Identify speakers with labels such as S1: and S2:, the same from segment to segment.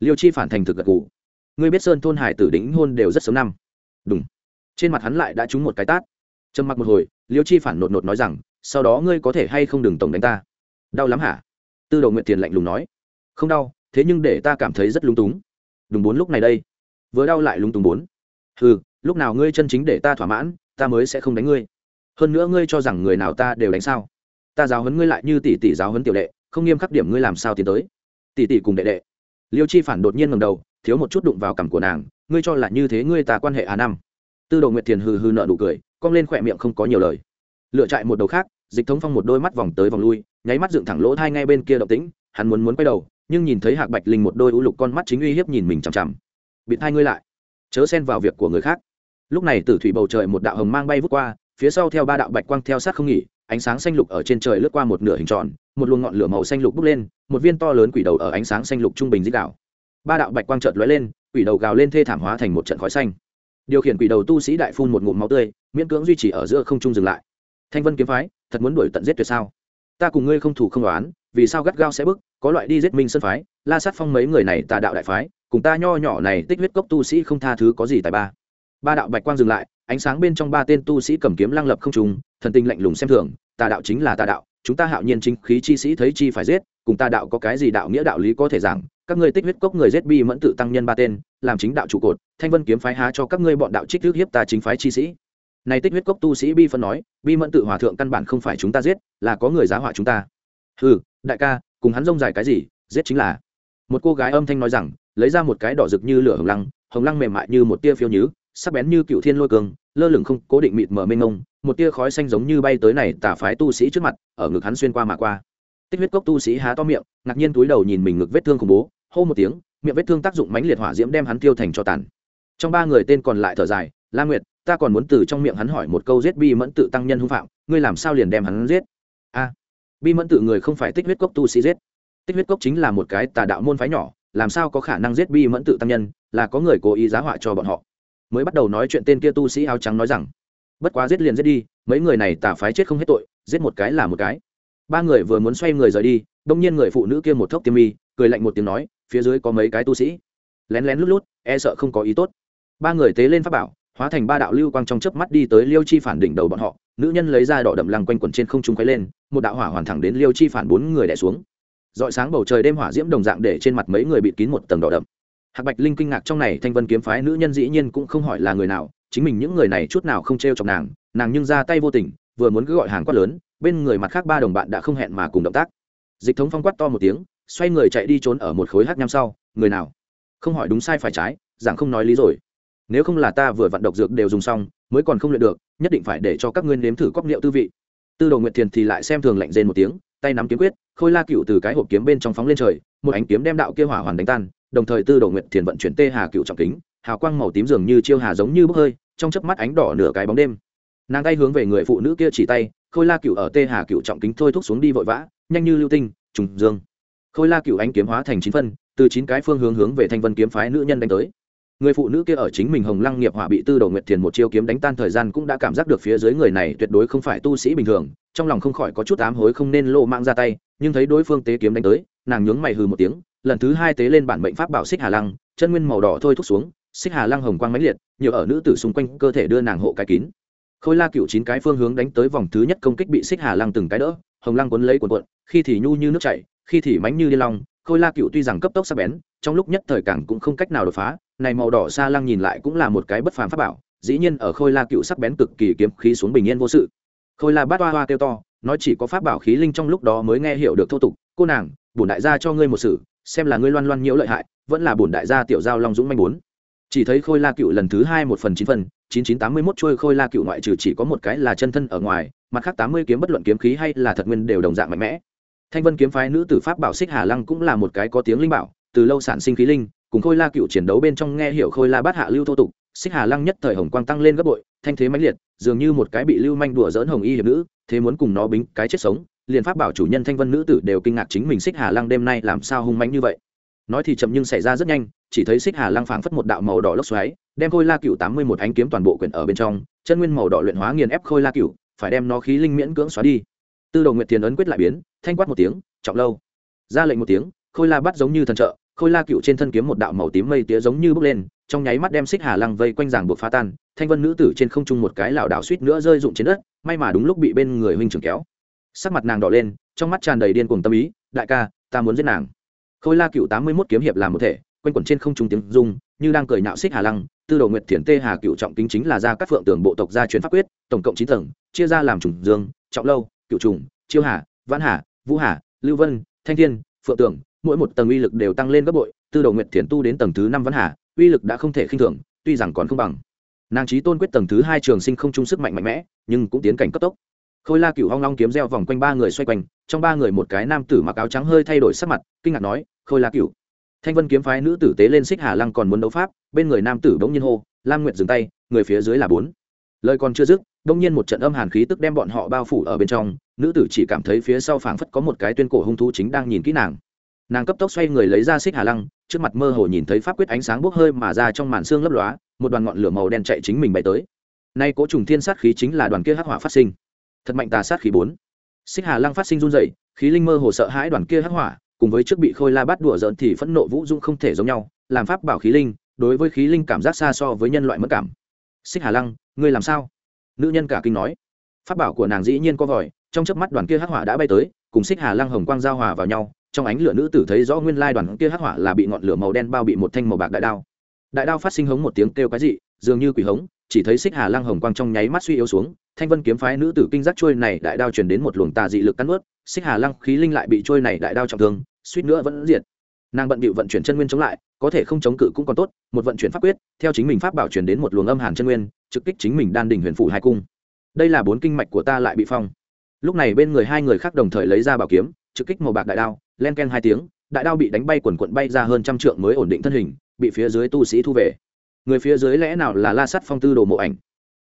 S1: liêu chi phản thành thực gật gù. Ngươi biết sơn thôn hải tử đính hôn đều rất sớm năm. Đúng. Trên mặt hắn lại đã trúng một cái tát. Trầm mặc một hồi, liêu chi phản nột nột nói rằng, sau đó ngươi có thể hay không đừng tổng đánh ta. Đau lắm hả? Tư Đầu nguyện tiền lạnh lùng nói. Không đau, thế nhưng để ta cảm thấy rất lúng túng. Đúng bốn lúc này đây. Vừa đau lại lúng túng bốn. Ừ lúc nào ngươi chân chính để ta thỏa mãn, ta mới sẽ không đánh ngươi. Hơn nữa ngươi cho rằng người nào ta đều đánh sao? Ta giáo huấn ngươi lại như tỷ tỷ giáo huấn tiểu đệ, không nghiêm khắc điểm ngươi làm sao tiến tới. Tỷ tỷ cùng đệ đệ liêu chi phản đột nhiên ngầm đầu, thiếu một chút đụng vào cằm của nàng, ngươi cho là như thế ngươi ta quan hệ à năm? Tư đồ nguyệt thiền hừ hừ nợ nụ cười, cong lên khỏe miệng không có nhiều lời. Lựa chạy một đầu khác, dịch thống phong một đôi mắt vòng tới vòng lui, nháy mắt dựng thẳng lỗ thai ngay bên kia động tĩnh, hắn muốn muốn quay đầu, nhưng nhìn thấy hạc bạch linh một đôi u lục con mắt chính uy hiếp nhìn mình chằm chằm. Bị hai ngươi lại, chớ xen vào việc của người khác. Lúc này từ thủy bầu trời một đạo hồng mang bay vút qua, phía sau theo ba đạo bạch quang theo sát không nghỉ, ánh sáng xanh lục ở trên trời lướt qua một nửa hình tròn, một luồng ngọn lửa màu xanh lục bốc lên một viên to lớn quỷ đầu ở ánh sáng xanh lục trung bình dích đảo ba đạo bạch quang trợt lóe lên, quỷ đầu gào lên thê thảm hóa thành một trận khói xanh. Điều khiển quỷ đầu tu sĩ đại phun một ngụm máu tươi, miễn cưỡng duy trì ở giữa không trung dừng lại. Thanh vân kiếm phái, thật muốn đuổi tận giết tuyệt sao? Ta cùng ngươi không thủ không đoán vì sao gắt gao sẽ bức, có loại đi giết minh sân phái, la sát phong mấy người này tà đạo đại phái, cùng ta nho nhỏ này tích huyết cốc tu sĩ không tha thứ có gì tài ba. Ba đạo bạch quang dừng lại, ánh sáng bên trong ba tên tu sĩ cầm kiếm lăng lập không trùng thần tinh lạnh lùng xem thường tà đạo chính là tà đạo chúng ta hạo nhiên chính khí chi sĩ thấy chi phải giết, cùng ta đạo có cái gì đạo nghĩa đạo lý có thể giảng, các ngươi tích huyết cốc người giết bi mẫn tự tăng nhân ba tên, làm chính đạo trụ cột, thanh vân kiếm phái há cho các ngươi bọn đạo trích rước hiếp ta chính phái chi sĩ. Này tích huyết cốc tu sĩ bi phân nói, bi mẫn tự hòa thượng căn bản không phải chúng ta giết, là có người giá họa chúng ta. Ừ đại ca, cùng hắn rông dài cái gì, giết chính là. Một cô gái âm thanh nói rằng, lấy ra một cái đỏ rực như lửa hồng lăng hồng lăng mềm mại như một tia phiêu nhứ sắc bén như cựu thiên lôi cường, lơ lửng không, cố định mịt mở mênh ngông một tia khói xanh giống như bay tới này tả phái tu sĩ trước mặt, ở ngực hắn xuyên qua mà qua. Tích huyết cốc tu sĩ há to miệng, ngạc nhiên túi đầu nhìn mình ngực vết thương khủng bố, hô một tiếng, miệng vết thương tác dụng mãnh liệt hỏa diễm đem hắn tiêu thành cho tàn. Trong ba người tên còn lại thở dài, la nguyệt, ta còn muốn từ trong miệng hắn hỏi một câu giết bi mẫn tự tăng nhân hung phạm, ngươi làm sao liền đem hắn giết? A, bi mẫn tự người không phải tích huyết cốc tu sĩ giết. Tích huyết cốc chính là một cái tà đạo môn phái nhỏ, làm sao có khả năng giết bi mẫn tự tăng nhân, là có người cố ý giá họa cho bọn họ mới bắt đầu nói chuyện tên kia tu sĩ áo trắng nói rằng, bất quá giết liền giết đi, mấy người này tà phái chết không hết tội, giết một cái là một cái. Ba người vừa muốn xoay người rời đi, đông nhiên người phụ nữ kia một thốc tiêm mi, cười lạnh một tiếng nói, phía dưới có mấy cái tu sĩ? Lén lén lút lút e sợ không có ý tốt. Ba người tế lên pháp bảo, hóa thành ba đạo lưu quang trong chớp mắt đi tới liêu chi phản đỉnh đầu bọn họ. Nữ nhân lấy ra đỏ đậm lăng quanh quẩn trên không trung quay lên, một đạo hỏa hoàn thẳng đến liêu chi phản bốn người đẻ xuống. Dọi sáng bầu trời đêm hỏa diễm đồng dạng để trên mặt mấy người bịt kín một tầng đỏ đậm hạc bạch linh kinh ngạc trong này thanh vân kiếm phái nữ nhân dĩ nhiên cũng không hỏi là người nào, chính mình những người này chút nào không t r e o chọc nàng nàng nhưng ra tay vô tình, vừa muốn cứ gọi hàng quát lớn, bên người mặt khác ba đồng bạn đã không hẹn mà cùng động tác. Dịch thống phong quát to một tiếng, xoay người chạy đi trốn ở một khối hát nham sau, người nào? Không hỏi đúng sai phải trái, giảng không nói lý rồi. Nếu không là ta vừa vận độc dược đều dùng xong, mới còn không luyện được, nhất định phải để cho các ngươi nếm thử cóc liệu tư vị. Tư đồ nguyệt thiền thì lại xem thường lạnh rên một tiếng, tay nắm kiếm quyết, khôi la cựu từ cái hộp kiếm bên trong phóng lên trời, một ánh kiếm đem đạo kia hỏa hoàn đánh tan đồng thời tư đồ nguyệt thiền vận chuyển tê hà cựu trọng kính, hào quang màu tím dường như chiêu hà giống như bốc hơi, trong chớp mắt ánh đỏ nửa cái bóng đêm. Nàng tay hướng về người phụ nữ kia chỉ tay, khôi la cựu ở tê hà cựu trọng kính thôi thúc xuống đi vội vã, nhanh như lưu tinh, trùng dương. Khôi la cựu ánh kiếm hóa thành chín phân, từ chín cái phương hướng hướng về thanh vân kiếm phái nữ nhân đánh tới. Người phụ nữ kia ở chính mình hồng lăng nghiệp hỏa bị tư đầu nguyệt thiền một chiêu kiếm đánh tan thời gian cũng đã cảm giác được phía dưới người này tuyệt đối không phải tu sĩ bình thường, trong lòng không khỏi có chút ám hối không nên lộ mạng ra tay, nhưng thấy đối phương tế kiếm đánh tới, nàng nhướng mày hừ một tiếng lần thứ hai tế lên bản mệnh pháp bảo xích hà lăng, chân nguyên màu đỏ thôi thúc xuống, xích hà lăng hồng quang mãnh liệt, nhiều ở nữ tử xung quanh cơ thể đưa nàng hộ cái kín. Khôi la cựu chín cái phương hướng đánh tới vòng thứ nhất công kích bị xích hà lăng từng cái đỡ, hồng lăng cuốn lấy quần quận khi thì nhu như nước chảy, khi thì mánh như đi long, khôi la cựu tuy rằng cấp tốc sắc bén, trong lúc nhất thời cảng cũng không cách nào đột phá, này màu đỏ xa lăng nhìn lại cũng là một cái bất phàm pháp bảo, dĩ nhiên ở khôi la cựu sắc bén cực kỳ kiếm khí xuống bình yên vô sự. Khôi la bát hoa hoa kêu to, nói chỉ có pháp bảo khí linh trong lúc đó mới nghe hiểu được thô tục, cô nàng, bổn đại gia cho ngươi một sự xem là ngươi loan loan nhiễu lợi hại, vẫn là bổn đại gia tiểu giao long dũng manh bốn. Chỉ thấy khôi la cựu lần thứ hai một phần chín phần, chín chín tám mươi mốt trôi khôi la cựu ngoại trừ chỉ có một cái là chân thân ở ngoài, mặt khác tám mươi kiếm bất luận kiếm khí hay là thật nguyên đều đồng dạng mạnh mẽ. Thanh vân kiếm phái nữ tử pháp bảo xích hà lăng cũng là một cái có tiếng linh bảo, từ lâu sản sinh khí linh, cùng khôi la cựu chiến đấu bên trong nghe hiểu khôi la bát hạ lưu thô tục, xích hà lăng nhất thời hồng quang tăng lên gấp bội, thanh thế mãnh liệt, dường như một cái bị lưu manh đùa dỡn hồng y hiệp nữ, thế muốn cùng nó bính cái chết sống liền pháp bảo chủ nhân thanh vân nữ tử đều kinh ngạc chính mình xích hà lăng đêm nay làm sao hung mãnh như vậy. Nói thì chậm nhưng xảy ra rất nhanh, chỉ thấy xích hà lăng phảng phất một đạo màu đỏ lốc xoáy, đem khôi la cựu tám mươi một ánh kiếm toàn bộ quyển ở bên trong, chân nguyên màu đỏ luyện hóa nghiền ép khôi la cựu phải đem nó khí linh miễn cưỡng xóa đi. Tư đồ nguyện tiền ấn quyết lại biến, thanh quát một tiếng, trọng lâu. Ra lệnh một tiếng, khôi la bắt giống như thần trợ, khôi la cựu trên thân kiếm một đạo màu tím mây tía giống như bốc lên, trong nháy mắt đem xích hà lăng vây quanh giảng buộc phá tan, thanh vân nữ tử trên không trung một cái lảo đảo suýt nữa rơi rụng trên đất, may mà đúng lúc bị bên người huynh trưởng kéo sắc mặt nàng đỏ lên, trong mắt tràn đầy điên cuồng tâm ý, đại ca, ta muốn giết nàng. Khôi la cựu tám mươi mốt kiếm hiệp làm một thể, quanh quẩn trên không trung tiếng dung như đang cười nạo xích hà lăng, tư đồ nguyệt thiền tê hà cựu trọng kính chính là ra các phượng tường bộ tộc gia chuyến pháp quyết, tổng cộng chín tầng, chia ra làm trùng dương, trọng lâu, cựu trùng, chiêu hà, vãn hà, vũ hà, lưu vân, thanh thiên, phượng tường, mỗi một tầng uy lực đều tăng lên gấp bội, tư đồ nguyệt thiền tu đến tầng thứ năm vãn hà, uy lực đã không thể khinh thường, tuy rằng còn không bằng. Nàng trí tôn quyết tầng thứ hai trường sinh không trung sức mạnh mạnh mẽ, nhưng cũng tiến cảnh cấp tốc khôi la cựu hoang long kiếm reo vòng quanh ba người xoay quanh, trong ba người một cái nam tử mặc áo trắng hơi thay đổi sắc mặt, kinh ngạc nói, khôi la cựu thanh vân kiếm phái nữ tử tế lên xích hà lăng còn muốn đấu pháp, bên người nam tử bỗng nhiên hô, lam nguyệt dừng tay, người phía dưới là bốn. Lời còn chưa dứt, bỗng nhiên một trận âm hàn khí tức đem bọn họ bao phủ ở bên trong, nữ tử chỉ cảm thấy phía sau phảng phất có một cái tuyên cổ hung thú chính đang nhìn kỹ nàng. Nàng cấp tốc xoay người lấy ra xích hà lăng, trước mặt mơ hồ nhìn thấy pháp quyết ánh sáng bốc hơi mà ra trong màn xương lấp lóa, một đoàn ngọn lửa màu đen chạy chính mình bay tới. Nay cố trùng thiên sát khí chính là đoàn kia hắc hỏa phát sinh thật mạnh tà sát khí bốn. Xích hà lăng phát sinh run dậy khí linh mơ hồ sợ hãi đoàn kia hắc hỏa, cùng với trước bị khôi la bắt đùa giỡn thì phẫn nộ vũ dung không thể giống nhau, làm pháp bảo khí linh, đối với khí linh cảm giác xa so với nhân loại mất cảm. Xích hà lăng, ngươi làm sao? Nữ nhân cả kinh nói. Pháp bảo của nàng dĩ nhiên có vòi, trong chớp mắt đoàn kia hắc hỏa đã bay tới, cùng xích hà lăng hồng quang giao hòa vào nhau, trong ánh lửa nữ tử thấy rõ nguyên lai đoàn kia hắc hỏa là bị ngọn lửa màu đen bao bị một thanh màu bạc đại đao. Đại đao phát sinh hống một tiếng kêu cái dị, dường như quỷ hống chỉ thấy xích hà lăng hồng quang trong nháy mắt suy yếu xuống, thanh vân kiếm phái nữ tử kinh giác trôi này đại đao truyền đến một luồng tà dị lực cắn ướt xích hà lăng khí linh lại bị trôi này đại đao trọng thương, suýt nữa vẫn diệt. Nàng bận bịu vận chuyển chân nguyên chống lại, có thể không chống cự cũng còn tốt, một vận chuyển pháp quyết, theo chính mình pháp bảo truyền đến một luồng âm hàn chân nguyên, trực kích chính mình đan đỉnh huyền phủ hai cung. Đây là bốn kinh mạch của ta lại bị phong. Lúc này bên người hai người khác đồng thời lấy ra bảo kiếm, trực kích màu bạc đại đao, len ken hai tiếng, đại đao bị đánh bay quần quận bay ra hơn trăm trượng mới ổn định thân hình, bị phía dưới tu sĩ thu về người phía dưới lẽ nào là la sắt phong tư đồ mộ ảnh?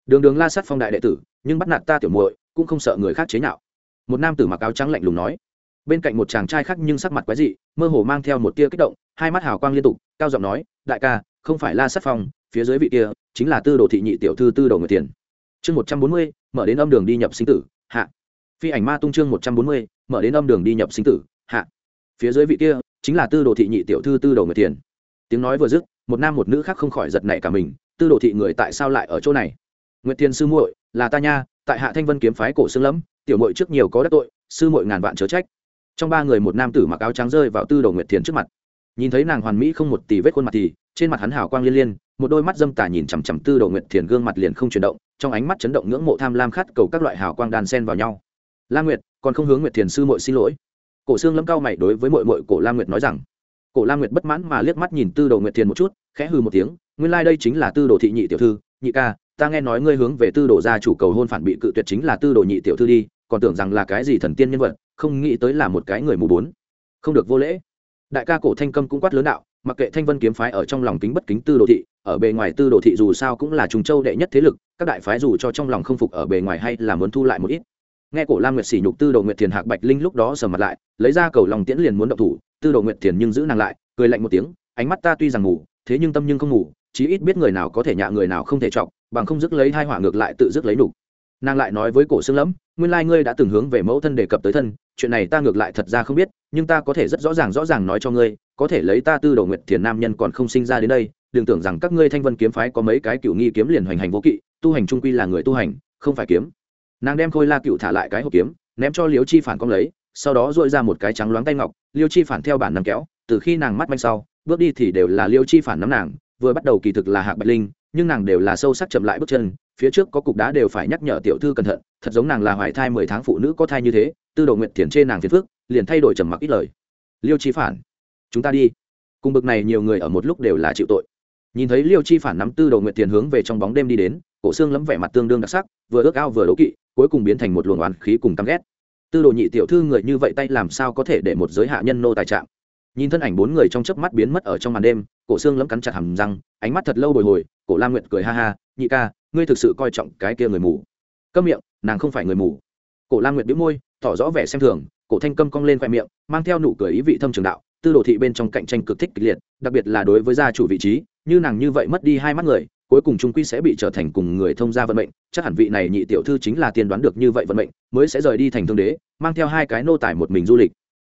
S1: Đường đường la sắt phong đại đệ tử, nhưng bắt nạt ta tiểu muội, cũng không sợ người khác chế nhạo. Một nam tử mặc áo trắng lạnh lùng nói. Bên cạnh một chàng trai khác nhưng sắc mặt quái dị, mơ hồ mang theo một tia kích động, hai mắt hào quang liên tục, cao giọng nói, đại ca, không phải la sắt phong, phía dưới vị kia chính là tư đồ thị nhị tiểu thư tư đồ người tiền. Chương một trăm bốn mươi, mở đến âm đường đi nhập sinh tử, hạ. Phi ảnh ma tung chương một trăm bốn mươi, mở đến âm đường đi nhập sinh tử, hạ. Phía dưới vị kia chính là tư đồ thị nhị tiểu thư tư đồ người tiền. Tiếng nói vừa dứt một nam một nữ khác không khỏi giật nảy cả mình, tư đồ thị người tại sao lại ở chỗ này? Nguyệt tiền sư muội, là ta nha, tại hạ thanh vân kiếm phái cổ xương lẫm, tiểu muội trước nhiều có đắc tội, sư muội ngàn vạn chớ trách. Trong ba người một nam tử mặc áo trắng rơi vào tư đồ nguyệt thiền trước mặt. Nhìn thấy nàng hoàn mỹ không một tỷ vết khuôn mặt thì, trên mặt hắn hào quang liên liên, một đôi mắt dâm tà nhìn chằm chằm tư đồ nguyệt thiền gương mặt liền không chuyển động, trong ánh mắt chấn động ngưỡng mộ tham lam khát cầu các loại hào quang đan sen vào nhau. La nguyệt, còn không hướng nguyệt thiền sư muội xin lỗi. Cổ xương lâm cao mày đối với mội mội cổ la nguyệt nói rằng cổ la nguyệt bất mãn mà liếc mắt nhìn tư đồ nguyệt thiền một chút, khẽ hư một tiếng, nguyên lai、like、đây chính là tư đồ thị nhị tiểu thư, nhị ca, ta nghe nói ngươi hướng về tư đồ gia chủ cầu hôn phản bị cự tuyệt chính là tư đồ nhị tiểu thư đi, còn tưởng rằng là cái gì thần tiên nhân vật, không nghĩ tới là một cái người mù bốn. Không được vô lễ. Đại ca cổ thanh câm cũng quát lớn đạo, mặc kệ thanh vân kiếm phái ở trong lòng kính bất kính tư đồ thị, ở bề ngoài tư đồ thị dù sao cũng là trùng châu đệ nhất thế lực, các đại phái dù cho trong lòng không phục ở bề ngoài hay là muốn thu lại một ít. Nghe cổ lam nguyệt sỉ nhục tư đồ nguyệt thiền hạc bạch linh lúc đó sờ mặt lại, lấy ra cầu lòng tiễn liền muốn động thủ tư đồ nguyệt thiền nhưng giữ nàng lại, cười lạnh một tiếng, ánh mắt ta tuy rằng ngủ, thế nhưng tâm nhưng không ngủ, chí ít biết người nào có thể nhạ người nào không thể chọc, bằng không dứt lấy hai hỏa ngược lại tự dứt lấy đủ. Nàng lại nói với cổ xương lẫm, nguyên lai ngươi đã từng hướng về mẫu thân đề cập tới thân, chuyện này ta ngược lại thật ra không biết, nhưng ta có thể rất rõ ràng rõ ràng nói cho ngươi, có thể lấy ta tư đồ nguyệt thiền nam nhân còn không sinh ra đến đây, đừng tưởng rằng các ngươi thanh vân kiếm phái có mấy cái cựu nghi kiếm liền hoành hành vô kỵ, tu hành trung quy là người tu hành, không phải kiếm. Nàng đem khôi la cựu thả lại cái hộp kiếm, ném cho liếu chi phản công lấy sau đó dội ra một cái trắng loáng tay ngọc, liêu chi phản theo bản nằm kéo, từ khi nàng mắt manh sau, bước đi thì đều là liêu chi phản nắm nàng, vừa bắt đầu kỳ thực là hạc bạch linh, nhưng nàng đều là sâu sắc chậm lại bước chân, phía trước có cục đá đều phải nhắc nhở tiểu thư cẩn thận, thật giống nàng là hoài thai mười tháng phụ nữ có thai như thế, tư đồ nguyện thiền trên nàng phiền phước liền thay đổi trầm mặc ít lời. Liêu chi phản, chúng ta đi. Cùng bực này nhiều người ở một lúc đều là chịu tội. Nhìn thấy liêu chi phản nắm tư đồ nguyện thiền hướng về trong bóng đêm đi đến, cổ xương lấm vẻ mặt tương đương đặc sắc, vừa ước ao vừa đố kỵ, cuối cùng biến thành một luồng oán khí cùng căm ghét tư đồ nhị tiểu thư người như vậy tay làm sao có thể để một giới hạ nhân nô tài trạng? Nhìn thân ảnh bốn người trong chớp mắt biến mất ở trong màn đêm, cổ xương lấm cắn chặt hầm răng, ánh mắt thật lâu bồi hồi, cổ la nguyệt cười ha ha, nhị ca, ngươi thực sự coi trọng cái kia người mù. Câm miệng, nàng không phải người mù. Cổ la nguyệt biếu môi, tỏ rõ vẻ xem thường, cổ thanh câm cong lên khoe miệng, mang theo nụ cười ý vị thâm trường đạo, tư đồ thị bên trong cạnh tranh cực thích kịch liệt, đặc biệt là đối với gia chủ vị trí, như nàng như vậy mất đi hai mắt người cuối cùng trung quy sẽ bị trở thành cùng người thông gia vận mệnh, chắc hẳn vị này nhị tiểu thư chính là tiên đoán được như vậy vận mệnh, mới sẽ rời đi thành thương đế, mang theo hai cái nô tài một mình du lịch.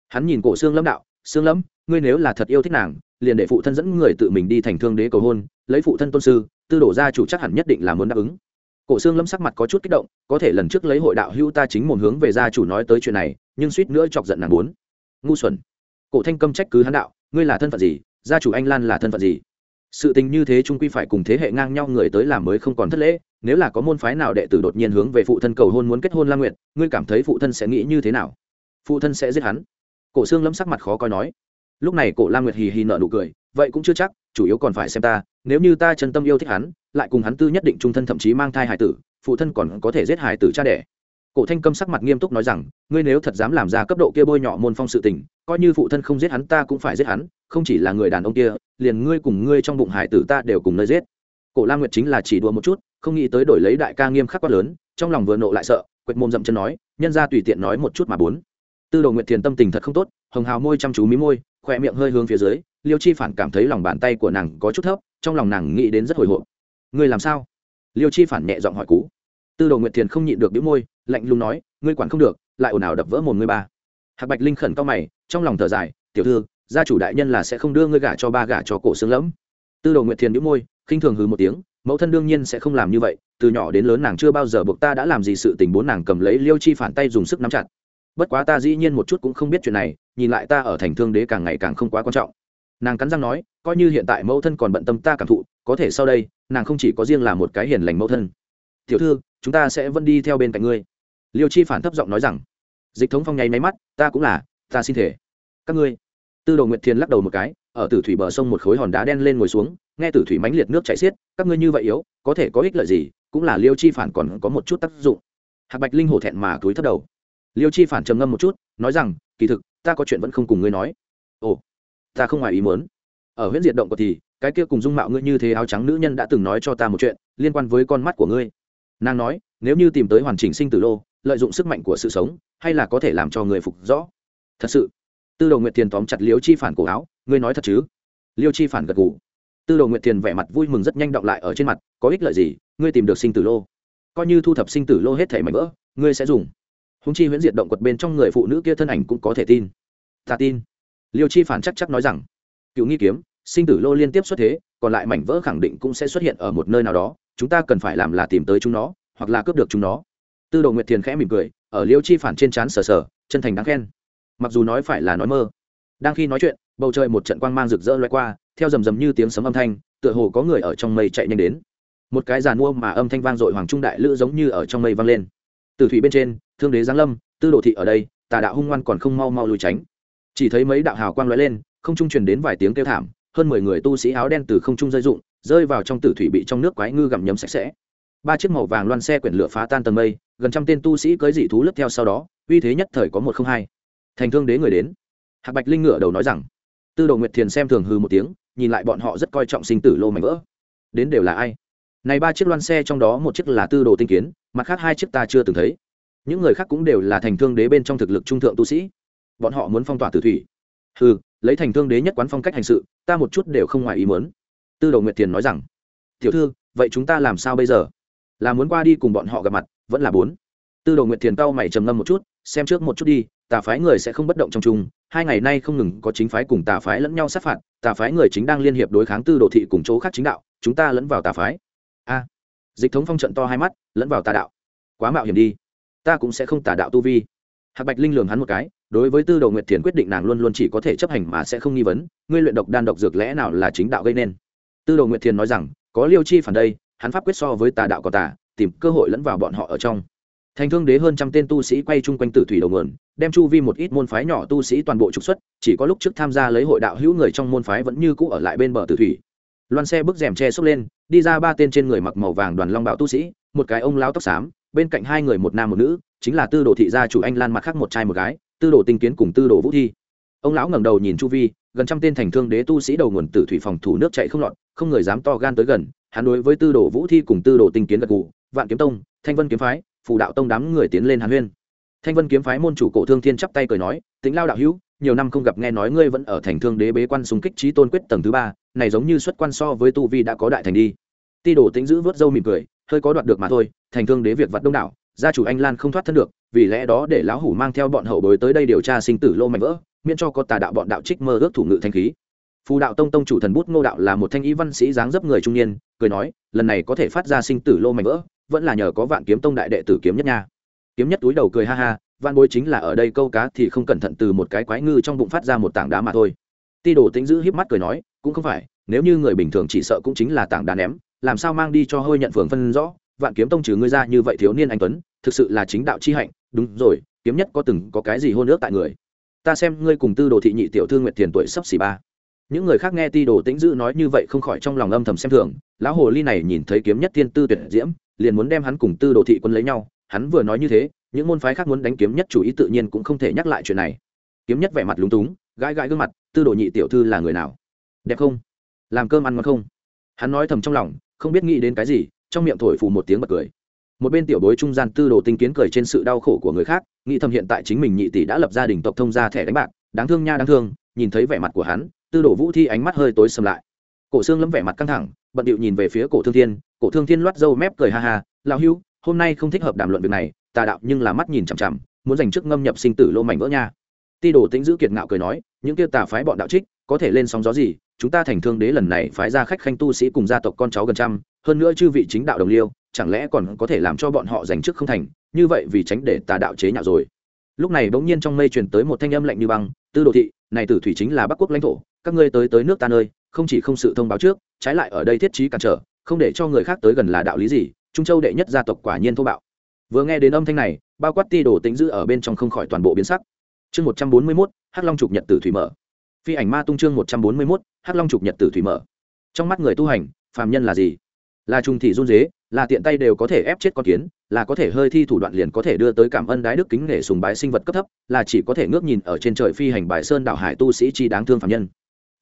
S1: Hắn nhìn cổ xương lâm đạo, sương lâm, ngươi nếu là thật yêu thích nàng, liền để phụ thân dẫn người tự mình đi thành thương đế cầu hôn, lấy phụ thân tôn sư, tư đổ gia chủ chắc hẳn nhất định là muốn đáp ứng. Cổ xương lâm sắc mặt có chút kích động, có thể lần trước lấy hội đạo hưu ta chính một hướng về gia chủ nói tới chuyện này, nhưng suýt nữa chọc giận nàng muốn. Ngu xuẩn. Cổ thanh câm trách cứ hắn đạo, ngươi là thân phận gì? Gia chủ anh lan là thân phận gì? Sự tình như thế trung quy phải cùng thế hệ ngang nhau người tới làm mới không còn thất lễ, nếu là có môn phái nào đệ tử đột nhiên hướng về phụ thân cầu hôn muốn kết hôn la nguyện ngươi cảm thấy phụ thân sẽ nghĩ như thế nào? Phụ thân sẽ giết hắn. Cổ xương lâm sắc mặt khó coi nói. Lúc này cổ la nguyệt hì hì nợ nụ cười, vậy cũng chưa chắc, chủ yếu còn phải xem ta, nếu như ta chân tâm yêu thích hắn, lại cùng hắn tư nhất định trung thân thậm chí mang thai hải tử, phụ thân còn có thể giết hải tử cha đẻ. Cổ thanh câm sắc mặt nghiêm túc nói rằng, ngươi nếu thật dám làm ra cấp độ kia bôi nhọ môn phong sự tình, coi như phụ thân không giết hắn ta cũng phải giết hắn, không chỉ là người đàn ông kia liền ngươi cùng ngươi trong bụng hải tử ta đều cùng nơi giết. Cổ la nguyệt chính là chỉ đùa một chút, không nghĩ tới đổi lấy đại ca nghiêm khắc quá lớn, trong lòng vừa nộ lại sợ, quệt mồm dậm chân nói, nhân ra tùy tiện nói một chút mà bốn. Tư đồ nguyệt thiền tâm tình thật không tốt, hồng hào môi chăm chú mí môi, khỏe miệng hơi hướng phía dưới, liêu chi phản cảm thấy lòng bàn tay của nàng có chút thấp, trong lòng nàng nghĩ đến rất hồi hộp. Ngươi làm sao? Liêu chi phản nhẹ giọng hỏi cú. Tư đồ nguyệt thiền không nhịn được đĩu môi, lạnh lùng nói, ngươi quản không được, lại ồn ào đập vỡ mồm ngươi ba. Hạc bạch linh khẩn cao mày, trong lòng thở dài, tiểu thư gia chủ đại nhân là sẽ không đưa ngươi gả cho ba gả cho cổ xương lẫm. Tư đồ nguyệt thiền đĩu môi, khinh thường hừ một tiếng, mẫu thân đương nhiên sẽ không làm như vậy, từ nhỏ đến lớn nàng chưa bao giờ buộc ta đã làm gì sự tình bốn nàng cầm lấy liêu chi phản tay dùng sức nắm chặt. Bất quá ta dĩ nhiên một chút cũng không biết chuyện này, nhìn lại ta ở thành thương đế càng ngày càng không quá quan trọng. Nàng cắn răng nói, coi như hiện tại mẫu thân còn bận tâm ta cảm thụ, có thể sau đây, nàng không chỉ có riêng là một cái hiền lành mẫu thân. Tiểu thư, chúng ta sẽ vẫn đi theo bên cạnh ngươi. Liêu chi phản thấp giọng nói rằng, dịch thống phong nháy máy mắt, ta cũng là, ta xin thể. Các ngươi tư đồ nguyệt thiên lắc đầu một cái, ở tử thủy bờ sông một khối hòn đá đen lên ngồi xuống, nghe tử thủy mánh liệt nước chảy xiết, các ngươi như vậy yếu, có thể có ích lợi gì, cũng là liêu chi phản còn có một chút tác dụng. Hạc bạch linh hổ thẹn mà túi thất đầu. Liêu chi phản trầm ngâm một chút, nói rằng, kỳ thực, ta có chuyện vẫn không cùng ngươi nói. Ồ, ta không ngoài ý muốn. Ở huyện diệt động của thì, cái kia cùng dung mạo ngươi như thế áo trắng nữ nhân đã từng nói cho ta một chuyện, liên quan với con mắt của ngươi. Nàng nói, nếu như tìm tới hoàn chỉnh sinh tử lô lợi dụng sức mạnh của sự sống, hay là có thể làm cho người phục rõ. Thật sự tư đồ nguyệt tiền tóm chặt liêu chi phản cổ áo, ngươi nói thật chứ? Liêu chi phản gật gù. Tư đồ nguyệt tiền vẻ mặt vui mừng rất nhanh động lại ở trên mặt, có ích lợi gì? Ngươi tìm được sinh tử lô. Coi như thu thập sinh tử lô hết thể mảnh vỡ, ngươi sẽ dùng. Húng chi huyễn diệt động quật bên trong người phụ nữ kia thân ảnh cũng có thể tin. Ta tin. Liêu chi phản chắc chắc nói rằng, cựu nghi kiếm, sinh tử lô liên tiếp xuất thế, còn lại mảnh vỡ khẳng định cũng sẽ xuất hiện ở một nơi nào đó, chúng ta cần phải làm là tìm tới chúng nó, hoặc là cướp được chúng nó. Tư đồ nguyệt thiền khẽ mỉm cười, ở liêu chi phản trên trán sờ sờ, chân thành đáng khen mặc dù nói phải là nói mơ. Đang khi nói chuyện, bầu trời một trận quang mang rực rỡ loay qua, theo rầm rầm như tiếng sấm âm thanh, tựa hồ có người ở trong mây chạy nhanh đến. Một cái giàn mua mà âm thanh vang dội hoàng trung đại lữ giống như ở trong mây vang lên. Từ thủy bên trên, thương đế giáng lâm, tư đồ thị ở đây, tà đạo hung ngoan còn không mau mau lùi tránh. Chỉ thấy mấy đạo hào quang lóe lên, không trung truyền đến vài tiếng kêu thảm, hơn mười người tu sĩ áo đen từ không trung rơi rụng, rơi vào trong tử thủy bị trong nước quái ngư gặm nhấm sạch sẽ. Ba chiếc màu vàng loan xe quyển lửa phá tan tầng mây, gần trăm tên tu sĩ cưới dị thú lướt theo sau đó, uy thế nhất thời có một không hai thành thương đế người đến. Hạc bạch linh ngửa đầu nói rằng tư đồ nguyệt thiền xem thường hư một tiếng nhìn lại bọn họ rất coi trọng sinh tử lô mảnh vỡ. Đến đều là ai? Này ba chiếc loan xe trong đó một chiếc là tư đồ tinh kiến mặt khác hai chiếc ta chưa từng thấy. Những người khác cũng đều là thành thương đế bên trong thực lực trung thượng tu sĩ. Bọn họ muốn phong tỏa tử thủy. Hừ, lấy thành thương đế nhất quán phong cách hành sự ta một chút đều không ngoài ý muốn. Tư đồ nguyệt thiền nói rằng tiểu thư vậy chúng ta làm sao bây giờ? Là muốn qua đi cùng bọn họ gặp mặt vẫn là bốn. Tư đồ nguyệt thiền cau mày trầm ngâm một chút xem trước một chút đi tà phái người sẽ không bất động trong chung, hai ngày nay không ngừng có chính phái cùng tà phái lẫn nhau sát phạt, tà phái người chính đang liên hiệp đối kháng tư đồ thị cùng chỗ khác chính đạo, chúng ta lẫn vào tà phái. A, dịch thống phong trận to hai mắt, lẫn vào tà đạo. Quá mạo hiểm đi, ta cũng sẽ không tà đạo tu vi. Hạc bạch linh lường hắn một cái, đối với tư đồ nguyệt thiền quyết định nàng luôn luôn chỉ có thể chấp hành mà sẽ không nghi vấn, ngươi luyện độc đan độc dược lẽ nào là chính đạo gây nên? Tư đồ nguyệt thiền nói rằng, có liêu chi phản đây, hắn pháp quyết so với tà đạo có tà, tìm cơ hội lẫn vào bọn họ ở trong. Thành thương đế hơn trăm tên tu sĩ quay chung quanh tử thủy đầu nguồn đem chu vi một ít môn phái nhỏ tu sĩ toàn bộ trục xuất, chỉ có lúc trước tham gia lấy hội đạo hữu người trong môn phái vẫn như cũ ở lại bên bờ tử thủy. Loan xe bước rèm che xốc lên, đi ra ba tên trên người mặc màu vàng đoàn long bảo tu sĩ, một cái ông lao tóc xám, bên cạnh hai người một nam một nữ, chính là tư đồ thị gia chủ anh lan mặt khác một trai một gái, tư đồ tinh kiến cùng tư đồ vũ thi. Ông lão ngẩng đầu nhìn chu vi, gần trăm tên thành thương đế tu sĩ đầu nguồn tử thủy phòng thủ nước chạy không lọt, không người dám to gan tới gần, hắn đối với tư đồ vũ thi cùng tư đồ tinh kiến gật gù, vạn kiếm tông, thanh vân kiếm phái, phù đạo tông đám người tiến lên hàn huyên thanh vân kiếm phái môn chủ cổ thương thiên chắp tay cười nói tính lao đạo hữu, nhiều năm không gặp nghe nói ngươi vẫn ở thành thương đế bế quan xung kích trí tôn quyết tầng thứ ba, này giống như xuất quan so với tu vi đã có đại thành đi. Ti đồ tính giữ vớt dâu mỉm cười, hơi có đoạt được mà thôi, thành thương đế việc vặt đông đảo, gia chủ anh lan không thoát thân được, vì lẽ đó để lão hủ mang theo bọn hậu bối tới đây điều tra sinh tử lô mạnh vỡ, miễn cho có tà đạo bọn đạo trích mơ ước thủ ngự thanh khí. Phù đạo tông tông chủ thần bút ngô đạo là một thanh y văn sĩ dáng dấp người trung niên, cười nói, lần này có thể phát ra sinh tử lô mạnh vỡ, vẫn là nhờ có vạn kiếm tông đại đệ tử kiếm nhất nha kiếm nhất túi đầu cười ha ha văn bối chính là ở đây câu cá thì không cẩn thận từ một cái quái ngư trong bụng phát ra một tảng đá mà thôi. Ti đồ tính giữ híp mắt cười nói, cũng không phải, nếu như người bình thường chỉ sợ cũng chính là tảng đá ném, làm sao mang đi cho hơi nhận phường phân rõ? Vạn kiếm tông trừ ngươi ra như vậy thiếu niên anh tuấn, thực sự là chính đạo chi hạnh. Đúng rồi, kiếm nhất có từng có cái gì hôn ước tại người? Ta xem ngươi cùng tư đồ thị nhị tiểu thư nguyệt tiền tuổi sắp xỉ ba. Những người khác nghe ti đồ tĩnh dữ nói như vậy không khỏi trong lòng âm thầm xem thường. Lão hồ ly này nhìn thấy kiếm nhất thiên tư tuyệt diễm, liền muốn đem hắn cùng tư đồ thị quân lấy nhau hắn vừa nói như thế, những môn phái khác muốn đánh kiếm nhất chủ ý tự nhiên cũng không thể nhắc lại chuyện này. Kiếm nhất vẻ mặt lúng túng, gãi gãi gương mặt, tư đồ nhị tiểu thư là người nào? Đẹp không? Làm cơm ăn ngon không? Hắn nói thầm trong lòng, không biết nghĩ đến cái gì, trong miệng thổi phù một tiếng bật cười. Một bên tiểu bối trung gian tư đồ tinh kiến cười trên sự đau khổ của người khác, nghĩ thầm hiện tại chính mình nhị tỷ đã lập gia đình tộc thông ra thẻ đánh bạc, đáng thương nha đáng thương, nhìn thấy vẻ mặt của hắn, tư đồ vũ thi ánh mắt hơi tối sầm lại. Cổ xương lấm vẻ mặt căng thẳng, bận điệu nhìn về phía cổ thương thiên, cổ thương thiên loắt râu mép cười ha ha, lão hưu hôm nay không thích hợp đàm luận việc này, tà đạo nhưng là mắt nhìn chằm chằm, muốn dành chức ngâm nhập sinh tử lô mảnh vỡ nha. Ti đồ tĩnh giữ kiệt ngạo cười nói, những kia tà phái bọn đạo trích, có thể lên sóng gió gì, chúng ta thành thương đế lần này phái ra khách khanh tu sĩ cùng gia tộc con cháu gần trăm, hơn nữa chư vị chính đạo đồng liêu, chẳng lẽ còn có thể làm cho bọn họ giành chức không thành, như vậy vì tránh để tà đạo chế nhạo rồi. Lúc này bỗng nhiên trong mây truyền tới một thanh âm lạnh như băng, tư đồ thị, này tử thủy chính là bắc quốc lãnh thổ, các ngươi tới tới nước ta nơi, không chỉ không sự thông báo trước, trái lại ở đây thiết trí cản trở, không để cho người khác tới gần là đạo lý gì trung châu đệ nhất gia tộc quả nhiên thô bạo. Vừa nghe đến âm thanh này, bao quát ti đồ tính giữ ở bên trong không khỏi toàn bộ biến sắc. Chương một trăm bốn mươi mốt, hắc long trục nhật tử thủy mở. Phi ảnh ma tung chương một trăm bốn mươi mốt, hắc long trục nhật tử thủy mở. Trong mắt người tu hành, phàm nhân là gì? Là trùng thị run dế, là tiện tay đều có thể ép chết con kiến, là có thể hơi thi thủ đoạn liền có thể đưa tới cảm ơn đái đức kính nể sùng bái sinh vật cấp thấp, là chỉ có thể ngước nhìn ở trên trời phi hành bài sơn đảo hải tu sĩ chi đáng thương phạm nhân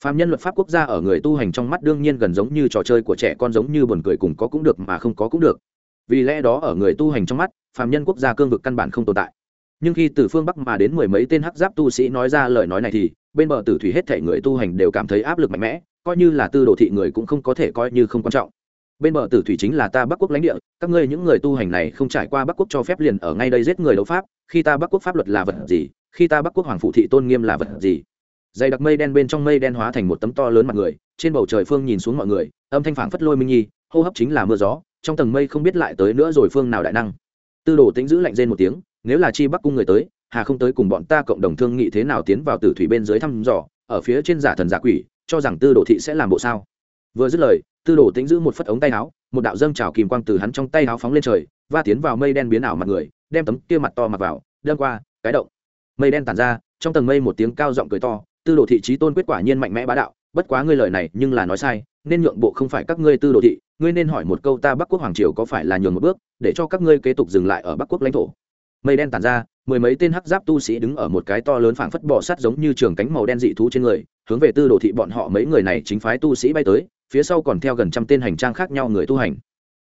S1: phạm nhân luật pháp quốc gia ở người tu hành trong mắt đương nhiên gần giống như trò chơi của trẻ con giống như buồn cười cùng có cũng được mà không có cũng được. Vì lẽ đó ở người tu hành trong mắt phạm nhân quốc gia cương vực căn bản không tồn tại. Nhưng khi từ phương bắc mà đến mười mấy tên hắc giáp tu sĩ nói ra lời nói này thì, bên bờ tử thủy hết thảy người tu hành đều cảm thấy áp lực mạnh mẽ, coi như là tư đồ thị người cũng không có thể coi như không quan trọng. Bên bờ tử thủy chính là ta bắc quốc lãnh địa, các ngươi những người tu hành này không trải qua bắc quốc cho phép liền ở ngay đây giết người đấu pháp, khi ta bắc quốc pháp luật là vật gì, khi ta bắc quốc hoàng phụ thị tôn nghiêm là vật gì? Dày đặc mây đen bên trong mây đen hóa thành một tấm to lớn mặt người, trên bầu trời phương nhìn xuống mọi người, âm thanh phảng phất lôi minh nhi, hô hấp chính là mưa gió, trong tầng mây không biết lại tới nữa rồi phương nào đại năng. Tư đồ tĩnh giữ lạnh rên một tiếng, nếu là chi bắc cung người tới, hà không tới cùng bọn ta cộng đồng thương nghị thế nào tiến vào tử thủy bên dưới thăm dò, ở phía trên giả thần giả quỷ, cho rằng tư đồ thị sẽ làm bộ sao? Vừa dứt lời, tư đồ tĩnh giữ một phất ống tay áo, một đạo dâng trào kìm quang từ hắn trong tay áo phóng lên trời và tiến vào mây đen biến ảo mặt người, đem tấm kia mặt to mặt vào, đâm qua, cái động. Mây đen tản ra, trong tầng mây một tiếng cao giọng cười to tư đồ thị trí tôn quyết quả nhiên mạnh mẽ bá đạo, bất quá ngươi lời này nhưng là nói sai, nên nhượng bộ không phải các ngươi tư đồ thị, ngươi nên hỏi một câu ta bắc quốc hoàng triều có phải là nhường một bước, để cho các ngươi kế tục dừng lại ở bắc quốc lãnh thổ. Mây đen tàn ra, mười mấy tên hắc giáp tu sĩ đứng ở một cái to lớn phảng phất bò sắt giống như trường cánh màu đen dị thú trên người, hướng về tư đồ thị bọn họ mấy người này chính phái tu sĩ bay tới, phía sau còn theo gần trăm tên hành trang khác nhau người tu hành.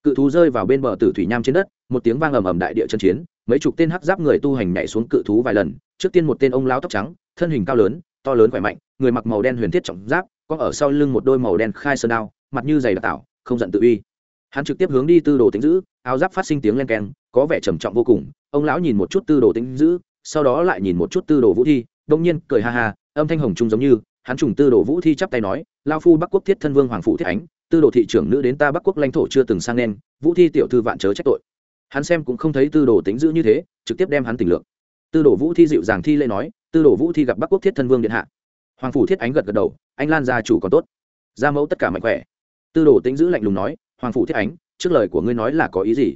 S1: Cự thú rơi vào bên bờ tử thủy nham trên đất, một tiếng vang ầm ầm đại địa chân chiến, mấy chục tên hắc giáp người tu hành nhảy xuống cự thú vài lần, trước tiên một tên ông lão tóc trắng, thân hình cao lớn to lớn khỏe mạnh người mặc màu đen huyền thiết trọng giáp có ở sau lưng một đôi màu đen khai sơn đao mặt như dày đặc tạo không giận tự uy. Hắn trực tiếp hướng đi tư đồ tính dữ, áo giáp phát sinh tiếng len keng có vẻ trầm trọng vô cùng. Ông lão nhìn một chút tư đồ tính dữ, sau đó lại nhìn một chút tư đồ vũ thi đông nhiên cười ha ha âm thanh hồng trung giống như hắn trùng tư đồ vũ thi chắp tay nói lao phu bắc quốc thiết thân vương hoàng phụ thiết ánh tư đồ thị trưởng nữ đến ta bắc quốc lãnh thổ chưa từng sang nên vũ thi tiểu thư vạn chớ trách tội. Hắn xem cũng không thấy tư đồ tính dữ như thế trực tiếp đem hắn tỉnh lượng tư đồ vũ thi dịu dàng thi lễ nói tư đồ vũ thi gặp bắc quốc thiết thân vương điện hạ. Hoàng phủ thiết ánh gật gật đầu, anh lan gia chủ còn tốt. Gia mẫu tất cả mạnh khỏe. Tư đồ tính giữ lạnh lùng nói, hoàng phủ thiết ánh, trước lời của ngươi nói là có ý gì?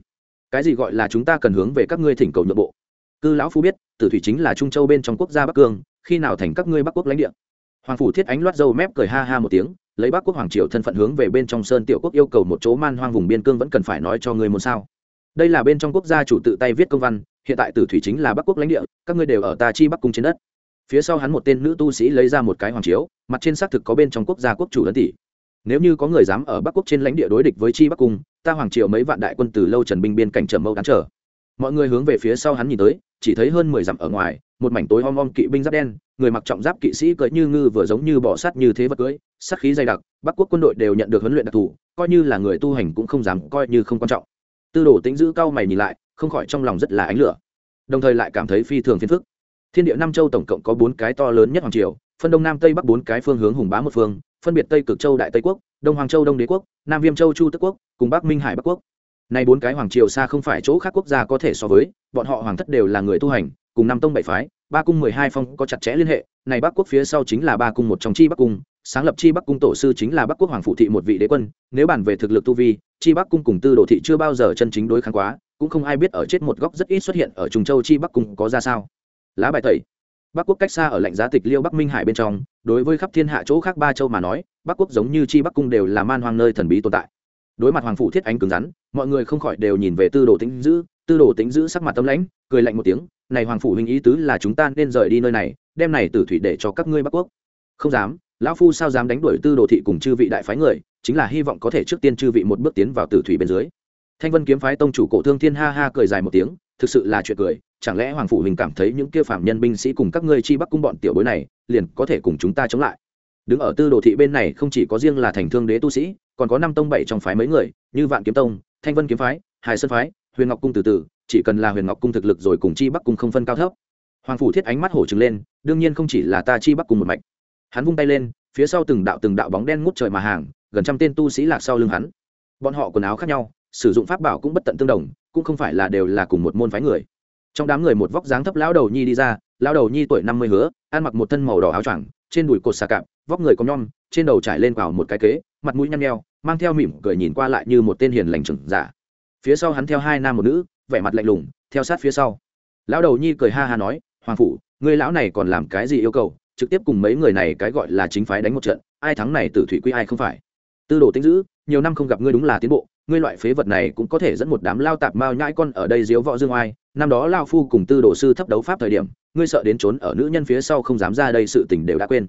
S1: Cái gì gọi là chúng ta cần hướng về các ngươi thỉnh cầu nhượng bộ? Cư lão phu biết, tử thủy chính là trung châu bên trong quốc gia bắc cương, khi nào thành các ngươi bắc quốc lãnh địa? Hoàng phủ thiết ánh loát dâu mép cười ha ha một tiếng, lấy bắc quốc hoàng triều thân phận hướng về bên trong sơn tiểu quốc yêu cầu một chỗ man hoang vùng biên cương vẫn cần phải nói cho ngươi một sao? Đây là bên trong quốc gia chủ tự tay viết công văn, hiện tại tử thủy chính là bắc quốc lãnh địa, các ngươi đều ở ta chi bắc cung trên đất phía sau hắn một tên nữ tu sĩ lấy ra một cái hoàng chiếu, mặt trên xác thực có bên trong quốc gia quốc chủ ấn tỷ. Nếu như có người dám ở bắc quốc trên lãnh địa đối địch với chi bắc cung, ta hoàng Triệu mấy vạn đại quân từ lâu trần binh biên cảnh trầm mâu đáng trở mọi người hướng về phía sau hắn nhìn tới, chỉ thấy hơn mười dặm ở ngoài, một mảnh tối om om kỵ binh giáp đen, người mặc trọng giáp kỵ sĩ cưỡi như ngư vừa giống như bỏ sắt như thế vật cưỡi, sát khí dày đặc, bắc quốc quân đội đều nhận được huấn luyện đặc thù, coi như là người tu hành cũng không dám coi như không quan trọng. Tư đồ tính giữ cao mày nhìn lại, không khỏi trong lòng rất là ánh lửa. Đồng thời lại cảm thấy phi thường phiền phức thiên địa nam châu tổng cộng có bốn cái to lớn nhất hoàng triều, phân đông nam tây bắc bốn cái phương hướng hùng bá một phương, phân biệt tây cực châu đại tây quốc, đông hoàng châu đông đế quốc, nam viêm châu chu tức quốc, cùng bắc minh hải bắc quốc. Này bốn cái hoàng triều xa không phải chỗ khác quốc gia có thể so với, bọn họ hoàng thất đều là người tu hành, cùng năm tông bảy phái, ba cung mười hai phong có chặt chẽ liên hệ, này bắc quốc phía sau chính là ba cung một trong chi bắc cung, sáng lập chi bắc cung tổ sư chính là bắc quốc hoàng phụ thị một vị đế quân, nếu bàn về thực lực tu vi, chi bắc cung cùng tư đồ thị chưa bao giờ chân chính đối kháng quá, cũng không ai biết ở chết một góc rất ít xuất hiện ở trùng châu chi bắc cung có ra sao lá bài tẩy. Bắc quốc cách xa ở lạnh giá tịch liêu bắc minh hải bên trong, đối với khắp thiên hạ chỗ khác ba châu mà nói, bắc quốc giống như chi bắc cung đều là man hoang nơi thần bí tồn tại. Đối mặt hoàng phụ thiết ánh cứng rắn, mọi người không khỏi đều nhìn về tư đồ tĩnh giữ tư đồ tĩnh giữ sắc mặt tâm lãnh, cười lạnh một tiếng, này hoàng phụ huynh ý tứ là chúng ta nên rời đi nơi này, đem này tử thủy để cho các ngươi bắc quốc. Không dám, lão phu sao dám đánh đuổi tư đồ thị cùng chư vị đại phái người, chính là hy vọng có thể trước tiên chư vị một bước tiến vào tử thủy bên dưới. Thanh vân kiếm phái tông chủ cổ thương thiên ha ha cười dài một tiếng, thực sự là chuyện cười chẳng lẽ hoàng phủ huynh cảm thấy những kia phạm nhân binh sĩ cùng các ngươi chi bắc cung bọn tiểu bối này liền có thể cùng chúng ta chống lại? Đứng ở tư đồ thị bên này không chỉ có riêng là thành thương đế tu sĩ, còn có năm tông bảy trong phái mấy người, như vạn kiếm tông, thanh vân kiếm phái, hải sơn phái, huyền ngọc cung từ từ, chỉ cần là huyền ngọc cung thực lực rồi cùng chi bắc cung không phân cao thấp. Hoàng phủ thiết ánh mắt hổ trừng lên, đương nhiên không chỉ là ta chi bắc cung một mạch. Hắn vung tay lên, phía sau từng đạo từng đạo bóng đen ngút trời mà hàng, gần trăm tên tu sĩ lạc sau lưng hắn. Bọn họ quần áo khác nhau, sử dụng pháp bảo cũng bất tận tương đồng, cũng không phải là đều là cùng một môn phái người trong đám người một vóc dáng thấp lão đầu nhi đi ra, lão đầu nhi tuổi năm mươi hứa, ăn mặc một thân màu đỏ áo choàng, trên đùi cột xà cạp, vóc người có nhom, trên đầu trải lên vào một cái kế, mặt mũi nhăn nheo, mang theo mỉm cười nhìn qua lại như một tên hiền lành trưởng giả. Phía sau hắn theo hai nam một nữ, vẻ mặt lạnh lùng, theo sát phía sau. Lão đầu nhi cười ha ha nói, hoàng phủ, người lão này còn làm cái gì yêu cầu? Trực tiếp cùng mấy người này cái gọi là chính phái đánh một trận, ai thắng này tử thủy quy ai không phải? Tư đồ tinh dữ, nhiều năm không gặp ngươi đúng là tiến bộ, ngươi loại phế vật này cũng có thể dẫn một đám lao tạp mao nhãi con ở đây diếu võ dương oai năm đó lao phu cùng tư đồ sư thấp đấu pháp thời điểm, ngươi sợ đến trốn ở nữ nhân phía sau không dám ra đây sự tình đều đã quên.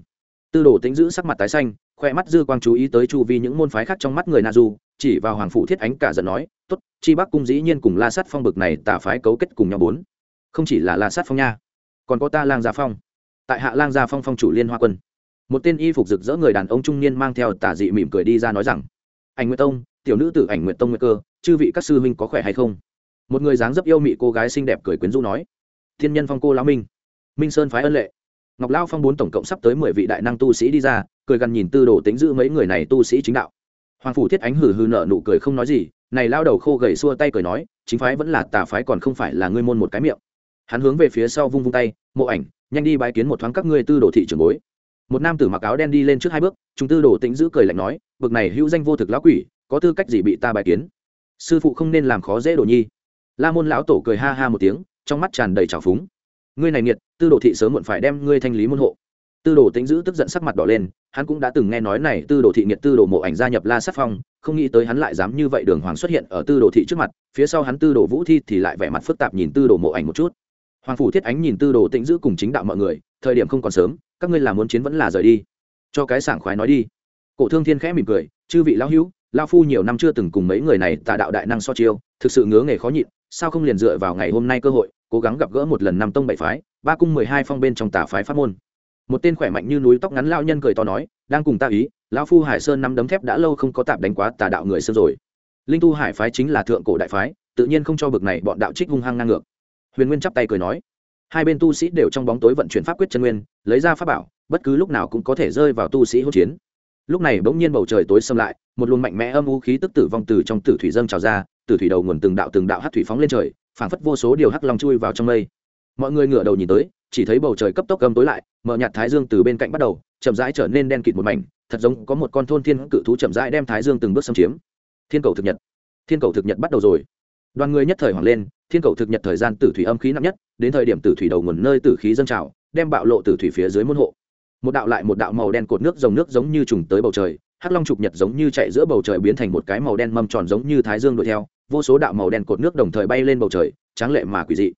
S1: Tư đồ tính giữ sắc mặt tái xanh, khoe mắt dư quang chú ý tới chu vi những môn phái khác trong mắt người na du, chỉ vào hoàng phủ thiết ánh cả giận nói t ố t chi bắc cung dĩ nhiên cùng la sát phong bực này tả phái cấu kết cùng nhau bốn. Không chỉ là la sát phong nha, còn có ta lang gia phong. Tại hạ lang gia phong phong chủ liên hoa quân, một tên y phục rực rỡ người đàn ông trung niên mang theo tả dị mỉm cười đi ra nói rằng, ảnh nguyệt tông, tiểu nữ tử ảnh nguyệt tông nguyệt cơ, chư vị các sư huynh có khỏe hay không? Một người dáng dấp yêu mị cô gái xinh đẹp cười quyến rũ nói, thiên nhân phong cô lão minh minh sơn phái ân lệ. Ngọc lao phong bốn tổng cộng sắp tới mười vị đại năng tu sĩ đi ra, cười gần nhìn tư đồ tính giữ mấy người này tu sĩ chính đạo. Hoàng phủ thiết ánh hử hư nợ nụ cười không nói gì, này lao đầu khô gầy xua tay cười nói, chính phái vẫn là tà phái còn không phải là ngươi môn một cái miệng. Hắn hướng về phía sau vung vung tay, mộ ảnh, nhanh đi bái kiến một thoáng các ngươi tư đồ thị trường bối. Một nam tử mặc áo đen đi lên trước hai bước, chúng tư đồ tính giữ cười lạnh nói, bực này hữu danh vô thực lão quỷ, có tư cách gì bị ta bài kiến? Sư phụ không nên làm khó dễ đồ nhi la môn lão tổ cười ha ha một tiếng, trong mắt tràn đầy trào phúng. Ngươi này nghiệt, tư đồ thị sớm muộn phải đem ngươi thanh lý môn hộ. Tư đồ tính giữ tức giận sắc mặt đỏ lên, hắn cũng đã từng nghe nói này tư đồ thị nghiệt tư đồ mộ ảnh gia nhập la sát phong, không nghĩ tới hắn lại dám như vậy đường hoàng xuất hiện ở tư đồ thị trước mặt, phía sau hắn tư đồ vũ thi thì lại vẻ mặt phức tạp nhìn tư đồ mộ ảnh một chút. Hoàng phủ thiết ánh nhìn tư đồ tĩnh giữ cùng chính đạo mọi người, thời điểm không còn sớm, các ngươi làm muốn chiến vẫn là rời đi. Cho cái sảng khoái nói đi. Cổ thương thiên khẽ mỉm cười, chư vị lão hữu lao phu nhiều năm chưa từng cùng mấy người này tà đạo đại năng so chiêu, thực sự ngứa nghề khó nhịn sao không liền dựa vào ngày hôm nay cơ hội, cố gắng gặp gỡ một lần năm tông bảy phái, ba cung mười hai phong bên trong tà phái pháp môn. Một tên khỏe mạnh như núi tóc ngắn lao nhân cười to nói, đang cùng ta ý, lão phu hải sơn năm đấm thép đã lâu không có tạp đánh quá tà đạo người sơn rồi. Linh tu hải phái chính là thượng cổ đại phái, tự nhiên không cho bực này bọn đạo trích hung hăng ngang ngược. Huyền nguyên chắp tay cười nói, hai bên tu sĩ đều trong bóng tối vận chuyển pháp quyết chân nguyên, lấy ra pháp bảo, bất cứ lúc nào cũng có thể rơi vào tu sĩ hỗn chiến. Lúc này bỗng nhiên bầu trời tối xâm lại, một luồng mạnh mẽ âm u khí tức tử vong từ trong tử thủy dâng trào ra tử thủy đầu nguồn từng đạo từng đạo hát thủy phóng lên trời, phảng phất vô số điều hắc long chui vào trong mây. Mọi người ngửa đầu nhìn tới, chỉ thấy bầu trời cấp tốc gầm tối lại, mở nhạt thái dương từ bên cạnh bắt đầu, chậm rãi trở nên đen kịt một mảnh, thật giống có một con thôn thiên cự thú chậm rãi đem thái dương từng bước xâm chiếm. Thiên cầu thực nhật, thiên cầu thực nhật bắt đầu rồi. Đoàn người nhất thời hoảng lên, thiên cầu thực nhật thời gian tử thủy âm khí nặng nhất, đến thời điểm tử thủy đầu nguồn nơi tử khí dâng trào, đem bạo lộ tử thủy phía dưới môn hộ. Một đạo lại một đạo màu đen cột nước dòng nước giống như trùng tới bầu trời hắc long trục nhật giống như chạy giữa bầu trời biến thành một cái màu đen mâm tròn giống như thái dương đuổi theo, vô số đạo màu đen cột nước đồng thời bay lên bầu trời, tráng lệ mà quỷ dị.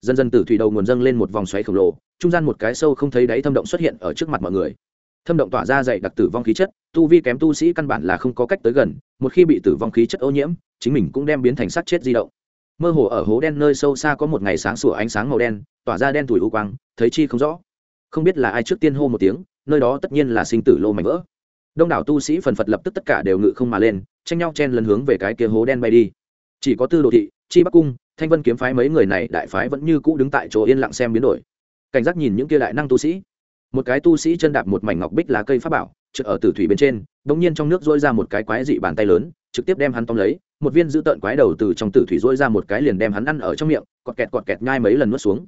S1: Dần dần tử thủy đầu nguồn dâng lên một vòng xoáy khổng lồ, trung gian một cái sâu không thấy đáy thâm động xuất hiện ở trước mặt mọi người. Thâm động tỏa ra dày đặc tử vong khí chất, tu vi kém tu sĩ căn bản là không có cách tới gần, một khi bị tử vong khí chất ô nhiễm, chính mình cũng đem biến thành sắc chết di động. Mơ hồ ở hố đen nơi sâu xa có một ngày sáng sủa ánh sáng màu đen, tỏa ra đen tủi u quang, thấy chi không rõ. Không biết là ai trước tiên hô một tiếng, nơi đó tất nhiên là sinh tử lô mảnh vỡ đông đảo tu sĩ phần phật lập tức tất cả đều ngự không mà lên, tranh nhau chen lấn hướng về cái kia hố đen bay đi. Chỉ có tư đồ thị, chi bắc cung, thanh vân kiếm phái mấy người này đại phái vẫn như cũ đứng tại chỗ yên lặng xem biến đổi. Cảnh giác nhìn những kia đại năng tu sĩ. Một cái tu sĩ chân đạp một mảnh ngọc bích lá cây pháp bảo trực ở tử thủy bên trên đ ỗ n g nhiên trong nước dỗi ra một cái quái dị bàn tay lớn, trực tiếp đem hắn tóm lấy, một viên giữ tợn quái đầu từ trong tử thủy dỗi ra một cái liền đem hắn ăn ở trong miệng, cọt kẹt cọt kẹt nhai mấy lần nuốt xuống.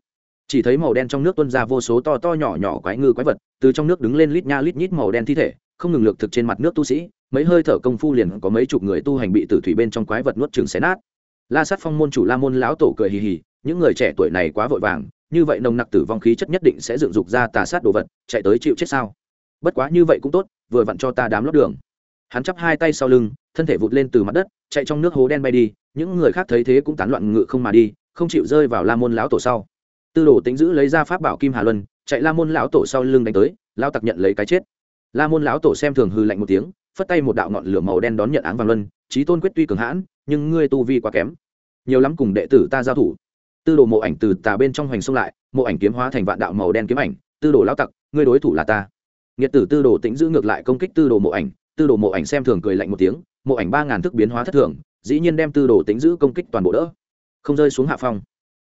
S1: Chỉ thấy màu đen trong nước tuân ra vô số to to nhỏ nhỏ quái ngư quái vật, từ trong nước đứng lên lít nha lít nhít màu đen thi thể không ngừng lược thực trên mặt nước tu sĩ, mấy hơi thở công phu liền có mấy chục người tu hành bị tử thủy bên trong quái vật nuốt chừng xé nát. La sát phong môn chủ la môn lão tổ cười hì hì, những người trẻ tuổi này quá vội vàng, như vậy nồng nặc tử vong khí chất nhất định sẽ dựng dục ra tà sát đồ vật, chạy tới chịu chết sao? Bất quá như vậy cũng tốt, vừa vặn cho ta đám lót đường. Hắn chắp hai tay sau lưng, thân thể vụt lên từ mặt đất, chạy trong nước hố đen bay đi, những người khác thấy thế cũng tán loạn ngự không mà đi, không chịu rơi vào la môn lão tổ sau. Tư đồ tính giữ lấy ra pháp bảo kim hà luân, chạy la môn lão tổ sau lưng đánh tới lao tặc nhận lấy cái chết la môn lão tổ xem thường hư lạnh một tiếng, phất tay một đạo ngọn lửa màu đen đón nhận áng vàng luân trí tôn quyết tuy cường hãn, nhưng ngươi tu vi quá kém. Nhiều lắm cùng đệ tử ta giao thủ. Tư đồ mộ ảnh từ tà bên trong hoành xông lại, mộ ảnh kiếm hóa thành vạn đạo màu đen kiếm ảnh, tư đồ lao tặc, ngươi đối thủ là ta. Nghiệt tử tư đồ tĩnh giữ ngược lại công kích tư đồ mộ ảnh, tư đồ mộ ảnh xem thường cười lạnh một tiếng, mộ ảnh ba ngàn thức biến hóa thất thường, dĩ nhiên đem tư đồ tĩnh giữ công kích toàn bộ đỡ. Không rơi xuống hạ phong.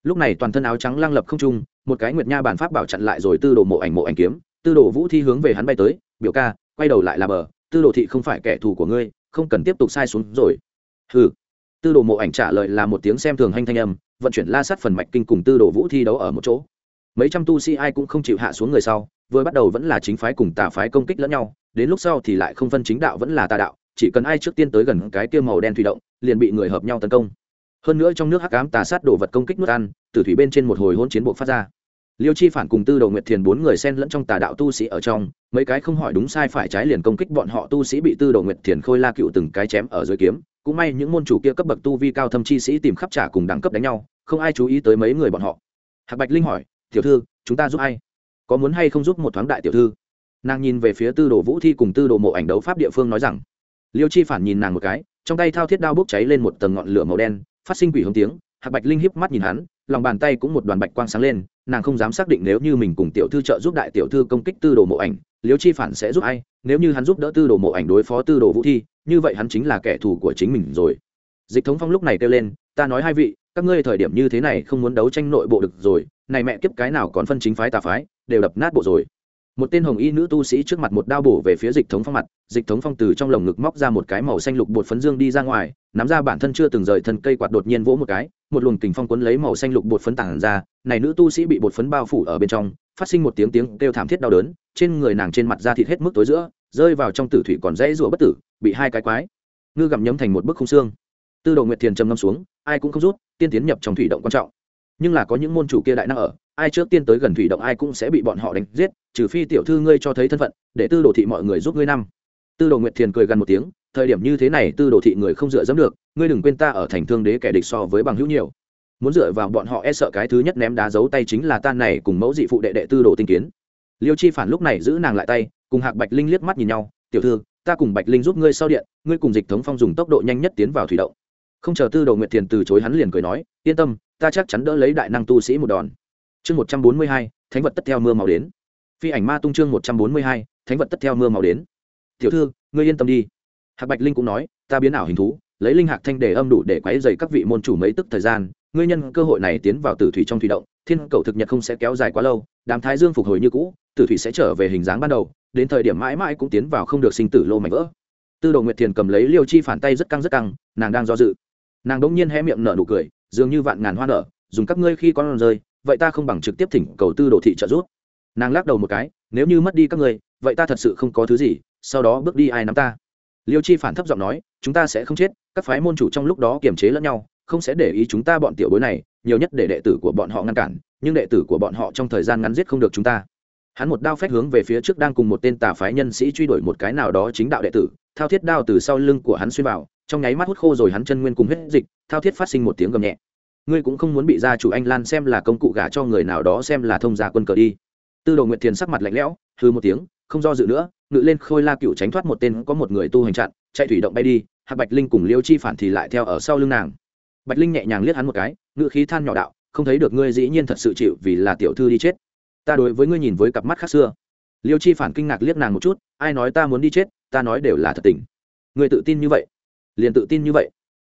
S1: Lúc này toàn thân áo trắng lăng lập không trung, một cái nguyệt nha bản pháp bảo chặn lại rồi tư đồ mộ ảnh mộ ảnh kiếm tư đồ vũ thi hướng về hắn bay tới, biểu ca, quay đầu lại là bờ, tư đồ thị không phải kẻ thù của ngươi, không cần tiếp tục sai xuống rồi. Hừ. Tư đồ mộ ảnh trả lời là một tiếng xem thường hanh thanh âm, vận chuyển la sát phần mạch kinh cùng tư đồ vũ thi đấu ở một chỗ. Mấy trăm tu sĩ ai cũng không chịu hạ xuống người sau, vừa bắt đầu vẫn là chính phái cùng tà phái công kích lẫn nhau, đến lúc sau thì lại không phân chính đạo vẫn là tà đạo, chỉ cần ai trước tiên tới gần cái kia màu đen thủy động, liền bị người hợp nhau tấn công. Hơn nữa trong nước hắc ám tà sát đồ vật công kích nước ăn từ thủy bên trên một hồi hỗn chiến buộc phát ra liêu chi phản cùng tư đầu nguyệt thiền bốn người xen lẫn trong tà đạo tu sĩ ở trong, mấy cái không hỏi đúng sai phải trái liền công kích bọn họ tu sĩ bị tư đầu nguyệt thiền khôi la cựu từng cái chém ở dưới kiếm. Cũng may những môn chủ kia cấp bậc tu vi cao thâm chi sĩ tìm khắp trả cùng đẳng cấp đánh nhau, không ai chú ý tới mấy người bọn họ. Hạc bạch linh hỏi, tiểu thư, chúng ta giúp ai? Có muốn hay không giúp một thoáng đại tiểu thư? Nàng nhìn về phía tư đồ vũ thi cùng tư đồ mộ ảnh đấu pháp địa phương nói rằng. Liêu chi phản nhìn nàng một cái, trong tay thao thiết đao bốc cháy lên một tầng ngọn lửa màu đen, phát sinh quỷ hống tiếng. Hạc bạch linh hiếp mắt nhìn hắn, lòng bàn tay cũng một đoàn bạch quang sáng lên nàng không dám xác định nếu như mình cùng tiểu thư trợ giúp đại tiểu thư công kích tư đồ mộ ảnh, liêu chi phản sẽ giúp ai? Nếu như hắn giúp đỡ tư đồ mộ ảnh đối phó tư đồ vũ thi, như vậy hắn chính là kẻ thù của chính mình rồi. Dịch thống phong lúc này kêu lên, ta nói hai vị, các ngươi thời điểm như thế này không muốn đấu tranh nội bộ được rồi, này mẹ kiếp cái nào còn phân chính phái tà phái, đều đập nát bộ rồi một tên hồng y nữ tu sĩ trước mặt một đao bổ về phía dịch thống phong mặt, dịch thống phong từ trong lồng ngực móc ra một cái màu xanh lục bột phấn dương đi ra ngoài, nắm ra bản thân chưa từng rời thân cây quạt đột nhiên vỗ một cái, một luồng kình phong cuốn lấy màu xanh lục bột phấn tản ra, này nữ tu sĩ bị bột phấn bao phủ ở bên trong, phát sinh một tiếng tiếng kêu thảm thiết đau đớn, trên người nàng trên mặt da thịt hết mức tối giữa, rơi vào trong tử thủy còn rẽ rủa bất tử, bị hai cái quái, ngư gặm nhấm thành một bức khung xương. Tư đồ nguyệt thiền trầm ngâm xuống, ai cũng không rút, tiên tiến nhập trong thủy động quan trọng. Nhưng là có những môn chủ kia đại năng ở ai trước tiên tới gần thủy động ai cũng sẽ bị bọn họ đánh giết, trừ phi tiểu thư ngươi cho thấy thân phận, để tư đồ thị mọi người giúp ngươi năm. Tư đồ nguyệt thiền cười gần một tiếng, thời điểm như thế này tư đồ thị người không dựa dẫm được, ngươi đừng quên ta ở thành thương đế kẻ địch so với bằng hữu nhiều. Muốn dựa vào bọn họ e sợ cái thứ nhất ném đá giấu tay chính là tan này cùng mẫu dị phụ đệ đệ tư đồ tinh kiến. Liêu chi phản lúc này giữ nàng lại tay, cùng hạc bạch linh liếc mắt nhìn nhau, tiểu thư, ta cùng bạch linh giúp ngươi sau điện, ngươi cùng dịch thống phong dùng tốc độ nhanh nhất tiến vào thủy động. Không chờ tư đồ nguyệt thiền từ chối hắn liền cười nói, yên tâm, ta chắc chắn đỡ lấy đại năng tu sĩ một đòn chương một trăm bốn mươi hai, thánh vật tất theo mưa màu đến. Phi ảnh ma tung chương một trăm bốn mươi hai, thánh vật tất theo mưa màu đến. Tiểu thư, ngươi yên tâm đi. Hạc bạch linh cũng nói, ta biến ảo hình thú, lấy linh hạc thanh để âm đủ để quấy dày các vị môn chủ mấy tức thời gian, ngươi nhân cơ hội này tiến vào tử thủy trong thủy động, thiên cầu thực nhật không sẽ kéo dài quá lâu, đám thái dương phục hồi như cũ, tử thủy sẽ trở về hình dáng ban đầu, đến thời điểm mãi mãi cũng tiến vào không được sinh tử lô mạnh vỡ. Tư đồ nguyệt thiền cầm lấy liêu chi phản tay rất căng rất căng, nàng đang do dự. Nàng đột nhiên hé miệng nở nụ cười, dường như vạn ngàn hoa nở, dùng các ngươi khi con rơi vậy ta không bằng trực tiếp thỉnh cầu tư đồ thị trợ giúp. Nàng lắc đầu một cái, nếu như mất đi các ngươi, vậy ta thật sự không có thứ gì, sau đó bước đi ai nắm ta. Liêu chi phản thấp giọng nói, chúng ta sẽ không chết, các phái môn chủ trong lúc đó kiềm chế lẫn nhau, không sẽ để ý chúng ta bọn tiểu bối này, nhiều nhất để đệ tử của bọn họ ngăn cản, nhưng đệ tử của bọn họ trong thời gian ngắn giết không được chúng ta. Hắn một đao phách hướng về phía trước đang cùng một tên tà phái nhân sĩ truy đuổi một cái nào đó chính đạo đệ tử, thao thiết đao từ sau lưng của hắn xuyên vào, trong nháy mắt hút khô rồi hắn chân nguyên cùng huyết dịch, thao thiết phát sinh một tiếng gầm nhẹ ngươi cũng không muốn bị gia chủ anh lan xem là công cụ gả cho người nào đó xem là thông gia quân cờ đi. Tư đồ nguyệt thiền sắc mặt lạnh lẽo hư một tiếng, không do dự nữa, ngự lên khôi la cựu tránh thoát một tên có một người tu hành chặn, chạy thủy động bay đi, hạc bạch linh cùng liêu chi phản thì lại theo ở sau lưng nàng. Bạch linh nhẹ nhàng liếc hắn một cái ngự khí than nhỏ đạo, không thấy được ngươi dĩ nhiên thật sự chịu vì là tiểu thư đi chết. Ta đối với ngươi nhìn với cặp mắt khác xưa. Liêu chi phản kinh ngạc liếc nàng một chút, ai nói ta muốn đi chết, ta nói đều là thật tình. Ngươi tự tin như vậy, liền tự tin như vậy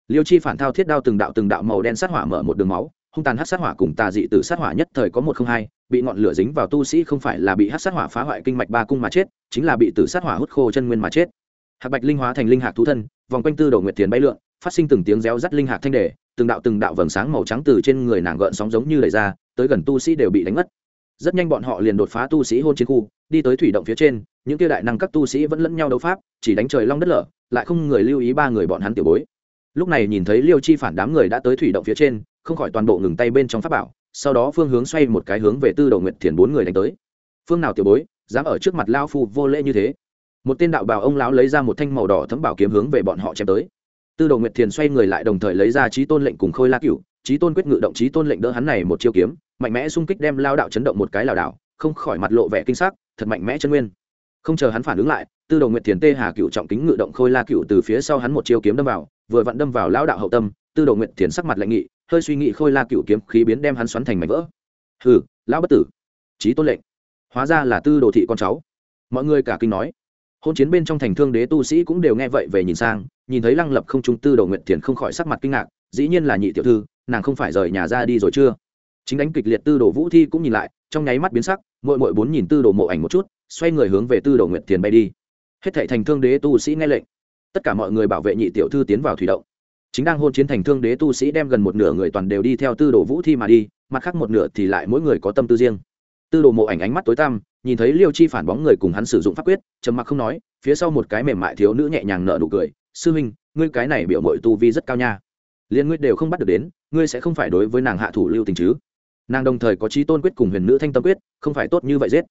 S1: liêu chi phản thao thiết đao từng đạo từng đạo màu đen sát hỏa mở một đường máu, hung tàn hát sát hỏa cùng tà dị tử sát hỏa nhất thời có một không hai, bị ngọn lửa dính vào tu sĩ không phải là bị hát sát hỏa phá hoại kinh mạch ba cung mà chết, chính là bị tử sát hỏa hút khô chân nguyên mà chết. Hạc bạch linh hóa thành linh hạc thú thân, vòng quanh tư đầu nguyệt tiền bay lượn, phát sinh từng tiếng réo rắt linh hạc thanh đề, từng đạo từng đạo vầng sáng màu trắng từ trên người nàng gợn sóng giống như đẩy ra, tới gần tu sĩ đều bị đánh mất rất nhanh bọn họ liền đột phá tu sĩ hôn chiến khu, đi tới thủy động phía trên, những kia đại năng các tu sĩ vẫn lẫn nhau đấu pháp, chỉ đánh trời long đất lở, lại không người lưu ý ba người bọn hắn tiểu bối lúc này nhìn thấy liêu chi phản đám người đã tới thủy động phía trên, không khỏi toàn bộ ngừng tay bên trong pháp bảo, sau đó phương hướng xoay một cái hướng về tư đầu nguyệt thiền bốn người đánh tới. Phương nào tiểu bối, dám ở trước mặt lao phu vô lễ như thế? Một tên đạo bào ông lão lấy ra một thanh màu đỏ thấm bảo kiếm hướng về bọn họ chém tới. Tư đầu nguyệt thiền xoay người lại đồng thời lấy ra trí tôn lệnh cùng khôi la cựu trí tôn quyết ngự động trí tôn lệnh đỡ hắn này một chiêu kiếm, mạnh mẽ xung kích đem lao đạo chấn động một cái lảo đảo, không khỏi mặt lộ vẻ kinh sắc, thật mạnh mẽ chân nguyên. Không chờ hắn phản ứng lại, tư đầu nguyệt thiền tê hà cựu trọng kính ngự động khôi la cựu từ phía sau hắn một chiêu kiếm đâm vào vừa vặn đâm vào lão đạo hậu tâm, tư đồ nguyệt thiền sắc mặt lạnh nghị, hơi suy nghĩ khôi la cựu kiếm khí biến đem hắn xoắn thành mảnh vỡ. Hừ, lão bất tử. Trí tôn lệnh. Hóa ra là tư đồ thị con cháu. Mọi người cả kinh nói. Hôn chiến bên trong thành thương đế tu sĩ cũng đều nghe vậy về nhìn sang, nhìn thấy lăng lập không trung tư đồ nguyện thiền không khỏi sắc mặt kinh ngạc, dĩ nhiên là nhị tiểu thư, nàng không phải rời nhà ra đi rồi chưa? Chính đánh kịch liệt tư đồ vũ thi cũng nhìn lại, trong nháy mắt biến sắc mội mội bốn nhìn tư đồ mộ ảnh một chút, xoay người hướng về tư đồ nguyện thiền bay đi. Hết thệ thành thương đế tu sĩ nghe lệnh tất cả mọi người bảo vệ nhị tiểu thư tiến vào thủy động. Chính đang hôn chiến thành thương đế tu sĩ đem gần một nửa người toàn đều đi theo tư đồ vũ thi mà đi, mặt khác một nửa thì lại mỗi người có tâm tư riêng. Tư đồ mộ ảnh ánh mắt tối tăm, nhìn thấy liêu chi phản bóng người cùng hắn sử dụng pháp quyết, trầm mặc không nói, phía sau một cái mềm mại thiếu nữ nhẹ nhàng nở nụ cười, sư huynh, ngươi cái này biểu mội tu vi rất cao nha. Liên ngươi đều không bắt được đến, ngươi sẽ không phải đối với nàng hạ thủ lưu tình chứ. Nàng đồng thời có trí tôn quyết cùng huyền nữ thanh tâm quyết, không phải tốt như vậy giết.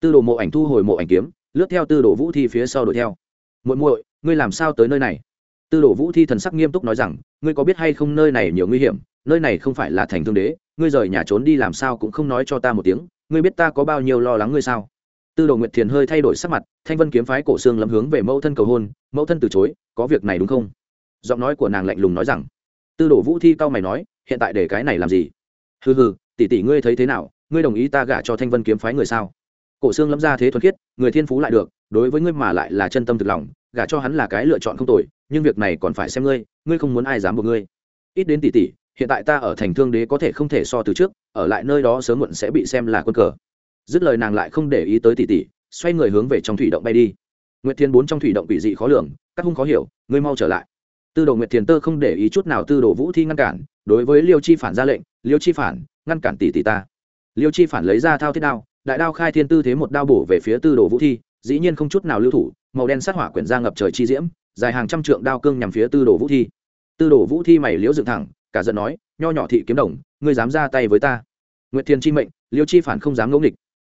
S1: Tư đồ mộ ảnh thu hồi mộ ảnh kiếm, lướt theo tư đồ vũ thi phía sau đuổi theo. Muội muội ngươi làm sao tới nơi này? Tư đồ vũ thi thần sắc nghiêm túc nói rằng, ngươi có biết hay không nơi này nhiều nguy hiểm, nơi này không phải là thành thương đế, ngươi rời nhà trốn đi làm sao cũng không nói cho ta một tiếng, ngươi biết ta có bao nhiêu lo lắng ngươi sao? Tư đồ nguyệt thiền hơi thay đổi sắc mặt, thanh vân kiếm phái cổ xương lấm hướng về mẫu thân cầu hôn, mẫu thân từ chối, có việc này đúng không? Giọng nói của nàng lạnh lùng nói rằng. Tư đồ vũ thi cao mày nói, hiện tại để cái này làm gì? Hừ hừ, tỷ tỷ ngươi thấy thế nào, ngươi đồng ý ta gả cho thanh vân kiếm phái người sao? Cổ xương lấm ra thế thuần khiết, người thiên phú lại được, đối với ngươi mà lại là chân tâm thực lòng gả cho hắn là cái lựa chọn không tồi, nhưng việc này còn phải xem ngươi ngươi không muốn ai dám buộc ngươi. Ít đến tỷ tỷ, hiện tại ta ở thành thương đế có thể không thể so từ trước, ở lại nơi đó sớm muộn sẽ bị xem là quân cờ. Dứt lời nàng lại không để ý tới tỷ tỷ, xoay người hướng về trong thủy động bay đi. Nguyệt thiên bốn trong thủy động bị dị khó lường, các hung khó hiểu, ngươi mau trở lại. Tư đồ nguyệt thiền tơ không để ý chút nào tư đồ vũ thi ngăn cản, đối với liêu chi phản ra lệnh, liêu chi phản, ngăn cản tỷ tỷ ta. Liêu chi phản lấy ra thao thiết đao, đại đao khai thiên tư thế một đao bổ về phía tư đồ vũ thi dĩ nhiên không chút nào lưu thủ, màu đen sát hỏa quyển ra ngập trời chi diễm, dài hàng trăm trượng đao cương nhằm phía tư đồ vũ thi. Tư đồ vũ thi mày liễu dựng thẳng, cả giận nói, nho nhỏ thị kiếm đồng, ngươi dám ra tay với ta? Nguyệt thiên chi mệnh, liêu chi phản không dám ngẫu nghịch.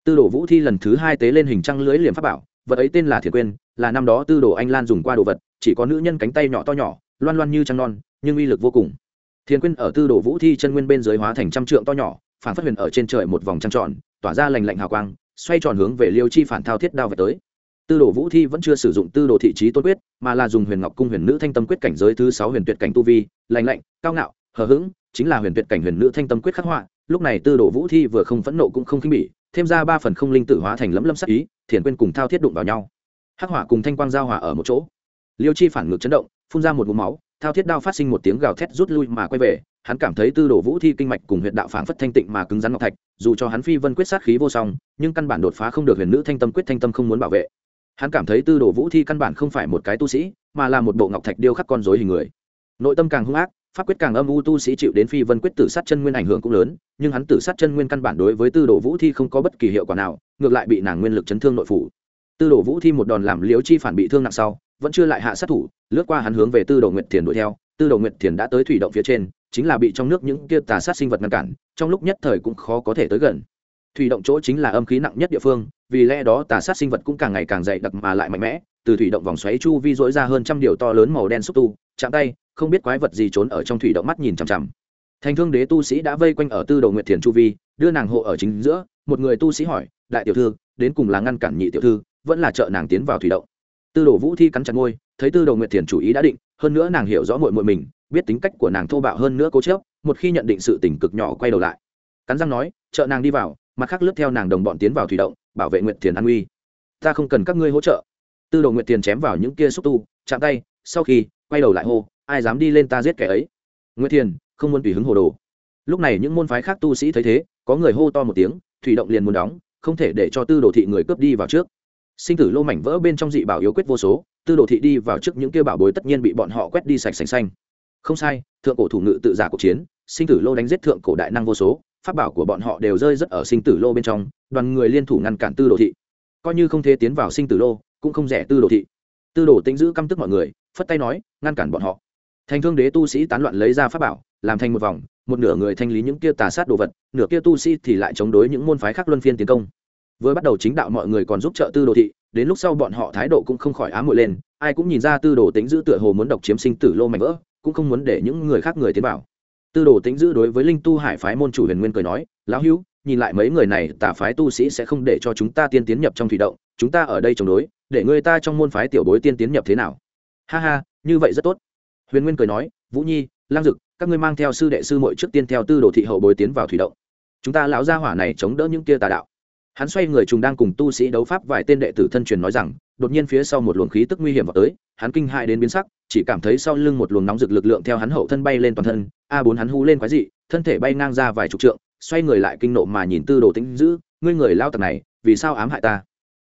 S1: Tư đồ vũ thi lần thứ hai tế lên hình trăng lưới liềm pháp bảo, vật ấy tên là thiền quyên, là năm đó tư đồ anh lan dùng qua đồ vật, chỉ có nữ nhân cánh tay nhỏ to nhỏ, loan loan như trăng non, nhưng uy lực vô cùng. Thiền quyên ở tư đồ vũ thi chân nguyên bên dưới hóa thành trăm trượng to nhỏ phản phát huyền ở trên trời một vòng trăng tròn, tỏa ra lành lạnh hào quang xoay tròn hướng về liêu chi phản thao thiết đao về tới. Tư đồ vũ thi vẫn chưa sử dụng tư đồ thị trí tôn quyết, mà là dùng huyền ngọc cung huyền nữ thanh tâm quyết cảnh giới thứ sáu huyền tuyệt cảnh tu vi lành lạnh, cao ngạo, hờ hững, chính là huyền tuyệt cảnh huyền nữ thanh tâm quyết khắc họa. Lúc này tư đồ vũ thi vừa không phẫn nộ cũng không khinh bỉ, thêm ra ba phần không linh tử hóa thành lẫm lâm sắc ý, thiền quên cùng thao thiết đụng vào nhau. Hắc hỏa cùng thanh quang giao hỏa ở một chỗ. Liêu chi phản ngược chấn động, phun ra một mũ máu thao thiết đao phát sinh một tiếng gào thét rút lui mà quay về, hắn cảm thấy tư đồ vũ thi kinh mạch cùng huyện đạo phảng phất thanh tịnh mà cứng rắn ngọc thạch, dù cho hắn phi vân quyết sát khí vô song, nhưng căn bản đột phá không được huyền nữ thanh tâm quyết thanh tâm không muốn bảo vệ. Hắn cảm thấy tư đồ vũ thi căn bản không phải một cái tu sĩ, mà là một bộ ngọc thạch điêu khắc con dối hình người. Nội tâm càng hung ác, pháp quyết càng âm u tu sĩ chịu đến phi vân quyết tử sát chân nguyên ảnh hưởng cũng lớn, nhưng hắn tử sát chân nguyên căn bản đối với tư đồ vũ thi không có bất kỳ hiệu quả nào, ngược lại bị nàng nguyên lực chấn thương nội phủ. Tư đồ vũ thi một đòn làm liếu chi phản bị thương nặng sau, vẫn chưa lại hạ sát thủ lướt qua hắn hướng về tư đồ nguyệt thiền đuổi theo. Tư đồ nguyệt thiền đã tới thủy động phía trên, chính là bị trong nước những kia tà sát sinh vật ngăn cản, trong lúc nhất thời cũng khó có thể tới gần. Thủy động chỗ chính là âm khí nặng nhất địa phương, vì lẽ đó tà sát sinh vật cũng càng ngày càng dày đặc mà lại mạnh mẽ, từ thủy động vòng xoáy chu vi dỗi ra hơn trăm điều to lớn màu đen xúc tu, chạm tay, không biết quái vật gì trốn ở trong thủy động mắt nhìn chằm chằm. Thành thương đế tu sĩ đã vây quanh ở tư đầu nguyệt thiền chu vi, đưa nàng hộ ở chính giữa, một người tu sĩ hỏi, đại tiểu thư, đến cùng là ngăn cản nhị tiểu thư, vẫn là trợ nàng tiến vào thủy động? Tư đồ vũ thi cắn chặt ngôi thấy tư đầu nguyệt thiền chủ ý đã định, hơn nữa nàng hiểu rõ mội mội mình, biết tính cách của nàng thô bạo hơn nữa cố chớp một khi nhận định sự tình cực nhỏ quay đầu lại. Cắn răng nói trợ nàng đi vào, mặt khác lướt theo nàng đồng bọn tiến vào thủy động, bảo vệ nguyệt thiền an uy ta không cần các ngươi hỗ trợ. Tư đồ nguyệt thiền chém vào những kia xúc tu, chạm tay, sau khi quay đầu lại hô, ai dám đi lên ta giết kẻ ấy? Nguyệt thiền không muốn tùy hứng hồ đồ. Lúc này những môn phái khác tu sĩ thấy thế, có người hô to một tiếng, thủy động liền muốn đóng, không thể để cho tư đồ thị người cướp đi vào trước sinh tử lô mảnh vỡ bên trong dị bảo yếu quyết vô số, tư đồ thị đi vào trước những kia bảo bối tất nhiên bị bọn họ quét đi sạch sành xanh. Không sai, thượng cổ thủ ngự tự giả cuộc chiến, sinh tử lô đánh giết thượng cổ đại năng vô số, pháp bảo của bọn họ đều rơi rất ở sinh tử lô bên trong, đoàn người liên thủ ngăn cản tư đồ thị. Coi như không thể tiến vào sinh tử lô, cũng không rẻ tư đồ thị. Tư đồ tính giữ căm tức mọi người, phất tay nói, ngăn cản bọn họ. Thành thương đế tu sĩ tán loạn lấy ra pháp bảo, làm thành một vòng, một nửa người thanh lý những kia tà sát đồ vật, nửa kia tu sĩ thì lại chống đối những môn phái khác luân phiên tiến công vừa bắt đầu chính đạo mọi người còn giúp trợ tư đồ thị, đến lúc sau bọn họ thái độ cũng không khỏi ám muội lên, ai cũng nhìn ra tư đồ tính giữ tựa hồ muốn độc chiếm sinh tử lô mạnh vỡ, cũng không muốn để những người khác người tiến vào. Tư đồ tính giữ đối với linh tu hải phái môn chủ huyền nguyên cười nói, lão hữu, nhìn lại mấy người này, tà phái tu sĩ sẽ không để cho chúng ta tiên tiến nhập trong thủy động, chúng ta ở đây chống đối, để người ta trong môn phái tiểu bối tiên tiến nhập thế nào? Ha ha, như vậy rất tốt. Huyền nguyên cười nói, vũ nhi, lang dực, các ngươi mang theo sư đệ sư muội trước tiên theo tư đồ thị hậu bối tiến vào thủy động. Chúng ta lão gia hỏa này chống đỡ những kia tà đạo hắn xoay người trùng đang cùng tu sĩ đấu pháp vài tên đệ tử thân truyền nói rằng đột nhiên phía sau một luồng khí tức nguy hiểm vào tới hắn kinh hại đến biến sắc chỉ cảm thấy sau lưng một luồng nóng rực lực lượng theo hắn hậu thân bay lên toàn thân a bốn hắn hú lên quái dị thân thể bay ngang ra vài chục trượng xoay người lại kinh nộ mà nhìn tư đồ tĩnh Dữ, ngươi người lao tặc này vì sao ám hại ta?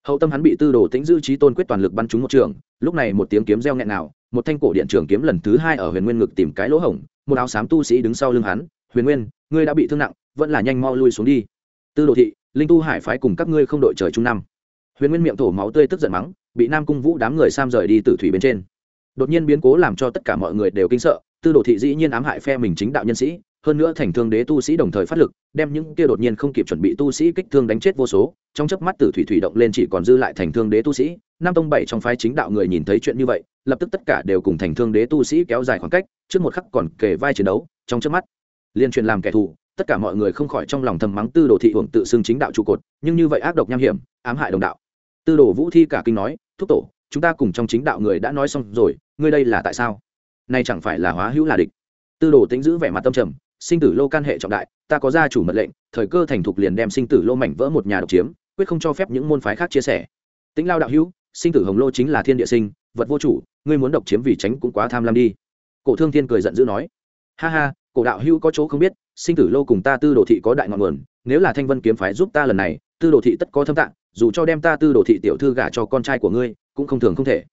S1: Hậu tâm hắn bị tư đồ tĩnh Dữ trí tôn quyết toàn lực bắn trúng một trường lúc này một tiếng kiếm reo nghẹn nào một thanh cổ điện trường kiếm lần thứ hai ở huyền nguyên ngực tìm cái lỗ hổng một áo xám tu sĩ đứng sau lưng hắn huyền nguyên ngươi đã bị thương nặng vẫn là nhanh mau lui xuống đi. Tư đồ thị linh tu hải phái cùng các ngươi không đội trời chung năm. Huyền nguyên miệng thổ máu tươi tức giận mắng, bị nam cung vũ đám người sam rời đi từ thủy bên trên. Đột nhiên biến cố làm cho tất cả mọi người đều kinh sợ, tư đồ thị dĩ nhiên ám hại phe mình chính đạo nhân sĩ, hơn nữa thành thương đế tu sĩ đồng thời phát lực, đem những kia đột nhiên không kịp chuẩn bị tu sĩ kích thương đánh chết vô số, trong chớp mắt tử thủy thủy động lên chỉ còn dư lại thành thương đế tu sĩ, nam tông bảy trong phái chính đạo người nhìn thấy chuyện như vậy, lập tức tất cả đều cùng thành thương đế tu sĩ kéo dài khoảng cách, trước một khắc còn kề vai chiến đấu, trong chớp mắt, liên truyền làm kẻ thù tất cả mọi người không khỏi trong lòng thầm mắng tư đồ thị hưởng tự xưng chính đạo trụ cột, nhưng như vậy ác độc nham hiểm, ám hại đồng đạo. Tư đồ vũ thi cả kinh nói, thúc tổ, chúng ta cùng trong chính đạo người đã nói xong rồi, ngươi đây là tại sao? Nay chẳng phải là hóa hữu là địch. Tư đồ tính giữ vẻ mặt tâm trầm, sinh tử lô can hệ trọng đại, ta có gia chủ mật lệnh, thời cơ thành thục liền đem sinh tử lô mảnh vỡ một nhà độc chiếm, quyết không cho phép những môn phái khác chia sẻ. Tính lao đạo hữu, sinh tử hồng lô chính là thiên địa sinh, vật vô chủ, ngươi muốn độc chiếm vì tránh cũng quá tham lam đi. Cổ thương thiên cười giận dữ nói, ha ha cổ đạo hữu có chỗ không biết, sinh tử lô cùng ta tư đồ thị có đại ngọn nguồn, nếu là thanh vân kiếm phái giúp ta lần này, tư đồ thị tất có thâm tạng, dù cho đem ta tư đồ thị tiểu thư gả cho con trai của ngươi, cũng không thường không thể.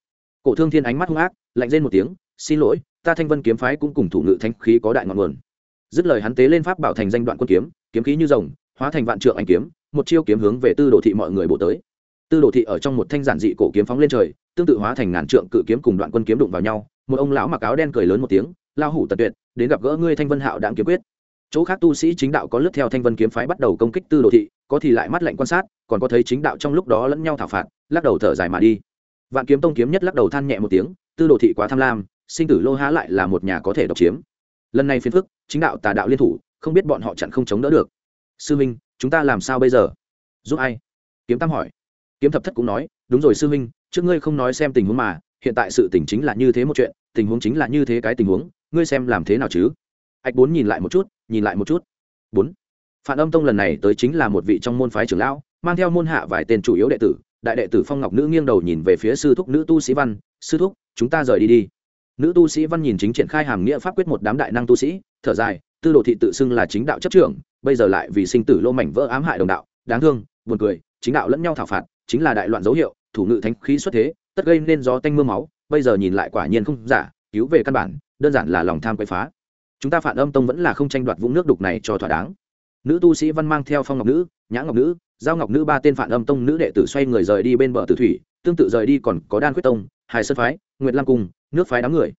S1: Cổ thương thiên ánh mắt hung ác, lạnh lên một tiếng, xin lỗi, ta thanh vân kiếm phái cũng cùng thủ ngự thanh khí có đại ngọn nguồn. Dứt lời hắn tế lên pháp bảo thành danh đoạn quân kiếm kiếm khí như rồng, hóa thành vạn trượng anh kiếm, một chiêu kiếm hướng về tư đồ thị mọi người bổ tới. Tư đồ thị ở trong một thanh giản dị cổ kiếm phóng lên trời, tương tự hóa thành ngàn trượng cự kiếm cùng đoạn quân kiếm đụng vào nhau, một ông lão mặc áo đen cười lớn một tiếng, lao hủ tật tuyệt đến gặp gỡ ngươi thanh vân hạo đạm kiếm quyết. Chỗ khác tu sĩ chính đạo có lướt theo thanh vân kiếm phái bắt đầu công kích tư đồ thị, có thì lại mắt lạnh quan sát, còn có thấy chính đạo trong lúc đó lẫn nhau thảo phạt, lắc đầu thở dài mà đi. Vạn kiếm tông kiếm nhất lắc đầu than nhẹ một tiếng, tư đồ thị quá tham lam, sinh tử lô há lại là một nhà có thể độc chiếm. Lần này phiền phức, chính đạo tà đạo liên thủ, không biết bọn họ chặn không chống đỡ được. Sư minh, chúng ta làm sao bây giờ? Giúp ai? Kiếm tam hỏi. Kiếm thập thất cũng nói, đúng rồi sư minh, trước ngươi không nói xem tình huống mà, hiện tại sự tình chính là như thế một chuyện, tình huống chính là như thế cái tình huống ngươi xem làm thế nào chứ? Ạch bốn nhìn lại một chút, nhìn lại một chút. Bốn. Phản âm tông lần này tới chính là một vị trong môn phái trưởng lão, mang theo môn hạ vài tên chủ yếu đệ tử, đại đệ tử phong ngọc nữ nghiêng đầu nhìn về phía sư thúc nữ tu sĩ văn, sư thúc, chúng ta rời đi đi. Nữ tu sĩ văn nhìn chính triển khai hàm nghĩa pháp quyết một đám đại năng tu sĩ, thở dài, tư đồ thị tự xưng là chính đạo chấp trưởng, bây giờ lại vì sinh tử lô mảnh vỡ ám hại đồng đạo, đáng thương, buồn cười, chính đạo lẫn nhau thảo phạt, chính là đại loạn dấu hiệu, thủ ngự thánh khí xuất thế, tất gây nên gió tanh mưa máu, bây giờ nhìn lại quả nhiên không giả, cứu về căn bản đơn giản là lòng tham quậy phá. Chúng ta phản âm tông vẫn là không tranh đoạt vũng nước đục này cho thỏa đáng. Nữ tu sĩ văn mang theo phong ngọc nữ, nhã ngọc nữ, giao ngọc nữ ba tên phản âm tông nữ đệ tử xoay người rời đi bên bờ tử thủy, tương tự rời đi còn có đan quyết tông, hải sơn phái, nguyệt lam cung, nước phái đám người.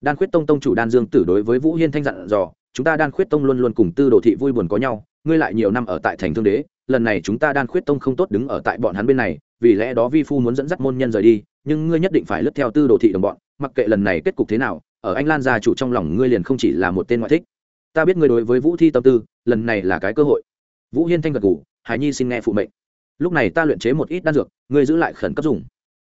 S1: Đan quyết tông tông chủ đan dương tử đối với vũ hiên thanh dặn dò, chúng ta đan khuyết tông luôn luôn cùng tư đồ thị vui buồn có nhau, ngươi lại nhiều năm ở tại thành thương đế, lần này chúng ta đan khuyết tông không tốt đứng ở tại bọn hắn bên này, vì lẽ đó vi phu muốn dẫn dắt môn nhân rời đi, nhưng ngươi nhất định phải lướt theo tư đồ thị đồng bọn, mặc kệ lần này kết cục thế nào ở anh lan gia chủ trong lòng ngươi liền không chỉ là một tên ngoại thích. Ta biết ngươi đối với vũ thi tâm tư, lần này là cái cơ hội. Vũ hiên thanh gật ngủ hải nhi xin nghe phụ mệnh. Lúc này ta luyện chế một ít đan dược, ngươi giữ lại khẩn cấp dùng.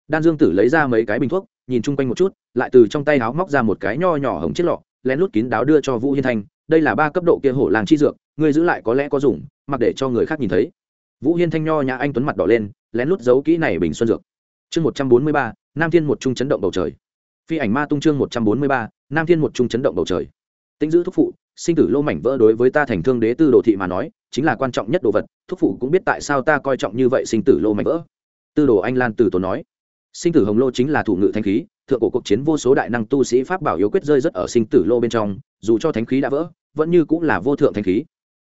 S1: Đan dương tử lấy ra mấy cái bình thuốc, nhìn chung quanh một chút, lại từ trong tay áo móc ra một cái nho nhỏ hồng chiếc lọ, lén lút kín đáo đưa cho vũ hiên thanh, đây là ba cấp độ kia hổ làng chi dược, ngươi giữ lại có lẽ có dùng, mặc để cho người khác nhìn thấy. Vũ hiên thanh nho nhà anh tuấn mặt đỏ lên, lén lút giấu kỹ này bình xuân dược. Chương một trăm bốn mươi ba, nam thiên một trung chấn động bầu trời phi ảnh ma tung chương một trăm bốn mươi ba, nam thiên một trung chấn động bầu trời. Tính giữ thúc phụ, sinh tử lô mảnh vỡ đối với ta thành thương đế tư đồ thị mà nói, chính là quan trọng nhất đồ vật, thúc phụ cũng biết tại sao ta coi trọng như vậy sinh tử lô mảnh vỡ. Tư đồ anh lan từ tốn nói, sinh tử hồng lô chính là thủ ngự thanh khí, thượng cổ cuộc chiến vô số đại năng tu sĩ pháp bảo yếu quyết rơi rất ở sinh tử lô bên trong, dù cho thánh khí đã vỡ, vẫn như cũng là vô thượng thanh khí.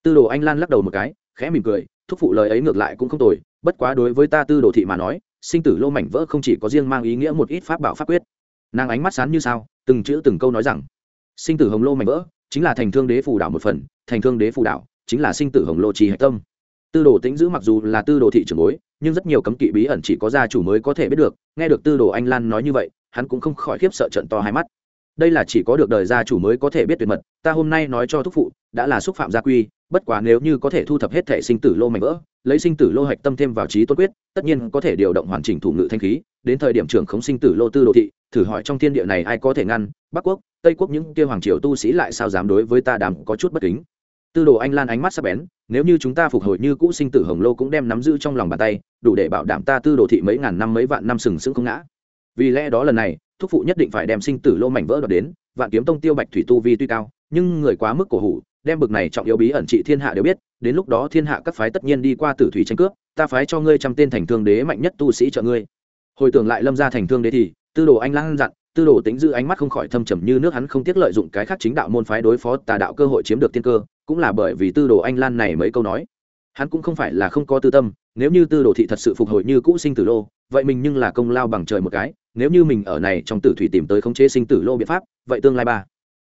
S1: Tư đồ anh lan lắc đầu một cái, khẽ mỉm cười, thúc phụ lời ấy ngược lại cũng không tồi, bất quá đối với ta tư đồ thị mà nói, sinh tử lô mảnh vỡ không chỉ có riêng mang ý nghĩa một ít pháp bảo pháp quyết nàng ánh mắt sáng như sao, từng chữ từng câu nói rằng, sinh tử hồng lô mảnh vỡ, chính là thành thương đế phù đảo một phần, thành thương đế phù đảo chính là sinh tử hồng lô trì hạch tâm. Tư đồ tĩnh giữ mặc dù là tư đồ thị trưởng bối, nhưng rất nhiều cấm kỵ bí ẩn chỉ có gia chủ mới có thể biết được, nghe được tư đồ anh lan nói như vậy, hắn cũng không khỏi khiếp sợ trận to hai mắt. Đây là chỉ có được đời gia chủ mới có thể biết tuyệt mật, ta hôm nay nói cho thúc phụ, đã là xúc phạm gia quy bất quá nếu như có thể thu thập hết thể sinh tử lô mảnh vỡ, lấy sinh tử lô hạch tâm thêm vào trí tốt quyết, tất nhiên có thể điều động hoàn chỉnh thủ ngự thanh khí. Đến thời điểm trưởng khống sinh tử lô tư đồ thị, thử hỏi trong thiên địa này ai có thể ngăn? Bắc quốc, tây quốc những kia hoàng triều tu sĩ lại sao dám đối với ta đàm có chút bất kính? Tư đồ anh lan ánh mắt sắp bén, nếu như chúng ta phục hồi như cũ sinh tử hồng lô cũng đem nắm giữ trong lòng bàn tay, đủ để bảo đảm ta tư đồ thị mấy ngàn năm mấy vạn năm sừng sững không ngã. Vì lẽ đó lần này, thúc phụ nhất định phải đem sinh tử lô mảnh vỡ đoạt đến, vạn kiếm tông tiêu bạch thủy tu vi tuy cao, nhưng người quá mức cổ hủ đem bực này trọng yếu bí ẩn trị thiên hạ đều biết, đến lúc đó thiên hạ các phái tất nhiên đi qua tử thủy tranh cướp, ta phái cho ngươi trăm tên thành thương đế mạnh nhất tu sĩ trợ ngươi. Hồi tưởng lại lâm ra thành thương đế thì, tư đồ anh lan dặn, tư đồ tính giữ ánh mắt không khỏi thâm trầm như nước hắn không tiếc lợi dụng cái khác chính đạo môn phái đối phó tà đạo cơ hội chiếm được tiên cơ, cũng là bởi vì tư đồ anh lan này mấy câu nói. Hắn cũng không phải là không có tư tâm, nếu như tư đồ thị thật sự phục hồi như cũ sinh tử lô, vậy mình nhưng là công lao bằng trời một cái, nếu như mình ở này trong tử thủy tìm tới khống chế sinh tử lô biện pháp, vậy tương lai ba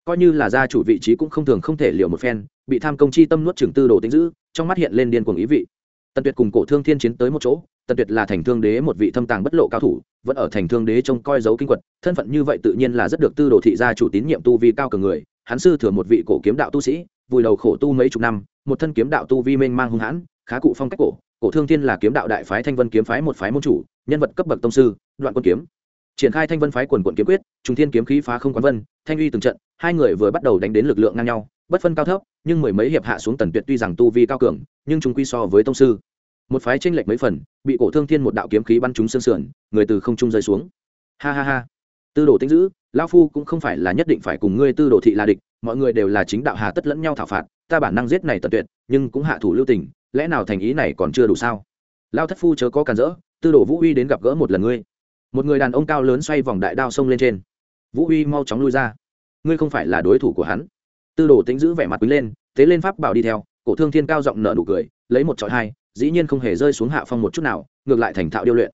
S1: coi như là gia chủ vị trí cũng không thường không thể liều một phen, bị tham công chi tâm nuốt trường tư đồ tính giữ, trong mắt hiện lên điên cuồng ý vị. Tần tuyệt cùng cổ thương thiên chiến tới một chỗ, tần tuyệt là thành thương đế một vị thâm tàng bất lộ cao thủ, vẫn ở thành thương đế trông coi dấu kinh quật, thân phận như vậy tự nhiên là rất được tư đồ thị gia chủ tín nhiệm tu vi cao cường người, hắn sư thừa một vị cổ kiếm đạo tu sĩ, vùi đầu khổ tu mấy chục năm, một thân kiếm đạo tu vi mênh mang hung hãn, khá cụ phong cách cổ cổ thương thiên là kiếm đạo đại phái thanh vân kiếm phái một phái môn chủ, nhân vật cấp bậc tông sư, đoạn quân kiếm triển khai thanh vân phái quần quận kiếm quyết trung thiên kiếm khí phá không quán vân, thanh uy từng trận, hai người vừa bắt đầu đánh đến lực lượng ngang nhau, bất phân cao thấp, nhưng mười mấy hiệp hạ xuống tần tuyệt tuy rằng tu vi cao cường, nhưng chúng quy so với tông sư. Một phái tranh lệch mấy phần, bị cổ thương thiên một đạo kiếm khí bắn trúng xương sườn, người từ không trung rơi xuống. Ha ha ha. Tư đồ tinh dữ lao phu cũng không phải là nhất định phải cùng ngươi tư đồ thị là địch, mọi người đều là chính đạo hà tất lẫn nhau thảo phạt, ta bản năng giết này tận tuyệt, nhưng cũng hạ thủ lưu tình, lẽ nào thành ý này còn chưa đủ sao? Lao thất phu chớ có cản rỡ, tư đồ vũ uy đến gặp gỡ một lần ngươi một người đàn ông cao lớn xoay vòng đại đao xông lên trên. Vũ Huy mau chóng lui ra. Ngươi không phải là đối thủ của hắn. Tư đồ tính giữ vẻ mặt quý lên, thế lên pháp bảo đi theo, cổ thương thiên cao giọng nở nụ cười, lấy một trọi hai, dĩ nhiên không hề rơi xuống hạ phong một chút nào, ngược lại thành thạo điêu luyện.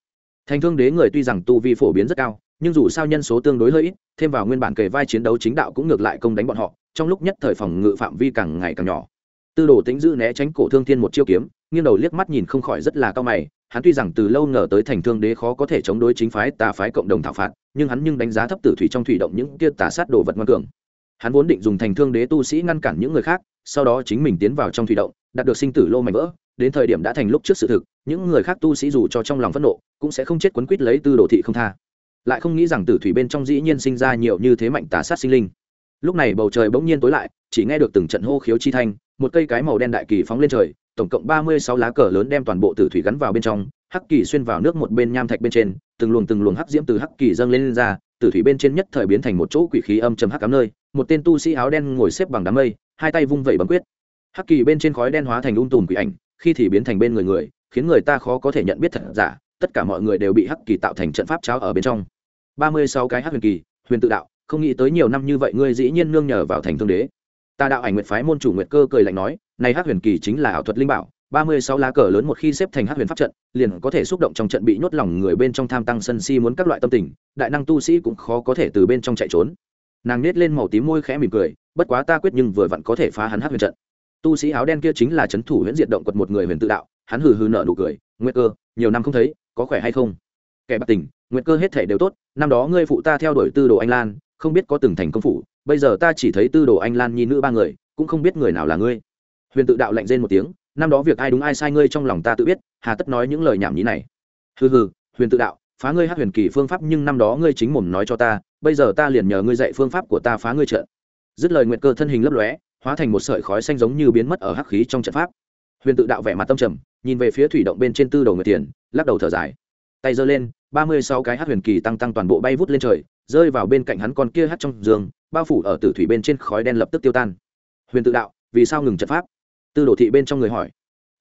S1: Thành thương đế người tuy rằng tu vi phổ biến rất cao, nhưng dù sao nhân số tương đối hơi ít, thêm vào nguyên bản kề vai chiến đấu chính đạo cũng ngược lại công đánh bọn họ, trong lúc nhất thời phòng ngự phạm vi càng ngày càng nhỏ. Tư đồ tính giữ né tránh cổ thương thiên một chiêu kiếm, nghiêng đầu liếc mắt nhìn không khỏi rất là cao mày hắn tuy rằng từ lâu ngờ tới thành thương đế khó có thể chống đối chính phái tà phái cộng đồng thảo phạt, nhưng hắn nhưng đánh giá thấp tử thủy trong thủy động những kia tà sát đồ vật ngoan cường. Hắn vốn định dùng thành thương đế tu sĩ ngăn cản những người khác, sau đó chính mình tiến vào trong thủy động, đạt được sinh tử lô mảnh vỡ, đến thời điểm đã thành lúc trước sự thực, những người khác tu sĩ dù cho trong lòng phẫn nộ, cũng sẽ không chết quấn quýt lấy tư đồ thị không tha. Lại không nghĩ rằng tử thủy bên trong dĩ nhiên sinh ra nhiều như thế mạnh tà sát sinh linh. Lúc này bầu trời bỗng nhiên tối lại, chỉ nghe được từng trận hô khiếu chi thanh, một cây cái màu đen đại kỳ phóng lên trời tổng cộng ba mươi sáu lá cờ lớn đem toàn bộ tử thủy gắn vào bên trong hắc kỳ xuyên vào nước một bên nham thạch bên trên từng luồng từng luồng hắc diễm từ hắc kỳ dâng lên, lên ra tử thủy bên trên nhất thời biến thành một chỗ quỷ khí âm trầm hắc ám nơi một tên tu sĩ áo đen ngồi xếp bằng đám mây hai tay vung vẩy bấm quyết. Hắc kỳ bên trên khói đen hóa thành ung tùm quỷ ảnh khi thì biến thành bên người người khiến người ta khó có thể nhận biết thật giả tất cả mọi người đều bị hắc kỳ tạo thành trận pháp cháo ở bên trong. ba mươi sáu cái hắc huyền kỳ huyền tự đạo không nghĩ tới nhiều năm như vậy ngươi dĩ nhiên nương nhờ vào thành thương đế. Ta đạo ảnh nguyệt phái môn chủ nguyệt cơ cười lạnh nói này hắc huyền kỳ chính là ảo thuật linh bảo, ba mươi sáu lá cờ lớn một khi xếp thành hắc huyền pháp trận, liền có thể xúc động trong trận bị nhốt lòng người bên trong tham tăng sân si muốn các loại tâm tình, đại năng tu sĩ cũng khó có thể từ bên trong chạy trốn. Nàng nết lên màu tím môi khẽ mỉm cười, bất quá ta quyết nhưng vừa vặn có thể phá hắn hắc huyền trận. Tu sĩ áo đen kia chính là c h ấ n thủ huyễn diệt động quật một người huyền tự đạo, hắn hừ hừ nợ nụ cười, nguyệt cơ, nhiều năm không thấy, có khỏe hay không? Kẻ bạc tình, nguyệt cơ hết thể đều tốt, năm đó ngươi phụ ta theo đuổi tư đồ anh lan, không biết có từng thành công phủ, bây giờ ta chỉ thấy tư đồ anh lan nhi nữ ba người, cũng không biết người nào là ngươi huyền tự đạo lạnh rên một tiếng, năm đó việc ai đúng ai sai ngươi trong lòng ta tự biết, hà tất nói những lời nhảm nhí này. Hừ hừ, huyền tự đạo, phá ngươi hát huyền kỳ phương pháp nhưng năm đó ngươi chính mồm nói cho ta, bây giờ ta liền nhờ ngươi dạy phương pháp của ta phá ngươi trợ dứt lời nguyện cơ thân hình lấp lóe, hóa thành một sợi khói xanh giống như biến mất ở hắc khí trong trận pháp. Huyền tự đạo vẻ mặt tâm trầm, nhìn về phía thủy động bên trên tư đầu người tiền, lắc đầu thở dài. Tay giơ lên, ba mươi sáu cái hát huyền kỳ tăng tăng toàn bộ bay vút lên trời, rơi vào bên cạnh hắn con kia hát trong giường, bao phủ ở tử thủy bên trên khói đen lập tức tiêu tan. Huyền tự đạo, vì sao ngừng trận pháp? Tư đồ thị bên trong người hỏi.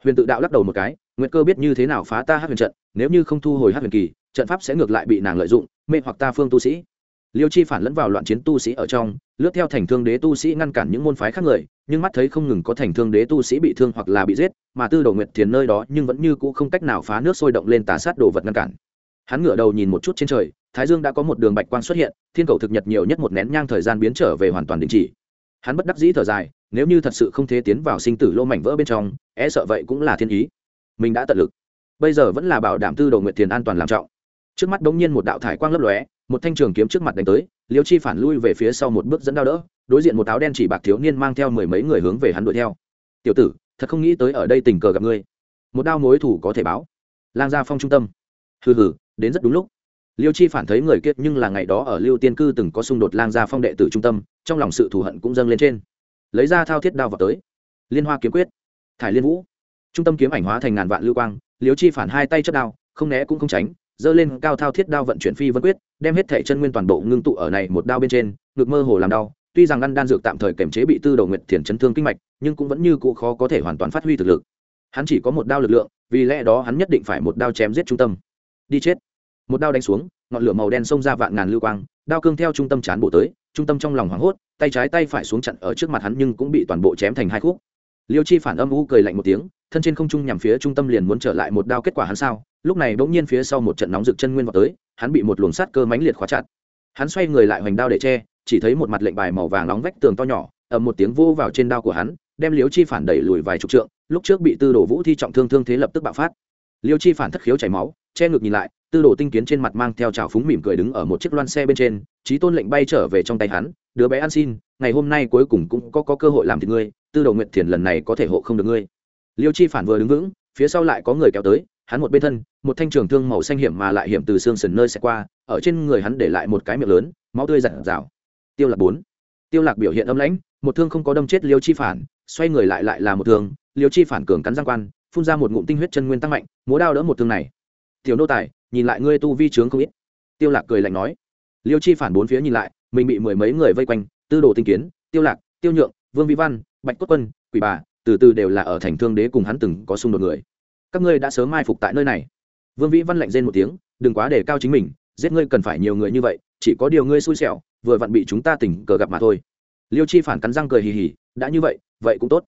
S1: Huyền tự đạo lắc đầu một cái, nguyệt cơ biết như thế nào phá ta hát huyền trận, nếu như không thu hồi hát huyền kỳ, trận pháp sẽ ngược lại bị nàng lợi dụng, mê hoặc ta phương tu sĩ. Liêu chi phản lẫn vào loạn chiến tu sĩ ở trong, lướt theo thành thương đế tu sĩ ngăn cản những môn phái khác người, nhưng mắt thấy không ngừng có thành thương đế tu sĩ bị thương hoặc là bị giết, mà tư đồ nguyệt thiền nơi đó nhưng vẫn như cũ không cách nào phá nước sôi động lên tà sát đồ vật ngăn cản. Hắn ngửa đầu nhìn một chút trên trời, thái dương đã có một đường bạch quang xuất hiện, thiên cầu thực nhật nhiều nhất một nén nhang thời gian biến trở về hoàn toàn đình chỉ hắn bất đắc dĩ thở dài, nếu như thật sự không thể tiến vào sinh tử lô mảnh vỡ bên trong e sợ vậy cũng là thiên ý. Mình đã tận lực. Bây giờ vẫn là bảo đảm tư đồ nguyện tiền an toàn làm trọng. Trước mắt đống nhiên một đạo thải quang lấp lóe, một thanh trường kiếm trước mặt đánh tới, liêu chi phản lui về phía sau một bước dẫn đao đỡ, đối diện một áo đen chỉ bạc thiếu niên mang theo mười mấy người hướng về hắn đuổi theo. Tiểu tử, thật không nghĩ tới ở đây tình cờ gặp ngươi. Một đao mối thủ có thể báo. Lang gia phong trung tâm. Hừ hừ, đến rất đúng lúc liêu chi phản thấy người kiệt nhưng là ngày đó ở lưu tiên cư từng có xung đột lang gia phong đệ tử trung tâm, trong lòng sự thù hận cũng dâng lên trên. Lấy ra thao thiết đao vào tới. Liên hoa kiếm quyết. Thải liên vũ. Trung tâm kiếm ảnh hóa thành ngàn vạn lưu quang, liêu chi phản hai tay chất đao, không né cũng không tránh, giơ lên cao thao thiết đao vận chuyển phi vân quyết, đem hết thể chân nguyên toàn bộ ngưng tụ ở này một đao bên trên, ngực mơ hồ làm đau, tuy rằng ăn đan dược tạm thời kềm chế bị tư đầu nguyệt thiền chấn thương kinh mạch, nhưng cũng vẫn như cụ khó có thể hoàn toàn phát huy thực lực. Hắn chỉ có một đao lực lượng, vì lẽ đó hắn nhất định phải một đao chém giết trung tâm. Đi chết một đao đánh xuống, ngọn lửa màu đen xông ra vạn ngàn lưu quang, đao cương theo trung tâm chán bổ tới, trung tâm trong lòng hoảng hốt, tay trái tay phải xuống chặn ở trước mặt hắn nhưng cũng bị toàn bộ chém thành hai khúc. Liêu chi phản âm u cười lạnh một tiếng, thân trên không trung nhằm phía trung tâm liền muốn trở lại một đao kết quả hắn sao? Lúc này bỗng nhiên phía sau một trận nóng rực chân nguyên vào tới, hắn bị một luồng sắt cơ mãnh liệt khóa chặt. Hắn xoay người lại hoành đao để che, chỉ thấy một mặt lệnh bài màu vàng nóng vách tường to nhỏ, ầm một tiếng vô vào trên đao của hắn, đem liêu chi phản đẩy lùi vài chục trượng, lúc trước bị tư đồ vũ thi trọng thương thương thế lập tức bạo phát. Liêu chi phản thất khiếu chảy máu, che ngực nhìn lại tư đồ tinh kiến trên mặt mang theo trào phúng mỉm cười đứng ở một chiếc loan xe bên trên trí tôn lệnh bay trở về trong tay hắn đứa bé ăn xin ngày hôm nay cuối cùng cũng có, có cơ hội làm thì ngươi tư đồ nguyệt thiền lần này có thể hộ không được ngươi. Liêu chi phản vừa đứng vững phía sau lại có người kéo tới hắn một bên thân một thanh trường thương màu xanh hiểm mà lại hiểm từ xương sườn nơi sẽ qua ở trên người hắn để lại một cái miệng lớn máu tươi giặt rào. Tiêu lạc bốn. Tiêu lạc biểu hiện âm lãnh một thương không có đâm chết liêu chi phản xoay người lại lại là một thương liêu chi phản cường cắn răng quan phun ra một ngụm tinh huyết chân nguyên tăng mạnh múa đao đỡ một thương này. Tiểu nô tài nhìn lại ngươi tu vi trướng không ít. Tiêu lạc cười lạnh nói. Liêu chi phản bốn phía nhìn lại, mình bị mười mấy người vây quanh, tư đồ tinh kiến, tiêu lạc, tiêu nhượng, vương vĩ văn, bạch quốc quân, quỷ bà, từ từ đều là ở thành thương đế cùng hắn từng có xung đột người. Các ngươi đã sớm mai phục tại nơi này. Vương vĩ văn lạnh rên một tiếng, đừng quá để cao chính mình, giết ngươi cần phải nhiều người như vậy, chỉ có điều ngươi xui xẻo, vừa vặn bị chúng ta tình cờ gặp mà thôi. Liêu chi phản cắn răng cười hì hì, đã như vậy vậy cũng tốt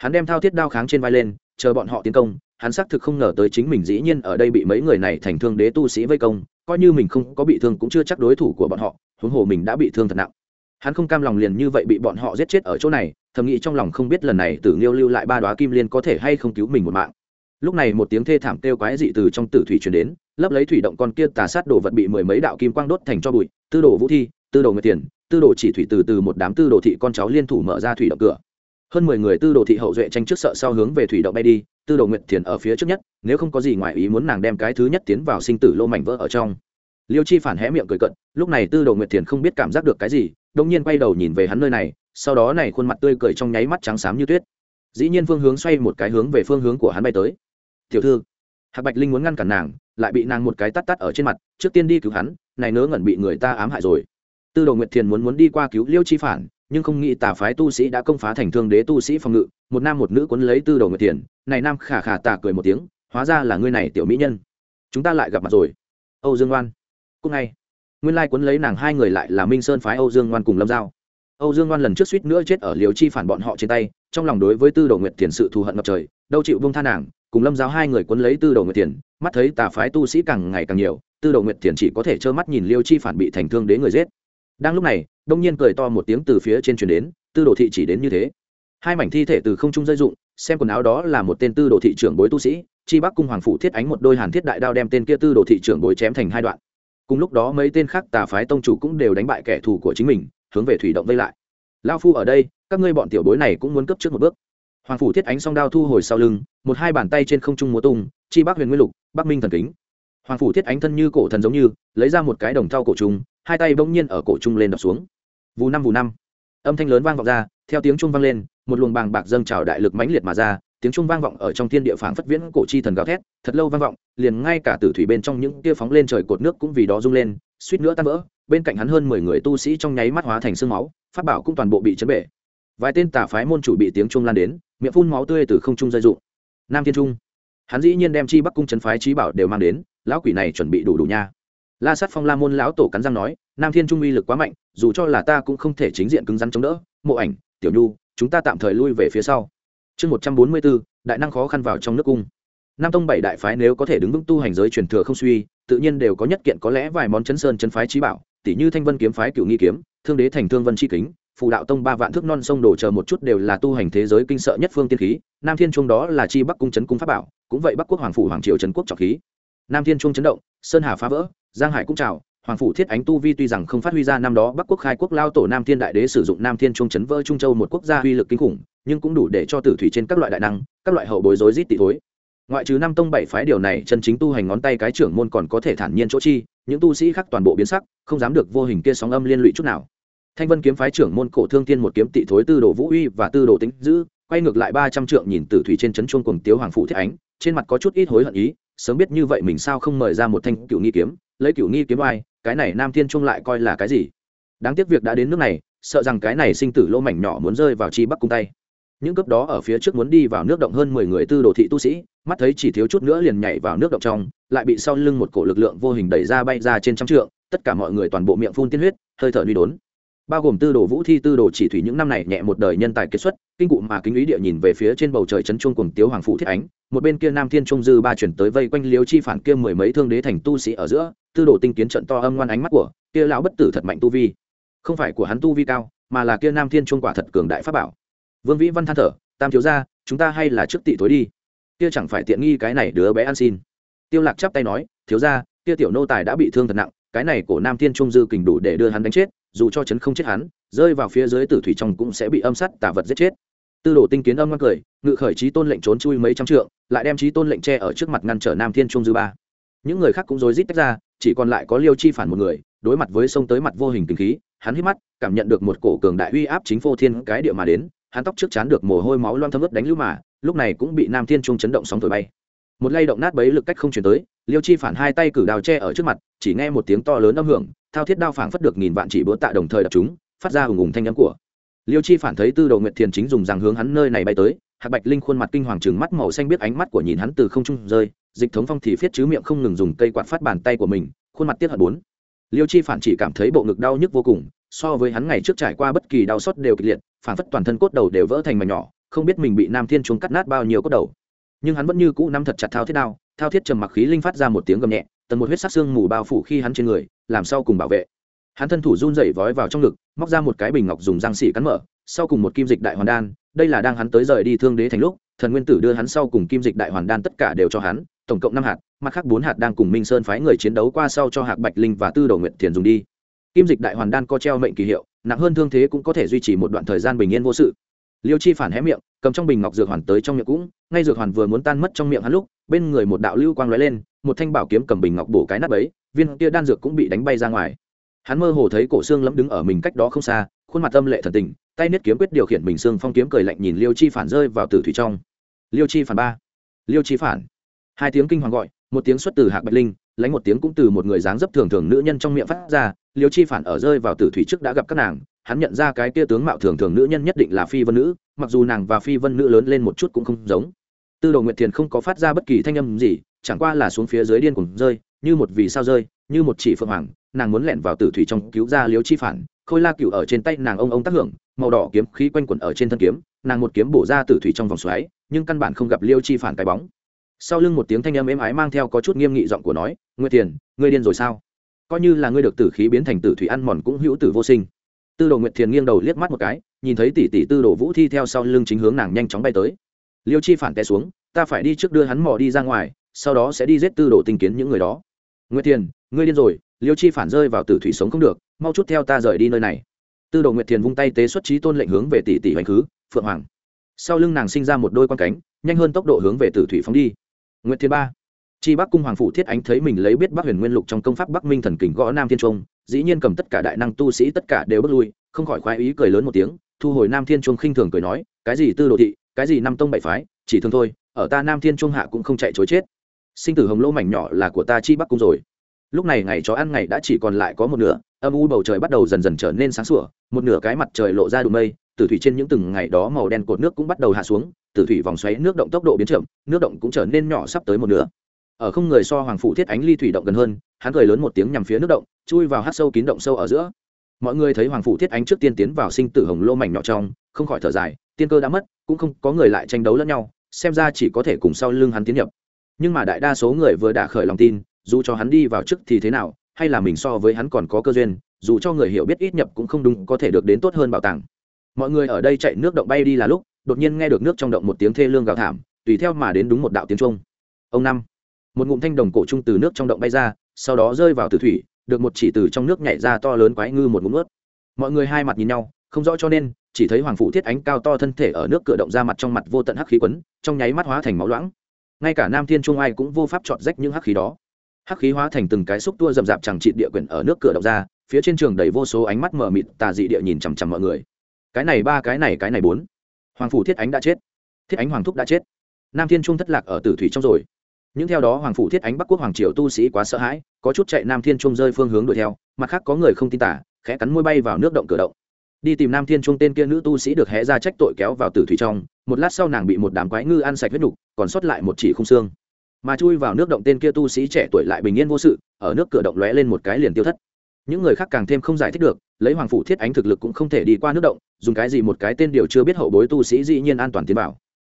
S1: hắn đem thao thiết đao kháng trên vai lên, chờ bọn họ tiến công, hắn xác thực không ngờ tới chính mình dĩ nhiên ở đây bị mấy người này thành thương đế tu sĩ vây công, coi như mình không có bị thương cũng chưa chắc đối thủ của bọn họ, huống hồ mình đã bị thương thật nặng. Hắn không cam lòng liền như vậy bị bọn họ giết chết ở chỗ này, thầm nghĩ trong lòng không biết lần này tử nghiêu lưu lại ba đoá kim liên có thể hay không cứu mình một mạng. Lúc này một tiếng thê thảm kêu quái dị từ trong tử thủy truyền đến, lấp lấy thủy động con kia tà sát đồ vật bị mười mấy đạo kim quang đốt thành cho bụi, tư đồ vũ thi, tư đồ người tiền, tư đồ chỉ thủy từ từ một đám tư đồ thị con cháu liên thủ mở ra thủy động cửa hơn mười người tư đồ thị hậu duệ tranh trước sợ sau hướng về thủy động bay đi, tư đồ nguyệt thiền ở phía trước nhất, nếu không có gì ngoài ý muốn nàng đem cái thứ nhất tiến vào sinh tử lô mảnh vỡ ở trong. Liêu chi phản hé miệng cười cận, lúc này tư đồ nguyệt thiền không biết cảm giác được cái gì đông nhiên quay đầu nhìn về hắn nơi này, sau đó này khuôn mặt tươi cười trong nháy mắt trắng xám như tuyết. Dĩ nhiên phương hướng xoay một cái hướng về phương hướng của hắn bay tới. Tiểu thư. Hạc bạch linh muốn ngăn cản nàng, lại bị nàng một cái tắt tắt ở trên mặt, trước tiên đi cứu hắn, này nớ ngẩn bị người ta ám hại rồi. Tư đồ nguyệt thiền muốn muốn đi qua cứu liêu chi phản nhưng không nghĩ tà phái tu sĩ đã công phá thành thương đế tu sĩ phòng ngự, một nam một nữ quấn lấy tư đồ nguyệt tiền này nam khả khả tà cười một tiếng, hóa ra là ngươi này tiểu mỹ nhân. Chúng ta lại gặp mặt rồi. Âu dương oan cúc ngay. Nguyên lai quấn lấy nàng hai người lại là minh sơn phái âu dương ngoan cùng lâm giao. Âu dương ngoan lần trước suýt nữa chết ở liều chi phản bọn họ trên tay, trong lòng đối với tư đồ nguyệt thiền sự thù hận ngập trời, đâu chịu bông tha nàng, cùng lâm giao hai người quấn lấy tư đồ nguyệt thiền, mắt thấy tà phái tu sĩ càng ngày càng nhiều, tư đồ nguyệt thiền chỉ có thể trơ mắt nhìn liêu chi phản bị thành thương đến người giết đang lúc này, đông nhiên cười to một tiếng từ phía trên truyền đến, tư đồ thị chỉ đến như thế. Hai mảnh thi thể từ không trung rơi dụng xem quần áo đó là một tên tư đồ thị trưởng bối tu sĩ, chi bắc cung hoàng phủ thiết ánh một đôi hàn thiết đại đao đem tên kia tư đồ thị trưởng bối chém thành hai đoạn. Cùng lúc đó mấy tên khác tà phái tông chủ cũng đều đánh bại kẻ thù của chính mình, hướng về thủy động vây lại. Lao phu ở đây, các ngươi bọn tiểu bối này cũng muốn cấp trước một bước. Hoàng phủ thiết ánh song đao thu hồi sau lưng, một hai bàn tay trên không trung múa tung, chi bắc huyền nguyên lục, bắc minh thần kính hoàng phủ thiết ánh thân như cổ thần giống như, lấy ra một cái đồng thau cổ trung hai tay bỗng nhiên ở cổ trung lên đập xuống. Vù năm vù năm, âm thanh lớn vang vọng ra, theo tiếng trung vang lên, một luồng bàng bạc dâng trào đại lực mãnh liệt mà ra, tiếng trung vang vọng ở trong thiên địa phảng phất viễn cổ chi thần gào thét, thật lâu vang vọng, liền ngay cả tử thủy bên trong những tia phóng lên trời cột nước cũng vì đó rung lên, suýt nữa tan vỡ, bên cạnh hắn hơn mười người tu sĩ trong nháy mắt hóa thành sương máu phát bảo cũng toàn bộ bị chấn bể. Vài tên tà phái môn chủ bị tiếng trung lan đến, miệng phun máu tươi từ không trung rơi rụng. Nam thiên trung, hắn dĩ nhiên đem chi bắc cung trấn phái trí bảo đều mang đến lão quỷ này chuẩn bị đủ đủ nha. La sát phong la môn lão tổ cắn răng nói, nam thiên trung uy lực quá mạnh, dù cho là ta cũng không thể chính diện cứng rắn chống đỡ. Mộ ảnh, tiểu nhu, chúng ta tạm thời lui về phía sau. Chương một trăm bốn mươi bốn, đại năng khó khăn vào trong nước cung. Nam tông bảy đại phái nếu có thể đứng vững tu hành giới truyền thừa không suy, tự nhiên đều có nhất kiện có lẽ vài món chấn sơn chấn phái trí bảo tỷ như thanh vân kiếm phái cựu nghi kiếm, thương đế thành thương vân chi kính, phù đạo tông ba vạn thước non sông đổ chờ một chút đều là tu hành thế giới kinh sợ nhất phương tiên khí, nam thiên trung đó là chi bắc cung chấn cung pháp bảo, cũng vậy bắc quốc hoàng phủ hoàng triều trấn quốc trọng khí nam thiên trung chấn động, sơn hà phá vỡ, giang hải cũng trào, hoàng phủ thiết ánh tu vi tuy rằng không phát huy ra năm đó bắc quốc khai quốc lao tổ nam thiên đại đế sử dụng nam thiên trung chấn vỡ trung châu một quốc gia uy lực kinh khủng, nhưng cũng đủ để cho tử thủy trên các loại đại năng, các loại hậu bối rối rít tị thối. Ngoại trừ năm tông bảy phái điều này, chân chính tu hành ngón tay cái trưởng môn còn có thể thản nhiên chỗ chi, những tu sĩ khác toàn bộ biến sắc, không dám được vô hình kia sóng âm liên lụy chút nào. Thanh vân kiếm phái trưởng môn cổ thương tiên một kiếm tị thối tư đồ vũ uy và tư đồ tính giữ quay ngược lại ba trăm trượng nhìn tử thủy trên trấn chuông cùng tiếu hoàng phủ thiết ánh, trên mặt có chút ít hối hận ý sớm biết như vậy mình sao không mời ra một thanh cựu nghi kiếm, lấy cựu nghi kiếm oai, cái này nam thiên trung lại coi là cái gì? Đáng tiếc việc đã đến nước này, sợ rằng cái này sinh tử lô mảnh nhỏ muốn rơi vào chi bắc cung tay. Những cấp đó ở phía trước muốn đi vào nước động hơn mười người tư đồ thị tu sĩ, mắt thấy chỉ thiếu chút nữa liền nhảy vào nước động trong, lại bị sau lưng một cổ lực lượng vô hình đẩy ra bay ra trên trăm trượng, tất cả mọi người toàn bộ miệng phun tiên huyết, hơi thở đi đốn bao gồm tư đồ vũ thi, tư đồ chỉ thủy, những năm này nhẹ một đời nhân tài kết xuất, kinh cụ mà kính ý địa nhìn về phía trên bầu trời chấn chuông cùng tiếu hoàng phụ thiết ánh. Một bên kia nam thiên trung dư ba chuyển tới vây quanh liếu chi phản kia mười mấy thương đế thành tu sĩ ở giữa, tư đồ tinh kiến trận to âm ngoan ánh mắt của kia lão bất tử thật mạnh tu vi. Không phải của hắn tu vi cao, mà là kia nam thiên trung quả thật cường đại pháp bảo. Vương vĩ văn than thở, tam thiếu ra chúng ta hay là trước tị tối đi. Kia chẳng phải tiện nghi cái này đứa bé ăn xin. Tiêu lạc chắp tay nói, thiếu ra kia tiểu nô tài đã bị thương thật nặng, cái này của nam thiên trung dư kình đủ để đưa hắn đánh chết dù cho chấn không chết hắn, rơi vào phía dưới tử thủy trong cũng sẽ bị âm sát tả vật giết chết. Tư đồ tinh kiến âm ngang cười, ngự khởi trí tôn lệnh trốn chui mấy trăm trượng, lại đem trí tôn lệnh tre ở trước mặt ngăn trở nam thiên trung dư ba. Những người khác cũng rối rít tách ra, chỉ còn lại có liêu chi phản một người, đối mặt với sông tới mặt vô hình kinh khí, hắn hít mắt, cảm nhận được một cổ cường đại uy áp chính phô thiên cái địa mà đến, hắn tóc trước chán được mồ hôi máu loang thấm ướt đánh lưu mà, lúc này cũng bị nam thiên trung chấn động sóng thổi bay. Một lay động nát bấy lực cách không chuyển tới liêu chi phản hai tay cử đào tre ở trước mặt, chỉ nghe một tiếng to lớn âm hưởng, thao thiết đao phảng phất được nghìn vạn chỉ bữa tạ đồng thời đập chúng, phát ra hùng hùng thanh âm của. Liêu chi phản thấy tư đầu nguyệt thiền chính dùng rằng hướng hắn nơi này bay tới, hạc bạch linh khuôn mặt kinh hoàng trừng mắt màu xanh biết ánh mắt của nhìn hắn từ không trung rơi, dịch thống phong thì phiết chứ miệng không ngừng dùng cây quạt phát bàn tay của mình, khuôn mặt tiết hận bốn. Liêu chi phản chỉ cảm thấy bộ ngực đau nhức vô cùng, so với hắn ngày trước trải qua bất kỳ đau xót đều kịch liệt phản phất toàn thân cốt đầu đều vỡ thành mảnh nhỏ, không biết mình bị nam thiên chúng cắt nát bao nhiêu cốt đầu nhưng hắn vẫn như cũ nắm thật chặt thao thiết đao, thao thiết trầm mặc khí linh phát ra một tiếng gầm nhẹ tần một huyết sắc xương mù bao phủ khi hắn trên người, làm sau cùng bảo vệ. Hắn thân thủ run rẩy vói vào trong ngực, móc ra một cái bình ngọc dùng răng xỉ cắn mở, sau cùng một kim dịch đại hoàn đan, đây là đang hắn tới rời đi thương đế thành lúc, thần nguyên tử đưa hắn sau cùng kim dịch đại hoàn đan tất cả đều cho hắn, tổng cộng năm hạt, mặt khác bốn hạt đang cùng minh sơn phái người chiến đấu qua sau cho hạc bạch linh và tư đầu nguyện thiền dùng đi. Kim dịch đại hoàn đan có treo mệnh kỳ hiệu, nặng hơn thương thế cũng có thể duy trì một đoạn thời gian bình yên vô sự liêu chi phản hé miệng, cầm trong bình ngọc dược hoàn tới trong miệng cũng, ngay dược hoàn vừa muốn tan mất trong miệng hắn lúc, bên người một đạo lưu quang lóe lên, một thanh bảo kiếm cầm bình ngọc bổ cái nắp ấy, viên kia đan dược cũng bị đánh bay ra ngoài. Hắn mơ hồ thấy cổ xương lẫm đứng ở mình cách đó không xa, khuôn mặt âm lệ thần tình, tay niết kiếm quyết điều khiển bình xương phong kiếm cười lạnh nhìn liêu chi phản rơi vào tử thủy trong. Liêu chi phản ba. Liêu chi phản. Hai tiếng kinh hoàng gọi, một tiếng xuất từ hạc bạch linh lánh một tiếng cũng từ một người dáng dấp thường thường nữ nhân trong miệng phát ra, liêu chi phản ở rơi vào tử thủy trước đã gặp các nàng, hắn nhận ra cái kia tướng mạo thường thường nữ nhân nhất định là phi vân nữ, mặc dù nàng và phi vân nữ lớn lên một chút cũng không giống. Tư đồ nguyệt thiền không có phát ra bất kỳ thanh âm gì, chẳng qua là xuống phía dưới điên cùng rơi, như một vì sao rơi, như một chỉ phượng hoàng, nàng muốn lẹn vào tử thủy trong cứu ra liêu chi phản, khôi la cựu ở trên tay nàng ông ông tác hưởng, màu đỏ kiếm khí quanh quẩn ở trên thân kiếm, nàng một kiếm bổ ra tử thủy trong vòng xoáy, nhưng căn bản không gặp liêu chi phản cái bóng sau lưng một tiếng thanh âm êm ái mang theo có chút nghiêm nghị giọng của nói, nguyệt Thiền, ngươi điên rồi sao? Coi như là ngươi được tử khí biến thành tử thủy ăn mòn cũng hữu tử vô sinh. Tư đồ nguyệt thiền nghiêng đầu liếc mắt một cái, nhìn thấy tỷ tỷ tư đồ vũ thi theo sau lưng chính hướng nàng nhanh chóng bay tới. Liêu chi phản té xuống, ta phải đi trước đưa hắn mò đi ra ngoài, sau đó sẽ đi giết tư đồ tinh kiến những người đó. Nguyệt thiền, ngươi điên rồi, liêu chi phản rơi vào tử thủy sống không được, mau chút theo ta rời đi nơi này. Tư đồ nguyệt thiền vung tay tế xuất trí tôn lệnh hướng về tỷ tỷ hoành khứ, phượng hoàng. Sau lưng nàng sinh ra một đôi con cánh, nhanh hơn tốc độ hướng về tử thủy phóng đi nguyệt thiên ba. Chi bắc cung hoàng phụ thiết ánh thấy mình lấy biết bắc huyền nguyên lục trong công pháp bắc minh thần kình gõ nam thiên trung, dĩ nhiên cầm tất cả đại năng tu sĩ tất cả đều bước lui, không khỏi khoái ý cười lớn một tiếng, thu hồi nam thiên trung khinh thường cười nói, cái gì tư đồ thị, cái gì năm tông bảy phái, chỉ thường thôi, ở ta nam thiên trung hạ cũng không chạy chối chết. Sinh tử hồng lỗ mảnh nhỏ là của ta chi bắc cung rồi. Lúc này ngày chó ăn ngày đã chỉ còn lại có một nửa, âm u bầu trời bắt đầu dần dần trở nên sáng sủa, một nửa cái mặt trời lộ ra đụng mây tử thủy trên những từng ngày đó màu đen cột nước cũng bắt đầu hạ xuống, tử thủy vòng xoáy nước động tốc độ biến chậm, nước động cũng trở nên nhỏ sắp tới một nửa. Ở không người so hoàng phụ thiết ánh ly thủy động gần hơn, hắn cười lớn một tiếng nhằm phía nước động, chui vào hát sâu kín động sâu ở giữa. Mọi người thấy hoàng phụ thiết ánh trước tiên tiến vào sinh tử hồng lô mảnh nhỏ trong, không khỏi thở dài, tiên cơ đã mất, cũng không có người lại tranh đấu lẫn nhau, xem ra chỉ có thể cùng sau lưng hắn tiến nhập. Nhưng mà đại đa số người vừa đã khởi lòng tin, dù cho hắn đi vào trước thì thế nào, hay là mình so với hắn còn có cơ duyên, dù cho người hiểu biết ít nhập cũng không đúng có thể được đến tốt hơn bảo tàng mọi người ở đây chạy nước động bay đi là lúc, đột nhiên nghe được nước trong động một tiếng thê lương gào thảm, tùy theo mà đến đúng một đạo tiếng trung ông năm. Một ngụm thanh đồng cổ trung từ nước trong động bay ra, sau đó rơi vào từ thủy, được một chỉ từ trong nước nhảy ra to lớn quái ngư một ngụm ướt. Mọi người hai mặt nhìn nhau, không rõ cho nên, chỉ thấy hoàng phụ thiết ánh cao to thân thể ở nước cửa động ra mặt trong mặt vô tận hắc khí quấn, trong nháy mắt hóa thành máu loãng. Ngay cả nam thiên trung ai cũng vô pháp chọn rách những hắc khí đó. Hắc khí hóa thành từng cái xúc tua rậm rạp chẳng trị địa quyển ở nước cửa động ra, phía trên trường đầy vô số ánh mắt mờ mịt tà dị địa nhìn chằm chằm mọi người cái này ba, cái này cái này bốn. Hoàng phủ thiết ánh đã chết. Thiết ánh hoàng thúc đã chết. Nam thiên trung thất lạc ở tử thủy trong rồi. Những theo đó hoàng phủ thiết ánh bắc quốc hoàng triều tu sĩ quá sợ hãi, có chút chạy nam thiên trung rơi phương hướng đuổi theo, mặt khác có người không tin tả, khẽ cắn môi bay vào nước động cửa động. Đi tìm nam thiên trung tên kia nữ tu sĩ được hé ra trách tội kéo vào tử thủy trong, một lát sau nàng bị một đám quái ngư ăn sạch huyết nhục còn sót lại một chỉ không xương. Mà chui vào nước động tên kia tu sĩ trẻ tuổi lại bình yên vô sự, ở nước cửa động lóe lên một cái liền tiêu thất. Những người khác càng thêm không giải thích được lấy hoàng phủ thiết ánh thực lực cũng không thể đi qua nước động, dùng cái gì một cái tên điều chưa biết hậu bối tu sĩ dĩ nhiên an toàn tiến vào.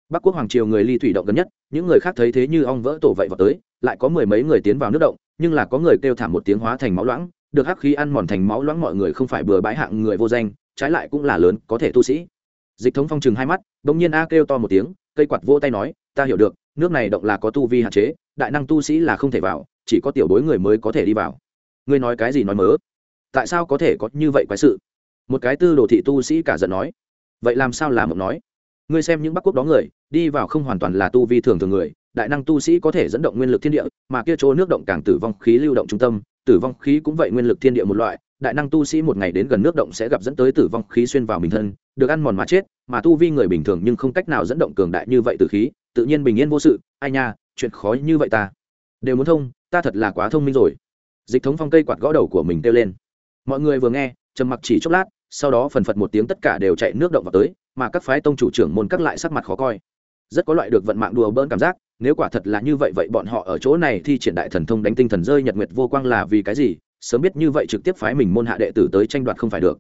S1: Bắc quốc hoàng triều người ly thủy động gần nhất, những người khác thấy thế như ong vỡ tổ vậy vào tới, lại có mười mấy người tiến vào nước động, nhưng là có người kêu thảm một tiếng hóa thành máu loãng, được hắc khí ăn mòn thành máu loãng mọi người không phải bừa bãi hạng người vô danh, trái lại cũng là lớn, có thể tu sĩ. Dịch thống phong trừng hai mắt, bỗng nhiên a kêu to một tiếng, cây quạt vô tay nói, ta hiểu được, nước này động là có tu vi hạn chế, đại năng tu sĩ là không thể vào, chỉ có tiểu bối người mới có thể đi vào. Ngươi nói cái gì nói mớ? Tại sao có thể có như vậy quái sự? Một cái tư đồ thị tu sĩ cả giận nói. Vậy làm sao làm mộng nói? Ngươi xem những bắc quốc đó người, đi vào không hoàn toàn là tu vi thường thường người, đại năng tu sĩ có thể dẫn động nguyên lực thiên địa, mà kia chỗ nước động càng tử vong khí lưu động trung tâm, tử vong khí cũng vậy nguyên lực thiên địa một loại, đại năng tu sĩ một ngày đến gần nước động sẽ gặp dẫn tới tử vong khí xuyên vào mình thân, được ăn mòn mà chết, mà tu vi người bình thường nhưng không cách nào dẫn động cường đại như vậy từ khí, tự nhiên bình yên vô sự, ai nha, chuyện khó như vậy ta. Đều muốn thông, ta thật là quá thông minh rồi. Dịch thống phong cây quạt gõ đầu của mình kêu lên mọi người vừa nghe, trầm mặc chỉ chốc lát, sau đó phần phật một tiếng tất cả đều chạy nước động vào tới, mà các phái tông chủ trưởng môn các lại sắc mặt khó coi. Rất có loại được vận mạng đùa bỡn cảm giác, nếu quả thật là như vậy vậy bọn họ ở chỗ này thi triển đại thần thông đánh tinh thần rơi nhật nguyệt vô quang là vì cái gì? Sớm biết như vậy trực tiếp phái mình môn hạ đệ tử tới tranh đoạt không phải được.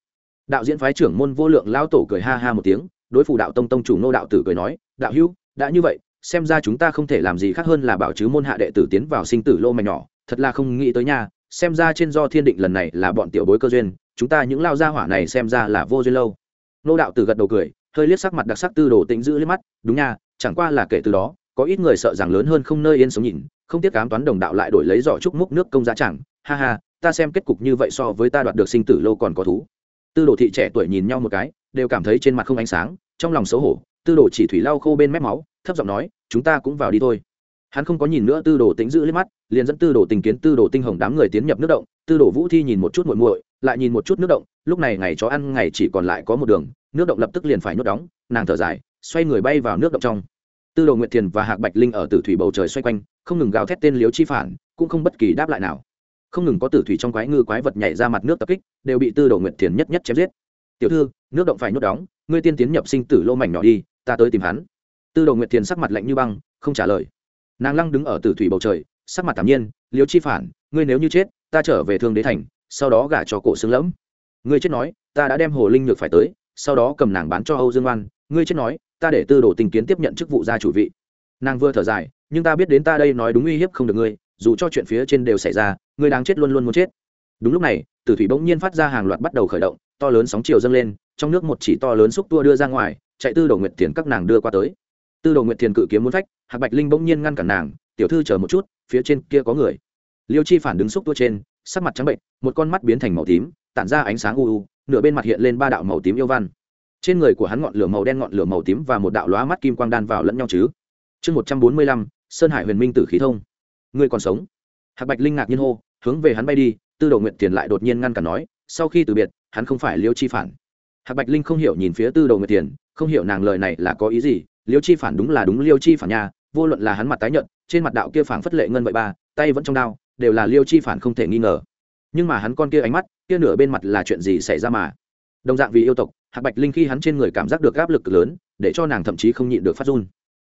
S1: Đạo diễn phái trưởng môn vô lượng lao tổ cười ha ha một tiếng, đối phủ đạo tông tông chủ nô đạo tử cười nói, đạo hữu, đã như vậy, xem ra chúng ta không thể làm gì khác hơn là bảo chứ môn hạ đệ tử tiến vào sinh tử lô mạch nhỏ, thật là không nghĩ tới nha xem ra trên do thiên định lần này là bọn tiểu bối cơ duyên, chúng ta những lao gia hỏa này xem ra là vô duyên lâu. Nô đạo tử gật đầu cười, hơi liếc sắc mặt đặc sắc tư đồ tĩnh giữ liếc mắt, đúng nha, chẳng qua là kể từ đó, có ít người sợ rằng lớn hơn không nơi yên sống nhìn, không tiếc cám toán đồng đạo lại đổi lấy giỏ trúc múc nước công giá chẳng, ha ha, ta xem kết cục như vậy so với ta đoạt được sinh tử lâu còn có thú. Tư đồ thị trẻ tuổi nhìn nhau một cái, đều cảm thấy trên mặt không ánh sáng, trong lòng xấu hổ, tư đồ chỉ thủy lau khô bên mép máu, thấp giọng nói, chúng ta cũng vào đi thôi hắn không có nhìn nữa tư đồ tính giữ lên mắt, liền dẫn tư đồ tình kiến tư đồ tinh hồng đám người tiến nhập nước động, tư đồ vũ thi nhìn một chút muội muội, lại nhìn một chút nước động, lúc này ngày chó ăn ngày chỉ còn lại có một đường, nước động lập tức liền phải nhốt đóng, nàng thở dài, xoay người bay vào nước động trong. Tư đồ nguyệt thiền và hạc bạch linh ở tử thủy bầu trời xoay quanh, không ngừng gào thét tên liếu chi phản, cũng không bất kỳ đáp lại nào. Không ngừng có tử thủy trong quái ngư quái vật nhảy ra mặt nước tập kích, đều bị tư đồ nguyệt thiền nhất nhất chém giết. Tiểu thư, nước động phải nhốt đóng, ngươi tiên tiến nhập sinh tử lô mảnh nhỏ đi, ta tới tìm hắn. Tư đồ nguyệt thiền sắc mặt lạnh như băng, không trả lời nàng lăng đứng ở tử thủy bầu trời, sắc mặt thảm nhiên, liêu chi phản, ngươi nếu như chết, ta trở về thương đế thành, sau đó gả cho cổ xương lẫm. Ngươi chết nói, ta đã đem hồ linh nhược phải tới, sau đó cầm nàng bán cho âu dương oan. Ngươi chết nói, ta để tư đồ tình kiến tiếp nhận chức vụ gia chủ vị. Nàng vừa thở dài, nhưng ta biết đến ta đây nói đúng uy hiếp không được ngươi, dù cho chuyện phía trên đều xảy ra, ngươi đang chết luôn luôn muốn chết. Đúng lúc này, tử thủy bỗng nhiên phát ra hàng loạt bắt đầu khởi động, to lớn sóng chiều dâng lên, trong nước một chỉ to lớn xúc tua đưa ra ngoài, chạy tư đồ nguyệt tiền các nàng đưa qua tới tư đồ nguyệt tiền cự kiếm muốn phách, hạc bạch linh bỗng nhiên ngăn cản nàng, tiểu thư chờ một chút, phía trên kia có người. Liêu chi phản đứng xúc tua trên, sắc mặt trắng bệnh một con mắt biến thành màu tím, tản ra ánh sáng u u, nửa bên mặt hiện lên ba đạo màu tím yêu văn. Trên người của hắn ngọn lửa màu đen ngọn lửa màu tím và một đạo lóa mắt kim quang đan vào lẫn nhau chứ. Chương một trăm bốn mươi lăm, sơn hải huyền minh tử khí thông. Ngươi còn sống? Hạc bạch linh ngạc nhiên hô, hướng về hắn bay đi, tư đồ nguyện tiền lại đột nhiên ngăn cản nói, sau khi từ biệt, hắn không phải liêu chi phản. Hạc bạch linh không hiểu nhìn phía tư đồ nguyện tiền không hiểu nàng lời này là có ý gì liêu chi phản đúng là đúng liêu chi phản nhà, vô luận là hắn mặt tái nhợt trên mặt đạo kia phản phất lệ ngân vậy ba tay vẫn trong đao đều là liêu chi phản không thể nghi ngờ. Nhưng mà hắn con kia ánh mắt kia nửa bên mặt là chuyện gì xảy ra mà? Đồng dạng vì yêu tộc hạc bạch linh khi hắn trên người cảm giác được áp lực lớn để cho nàng thậm chí không nhịn được phát run.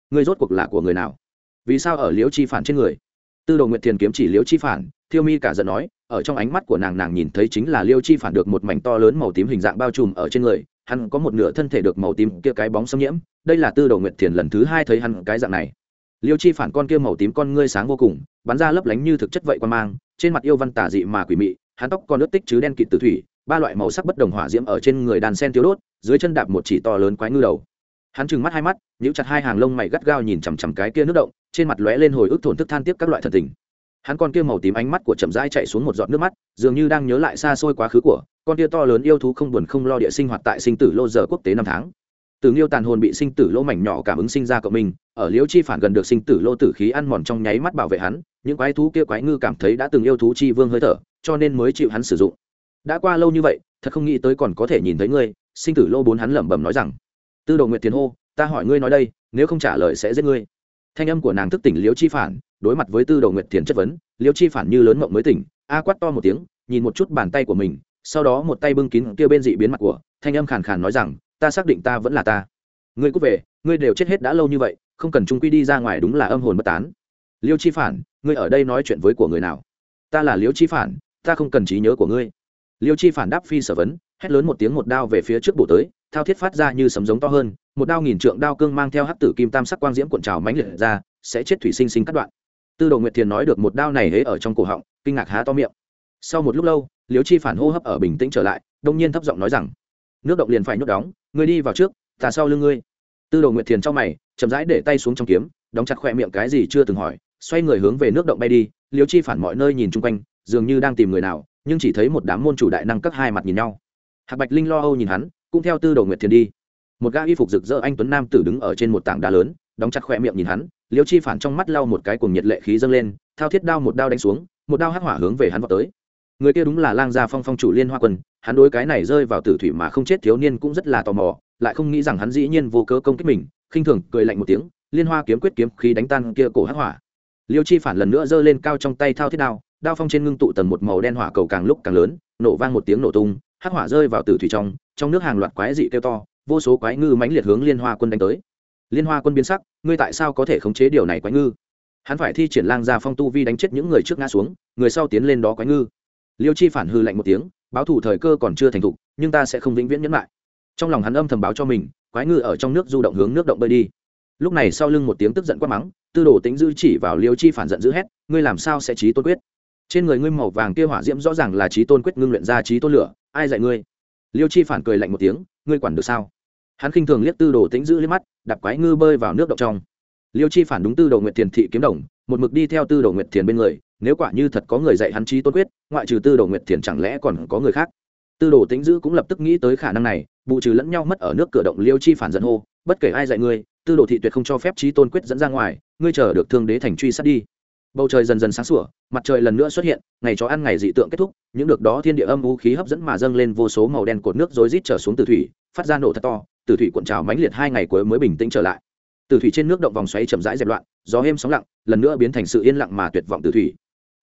S1: Ngươi rốt cuộc là của người nào? Vì sao ở liễu chi phản trên người? Tư đồ nguyệt thiền kiếm chỉ liễu chi phản thiêu mi cả giận nói ở trong ánh mắt của nàng nàng nhìn thấy chính là liêu chi phản được một mảnh to lớn màu tím hình dạng bao trùm ở trên người hắn có một nửa thân thể được màu tím kia cái bóng xâm nhiễm, đây là tư đồ nguyệt thiền lần thứ hai thấy hắn cái dạng này. Liêu chi phản con kia màu tím con ngươi sáng vô cùng, bắn ra lấp lánh như thực chất vậy quan mang, trên mặt yêu văn tả dị mà quỷ mị, hắn tóc còn ướt tích chứ đen kịt từ thủy, ba loại màu sắc bất đồng hỏa diễm ở trên người đàn sen tiêu đốt, dưới chân đạp một chỉ to lớn quái ngư đầu. Hắn trừng mắt hai mắt, nhíu chặt hai hàng lông mày gắt gao nhìn chằm chằm cái kia nước động, trên mặt lóe lên hồi ức thổn thức than tiếp các loại thần tình. Hắn con kia màu tím ánh mắt của chậm rãi chạy xuống một giọt nước mắt dường như đang nhớ lại xa xôi quá khứ của, con tia to lớn yêu thú không buồn không lo địa sinh hoạt tại sinh tử lô giờ quốc tế năm tháng. Từ nghiêu tàn hồn bị sinh tử lô mảnh nhỏ cảm ứng sinh ra cộng mình ở liễu chi phản gần được sinh tử lô tử khí ăn mòn trong nháy mắt bảo vệ hắn, những quái thú kia quái ngư cảm thấy đã từng yêu thú chi vương hơi thở, cho nên mới chịu hắn sử dụng. Đã qua lâu như vậy, thật không nghĩ tới còn có thể nhìn thấy ngươi, sinh tử lô bốn hắn lẩm bẩm nói rằng. Tư đồ nguyệt tiến hô, ta hỏi ngươi nói đây, nếu không trả lời sẽ giết ngươi. Thanh âm của nàng thức tỉnh liễu chi phản, đối mặt với tư đồ nguyệt tiến chất vấn, liễu chi phản như lớn mộng mới tỉnh a quát to một tiếng, nhìn một chút bàn tay của mình, sau đó một tay bưng kín kia bên dị biến mặt của, thanh âm khàn khàn nói rằng, ta xác định ta vẫn là ta. Ngươi cút về, ngươi đều chết hết đã lâu như vậy, không cần trung quy đi ra ngoài đúng là âm hồn bất tán. Liêu chi phản, ngươi ở đây nói chuyện với của người nào? Ta là liêu chi phản, ta không cần trí nhớ của ngươi. Liêu chi phản đáp phi sở vấn, hét lớn một tiếng một đao về phía trước bổ tới, thao thiết phát ra như sấm giống to hơn, một đao nghìn trượng đao cương mang theo hắc tử kim tam sắc quang diễm cuộn trào mãnh liệt ra, sẽ chết thủy sinh sinh cắt đoạn tư đồ nguyệt thiền nói được một đao này hế ở trong cổ họng, kinh ngạc há to miệng. Sau một lúc lâu Liễu chi phản hô hấp ở bình tĩnh trở lại, đông nhiên thấp giọng nói rằng, nước động liền phải nhốt đóng, ngươi đi vào trước tà sau lưng ngươi. Tư đồ nguyệt thiền trong mày, chậm rãi để tay xuống trong kiếm, đóng chặt khoe miệng cái gì chưa từng hỏi, xoay người hướng về nước động bay đi Liễu chi phản mọi nơi nhìn chung quanh, dường như đang tìm người nào, nhưng chỉ thấy một đám môn chủ đại năng các hai mặt nhìn nhau. Hạc bạch linh lo âu nhìn hắn, cũng theo tư đồ nguyệt thiền đi. Một gã y phục rực rỡ anh tuấn nam tử đứng ở trên một tảng đá lớn, đóng chặt khoe miệng nhìn hắn liêu chi phản trong mắt lau một cái cùng nhiệt lệ khí dâng lên, thao thiết đao một đao đánh xuống, một đao hắc hỏa hướng về hắn vào tới. Người kia đúng là lang gia phong phong chủ liên hoa quân, hắn đối cái này rơi vào tử thủy mà không chết thiếu niên cũng rất là tò mò, lại không nghĩ rằng hắn dĩ nhiên vô cớ công kích mình, khinh thường, cười lạnh một tiếng, liên hoa kiếm quyết kiếm khí đánh tan kia cổ hắc hỏa. Liêu chi phản lần nữa giơ lên cao trong tay thao thiết đao đao phong trên ngưng tụ tầng một màu đen hỏa cầu càng lúc càng lớn, nổ vang một tiếng nổ tung, hắc hỏa rơi vào tử thủy trong trong nước hàng loạt quái dị kêu to, vô số quái ngư mãnh liệt hướng liên hoa quân đánh tới liên hoa quân biến sắc, ngươi tại sao có thể khống chế điều này quái ngư? Hắn phải thi triển lang ra phong tu vi đánh chết những người trước ngã xuống, người sau tiến lên đó quái ngư. Liêu chi phản hư lạnh một tiếng, báo thủ thời cơ còn chưa thành thục, nhưng ta sẽ không vĩnh viễn nhẫn lại. Trong lòng hắn âm thầm báo cho mình, quái ngư ở trong nước du động hướng nước động bơi đi. Lúc này sau lưng một tiếng tức giận quát mắng, tư đồ tính dư chỉ vào liêu chi phản giận dữ hét, ngươi làm sao sẽ trí tôn quyết? Trên người ngươi màu vàng kia hỏa diễm rõ ràng là trí tôn quyết ngưng luyện ra trí tôn lửa, ai dạy ngươi? Liêu chi phản cười lạnh một tiếng, ngươi quản được sao? Hắn khinh thường liếc tư đồ Tĩnh giữ liếc mắt, đạp quái ngư bơi vào nước động trong. Liêu chi phản đúng tư đồ nguyệt thiền thị kiếm đồng, một mực đi theo tư đồ nguyệt thiền bên người, nếu quả như thật có người dạy hắn trí tôn quyết, ngoại trừ tư đồ nguyệt thiền chẳng lẽ còn có người khác? Tư đồ Tĩnh giữ cũng lập tức nghĩ tới khả năng này, bù trừ lẫn nhau mất ở nước cửa động, liêu chi phản giận hô, bất kể ai dạy ngươi, tư đồ thị tuyệt không cho phép trí tôn quyết dẫn ra ngoài, ngươi chờ được thương đế thành truy sát đi. Bầu trời dần dần sáng sủa, mặt trời lần nữa xuất hiện, ngày cho ăn ngày dị tượng kết thúc, những được đó thiên địa âm vũ khí hấp dẫn mà dâng lên vô số màu đen cột nước rối rít trở xuống từ thủy, phát ra nổ thật to Tử thủy cuộn trào mãnh liệt hai ngày cuối mới bình tĩnh trở lại. Tử thủy trên nước động vòng xoáy chậm rãi dẹp loạn, gió êm sóng lặng, lần nữa biến thành sự yên lặng mà tuyệt vọng Tử thủy.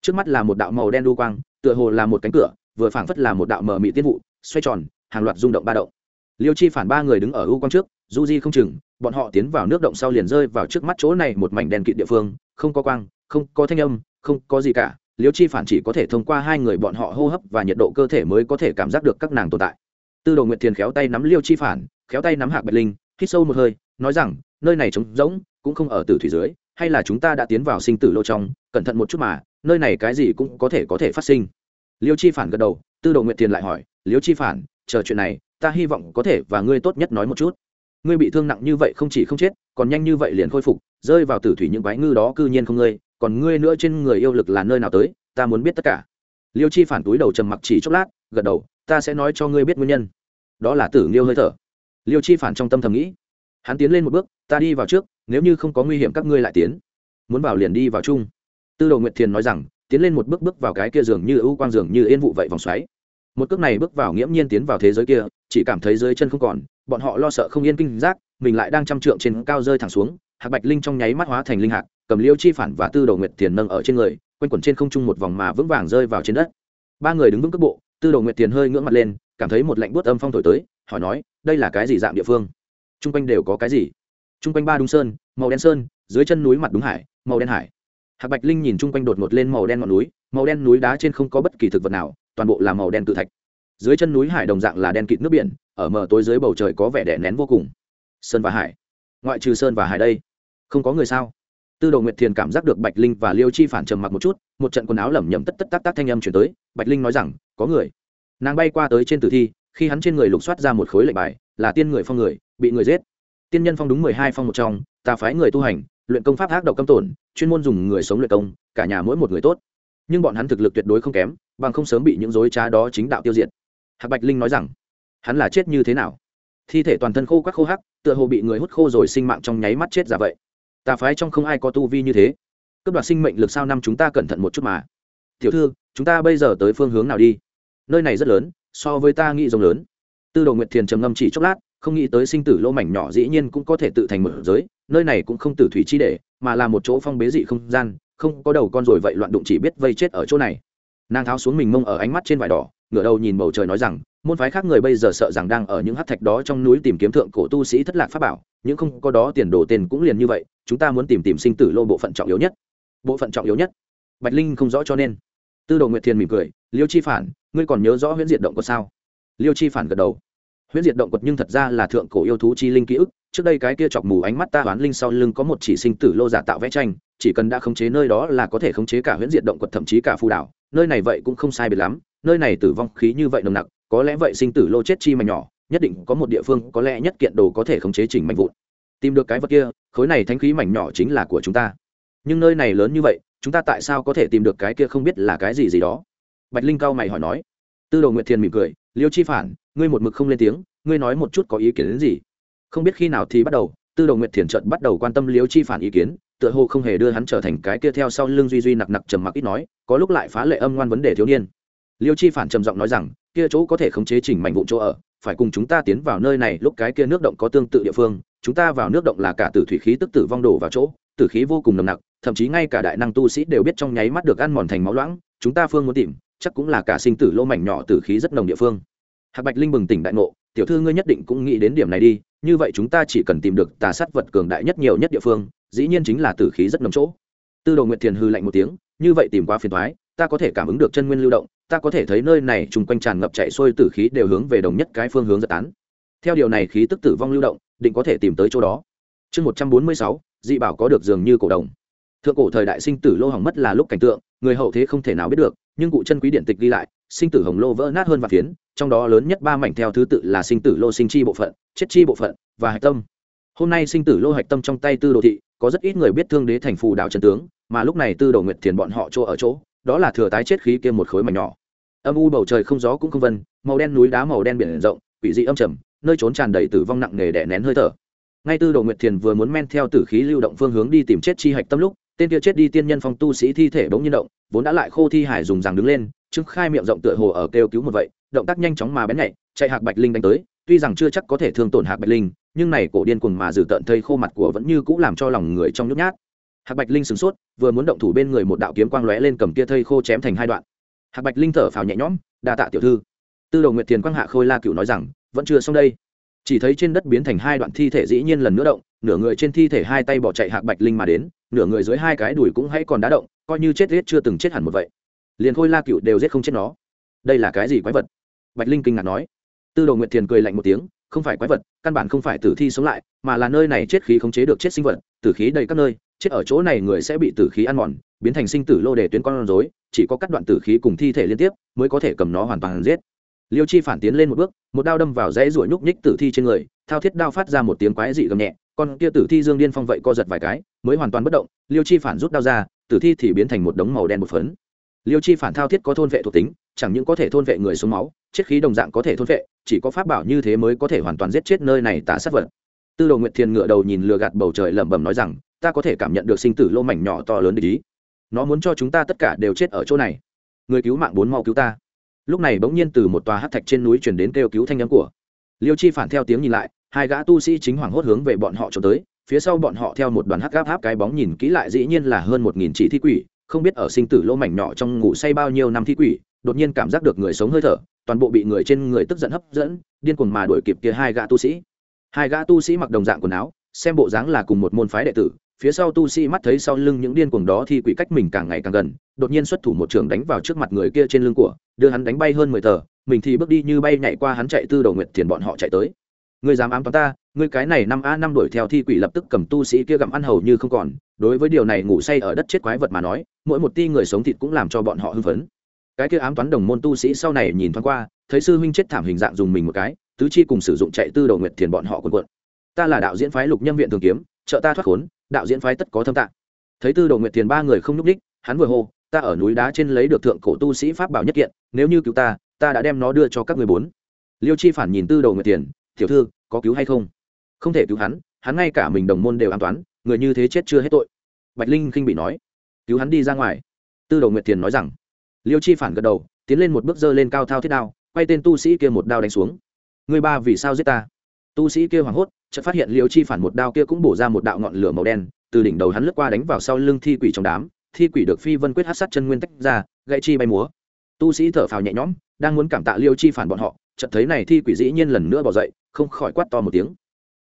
S1: Trước mắt là một đạo màu đen đu quang, tựa hồ là một cánh cửa, vừa phảng phất là một đạo mờ mị tiên vụ, xoay tròn, hàng loạt rung động ba động. Liêu chi phản ba người đứng ở u quang trước, du di không chừng, bọn họ tiến vào nước động sau liền rơi vào trước mắt chỗ này một mảnh đen kịt địa phương, không có quang, không có thanh âm, không có gì cả, liêu chi phản chỉ có thể thông qua hai người bọn họ hô hấp và nhiệt độ cơ thể mới có thể cảm giác được các nàng tồn tại tư đồ nguyệt thiền khéo tay nắm liêu chi phản, khéo tay nắm hạc bạch linh, hít sâu một hơi, nói rằng, nơi này trống rỗng, cũng không ở tử thủy dưới, hay là chúng ta đã tiến vào sinh tử lô trong, cẩn thận một chút mà, nơi này cái gì cũng có thể có thể phát sinh. Liêu chi phản gật đầu, tư đồ nguyệt thiền lại hỏi, liêu chi phản, chờ chuyện này, ta hy vọng có thể và ngươi tốt nhất nói một chút. Ngươi bị thương nặng như vậy không chỉ không chết, còn nhanh như vậy liền khôi phục, rơi vào tử thủy những quái ngư đó cư nhiên không ngươi, còn ngươi nữa trên người yêu lực là nơi nào tới, ta muốn biết tất cả. Liêu chi phản túi đầu trầm mặc chỉ chốc lát, gật đầu ta sẽ nói cho ngươi biết nguyên nhân. Đó là tử liêu hơi thở. Liêu chi phản trong tâm thầm nghĩ. Hắn tiến lên một bước, ta đi vào trước, nếu như không có nguy hiểm các ngươi lại tiến. Muốn vào liền đi vào chung. Tư đồ nguyệt thiền nói rằng, tiến lên một bước bước vào cái kia giường như ưu quang giường như yên vụ vậy vòng xoáy. Một cước này bước vào nghiễm nhiên tiến vào thế giới kia, chỉ cảm thấy dưới chân không còn, bọn họ lo sợ không yên kinh giác, mình lại đang trăm trượng trên cao rơi thẳng xuống, hạc bạch linh trong nháy mắt hóa thành linh hạc, cầm liêu chi phản và tư đồ nguyệt thiền nâng ở trên người, quanh quẩn trên không trung một vòng mà vững vàng rơi vào trên đất. Ba người đứng vững cước bộ tư đồ nguyệt thiền hơi ngưỡng mặt lên, cảm thấy một lạnh buốt âm phong thổi tới, hỏi nói, đây là cái gì dạng địa phương? T r u n g quanh đều có cái gì? T r u n g quanh ba đúng sơn, màu đen sơn, dưới chân núi mặt đúng hải, màu đen hải. Hạc bạch linh nhìn chung quanh đột ngột lên màu đen ngọn núi, màu đen núi đá trên không có bất kỳ thực vật nào, toàn bộ là màu đen tự thạch. Dưới chân núi hải đồng dạng là đen kịt nước biển, ở mờ tối dưới bầu trời có vẻ đẻ nén vô cùng. Sơn và hải. Ngoại trừ sơn và hải đây, không có người sao? Tư đồ nguyệt thiền cảm giác được bạch linh và liêu chi phản trầm mặc một chút, một trận quần áo lẩm nhẩm tất tất tắc tắc thanh âm chuyển tới. Bạch linh nói rằng có người. Nàng bay qua tới trên tử thi, khi hắn trên người lục soát ra một khối lệnh bài, là tiên người phong người, bị người giết. Tiên nhân phong đúng mười hai phong một trong, ta phái người tu hành, luyện công pháp ác độc cấm tổn, chuyên môn dùng người sống luyện công, cả nhà mỗi một người tốt. Nhưng bọn hắn thực lực tuyệt đối không kém, bằng không sớm bị những dối trá đó chính đạo tiêu diệt. Hạc bạch linh nói rằng, hắn là chết như thế nào? Thi thể toàn thân khô các khô hắc, tựa hồ bị người hút khô rồi sinh mạng trong nháy mắt chết ra vậy. Tà phái trong không ai có tu vi như thế. Cướp đoạt sinh mệnh lực sao năm chúng ta cẩn thận một chút mà tiểu thư, chúng ta bây giờ tới phương hướng nào đi? Nơi này rất lớn, so với ta nghĩ rộng lớn. Tư đồ nguyệt thiền trầm ngâm chỉ chốc lát, không nghĩ tới sinh tử lô mảnh nhỏ dĩ nhiên cũng có thể tự thành một giới, nơi này cũng không tử thủy chi để, mà là một chỗ phong bế dị không gian, không có đầu con rồi vậy loạn đụng chỉ biết vây chết ở chỗ này. Nàng tháo xuống mình mông ở ánh mắt trên vải đỏ, ngửa đầu nhìn bầu trời nói rằng, môn phái khác người bây giờ sợ rằng đang ở những hát thạch đó trong núi tìm kiếm thượng cổ tu sĩ thất lạc pháp bảo, những không có đó tiền đồ tên cũng liền như vậy, chúng ta muốn tìm tìm sinh tử lô bộ phận trọng yếu nhất. Bộ phận trọng yếu nhất. Bạch linh không rõ cho nên tư đồ nguyệt thiền mỉm cười, liêu chi phản, ngươi còn nhớ rõ huyễn diệt động quật sao? Liêu chi phản gật đầu. Huyễn diệt động quật nhưng thật ra là thượng cổ yêu thú chi linh ký ức, trước đây cái kia chọc mù ánh mắt ta oán linh sau lưng có một chỉ sinh tử lô giả tạo vẽ tranh, chỉ cần đã khống chế nơi đó là có thể khống chế cả huyễn diệt động quật thậm chí cả phù đảo, nơi này vậy cũng không sai biệt lắm, nơi này tử vong khí như vậy nồng nặc, có lẽ vậy sinh tử lô chết chi mảnh nhỏ, nhất định có một địa phương có lẽ nhất kiện đồ có thể khống chế chỉnh mạnh vụn. Tìm được cái vật kia, khối này thánh khí mảnh nhỏ chính là của chúng ta. Nhưng nơi này lớn như vậy chúng ta tại sao có thể tìm được cái kia không biết là cái gì gì đó? Bạch linh cao mày hỏi nói. Tư đồ nguyệt thiền mỉm cười, liêu chi phản, ngươi một mực không lên tiếng, ngươi nói một chút có ý kiến đến gì? Không biết khi nào thì bắt đầu, tư đồ nguyệt thiền trận bắt đầu quan tâm liêu chi phản ý kiến, tựa hồ không hề đưa hắn trở thành cái kia theo sau lưng duy duy nặc nặc trầm mặc ít nói, có lúc lại phá lệ âm ngoan vấn đề thiếu niên. Liêu chi phản trầm giọng nói rằng, kia chỗ có thể khống chế chỉnh mảnh vụ chỗ ở, phải cùng chúng ta tiến vào nơi này, lúc cái kia nước động có tương tự địa phương, chúng ta vào nước động là cả tử thủy khí tức tử vong đổ vào chỗ tử khí vô cùng nồng nặc, thậm chí ngay cả đại năng tu sĩ đều biết trong nháy mắt được ăn mòn thành máu loãng, chúng ta phương muốn tìm, chắc cũng là cả sinh tử lô mảnh nhỏ tử khí rất nồng địa phương. Hạc bạch linh bừng tỉnh đại ngộ, tiểu thư ngươi nhất định cũng nghĩ đến điểm này đi, như vậy chúng ta chỉ cần tìm được tà sát vật cường đại nhất nhiều nhất địa phương, dĩ nhiên chính là tử khí rất nồng chỗ. Tư đồ nguyệt thiền hư lạnh một tiếng, như vậy tìm qua phiền thoái ta có thể cảm ứng được chân nguyên lưu động, ta có thể thấy nơi này chung quanh tràn ngập chạy xuôi tử khí đều hướng về đồng nhất cái phương hướng giật tán. Theo điều này khí tức tử vong lưu động, định có thể tìm tới chỗ đó. Chương một trăm bốn mươi sáu dị bảo có được dường như cổ đồng. Thượng cổ thời đại sinh tử lô hỏng mất là lúc cảnh tượng, người hậu thế không thể nào biết được, nhưng cụ chân quý điện tịch ghi lại, sinh tử hồng lô vỡ nát hơn và phiến, trong đó lớn nhất ba mảnh theo thứ tự là sinh tử lô sinh chi bộ phận, chết chi bộ phận, và hạch tâm. Hôm nay sinh tử lô hạch tâm trong tay tư đồ thị, có rất ít người biết thương đế thành phù đạo trần tướng, mà lúc này tư đồ nguyệt thiền bọn họ chỗ ở chỗ, đó là thừa tái chết khí kia một khối mảnh nhỏ. Âm u bầu trời không gió cũng không vân, màu đen núi đá màu đen biển rộng, quỷ dị âm trầm, nơi trốn tràn đầy tử vong nặng nề đè nén hơi thở ngay tư đồ nguyệt thiền vừa muốn men theo tử khí lưu động phương hướng đi tìm chết chi hạch tâm lúc, tên kia chết đi tiên nhân phong tu sĩ thi thể bỗng nhiên động, vốn đã lại khô thi hải dùng rằng đứng lên, trương khai miệng rộng tựa hồ ở kêu cứu một vậy, động tác nhanh chóng mà bén nhạy, chạy hạc bạch linh đánh tới, tuy rằng chưa chắc có thể thương tổn hạc bạch linh, nhưng này cổ điên cuồng mà dử tận thây khô mặt của vẫn như cũng làm cho lòng người trong nhút nhát. Hạc bạch linh sửng sốt, vừa muốn động thủ bên người một đạo kiếm quang lóe lên cầm kia thây khô chém thành hai đoạn. Hạc bạch linh thở phào nhẹ nhõm, đa tạ tiểu thư. Tư đồ nguyệt thiền quang hạ khôi la cựu nói rằng, vẫn chưa xong đây chỉ thấy trên đất biến thành hai đoạn thi thể dĩ nhiên lần nữa động, nửa người trên thi thể hai tay bỏ chạy hạc bạch linh mà đến, nửa người dưới hai cái đùi cũng hãy còn đá động, coi như chết riết chưa từng chết hẳn một vậy. Liền khôi la cựu đều giết không chết nó. Đây là cái gì quái vật? Bạch linh kinh ngạc nói. Tư đồ nguyệt thiền cười lạnh một tiếng, không phải quái vật, căn bản không phải tử thi sống lại, mà là nơi này chết khí khống chế được chết sinh vật, tử khí đầy các nơi, chết ở chỗ này người sẽ bị tử khí ăn mòn, biến thành sinh tử lô để tuyến con rối, chỉ có cắt đoạn tử khí cùng thi thể liên tiếp, mới có thể cầm nó hoàn toàn giết liêu chi phản tiến lên một bước, một đao đâm vào rẽ ruổi nhúc nhích tử thi trên người, thao thiết đao phát ra một tiếng quái dị gầm nhẹ, con kia tử thi dương điên phong vậy co giật vài cái, mới hoàn toàn bất động, liêu chi phản rút đao ra, tử thi thì biến thành một đống màu đen một phấn. Liêu chi phản thao thiết có thôn vệ thuộc tính, chẳng những có thể thôn vệ người xuống máu, chết khí đồng dạng có thể thôn vệ, chỉ có pháp bảo như thế mới có thể hoàn toàn giết chết nơi này tả sát vật. Tư đồ nguyệt thiền ngựa đầu nhìn lừa gạt bầu trời lẩm bẩm nói rằng, ta có thể cảm nhận được sinh tử lô mảnh nhỏ to lớn để ý. Nó muốn cho chúng ta tất cả đều chết ở chỗ này. Người cứu mạng bốn mau cứu ta lúc này bỗng nhiên từ một tòa hát thạch trên núi chuyển đến kêu cứu thanh nhắm của. Liêu chi phản theo tiếng nhìn lại, hai gã tu sĩ chính hoảng hốt hướng về bọn họ trốn tới, phía sau bọn họ theo một đoàn hát gáp háp cái bóng nhìn kỹ lại dĩ nhiên là hơn một nghìn chỉ thi quỷ, không biết ở sinh tử lô mảnh nhỏ trong ngủ say bao nhiêu năm thi quỷ, đột nhiên cảm giác được người sống hơi thở, toàn bộ bị người trên người tức giận hấp dẫn, điên cuồng mà đuổi kịp kia hai gã tu sĩ. Hai gã tu sĩ mặc đồng dạng quần áo, xem bộ dáng là cùng một môn phái đệ tử phía sau tu sĩ mắt thấy sau lưng những điên cuồng đó thì quỷ cách mình càng ngày càng gần, đột nhiên xuất thủ một trường đánh vào trước mặt người kia trên lưng của, đưa hắn đánh bay hơn mười tờ, mình thì bước đi như bay nhảy qua hắn chạy tư đầu nguyệt thiền bọn họ chạy tới. Người dám ám toán ta người cái này năm a năm đuổi theo thi quỷ lập tức cầm tu sĩ kia gặm ăn hầu như không còn, đối với điều này ngủ say ở đất chết quái vật mà nói, mỗi một ti người sống thịt cũng làm cho bọn họ hưng phấn. Cái kia ám toán đồng môn tu sĩ sau này nhìn thoáng qua, thấy sư huynh chết thảm hình dạng dùng mình một cái, tứ chi cùng sử dụng chạy tư đầu nguyệt thiền bọn họ quần quận ta là đạo diễn phái lục nhâm viện thường kiếm, trợ ta thoát khốn đạo diễn phái tất có thâm tạng. Thấy tư đầu nguyệt thiền ba người không nhúc ních hắn vừa hô, ta ở núi đá trên lấy được thượng cổ tu sĩ pháp bảo nhất kiện, nếu như cứu ta ta đã đem nó đưa cho các người bốn. Liêu chi phản nhìn tư đầu nguyệt tiền tiểu thư, có cứu hay không? Không thể cứu hắn hắn ngay cả mình đồng môn đều an toán, người như thế chết chưa hết tội. Bạch linh khinh bị nói, cứu hắn đi ra ngoài. Tư đầu nguyệt tiền nói rằng. Liêu chi phản gật đầu, tiến lên một bước dơ lên cao thao thiết đao, quay tên tu sĩ kia một đao đánh xuống. Người ba vì sao giết ta? Tu sĩ kia hoảng hốt chợt phát hiện liêu chi phản một đao kia cũng bổ ra một đạo ngọn lửa màu đen, từ đỉnh đầu hắn lướt qua đánh vào sau lưng thi quỷ trong đám, thi quỷ được phi vân quyết hát sát chân nguyên tách ra, gãy chi bay múa. Tu sĩ thở phào nhẹ nhõm, đang muốn cảm tạ liêu chi phản bọn họ, chợt thấy này thi quỷ dĩ nhiên lần nữa bỏ dậy, không khỏi quát to một tiếng.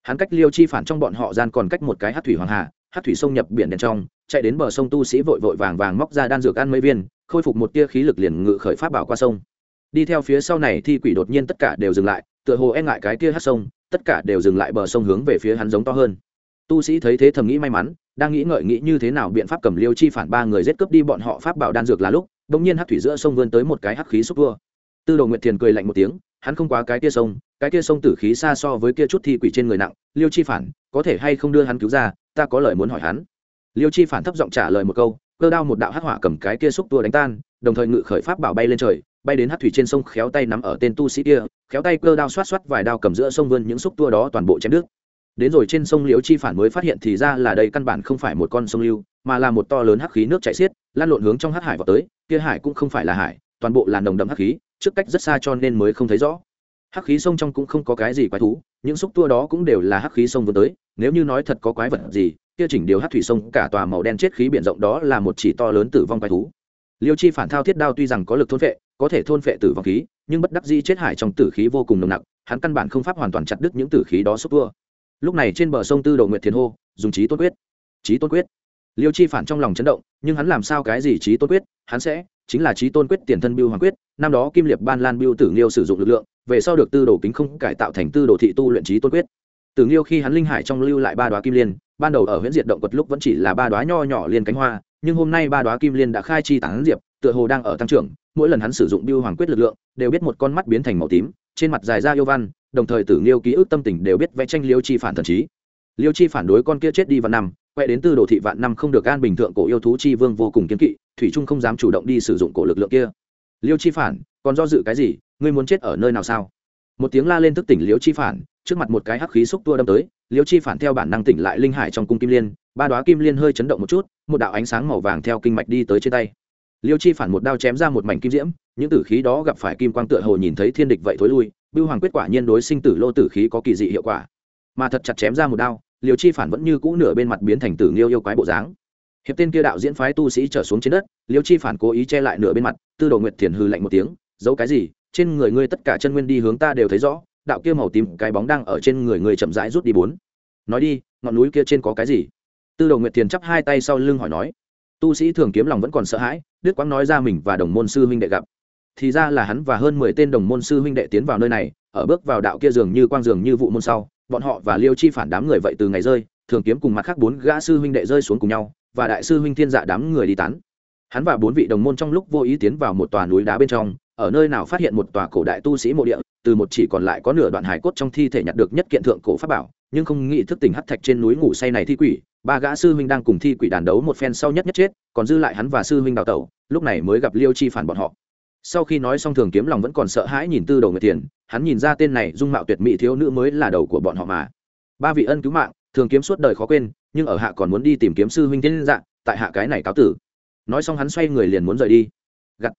S1: Hắn cách liêu chi phản trong bọn họ gian còn cách một cái hát thủy hoàng hà, hát thủy sông nhập biển đen trong, chạy đến bờ sông tu sĩ vội vội vàng vàng móc ra đan dược ăn mấy viên, khôi phục một tia khí lực liền ngự khởi pháp bảo qua sông. Đi theo phía sau này thi quỷ đột nhiên tất cả đều dừng lại, tựa hồ e ngại cái tia hát sông tất cả đều dừng lại bờ sông hướng về phía hắn giống to hơn. Tu sĩ thấy thế thầm nghĩ may mắn, đang nghĩ ngợi nghĩ như thế nào biện pháp cầm liêu chi phản ba người giết cướp đi bọn họ pháp bảo đan dược là lúc, bỗng nhiên hắc thủy giữa sông vươn tới một cái hắc khí xúc vua. Tư đồ nguyệt thiền cười lạnh một tiếng, hắn không quá cái kia sông, cái kia sông tử khí xa so với kia chút thi quỷ trên người nặng, liêu chi phản, có thể hay không đưa hắn cứu ra, ta có lời muốn hỏi hắn. Liêu chi phản thấp giọng trả lời một câu, cơ đao một đạo hắc hỏa cầm cái kia xúc tua đánh tan đồng thời ngự khởi pháp bảo bay lên trời, bay đến hát thủy trên sông khéo tay nắm ở tên tu sĩ kia, khéo tay cơ đao xoát xoát vài đao cầm giữa sông vươn những xúc tua đó toàn bộ chém nước đến rồi trên sông liễu chi phản mới phát hiện thì ra là đây căn bản không phải một con sông lưu, mà là một to lớn hắc khí nước chảy xiết, lan lộn hướng trong hắc hải vào tới, kia hải cũng không phải là hải, toàn bộ là nồng đậm hắc khí, trước cách rất xa cho nên mới không thấy rõ. Hắc khí sông trong cũng không có cái gì quái thú, những xúc tua đó cũng đều là hắc khí sông vươn tới, nếu như nói thật có quái vật gì, kia chỉnh điều hắc thủy sông cả tòa màu đen chết khí biển rộng đó là một chỉ to lớn tử vong quái thú liêu chi phản thao thiết đao tuy rằng có lực thôn vệ có thể thôn vệ tử vong khí, nhưng bất đắc dĩ chết hải trong tử khí vô cùng nồng nặc, hắn căn bản không pháp hoàn toàn chặt đứt những tử khí đó xúc tua lúc này trên bờ sông tư đầu nguyệt thiền hô, dùng trí tôn quyết. Trí tôn quyết. Liêu chi phản trong lòng chấn động, nhưng hắn làm sao cái gì trí tôn quyết? Hắn sẽ chính là trí tôn quyết tiền thân biêu hoàng quyết, năm đó kim liệt ban lan biêu tử nghiêu sử dụng lực lượng, về sau được tư đồ kính không cải tạo thành tư đồ thị tu luyện trí tôn quyết. Tử nghiêu khi hắn linh hải trong lưu lại ba đoá kim liên, ban đầu ở huyện diệt động quật lúc vẫn chỉ là ba đoá nho nhỏ liên cánh hoa nhưng hôm nay ba đoá kim liên đã khai chi tán diệp, tựa hồ đang ở tăng trưởng, mỗi lần hắn sử dụng biêu hoàng quyết lực lượng, đều biết một con mắt biến thành màu tím, trên mặt dài ra yêu văn, đồng thời tử nghiêu ký ức tâm tình đều biết vẽ tranh liêu chi phản thần trí. Liêu chi phản đối con kia chết đi vạn năm, quay đến từ đồ thị vạn năm không được an bình thượng cổ yêu thú chi vương vô cùng kiến kỵ, thủy trung không dám chủ động đi sử dụng cổ lực lượng kia. Liêu chi phản, còn do dự cái gì, ngươi muốn chết ở nơi nào sao? Một tiếng la lên thức tỉnh liêu chi phản, trước mặt một cái hắc khí xúc tua đâm tới, liêu chi phản theo bản năng tỉnh lại linh hải trong cung kim liên, ba đoá kim liên hơi chấn động một chút một đạo ánh sáng màu vàng theo kinh mạch đi tới trên tay. Liêu chi phản một đao chém ra một mảnh kim diễm, những tử khí đó gặp phải kim quang tựa hồ nhìn thấy thiên địch vậy thối lui, bưu hoàng quyết quả nhiên đối sinh tử lô tử khí có kỳ dị hiệu quả. Mà thật chặt chém ra một đao liều chi phản vẫn như cũ nửa bên mặt biến thành tử nghiêu yêu quái bộ dáng. Hiệp tên kia đạo diễn phái tu sĩ trở xuống trên đất, liêu chi phản cố ý che lại nửa bên mặt, tư đồ nguyệt thiền hư lạnh một tiếng, giấu cái gì? Trên người ngươi tất cả chân nguyên đi hướng ta đều thấy rõ, đạo kia màu tím cái bóng đang ở trên người ngươi chậm rãi rút đi bốn. Nói đi, ngọn núi kia trên có cái gì? Tư đồ nguyệt thiền chắp hai tay sau lưng hỏi nói, tu sĩ thường kiếm lòng vẫn còn sợ hãi, đức quang nói ra mình và đồng môn sư huynh đệ gặp. Thì ra là hắn và hơn mười tên đồng môn sư huynh đệ tiến vào nơi này, ở bước vào đạo kia dường như quang dường như vụ môn sau, bọn họ và liêu chi phản đám người vậy từ ngày rơi, thường kiếm cùng mặt khác bốn gã sư huynh đệ rơi xuống cùng nhau, và đại sư huynh thiên dạ đám người đi tán. Hắn và bốn vị đồng môn trong lúc vô ý tiến vào một tòa núi đá bên trong, ở nơi nào phát hiện một tòa cổ đại tu sĩ mộ địa, từ một chỉ còn lại có nửa đoạn hải cốt trong thi thể nhặt được nhất kiện thượng cổ pháp bảo, nhưng không nghĩ thức tỉnh hắt thạch trên núi ngủ say này thi quỷ ba gã sư huynh đang cùng thi quỷ đàn đấu một phen sau nhất nhất chết, còn dư lại hắn và sư huynh đào tẩu, lúc này mới gặp liêu chi phản bọn họ. Sau khi nói xong thường kiếm lòng vẫn còn sợ hãi nhìn tư đầu người tiền hắn nhìn ra tên này dung mạo tuyệt mỹ thiếu nữ mới là đầu của bọn họ mà. Ba vị ân cứu mạng, thường kiếm suốt đời khó quên, nhưng ở hạ còn muốn đi tìm kiếm sư huynh thiên dạng tại hạ cái này cáo tử. Nói xong hắn xoay người liền muốn rời đi. Gặt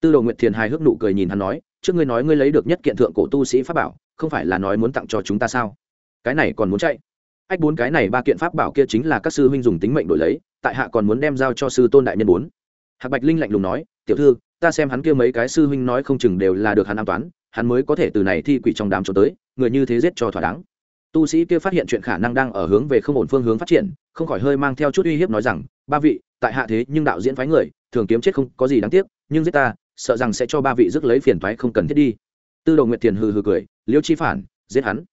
S1: tư đầu nguyệt thiền hài hước nụ cười nhìn hắn nói, trước ngươi nói ngươi lấy được nhất kiện thượng cổ tu sĩ pháp bảo, không phải là nói muốn tặng cho chúng ta sao? Cái này còn muốn chạy? Ách bốn cái này ba kiện pháp bảo kia chính là các sư huynh dùng tính mệnh đổi lấy, tại hạ còn muốn đem giao cho sư tôn đại nhân bốn. Hạc bạch linh lạnh lùng nói, tiểu thư, ta xem hắn kia mấy cái sư huynh nói không chừng đều là được hắn an toán, hắn mới có thể từ này thi quỷ trong đám trốn tới, người như thế giết cho thỏa đáng. Tu sĩ kia phát hiện chuyện khả năng đang ở hướng về không ổn phương hướng phát triển, không khỏi hơi mang theo chút uy hiếp nói rằng, ba vị, tại hạ thế nhưng đạo diễn phái người, thường kiếm chết không có gì đáng tiếc, nhưng giết ta, sợ rằng sẽ cho ba vị rước lấy phiền thoái không cần thiết đi. Tư đồ nguyệt thiền hừ hừ cười, liêu chi phản, giết hắn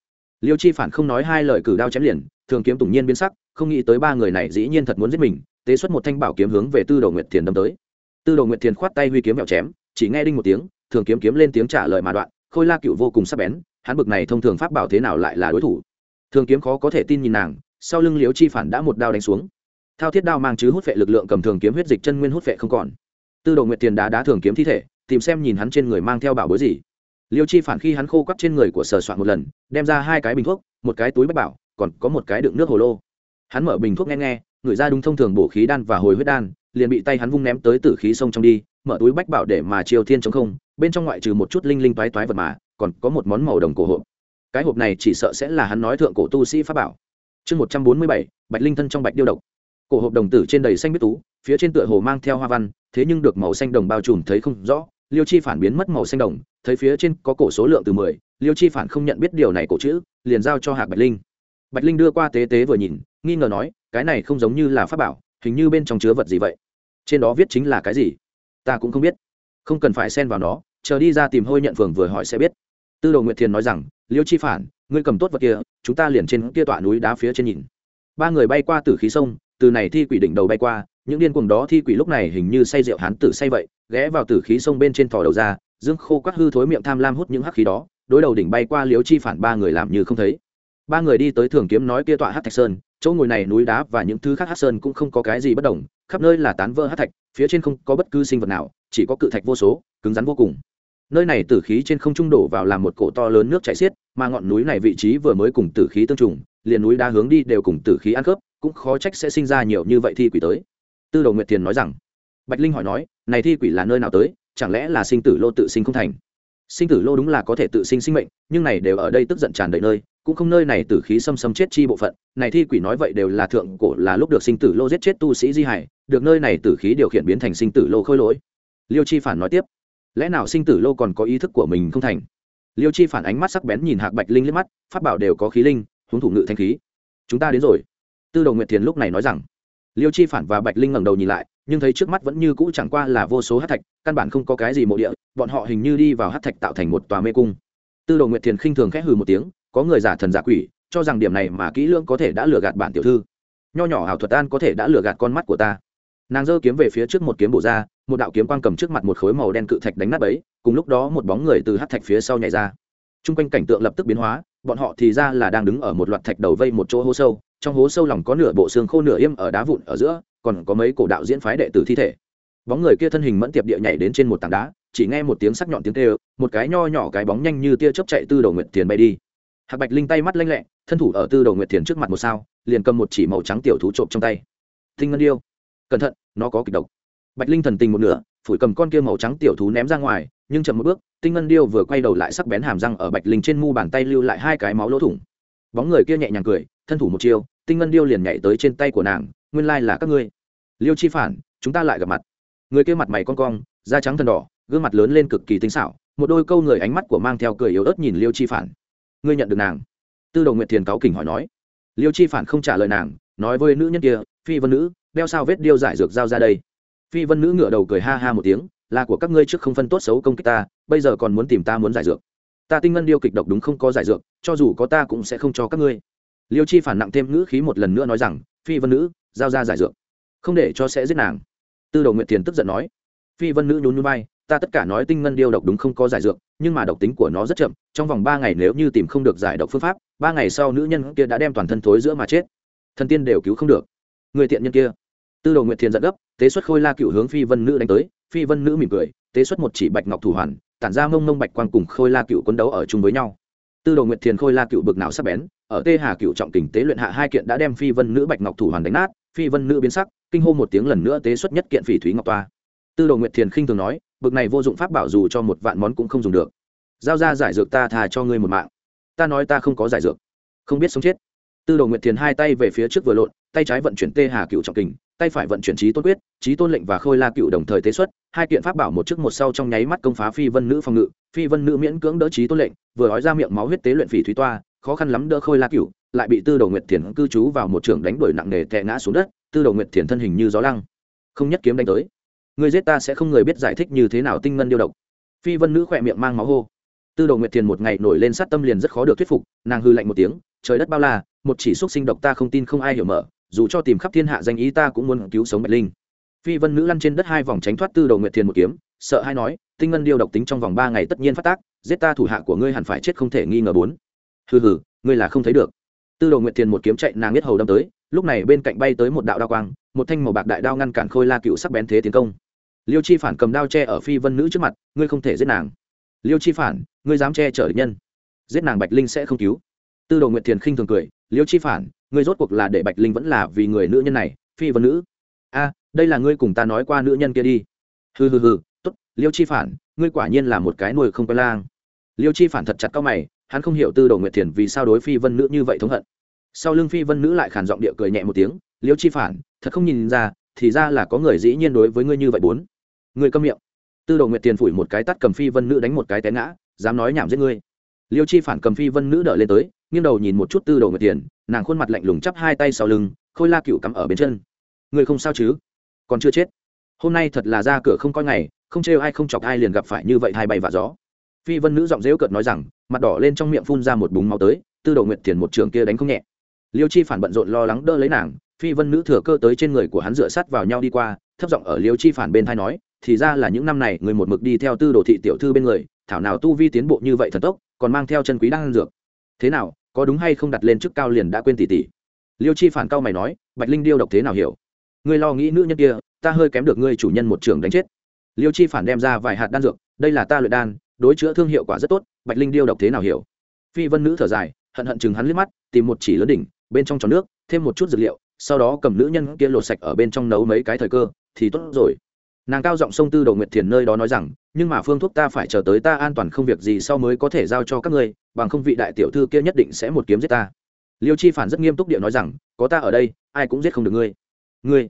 S1: liêu chi phản không nói hai lời cử đao chém liền, thường kiếm tủng nhiên biến sắc, không nghĩ tới ba người này dĩ nhiên thật muốn giết mình, tế xuất một thanh bảo kiếm hướng về tư đồ nguyệt thiền đâm tới. Tư đồ nguyệt thiền khoát tay huy kiếm mẹo chém, chỉ nghe đinh một tiếng, thường kiếm kiếm lên tiếng trả lời mà đoạn, khôi la cựu vô cùng sắc bén, hắn bực này thông thường pháp bảo thế nào lại là đối thủ? Thường kiếm khó có thể tin nhìn nàng, sau lưng liếu chi phản đã một đao đánh xuống. Thao thiết đao mang chứ hút vệ lực lượng cầm thường kiếm huyết dịch chân nguyên hút vệ không còn. Tư đồ nguyệt tiền đá đá thường kiếm thi thể, tìm xem nhìn hắn trên người mang theo bảo bối gì liêu chi phản khi hắn khô quắp trên người của sở soạn một lần, đem ra hai cái bình thuốc, một cái túi bách bảo, còn có một cái đựng nước hồ lô. Hắn mở bình thuốc nghe nghe người ra đúng thông thường bổ khí đan và hồi huyết đan, liền bị tay hắn vung ném tới tử khí sông trong đi, mở túi bách bảo để mà chiều thiên chống không, bên trong ngoại trừ một chút linh linh toái toái vật mà, còn có một món màu đồng cổ hộp. Cái hộp này chỉ sợ sẽ là hắn nói thượng cổ tu sĩ pháp bảo. Chương một trăm bốn mươi bảy, bạch linh thân trong bạch điêu độc. Cổ hộp đồng tử trên đầy xanh biết tú, phía trên tựa hồ mang theo hoa văn, thế nhưng được màu xanh đồng bao trùm thấy không rõ liêu chi phản biến mất màu xanh đồng, thấy phía trên có cổ số lượng từ mười, liêu chi phản không nhận biết điều này cổ chữ, liền giao cho hạc bạch linh. Bạch linh đưa qua tế tế vừa nhìn, nghi ngờ nói, cái này không giống như là pháp bảo, hình như bên trong chứa vật gì vậy? Trên đó viết chính là cái gì? Ta cũng không biết. Không cần phải xen vào nó, chờ đi ra tìm hôi nhận phường vừa hỏi sẽ biết. Tư đồ nguyệt thiền nói rằng, liêu chi phản, ngươi cầm tốt vật kia, chúng ta liền trên kia tọa núi đá phía trên nhìn. Ba người bay qua từ khí sông từ này thi quỷ đỉnh đầu bay qua, những điên cuồng đó thi quỷ lúc này hình như say rượu hán tử say vậy, ghé vào tử khí sông bên trên thò đầu ra, dương khô quắc hư thối miệng tham lam hút những hắc khí đó, đối đầu đỉnh bay qua liếu chi phản ba người làm như không thấy. Ba người đi tới thường kiếm nói kia tọa hát thạch sơn, chỗ ngồi này núi đá và những thứ khác hát sơn cũng không có cái gì bất đồng, khắp nơi là tán vỡ hát thạch, phía trên không có bất cứ sinh vật nào, chỉ có cự thạch vô số, cứng rắn vô cùng. Nơi này tử khí trên không trung đổ vào làm một cổ to lớn nước chảy xiết, mà ngọn núi này vị trí vừa mới cùng tử khí tương trùng, liền núi đá hướng đi đều cùng tử khí ăn khớp cũng khó trách sẽ sinh ra nhiều như vậy thi quỷ tới. Tư đồ nguyệt thiền nói rằng, bạch linh hỏi nói, này thi quỷ là nơi nào tới, chẳng lẽ là sinh tử lô tự sinh không thành? Sinh tử lô đúng là có thể tự sinh sinh mệnh, nhưng này đều ở đây tức giận tràn đầy nơi, cũng không nơi này tử khí xâm xâm chết chi bộ phận. Này thi quỷ nói vậy đều là thượng cổ, là lúc được sinh tử lô giết chết tu sĩ di hải, được nơi này tử khí điều khiển biến thành sinh tử lô khôi lỗi. Liêu chi phản nói tiếp, lẽ nào sinh tử lô còn có ý thức của mình không thành? Liêu chi phản ánh mắt sắc bén nhìn hạc bạch linh liếc mắt phát bảo đều có khí linh huống thủ ngự thanh khí. Chúng ta đến rồi tư đồ nguyệt thiền lúc này nói rằng, liêu chi phản và bạch linh ngẩng đầu nhìn lại, nhưng thấy trước mắt vẫn như cũ chẳng qua là vô số hát thạch, căn bản không có cái gì mộ địa, bọn họ hình như đi vào hát thạch tạo thành một tòa mê cung. Tư đồ nguyệt thiền khinh thường khẽ hừ một tiếng, có người giả thần giả quỷ, cho rằng điểm này mà kỹ lưỡng có thể đã lừa gạt bản tiểu thư. Nho nhỏ hảo thuật an có thể đã lừa gạt con mắt của ta. Nàng giơ kiếm về phía trước một kiếm bổ ra, một đạo kiếm quang cầm trước mặt một khối màu đen cự thạch đánh nát ấy cùng lúc đó một bóng người từ hát thạch phía sau nhảy ra. T r u n g quanh cảnh tượng lập tức biến hóa, bọn họ thì ra là đang đứng ở một loạt thạch đầu vây một chỗ hố sâu trong hố sâu lòng có nửa bộ xương khô nửa im ở đá vụn ở giữa, còn có mấy cổ đạo diễn phái đệ tử thi thể. Bóng người kia thân hình mẫn tiệp địa nhảy đến trên một tảng đá, chỉ nghe một tiếng sắc nhọn tiếng tê một cái nho nhỏ cái bóng nhanh như tia chớp chạy tư đầu nguyệt tiền bay đi. Hạc bạch linh tay mắt lanh lẹ, thân thủ ở tư đầu nguyệt tiền trước mặt một sao, liền cầm một chỉ màu trắng tiểu thú trộm trong tay. Tinh ngân điêu, cẩn thận, nó có kịch độc. Bạch linh thần tình một nửa, phủi cầm con kia màu trắng tiểu thú ném ra ngoài, nhưng chậm một bước, tinh ngân điêu vừa quay đầu lại sắc bén hàm răng ở bạch linh trên mu bàn tay lưu lại hai cái máu lỗ thủng. Bóng người kia nhẹ nhàng cười thân thủ một chiêu, tinh ngân điêu liền nhảy tới trên tay của nàng, nguyên lai là các ngươi. Liêu chi phản, chúng ta lại gặp mặt. Người kia mặt mày con cong, da trắng thân đỏ, gương mặt lớn lên cực kỳ tinh xảo, một đôi câu người ánh mắt của mang theo cười yếu ớt nhìn liêu chi phản. Ngươi nhận được nàng? Tư đồ nguyệt thiền cáo kỉnh hỏi nói. Liêu chi phản không trả lời nàng, nói với nữ nhân kia, phi vân nữ, đeo sao vết điêu giải dược giao ra đây. Phi vân nữ ngựa đầu cười ha ha một tiếng, là của các ngươi trước không phân tốt xấu công kích ta, bây giờ còn muốn tìm ta muốn giải dược. Ta tinh ngân điêu kịch độc đúng không có giải dược, cho dù có ta cũng sẽ không cho các ngươi liêu chi phản nặng thêm ngữ khí một lần nữa nói rằng, phi vân nữ, giao ra giải dược, không để cho sẽ giết nàng. Tư đầu nguyện thiền tức giận nói, phi vân nữ nhún nhún bay ta tất cả nói tinh ngân điêu độc đúng không có giải dược, nhưng mà độc tính của nó rất chậm, trong vòng ba ngày nếu như tìm không được giải độc phương pháp, ba ngày sau nữ nhân kia đã đem toàn thân thối giữa mà chết. Thần tiên đều cứu không được. Người tiện nhân kia. Tư đồ nguyệt thiền giận gấp, tế xuất khôi la cựu hướng phi vân nữ đánh tới, phi vân nữ mỉm cười, tế xuất một chỉ bạch ngọc thủ hoàn, tản ra mông mông bạch quang cùng khôi la cựu quấn đấu ở chung với nhau. Tư đồ nguyệt thiền khôi la cựu bực nào sắp bén ở tê hà cựu trọng tình tế luyện hạ hai kiện đã đem phi vân nữ bạch ngọc thủ hoàn đánh nát, phi vân nữ biến sắc, kinh hô một tiếng lần nữa tế xuất nhất kiện phỉ thúy ngọc toa. Tư đồ nguyệt thiền khinh thường nói, bực này vô dụng pháp bảo dù cho một vạn món cũng không dùng được. Giao ra giải dược ta thà cho ngươi một mạng. Ta nói ta không có giải dược. Không biết sống chết. Tư đồ nguyệt thiền hai tay về phía trước vừa lộn, tay trái vận chuyển tê hà cựu trọng kình, tay phải vận chuyển trí tôn quyết trí tôn lệnh và khôi la cựu đồng thời tế xuất, hai kiện pháp bảo một trước một sau trong nháy mắt công phá phi vân nữ phòng ngự, phi vân nữ miễn cưỡng đỡ trí tôn lệnh, vừa nói ra miệng máu huyết tế luyện phỉ thúy toa khó khăn lắm đỡ khôi la cựu lại bị tư đầu nguyệt thiền cư trú vào một trường đánh đuổi nặng nề tệ ngã xuống đất, tư đầu nguyệt thiền thân hình như gió lăng, không nhất kiếm đánh tới. Người giết ta sẽ không người biết giải thích như thế nào tinh ngân điêu độc. Phi vân nữ khỏe miệng mang máu hô. Tư đầu nguyệt thiền một ngày nổi lên sát tâm liền rất khó được thuyết phục, nàng hư lạnh một tiếng, trời đất bao la, một chỉ xúc sinh độc ta không tin không ai hiểu mở, dù cho tìm khắp thiên hạ danh ý ta cũng muốn cứu sống bạch linh. Phi vân nữ lăn trên đất hai vòng tránh thoát tư đầu nguyệt thiền một kiếm, sợ hay nói, tinh ngân điêu độc tính trong vòng ba ngày tất nhiên phát tác, giết ta thủ hạ của ngươi hẳn phải chết không thể nghi ngờ bốn hừ hừ, ngươi là không thấy được. Tư đồ nguyệt thiền một kiếm chạy nàng biết hầu đâm tới, lúc này bên cạnh bay tới một đạo đao quang, một thanh màu bạc đại đao ngăn cản khôi la cựu sắc bén thế tiến công. Liêu chi phản cầm đao che ở phi vân nữ trước mặt, ngươi không thể giết nàng. Liêu chi phản, ngươi dám che chở nhân. Giết nàng bạch linh sẽ không cứu. Tư đồ nguyệt thiền khinh thường cười, liêu chi phản, ngươi rốt cuộc là để bạch linh vẫn là vì người nữ nhân này, phi vân nữ? A, đây là ngươi cùng ta nói qua nữ nhân kia đi. Hừ hừ hừ, tốt, liêu chi phản, ngươi quả nhiên là một cái nuôi không quen lang. Liêu chi phản thật chặt cao mày hắn không hiểu tư đồ nguyệt thiền vì sao đối phi vân nữ như vậy thống hận. Sau lưng phi vân nữ lại khàn giọng địa cười nhẹ một tiếng liễu chi phản, thật không nhìn ra, thì ra là có người dĩ nhiên đối với ngươi như vậy bốn. Ngươi câm miệng. Tư đồ nguyệt tiền phủi một cái tắt cầm phi vân nữ đánh một cái té ngã, dám nói nhảm giết ngươi. Liêu chi phản cầm phi vân nữ đỡ lên tới, nghiêng đầu nhìn một chút tư đồ nguyệt tiền nàng khuôn mặt lạnh lùng chắp hai tay sau lưng, khôi la cựu cắm ở bên chân. Ngươi không sao chứ? Còn chưa chết. Hôm nay thật là ra cửa không coi ngày, không trêu ai không chọc ai liền gặp phải như vậy hai bay và gió phi vân nữ giọng dễu cợt nói rằng, mặt đỏ lên trong miệng phun ra một búng máu tới, tư đồ nguyệt tiền một trường kia đánh không nhẹ. Liêu chi phản bận rộn lo lắng đỡ lấy nàng, phi vân nữ thừa cơ tới trên người của hắn dựa sát vào nhau đi qua, thấp giọng ở liêu chi phản bên thai nói, thì ra là những năm này người một mực đi theo tư đồ thị tiểu thư bên người, thảo nào tu vi tiến bộ như vậy thần tốc, còn mang theo chân quý đang ăn dược. Thế nào, có đúng hay không đặt lên chức cao liền đã quên tỷ tỷ liêu chi phản cao mày nói, bạch linh điêu độc thế nào hiểu? Ngươi lo nghĩ nữ nhân kia, ta hơi kém được ngươi chủ nhân một trường đánh chết. Liêu chi phản đem ra vài hạt đan dược, đây là ta luyện đan đối chữa thương hiệu quả rất tốt, bạch linh điêu độc thế nào hiểu? Phi vân nữ thở dài, hận hận chừng hắn liếc mắt, tìm một chỉ lớn đỉnh, bên trong tròn nước, thêm một chút dược liệu, sau đó cầm nữ nhân kia lột sạch ở bên trong nấu mấy cái thời cơ, thì tốt rồi. Nàng cao giọng sông tư đầu nguyệt thiền nơi đó nói rằng, nhưng mà phương thuốc ta phải chờ tới ta an toàn không việc gì sau mới có thể giao cho các ngươi, bằng không vị đại tiểu thư kia nhất định sẽ một kiếm giết ta. Liêu chi phản rất nghiêm túc điệu nói rằng, có ta ở đây, ai cũng giết không được ngươi. Ngươi?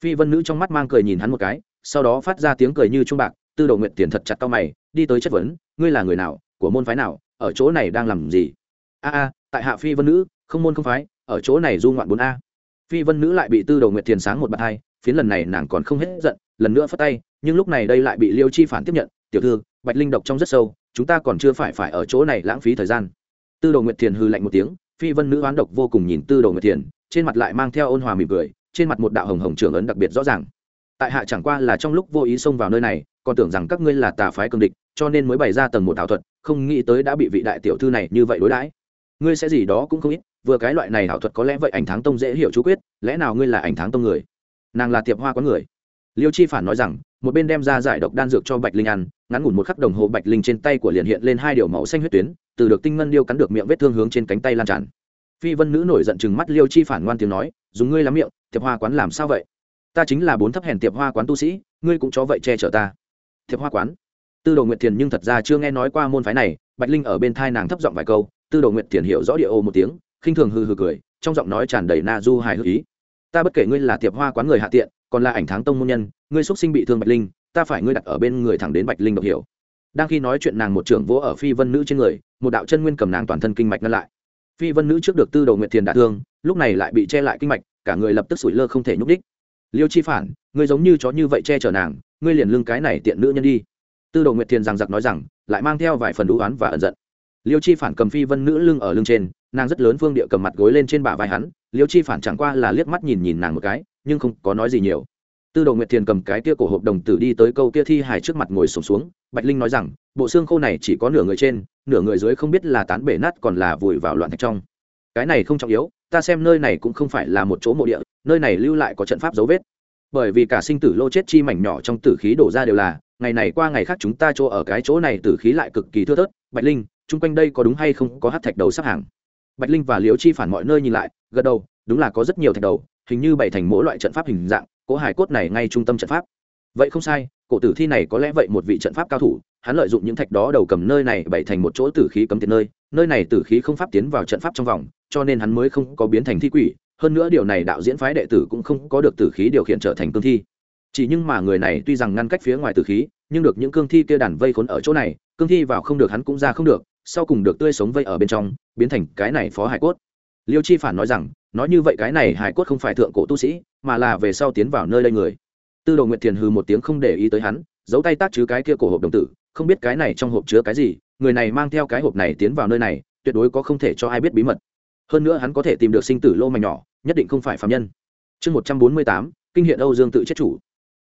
S1: Phi vân nữ trong mắt mang cười nhìn hắn một cái, sau đó phát ra tiếng cười như trung bạc tư đầu nguyệt tiền thật chặt cao mày, đi tới chất vấn, ngươi là người nào? Của môn phái nào? Ở chỗ này đang làm gì? A a, tại hạ phi vân nữ, không môn không phái, ở chỗ này du ngoạn bốn a. Phi vân nữ lại bị tư đầu nguyệt tiền sáng một bàn hai, phiến lần này nàng còn không hết giận, lần nữa phất tay, nhưng lúc này đây lại bị liêu chi phản tiếp nhận, tiểu thư, bạch linh độc trong rất sâu, chúng ta còn chưa phải phải ở chỗ này lãng phí thời gian. Tư đồ nguyệt thiền hư lạnh một tiếng, phi vân nữ oán độc vô cùng nhìn tư đồ nguyệt thiền trên mặt lại mang theo ôn hòa mỉm cười, trên mặt một đạo hồng hồng trưởng ấn đặc biệt rõ ràng. Tại hạ chẳng qua là trong lúc vô ý xông vào nơi này còn tưởng rằng các ngươi là tà phái cường địch, cho nên mới bày ra tầng một thảo thuật, không nghĩ tới đã bị vị đại tiểu thư này như vậy đối đãi. Ngươi sẽ gì đó cũng không ít, vừa cái loại này thảo thuật có lẽ vậy ảnh tháng tông dễ hiểu chú quyết, lẽ nào ngươi là ảnh tháng tông người? Nàng là tiệp hoa có người. Liêu chi phản nói rằng, một bên đem ra giải độc đan dược cho bạch linh ăn, ngắn ngủn một khắc đồng hồ bạch linh trên tay của liền hiện lên hai điều màu xanh huyết tuyến, từ được tinh ngân điêu cắn được miệng vết thương hướng trên cánh tay lan tràn. Phi vân nữ nổi giận chừng mắt liêu chi phản ngoan tiếng nói, dùng ngươi lắm miệng, tiệp hoa quán làm sao vậy? Ta chính là bốn thấp hèn tiệp hoa quán tu sĩ, ngươi cũng cho vậy che chở ta tiệp hoa quán. Tư đồ nguyệt thiền nhưng thật ra chưa nghe nói qua môn phái này, bạch linh ở bên thai nàng thấp giọng vài câu, tư đồ nguyệt thiền hiểu rõ địa ô một tiếng, khinh thường hừ hừ cười, trong giọng nói tràn đầy na du hài hước ý. Ta bất kể ngươi là tiệp hoa quán người hạ tiện, còn là ảnh tháng tông môn nhân, ngươi xuất sinh bị thương bạch linh, ta phải ngươi đặt ở bên người thẳng đến bạch linh độc hiểu. Đang khi nói chuyện nàng một trưởng vỗ ở phi vân nữ trên người, một đạo chân nguyên cầm nàng toàn thân kinh mạch ngăn lại. Phi vân nữ trước được tư đầu nguyệt thiền đả thương, lúc này lại bị che lại kinh mạch, cả người lập tức sủi lơ không thể nhúc đích liêu chi phản, ngươi giống như chó như vậy che chở nàng ngươi liền lưng cái này tiện nữ nhân đi. Tư đồ nguyệt thiền rằng giặc nói rằng, lại mang theo vài phần đũ oán và ẩn giận. Liêu chi phản cầm phi vân nữ lưng ở lưng trên, nàng rất lớn phương địa cầm mặt gối lên trên bả vai hắn, liêu chi phản chẳng qua là liếc mắt nhìn nhìn nàng một cái, nhưng không có nói gì nhiều. Tư đồ nguyệt thiền cầm cái kia cổ hộp đồng tử đi tới câu kia thi hài trước mặt ngồi sổm xuống, bạch linh nói rằng, bộ xương khô này chỉ có nửa người trên, nửa người dưới không biết là tán bể nát còn là vùi vào loạn thạch trong. Cái này không trọng yếu, ta xem nơi này cũng không phải là một chỗ mộ địa, nơi này lưu lại có trận pháp dấu vết bởi vì cả sinh tử lô chết chi mảnh nhỏ trong tử khí đổ ra đều là, ngày này qua ngày khác chúng ta chỗ ở cái chỗ này tử khí lại cực kỳ thưa thớt. Bạch linh, chung quanh đây có đúng hay không có hát thạch đầu sắp hàng? Bạch linh và liễu chi phản mọi nơi nhìn lại, gật đầu, đúng là có rất nhiều thạch đầu, hình như bày thành mỗi loại trận pháp hình dạng, cỗ hải cốt này ngay trung tâm trận pháp. Vậy không sai, cổ tử thi này có lẽ vậy một vị trận pháp cao thủ, hắn lợi dụng những thạch đó đầu cầm nơi này bày thành một chỗ tử khí cấm tiệt nơi nơi này tử khí không pháp tiến vào trận pháp trong vòng, cho nên hắn mới không có biến thành thi quỷ hơn nữa điều này đạo diễn phái đệ tử cũng không có được tử khí điều khiển trở thành cương thi. Chỉ nhưng mà người này tuy rằng ngăn cách phía ngoài tử khí, nhưng được những cương thi kia đàn vây khốn ở chỗ này, cương thi vào không được hắn cũng ra không được, sau cùng được tươi sống vây ở bên trong, biến thành cái này phó hải cốt. Liêu chi phản nói rằng, nói như vậy cái này hải cốt không phải thượng cổ tu sĩ, mà là về sau tiến vào nơi đây người. Tư đồ nguyệt thiền hừ một tiếng không để ý tới hắn, giấu tay tác chứ cái kia cổ hộp đồng tử, không biết cái này trong hộp chứa cái gì, người này mang theo cái hộp này tiến vào nơi này, tuyệt đối có không thể cho ai biết bí mật. Hơn nữa hắn có thể tìm được sinh tử lô mảnh nhỏ nhất định không phải phạm nhân. Chương một trăm bốn mươi tám, kinh hiện âu dương tự chết chủ.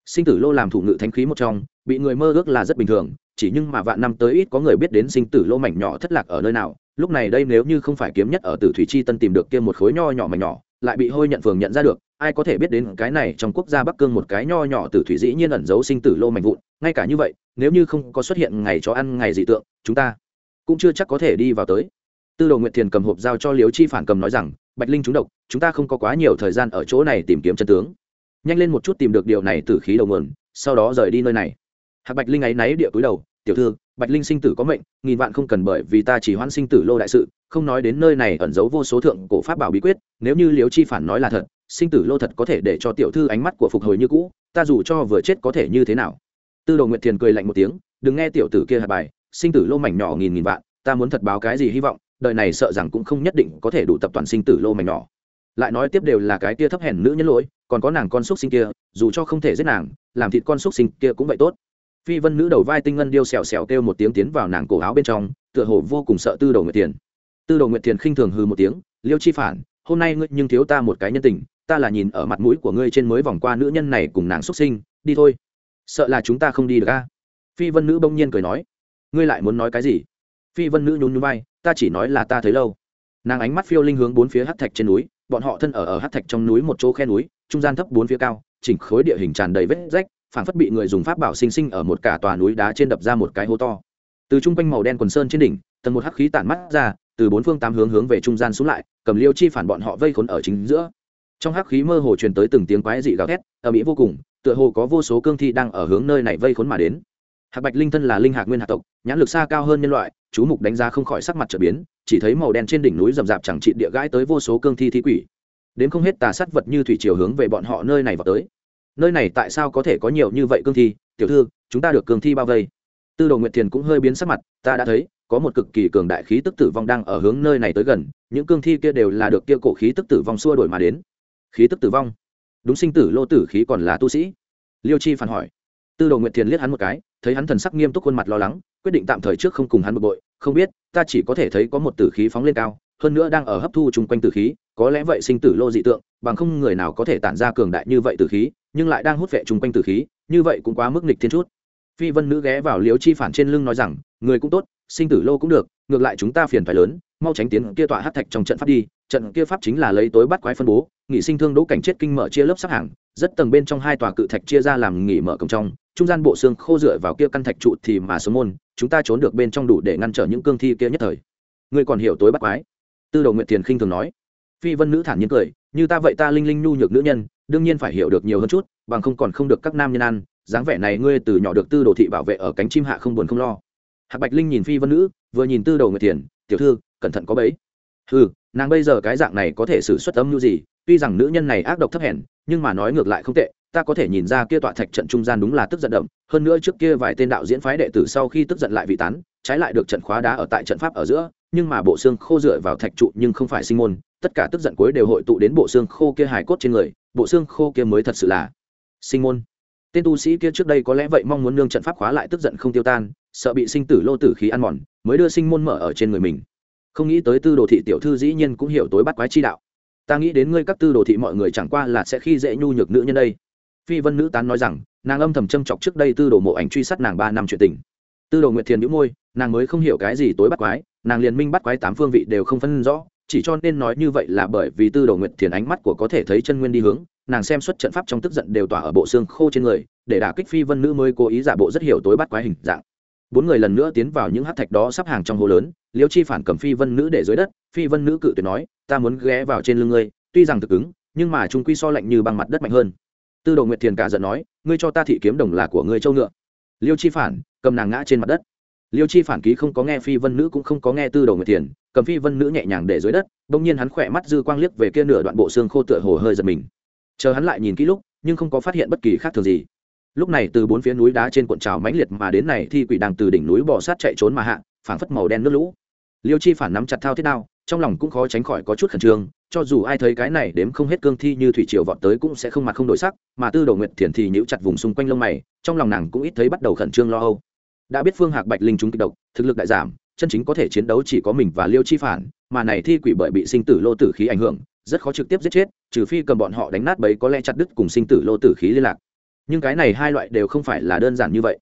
S1: Sinh tử lô làm thủ ngự thánh khí một trong, bị người mơ ước là rất bình thường, chỉ nhưng mà vạn năm tới ít có người biết đến sinh tử lô mảnh nhỏ thất lạc ở nơi nào. Lúc này đây nếu như không phải kiếm nhất ở tử thủy chi tân tìm được kia một khối nho nhỏ mảnh nhỏ, lại bị hôi nhận phường nhận ra được, ai có thể biết đến cái này trong quốc gia bắc cương một cái nho nhỏ tử thủy dĩ nhiên ẩn giấu sinh tử lô mảnh vụn. Ngay cả như vậy, nếu như không có xuất hiện ngày chó ăn, ngày dị tượng, chúng ta cũng chưa chắc có thể đi vào tới. Tư đồ nguyện thiền cầm hộp giao cho liếu chi phản cầm nói rằng bạch linh trúng độc, chúng ta không có quá nhiều thời gian ở chỗ này tìm kiếm chân tướng. Nhanh lên một chút tìm được điều này từ khí đầu nguồn, sau đó rời đi nơi này. Hạc bạch linh ấy náy địa túi đầu, tiểu thư, bạch linh sinh tử có mệnh, nghìn vạn không cần bởi vì ta chỉ hoãn sinh tử lô đại sự, không nói đến nơi này ẩn giấu vô số thượng cổ pháp bảo bí quyết, nếu như liếu chi phản nói là thật, sinh tử lô thật có thể để cho tiểu thư ánh mắt của phục hồi như cũ, ta dù cho vừa chết có thể như thế nào? Tư đồ nguyệt thiền cười lạnh một tiếng, đừng nghe tiểu tử kia hạt bài, sinh tử lô mảnh nhỏ nghìn nghìn vạn, ta muốn thật báo cái gì hy vọng? Đời này sợ rằng cũng không nhất định có thể đủ tập toàn sinh tử lô mảnh nhỏ. Lại nói tiếp đều là cái kia thấp hèn nữ nhân lỗi, còn có nàng con xúc sinh kia, dù cho không thể giết nàng, làm thịt con xúc sinh kia cũng vậy tốt. Phi vân nữ đầu vai tinh ngân điêu xèo xèo kêu một tiếng tiến vào nàng cổ áo bên trong, tựa hồ vô cùng sợ tư đầu nguyệt tiền tư đầu nguyệt tiền khinh thường hư một tiếng, liêu chi phản, hôm nay ngươi nhưng thiếu ta một cái nhân tình, ta là nhìn ở mặt mũi của ngươi trên mới vòng qua nữ nhân này cùng nàng xuất sinh, đi thôi. Sợ là chúng ta không đi được a. Phi vân nữ bỗng nhiên cười nói, ngươi lại muốn nói cái gì? Phi vân nữ nhún nhún vai, ta chỉ nói là ta thấy lâu. Nàng ánh mắt phiêu linh hướng bốn phía hát thạch trên núi, bọn họ thân ở ở hát thạch trong núi một chỗ khe núi, trung gian thấp bốn phía cao, chỉnh khối địa hình tràn đầy vết rách, phảng phất bị người dùng pháp bảo sinh sinh ở một cả tòa núi đá trên đập ra một cái hố to. Từ trung quanh màu đen quần sơn trên đỉnh, tầng một hắc khí tản mắt ra, từ bốn phương tám hướng hướng về trung gian xuống lại, cầm liêu chi phản bọn họ vây khốn ở chính giữa. Trong hắc khí mơ hồ truyền tới từng tiếng quái dị gào thét ở mỹ vô cùng, tựa hồ có vô số cương thi đang ở hướng nơi này vây khốn mà đến. Hạc bạch linh thân là linh hạc nguyên hạc tộc, nhãn lực xa cao hơn nhân loại chú mục đánh giá không khỏi sắc mặt trở biến, chỉ thấy màu đen trên đỉnh núi rậm rạp chẳng trị địa gãi tới vô số cương thi thi quỷ. Đến không hết tà sát vật như thủy chiều hướng về bọn họ nơi này vào tới. Nơi này tại sao có thể có nhiều như vậy cương thi? Tiểu thư, chúng ta được cương thi bao vây. Tư đồ nguyệt thiền cũng hơi biến sắc mặt, ta đã thấy, có một cực kỳ cường đại khí tức tử vong đang ở hướng nơi này tới gần, những cương thi kia đều là được kia cổ khí tức tử vong xua đổi mà đến. Khí tức tử vong? Đúng sinh tử, lô tử khí còn là tu sĩ. Liêu chi phản hỏi tư đồ nguyệt thiền liếc hắn một cái, thấy hắn thần sắc nghiêm túc khuôn mặt lo lắng, quyết định tạm thời trước không cùng hắn bực bội. Không biết, ta chỉ có thể thấy có một tử khí phóng lên cao, hơn nữa đang ở hấp thu chung quanh tử khí, có lẽ vậy sinh tử lô dị tượng, bằng không người nào có thể tản ra cường đại như vậy tử khí, nhưng lại đang hút vệ chung quanh tử khí, như vậy cũng quá mức nghịch thiên chút. Phi vân nữ ghé vào liếu chi phản trên lưng nói rằng, người cũng tốt, sinh tử lô cũng được, ngược lại chúng ta phiền phải lớn, mau tránh tiến kia tọa hát thạch trong trận pháp đi, trận kia pháp chính là lấy tối bắt quái phân bố nghị sinh thương đỗ cảnh chết kinh mở chia lớp sắp hàng rất tầng bên trong hai tòa cự thạch chia ra làm nghỉ mở cổng trong, trung gian bộ xương khô dựa vào kia căn thạch trụ thì mà số môn chúng ta trốn được bên trong đủ để ngăn trở những cương thi kia nhất thời. Ngươi còn hiểu tối bắt quái. Tư đầu nguyện tiền khinh thường nói. Phi vân nữ thản nhiên cười, như ta vậy ta linh linh nhu nhược nữ nhân, đương nhiên phải hiểu được nhiều hơn chút, bằng không còn không được các nam nhân ăn, dáng vẻ này ngươi từ nhỏ được tư đồ thị bảo vệ ở cánh chim hạ không buồn không lo. Hạc bạch linh nhìn phi vân nữ, vừa nhìn tư đầu nguyệt tiền tiểu thư, cẩn thận có bấy ừ nàng bây giờ cái dạng này có thể xử xuất âm như gì, tuy rằng nữ nhân này ác độc thấp hèn nhưng mà nói ngược lại không tệ, ta có thể nhìn ra kia tọa thạch trận trung gian đúng là tức giận đậm, hơn nữa trước kia vài tên đạo diễn phái đệ tử sau khi tức giận lại vị tán, trái lại được trận khóa đá ở tại trận pháp ở giữa, nhưng mà bộ xương khô dựa vào thạch trụ nhưng không phải sinh môn, tất cả tức giận cuối đều hội tụ đến bộ xương khô kia hài cốt trên người, bộ xương khô kia mới thật sự là sinh môn. Tên tu sĩ kia trước đây có lẽ vậy mong muốn nương trận pháp khóa lại tức giận không tiêu tan, sợ bị sinh tử lô tử khí ăn mòn, mới đưa sinh môn mở ở trên người mình. Không nghĩ tới tư đồ thị tiểu thư dĩ nhiên cũng hiểu tối bắt quái chi đạo ta nghĩ đến ngươi các tư đồ thị mọi người chẳng qua là sẽ khi dễ nhu nhược nữ nhân đây. Phi vân nữ tán nói rằng, nàng âm thầm châm chọc trước đây tư đồ mộ ảnh truy sát nàng ba năm chuyện tình. Tư đồ nguyệt thiền nhũ môi, nàng mới không hiểu cái gì tối bắt quái, nàng liền minh bắt quái tám phương vị đều không phân rõ, chỉ cho nên nói như vậy là bởi vì tư đồ nguyệt thiền ánh mắt của có thể thấy chân nguyên đi hướng, nàng xem xuất trận pháp trong tức giận đều tỏa ở bộ xương khô trên người, để đả kích phi vân nữ mới cố ý giả bộ rất hiểu tối bắt quái hình dạng. Bốn người lần nữa tiến vào những hát thạch đó sắp hàng trong hồ lớn, liêu chi phản cầm phi vân nữ để dưới đất, phi vân nữ cự tuyệt nói ta muốn ghé vào trên lưng ngươi, tuy rằng thực ứng nhưng mà chúng quy so lạnh như băng mặt đất mạnh hơn. Tư đồ nguyệt thiền cả giận nói, ngươi cho ta thị kiếm đồng là của ngươi châu ngựa. Liêu chi phản, cầm nàng ngã trên mặt đất. Liêu chi phản ký không có nghe phi vân nữ cũng không có nghe tư đồ nguyệt thiền, cầm phi vân nữ nhẹ nhàng để dưới đất, bỗng nhiên hắn khỏe mắt dư quang liếc về kia nửa đoạn bộ xương khô tựa hồ hơi giật mình. Chờ hắn lại nhìn kỹ lúc, nhưng không có phát hiện bất kỳ khác thường gì. Lúc này từ bốn phía núi đá trên cuộn trào mãnh liệt mà đến này, thi quỷ đang từ đỉnh núi bò sát chạy trốn mà hạ, phảng phất màu đen nước lũ. Liêu chi phản nắm chặt thao thiết đao trong lòng cũng khó tránh khỏi có chút khẩn trương, cho dù ai thấy cái này đếm không hết cương thi như thủy triều vọt tới cũng sẽ không mặt không đổi sắc, mà tư đồ nguyệt thiền thì nhíu chặt vùng xung quanh lông mày, trong lòng nàng cũng ít thấy bắt đầu khẩn trương lo âu. Đã biết phương hạc bạch linh chúng kịch độc, thực lực đại giảm, chân chính có thể chiến đấu chỉ có mình và liêu chi phản, mà này thi quỷ bởi bị sinh tử lô tử khí ảnh hưởng, rất khó trực tiếp giết chết, trừ phi cầm bọn họ đánh nát bấy có lẽ chặt đứt cùng sinh tử lô tử khí liên lạc. Nhưng cái này hai loại đều không phải là đơn giản như vậy.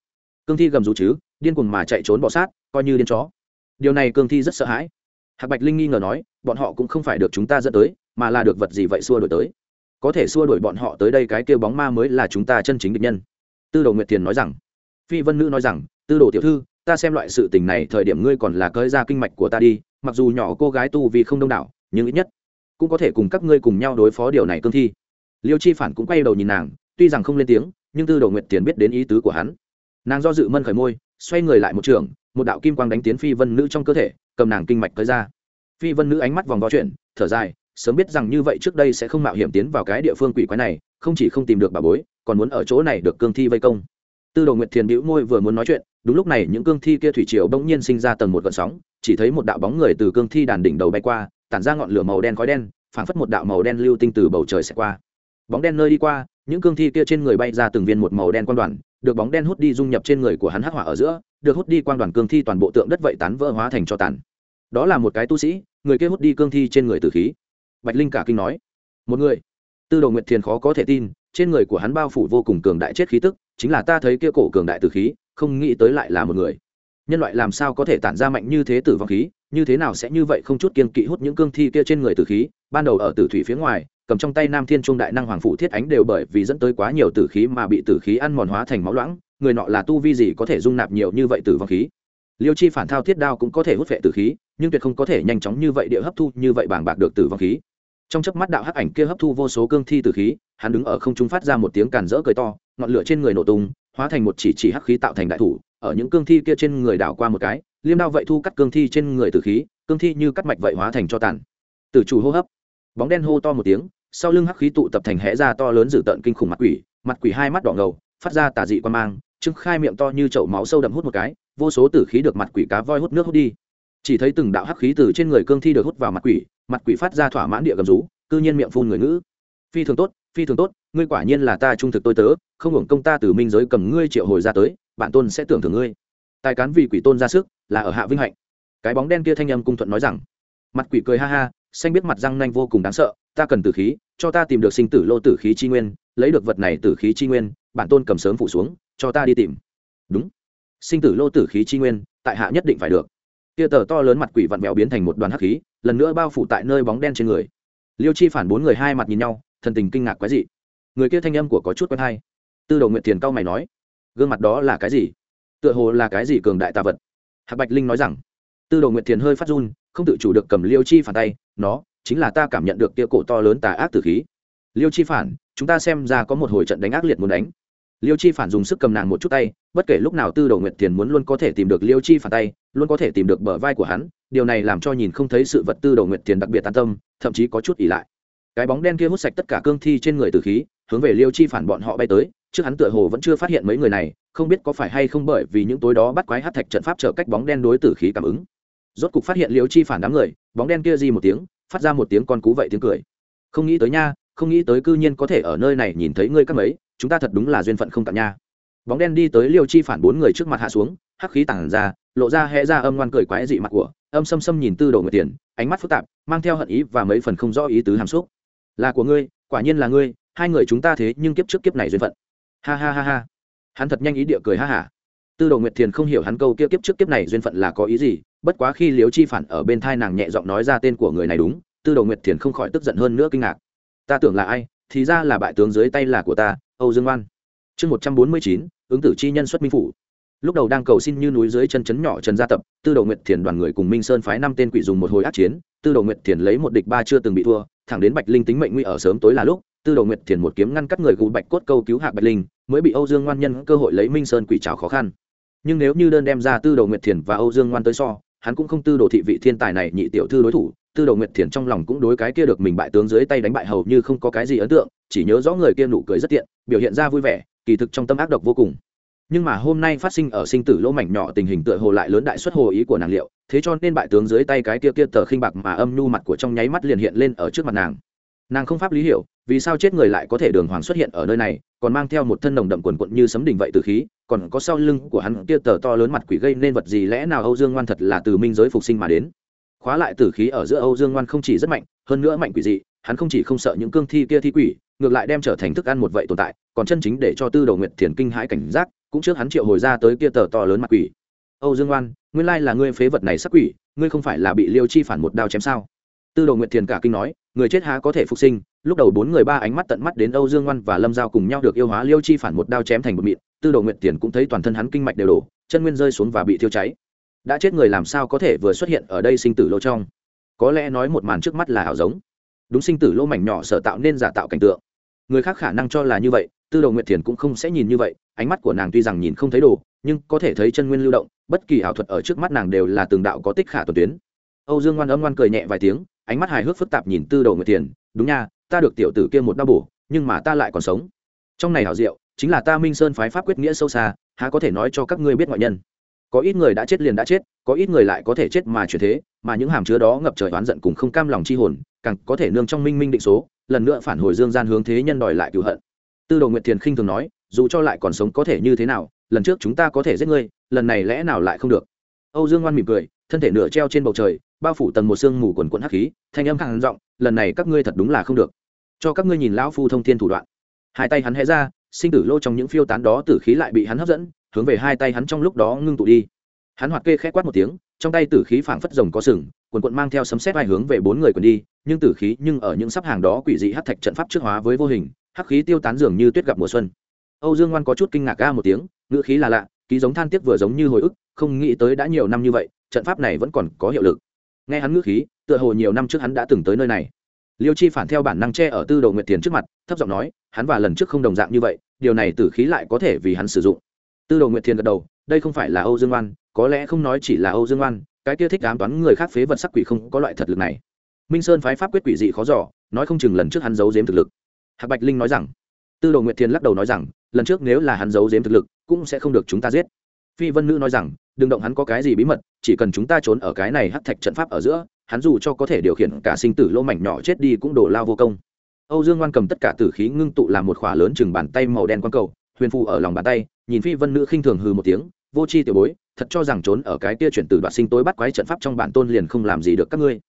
S1: Cương thi gầm rú chứ, điên cuồng mà chạy trốn bỏ sát, coi như điên chó. Điều này cương thi rất sợ hãi hạc bạch linh nghi ngờ nói, bọn họ cũng không phải được chúng ta dẫn tới, mà là được vật gì vậy xua đổi tới? Có thể xua đuổi bọn họ tới đây cái kêu bóng ma mới là chúng ta chân chính địch nhân. Tư đồ nguyệt thiền nói rằng. Phi vân nữ nói rằng, tư đồ tiểu thư, ta xem loại sự tình này thời điểm ngươi còn là cơi ra kinh mạch của ta đi, mặc dù nhỏ cô gái tu vì không đông đảo, nhưng ít nhất cũng có thể cùng các ngươi cùng nhau đối phó điều này cương thi. Liêu chi phản cũng quay đầu nhìn nàng, tuy rằng không lên tiếng, nhưng tư đồ nguyệt tiền biết đến ý tứ của hắn. Nàng do dự mân khởi môi, xoay người lại một trường, một đạo kim quang đánh tiến phi vân nữ trong cơ thể cầm nàng kinh mạch tới ra. Phi vân nữ ánh mắt vòng vo chuyện, thở dài, sớm biết rằng như vậy trước đây sẽ không mạo hiểm tiến vào cái địa phương quỷ quái này, không chỉ không tìm được bà bối, còn muốn ở chỗ này được cương thi vây công. Tư đồ nguyệt thiền bĩu môi vừa muốn nói chuyện, đúng lúc này những cương thi kia thủy triều bỗng nhiên sinh ra tầng một gợn sóng, chỉ thấy một đạo bóng người từ cương thi đàn đỉnh đầu bay qua, tản ra ngọn lửa màu đen khói đen, phảng phất một đạo màu đen lưu tinh từ bầu trời sẽ qua. Bóng đen nơi đi qua, những cương thi kia trên người bay ra từng viên một màu đen quan đoàn được bóng đen hút đi dung nhập trên người của hắn hắc hỏa ở giữa, được hút đi quan đoàn cương thi toàn bộ tượng đất vậy tán vỡ hóa thành cho tàn. Đó là một cái tu sĩ, người kia hút đi cương thi trên người tử khí. Bạch linh cả kinh nói, một người. Tư đồ nguyệt thiền khó có thể tin, trên người của hắn bao phủ vô cùng cường đại chết khí tức, chính là ta thấy kia cổ cường đại tử khí, không nghĩ tới lại là một người. Nhân loại làm sao có thể tản ra mạnh như thế tử vong khí, như thế nào sẽ như vậy không chút kiên kỵ hút những cương thi kia trên người tử khí, ban đầu ở tử thủy phía ngoài cầm trong tay nam thiên trung đại năng hoàng phụ thiết ánh đều bởi vì dẫn tới quá nhiều tử khí mà bị tử khí ăn mòn hóa thành máu loãng, người nọ là tu vi gì có thể dung nạp nhiều như vậy tử vong khí? Liêu chi phản thao thiết đao cũng có thể hút vệ tử khí, nhưng tuyệt không có thể nhanh chóng như vậy địa hấp thu, như vậy bàng bạc được tử vong khí. Trong chớp mắt đạo hắc ảnh kia hấp thu vô số cương thi tử khí, hắn đứng ở không trung phát ra một tiếng càn rỡ cười to, ngọn lửa trên người nổ tung, hóa thành một chỉ chỉ hắc khí tạo thành đại thủ, ở những cương thi kia trên người đảo qua một cái, liêm đao vậy thu cắt cương thi trên người tử khí, cương thi như cắt mạch vậy hóa thành cho tàn. Tử chủ hô hấp bóng đen hô to một tiếng, sau lưng hắc khí tụ tập thành hẽ ra to lớn dữ tợn kinh khủng mặt quỷ mặt quỷ hai mắt đỏ ngầu, phát ra tà dị quan mang trưng khai miệng to như chậu máu sâu đậm hút một cái, vô số tử khí được mặt quỷ cá voi hút nước hút đi. Chỉ thấy từng đạo hắc khí từ trên người cương thi được hút vào mặt quỷ mặt quỷ phát ra thỏa mãn địa gầm rú, cư nhiên miệng phun người ngữ. Phi thường tốt, phi thường tốt, ngươi quả nhiên là ta trung thực tôi tớ, không hưởng công ta từ minh giới cầm ngươi triệu hồi ra tới bản tôn sẽ tưởng thưởng ngươi. Tài cán vì quỷ tôn ra sức, là ở hạ vinh hạnh. Cái bóng đen kia thanh âm cung thuận nói rằng. Mặt quỷ cười ha ha xanh biết mặt răng nanh vô cùng đáng sợ, ta cần tử khí, cho ta tìm được sinh tử lô tử khí chi nguyên, lấy được vật này tử khí chi nguyên, bản tôn cầm sớm phủ xuống, cho ta đi tìm. Đúng. Sinh tử lô tử khí chi nguyên, tại hạ nhất định phải được. Kia tờ to lớn mặt quỷ vặn vẹo biến thành một đoàn hắc khí, lần nữa bao phủ tại nơi bóng đen trên người. Liêu chi phản bốn người hai mặt nhìn nhau, thần tình kinh ngạc quái dị. Người kia thanh âm của có chút quen hay. Tư đầu nguyện tiền cao mày nói, gương mặt đó là cái gì? Tựa hồ là cái gì cường đại tà vật? Hạc bạch linh nói rằng, tư đầu nguyện tiền hơi phát run không tự chủ được cầm liêu chi phản tay, nó, chính là ta cảm nhận được tia cổ to lớn tà ác tử khí. Liêu chi phản, chúng ta xem ra có một hồi trận đánh ác liệt muốn đánh. Liêu chi phản dùng sức cầm nàng một chút tay, bất kể lúc nào tư đầu nguyện tiền muốn luôn có thể tìm được liêu chi phản tay, luôn có thể tìm được bờ vai của hắn, điều này làm cho nhìn không thấy sự vật tư đầu nguyện tiền đặc biệt an tâm, thậm chí có chút ỉ lại. Cái bóng đen kia hút sạch tất cả cương thi trên người từ khí, hướng về liêu chi phản bọn họ bay tới, trước hắn tựa hồ vẫn chưa phát hiện mấy người này, không biết có phải hay không bởi vì những tối đó bắt quái hát thạch trận pháp trở cách bóng đen đối tử khí cảm ứng rốt cục phát hiện liêu chi phản đám người, bóng đen kia gì một tiếng, phát ra một tiếng con cú vậy tiếng cười. Không nghĩ tới nha, không nghĩ tới cư nhiên có thể ở nơi này nhìn thấy ngươi các mấy, chúng ta thật đúng là duyên phận không cạn nha. Bóng đen đi tới liêu chi phản bốn người trước mặt hạ xuống, hắc khí tản ra, lộ ra hẽ ra âm ngoan cười quái dị mặt của, âm xâm xâm nhìn tư đồ người tiền, ánh mắt phức tạp, mang theo hận ý và mấy phần không rõ ý tứ hàm xúc. Là của ngươi, quả nhiên là ngươi, hai người chúng ta thế nhưng kiếp trước kiếp này duyên phận. Ha ha ha ha. Hắn thật nhanh ý địa cười ha hả tư đồ nguyệt thiền không hiểu hắn câu kia kiếp trước kiếp này duyên phận là có ý gì, bất quá khi liếu chi phản ở bên thai nàng nhẹ giọng nói ra tên của người này đúng, tư đồ nguyệt thiền không khỏi tức giận hơn nữa kinh ngạc. Ta tưởng là ai, thì ra là bại tướng dưới tay là của ta, âu dương oan. Chương một trăm bốn mươi chín, ứng tử chi nhân xuất minh phủ. Lúc đầu đang cầu xin như núi dưới chân chấn nhỏ trần gia tập, tư đồ nguyệt thiền đoàn người cùng minh sơn phái năm tên quỷ dùng một hồi át chiến, tư đồ nguyệt thiền lấy một địch ba chưa từng bị thua, thẳng đến bạch linh tính mệnh nguy ở sớm tối là lúc, tư đồ nguyệt thiền một kiếm ngăn cắt người gù bạch cốt câu cứu hạ bạch linh, mới bị âu dương ngoan nhân cơ hội lấy minh sơn quỷ trào khó khăn nhưng nếu như đơn đem ra tư đồ nguyệt thiền và âu dương ngoan tới so, hắn cũng không tư đồ thị vị thiên tài này nhị tiểu thư đối thủ, tư đồ nguyệt thiền trong lòng cũng đối cái kia được mình bại tướng dưới tay đánh bại hầu như không có cái gì ấn tượng, chỉ nhớ rõ người kia nụ cười rất tiện, biểu hiện ra vui vẻ, kỳ thực trong tâm ác độc vô cùng. Nhưng mà hôm nay phát sinh ở sinh tử lỗ mảnh nhỏ tình hình tựa hồ lại lớn đại xuất hồ ý của nàng liệu, thế cho nên bại tướng dưới tay cái kia kia tờ khinh bạc mà âm nhu mặt của trong nháy mắt liền hiện lên ở trước mặt nàng. Nàng không pháp lý hiểu, vì sao chết người lại có thể đường hoàng xuất hiện ở nơi này, còn mang theo một thân nồng đậm quần quận như sấm đình vậy từ khí còn có sau lưng của hắn kia tờ to lớn mặt quỷ gây nên vật gì lẽ nào âu dương ngoan thật là từ minh giới phục sinh mà đến? Khóa lại tử khí ở giữa âu dương ngoan không chỉ rất mạnh, hơn nữa mạnh quỷ dị, hắn không chỉ không sợ những cương thi kia thi quỷ, ngược lại đem trở thành thức ăn một vậy tồn tại, còn chân chính để cho tư đầu Nguyệt thiền kinh hãi cảnh giác, cũng trước hắn triệu hồi ra tới kia tờ to lớn mặt quỷ. Âu dương oan nguyên lai là ngươi phế vật này sắc quỷ, ngươi không phải là bị liêu chi phản một đao chém sao? Tư đồ nguyệt thiền cả kinh nói, người chết há có thể phục sinh, lúc đầu bốn người ba ánh mắt tận mắt đến âu dương oan và lâm giao cùng nhau được yêu hóa liêu chi phản một đao chém thành một mịn tư đồ nguyệt Tiền cũng thấy toàn thân hắn kinh mạch đều đổ, chân nguyên rơi xuống và bị thiêu cháy. Đã chết người làm sao có thể vừa xuất hiện ở đây sinh tử lô trong? Có lẽ nói một màn trước mắt là ảo giống. Đúng sinh tử lô mảnh nhỏ sở tạo nên giả tạo cảnh tượng. Người khác khả năng cho là như vậy, tư đồ nguyệt thiền cũng không sẽ nhìn như vậy, ánh mắt của nàng tuy rằng nhìn không thấy đồ, nhưng có thể thấy chân nguyên lưu động, bất kỳ ảo thuật ở trước mắt nàng đều là từng đạo có tích khả tuần tuyến. Âu dương ngoan âm ngoan cười nhẹ vài tiếng, ánh mắt hài hước phức tạp nhìn tư đồ nguyệt thiền đúng nha, ta được tiểu tử kia một đau bổ, nhưng mà ta lại còn sống. Trong này hảo diệu chính là ta minh sơn phái pháp quyết nghĩa sâu xa, há có thể nói cho các ngươi biết ngoại nhân. Có ít người đã chết liền đã chết, có ít người lại có thể chết mà chuyển thế, mà những hàm chứa đó ngập trời oán giận cùng không cam lòng chi hồn, càng có thể nương trong minh minh định số, lần nữa phản hồi dương gian hướng thế nhân đòi lại cựu hận. Tư đồ nguyệt thiền khinh thường nói, dù cho lại còn sống có thể như thế nào, lần trước chúng ta có thể giết ngươi, lần này lẽ nào lại không được? Âu dương ngoan mỉm cười, thân thể nửa treo trên bầu trời, bao phủ tầng một sương mù quần quận hắc khí, thanh âm khẳng giọng, lần này các ngươi thật đúng là không được. Cho các ngươi nhìn lão phu thông thiên thủ đoạn. Hai tay hắn hé ra sinh tử lô trong những phiêu tán đó tử khí lại bị hắn hấp dẫn, hướng về hai tay hắn trong lúc đó ngưng tụ đi. Hắn hoạt kê khẽ quát một tiếng, trong tay tử khí phảng phất rồng có sừng, quần quận mang theo sấm xét hai hướng về bốn người quần đi, nhưng tử khí nhưng ở những sắp hàng đó quỷ dị hát thạch trận pháp trước hóa với vô hình, hắc khí tiêu tán dường như tuyết gặp mùa xuân. Âu dương ngoan có chút kinh ngạc ga một tiếng, ngữ khí là lạ, ký giống than tiếc vừa giống như hồi ức, không nghĩ tới đã nhiều năm như vậy, trận pháp này vẫn còn có hiệu lực. Nghe hắn ngữ khí, tựa hồ nhiều năm trước hắn đã từng tới nơi này liêu chi phản theo bản năng che ở tư đồ nguyệt tiền trước mặt, thấp giọng nói, hắn và lần trước không đồng dạng như vậy, điều này tử khí lại có thể vì hắn sử dụng. Tư đồ nguyệt thiền gật đầu, đây không phải là âu dương oan, có lẽ không nói chỉ là âu dương oan, cái kia thích ám toán người khác phế vật sắc quỷ không có loại thật lực này. Minh sơn phái pháp quyết quỷ dị khó giỏ nói không chừng lần trước hắn giấu giếm thực lực. Hạc bạch linh nói rằng, tư đồ nguyệt thiền lắc đầu nói rằng, lần trước nếu là hắn giấu giếm thực lực, cũng sẽ không được chúng ta giết. Phi vân nữ nói rằng, đừng động hắn có cái gì bí mật, chỉ cần chúng ta trốn ở cái này hắc thạch trận pháp ở giữa hắn dù cho có thể điều khiển cả sinh tử lỗ mảnh nhỏ chết đi cũng đổ lao vô công. Âu dương ngoan cầm tất cả tử khí ngưng tụ làm một khỏa lớn chừng bàn tay màu đen quang cầu, huyền phù ở lòng bàn tay, nhìn phi vân nữ khinh thường hừ một tiếng, vô c h i tiểu bối, thật cho rằng trốn ở cái kia chuyển từ đoạn sinh tối bắt quái trận pháp trong bản tôn liền không làm gì được các ngươi.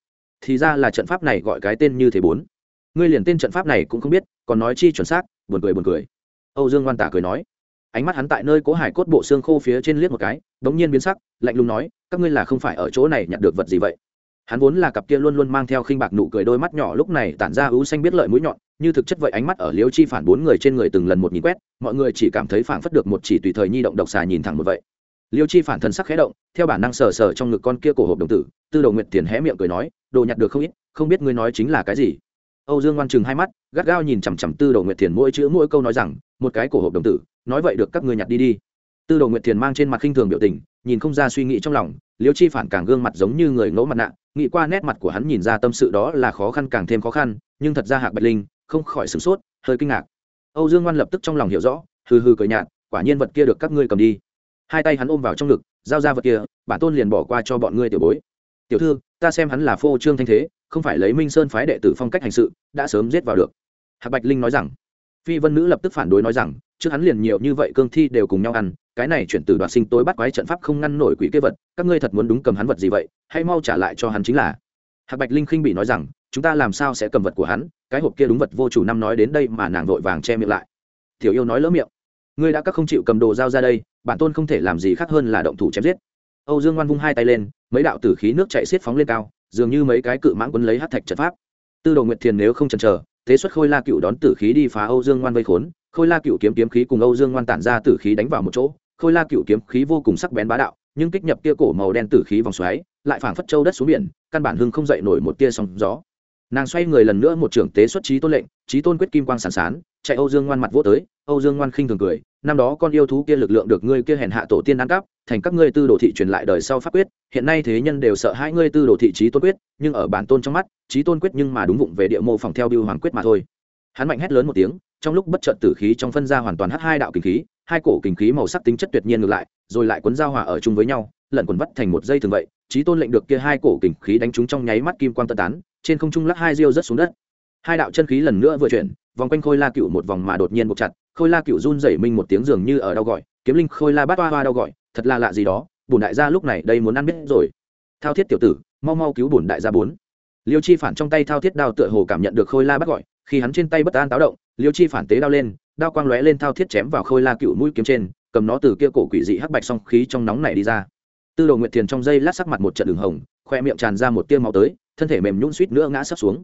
S1: Thì ra là trận pháp này gọi cái tên như thế bốn. Ngươi liền tên trận pháp này cũng không biết, còn nói chi chuẩn xác, buồn cười buồn cười. Âu dương ngoan tả cười nói. Ánh mắt hắn tại nơi cố hải cốt bộ xương khô phía trên liếc một cái đ ố n g nhiên biến sắc, lạnh lùng nói, các ngươi là không phải ở chỗ này nhặt được vật gì vậy? Hắn vốn là cặp kia luôn luôn mang theo khinh bạc nụ cười đôi mắt nhỏ lúc này tản ra ưu xanh biết lợi mũi nhọn, như thực chất vậy ánh mắt ở liêu chi phản bốn người trên người từng lần một nhìn quét, mọi người chỉ cảm thấy phản phất được một chỉ tùy thời nhi động độc xà nhìn thẳng một vậy. Liêu chi phản thần sắc khẽ động, theo bản năng sờ sờ trong ngực con kia cổ hộp đồng tử, tư đầu nguyện tiền hé miệng cười nói, đồ nhặt được không ít, không biết ngươi nói chính là cái gì? Âu dương ngoan chừng hai mắt, gắt gao nhìn chằm chằm tư đầu nguyện tiền mỗi chữ mỗi câu nói rằng, một cái cổ hộp đồng tử, nói vậy được các ngươi nhặt đi đi. Tư đồ nguyện tiền mang trên mặt khinh thường biểu tình, nhìn không ra suy nghĩ trong lòng, liêu chi phản càng gương mặt giống như người ngẫu mặt nạ nghĩ qua nét mặt của hắn nhìn ra tâm sự đó là khó khăn càng thêm khó khăn, nhưng thật ra hạc bạch linh không khỏi sửng sốt, hơi kinh ngạc. Âu dương ngoan lập tức trong lòng hiểu rõ, hừ hừ cười nhạt, quả nhiên vật kia được các ngươi cầm đi. Hai tay hắn ôm vào trong ngực, giao ra vật kia, bản tôn liền bỏ qua cho bọn ngươi tiểu bối. Tiểu thư, ta xem hắn là phô trương thanh thế, không phải lấy minh sơn phái đệ tử phong cách hành sự, đã sớm giết vào được. Hạc bạch linh nói rằng. Phi vân nữ lập tức phản đối nói rằng, trước hắn liền nhiều như vậy cương thi đều cùng nhau ăn cái này chuyển từ đoạt sinh tối bắt quái trận pháp không ngăn nổi quỷ kế vật, các ngươi thật muốn đúng cầm hắn vật gì vậy, hãy mau trả lại cho hắn chính là. Hạc bạch linh khinh bị nói rằng, chúng ta làm sao sẽ cầm vật của hắn, cái hộp kia đúng vật vô chủ năm nói đến đây mà nàng vội vàng che miệng lại. Tiểu yêu nói lỡ miệng, ngươi đã các không chịu cầm đồ giao ra đây, bản tôn không thể làm gì khác hơn là động thủ chém giết. Âu dương ngoan vung hai tay lên, mấy đạo tử khí nước chạy xiết phóng lên cao, dường như mấy cái cự mãng quấn lấy hát thạch trận pháp. Tư đồ nguyệt thiền nếu không chần chờ, thế xuất khôi la cựu đón tử khí đi phá âu dương ngoan vây khốn, khôi la cựu kiếm kiếm khí cùng âu dương ngoan tản ra tử khí đánh vào một chỗ khôi la cựu kiếm khí vô cùng sắc bén bá đạo, nhưng kích nhập kia cổ màu đen tử khí vòng xoáy, lại phảng phất châu đất xuống biển, căn bản hưng không dậy nổi một tia sóng gió. Nàng xoay người lần nữa một trưởng tế xuất trí tôn lệnh, trí tôn quyết kim quang sàn sán, chạy âu dương ngoan mặt vỗ tới, âu dương ngoan khinh thường cười, năm đó con yêu thú kia lực lượng được ngươi kia hèn hạ tổ tiên ăn cắp, thành các ngươi tư đồ thị truyền lại đời sau pháp quyết, hiện nay thế nhân đều sợ hai ngươi tư đồ thị trí tôn quyết, nhưng ở bản tôn trong mắt, trí tôn quyết nhưng mà đúng vụng về địa mô phòng theo biêu hoàng quyết mà thôi. Hắn mạnh hét lớn một tiếng, trong lúc bất trợn tử khí trong phân ra hoàn toàn hắc hai đạo kinh khí hai cổ kinh khí màu sắc tính chất tuyệt nhiên ngược lại, rồi lại cuốn giao hòa ở chung với nhau lẩn quần vắt thành một dây thường vậy trí tôn lệnh được kia hai cổ kinh khí đánh trúng trong nháy mắt kim quang tân tán, trên không trung lắc hai diêu rất xuống đất. Hai đạo chân khí lần nữa vừa chuyển, vòng quanh khôi la cựu một vòng mà đột nhiên buộc chặt, khôi la cựu run rẩy mình một tiếng dường như ở đau gọi, kiếm linh khôi la bát hoa hoa đau gọi, thật là lạ gì đó, Bổn đại gia lúc này đây muốn ăn biết rồi. Thao thiết tiểu tử, mau mau cứu bổn đại gia bốn. Liêu chi phản trong tay thao thiết đao tựa hồ cảm nhận được khôi la bắt gọi, khi hắn trên tay bất an táo động, liêu chi phản tế đao lên đao quang lóe lên thao thiết chém vào khôi la cựu mũi kiếm trên, cầm nó từ kia cổ quỷ dị hắc bạch song khí trong nóng này đi ra. Tư đồ nguyệt thiền trong dây lát sắc mặt một trận đường hồng, khoe miệng tràn ra một tiêu máu tới, thân thể mềm nhún suýt nữa ngã sấp xuống.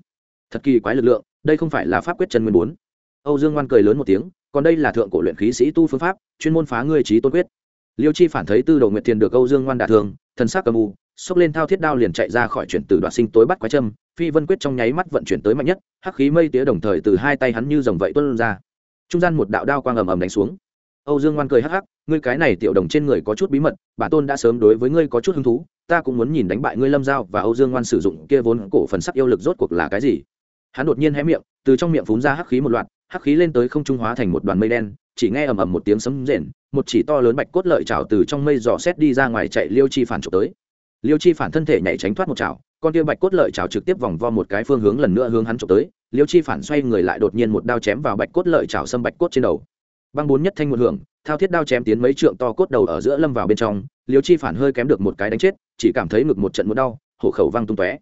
S1: Thật kỳ quái lực lượng, đây không phải là pháp quyết chân nguyên bốn. Âu dương ngoan cười lớn một tiếng, còn đây là thượng cổ luyện khí sĩ tu phương pháp, chuyên môn phá ngươi trí tôn quyết. Liêu chi phản thấy tư đồ nguyệt thiền được âu dương ngoan đả thường thần sắc cầm u, xốc lên thao thiết đao liền chạy ra khỏi chuyển từ đoạn sinh tối bắt quái châm, phi vân quyết trong nháy mắt vận chuyển tới mạnh nhất, hắc khí mây tía đồng thời từ hai tay hắn như dòng vậy tuân ra trung gian một đạo đao quang ầm ầm đánh xuống. Âu dương ngoan cười hắc hắc, ngươi cái này tiểu đồng trên người có chút bí mật bản tôn đã sớm đối với ngươi có chút hứng thú, ta cũng muốn nhìn đánh bại ngươi lâm giao và âu dương ngoan sử dụng kia vốn cổ phần sắc yêu lực rốt cuộc là cái gì. Hắn đột nhiên hé miệng, từ trong miệng phún ra hắc khí một loạt, hắc khí lên tới không trung hóa thành một đoàn mây đen, chỉ nghe ầm ầm một tiếng sấm rền, một chỉ to lớn bạch cốt lợi trào từ trong mây dò xét đi ra ngoài chạy liêu chi phản trộm tới. Liêu chi phản thân thể nhảy tránh thoát một chảo, con kia bạch cốt lợi chảo trực tiếp vòng vo một cái phương hướng lần nữa hướng hắn trộm tới liêu chi phản xoay người lại đột nhiên một đao chém vào bạch cốt lợi chảo xâm bạch cốt trên đầu. Băng bốn nhất thanh một hưởng, thao thiết đao chém tiến mấy trượng to cốt đầu ở giữa lâm vào bên trong, liêu chi phản hơi kém được một cái đánh chết, chỉ cảm thấy ngực một trận muốn đau, hổ khẩu văng tung tóe.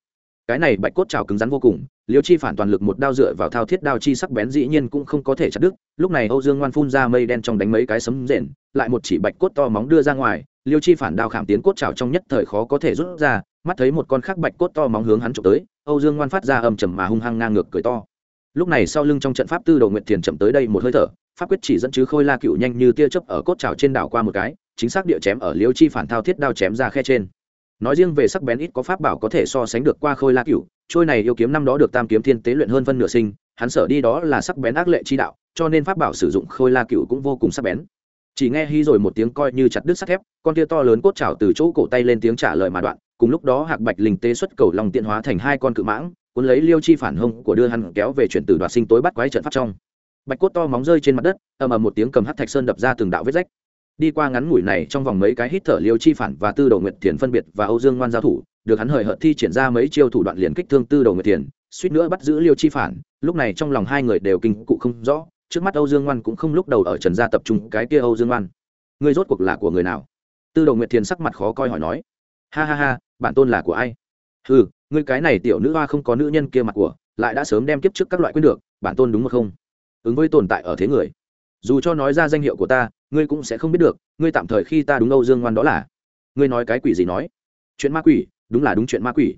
S1: Cái này bạch cốt trào cứng rắn vô cùng, liêu chi phản toàn lực một đao dựa vào thao thiết đao chi sắc bén dĩ nhiên cũng không có thể chặt đứt, lúc này âu dương ngoan phun ra mây đen trong đánh mấy cái sấm rền, lại một chỉ bạch cốt to móng đưa ra ngoài, liêu chi phản đao khảm tiến cốt trào trong nhất thời khó có thể rút ra, mắt thấy một con khác bạch cốt to móng hướng hắn trộm tới âu dương ngoan phát ra âm trầm mà hung hăng ngang ngược cười to. Lúc này sau lưng trong trận pháp tư đồ nguyện thiền chậm tới đây một hơi thở, pháp quyết chỉ dẫn chứ khôi la cựu nhanh như tia chớp ở cốt trào trên đảo qua một cái, chính xác địa chém ở liêu chi phản thao thiết đao chém ra khe trên. Nói riêng về sắc bén ít có pháp bảo có thể so sánh được qua khôi la cựu, trôi này yêu kiếm năm đó được tam kiếm thiên tế luyện hơn phân nửa sinh, hắn sở đi đó là sắc bén ác lệ chi đạo, cho nên pháp bảo sử dụng khôi la cựu cũng vô cùng sắc bén. Chỉ nghe hy rồi một tiếng coi như chặt đứt sắt thép, con tia to lớn cốt trào từ chỗ cổ tay lên tiếng trả lời mà đoạn cùng lúc đó hạc bạch linh tế xuất cầu lòng tiện hóa thành hai con cự mãng, cuốn lấy liêu chi phản hông của đưa hắn kéo về chuyển từ đoạt sinh tối bắt quái trận pháp trong. Bạch cốt to móng rơi trên mặt đất, ầm ầm một tiếng cầm hát thạch sơn đập ra từng đạo vết rách. Đi qua ngắn ngủi này trong vòng mấy cái hít thở liêu chi phản và tư đầu nguyệt thiền phân biệt và âu dương ngoan giao thủ, được hắn hời hợt thi triển ra mấy chiêu thủ đoạn liền kích thương tư đầu nguyệt thiền, suýt nữa bắt giữ liêu chi phản. Lúc này trong lòng hai người đều kinh cụ không rõ, trước mắt âu dương ngoan cũng không lúc đầu ở trần gia tập trung cái kia âu dương ngoan. Người rốt cuộc là của người nào? Tư đầu nguyệt thiền sắc mặt khó coi hỏi nói. Ha ha ha bản tôn là của ai? Ừ ngươi cái này tiểu nữ hoa không có nữ nhân kia mặt của, lại đã sớm đem kiếp trước các loại quyết được, bản tôn đúng một không? Ứng với tồn tại ở thế người. Dù cho nói ra danh hiệu của ta, ngươi cũng sẽ không biết được, ngươi tạm thời khi ta đúng âu dương ngoan đó là. Ngươi nói cái quỷ gì nói? Chuyện ma quỷ, đúng là đúng chuyện ma quỷ.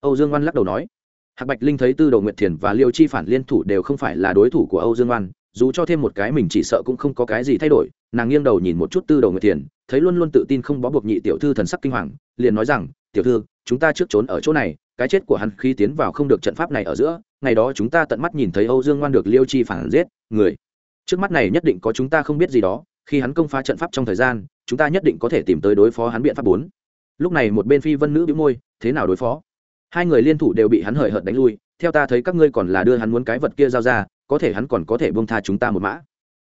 S1: Âu dương ngoan lắc đầu nói. Hạc bạch linh thấy tư đầu nguyệt thiền và liêu chi phản liên thủ đều không phải là đối thủ của âu dương ngoan, dù cho thêm một cái mình chỉ sợ cũng không có cái gì thay đổi, nàng nghiêng đầu nhìn một chút tư đầu nguyệt thiền, thấy luôn luôn tự tin không bó buộc nhị tiểu thư thần sắc kinh hoàng, liền nói rằng tiểu thư, chúng ta trước trốn ở chỗ này, cái chết của hắn khi tiến vào không được trận pháp này ở giữa, ngày đó chúng ta tận mắt nhìn thấy âu dương ngoan được liêu chi phản giết, người. Trước mắt này nhất định có chúng ta không biết gì đó, khi hắn công phá trận pháp trong thời gian, chúng ta nhất định có thể tìm tới đối phó hắn biện pháp bốn. Lúc này một bên phi vân nữ bĩu môi, thế nào đối phó? Hai người liên thủ đều bị hắn hời hợt đánh lui, theo ta thấy các ngươi còn là đưa hắn muốn cái vật kia giao ra, có thể hắn còn có thể bông tha chúng ta một mã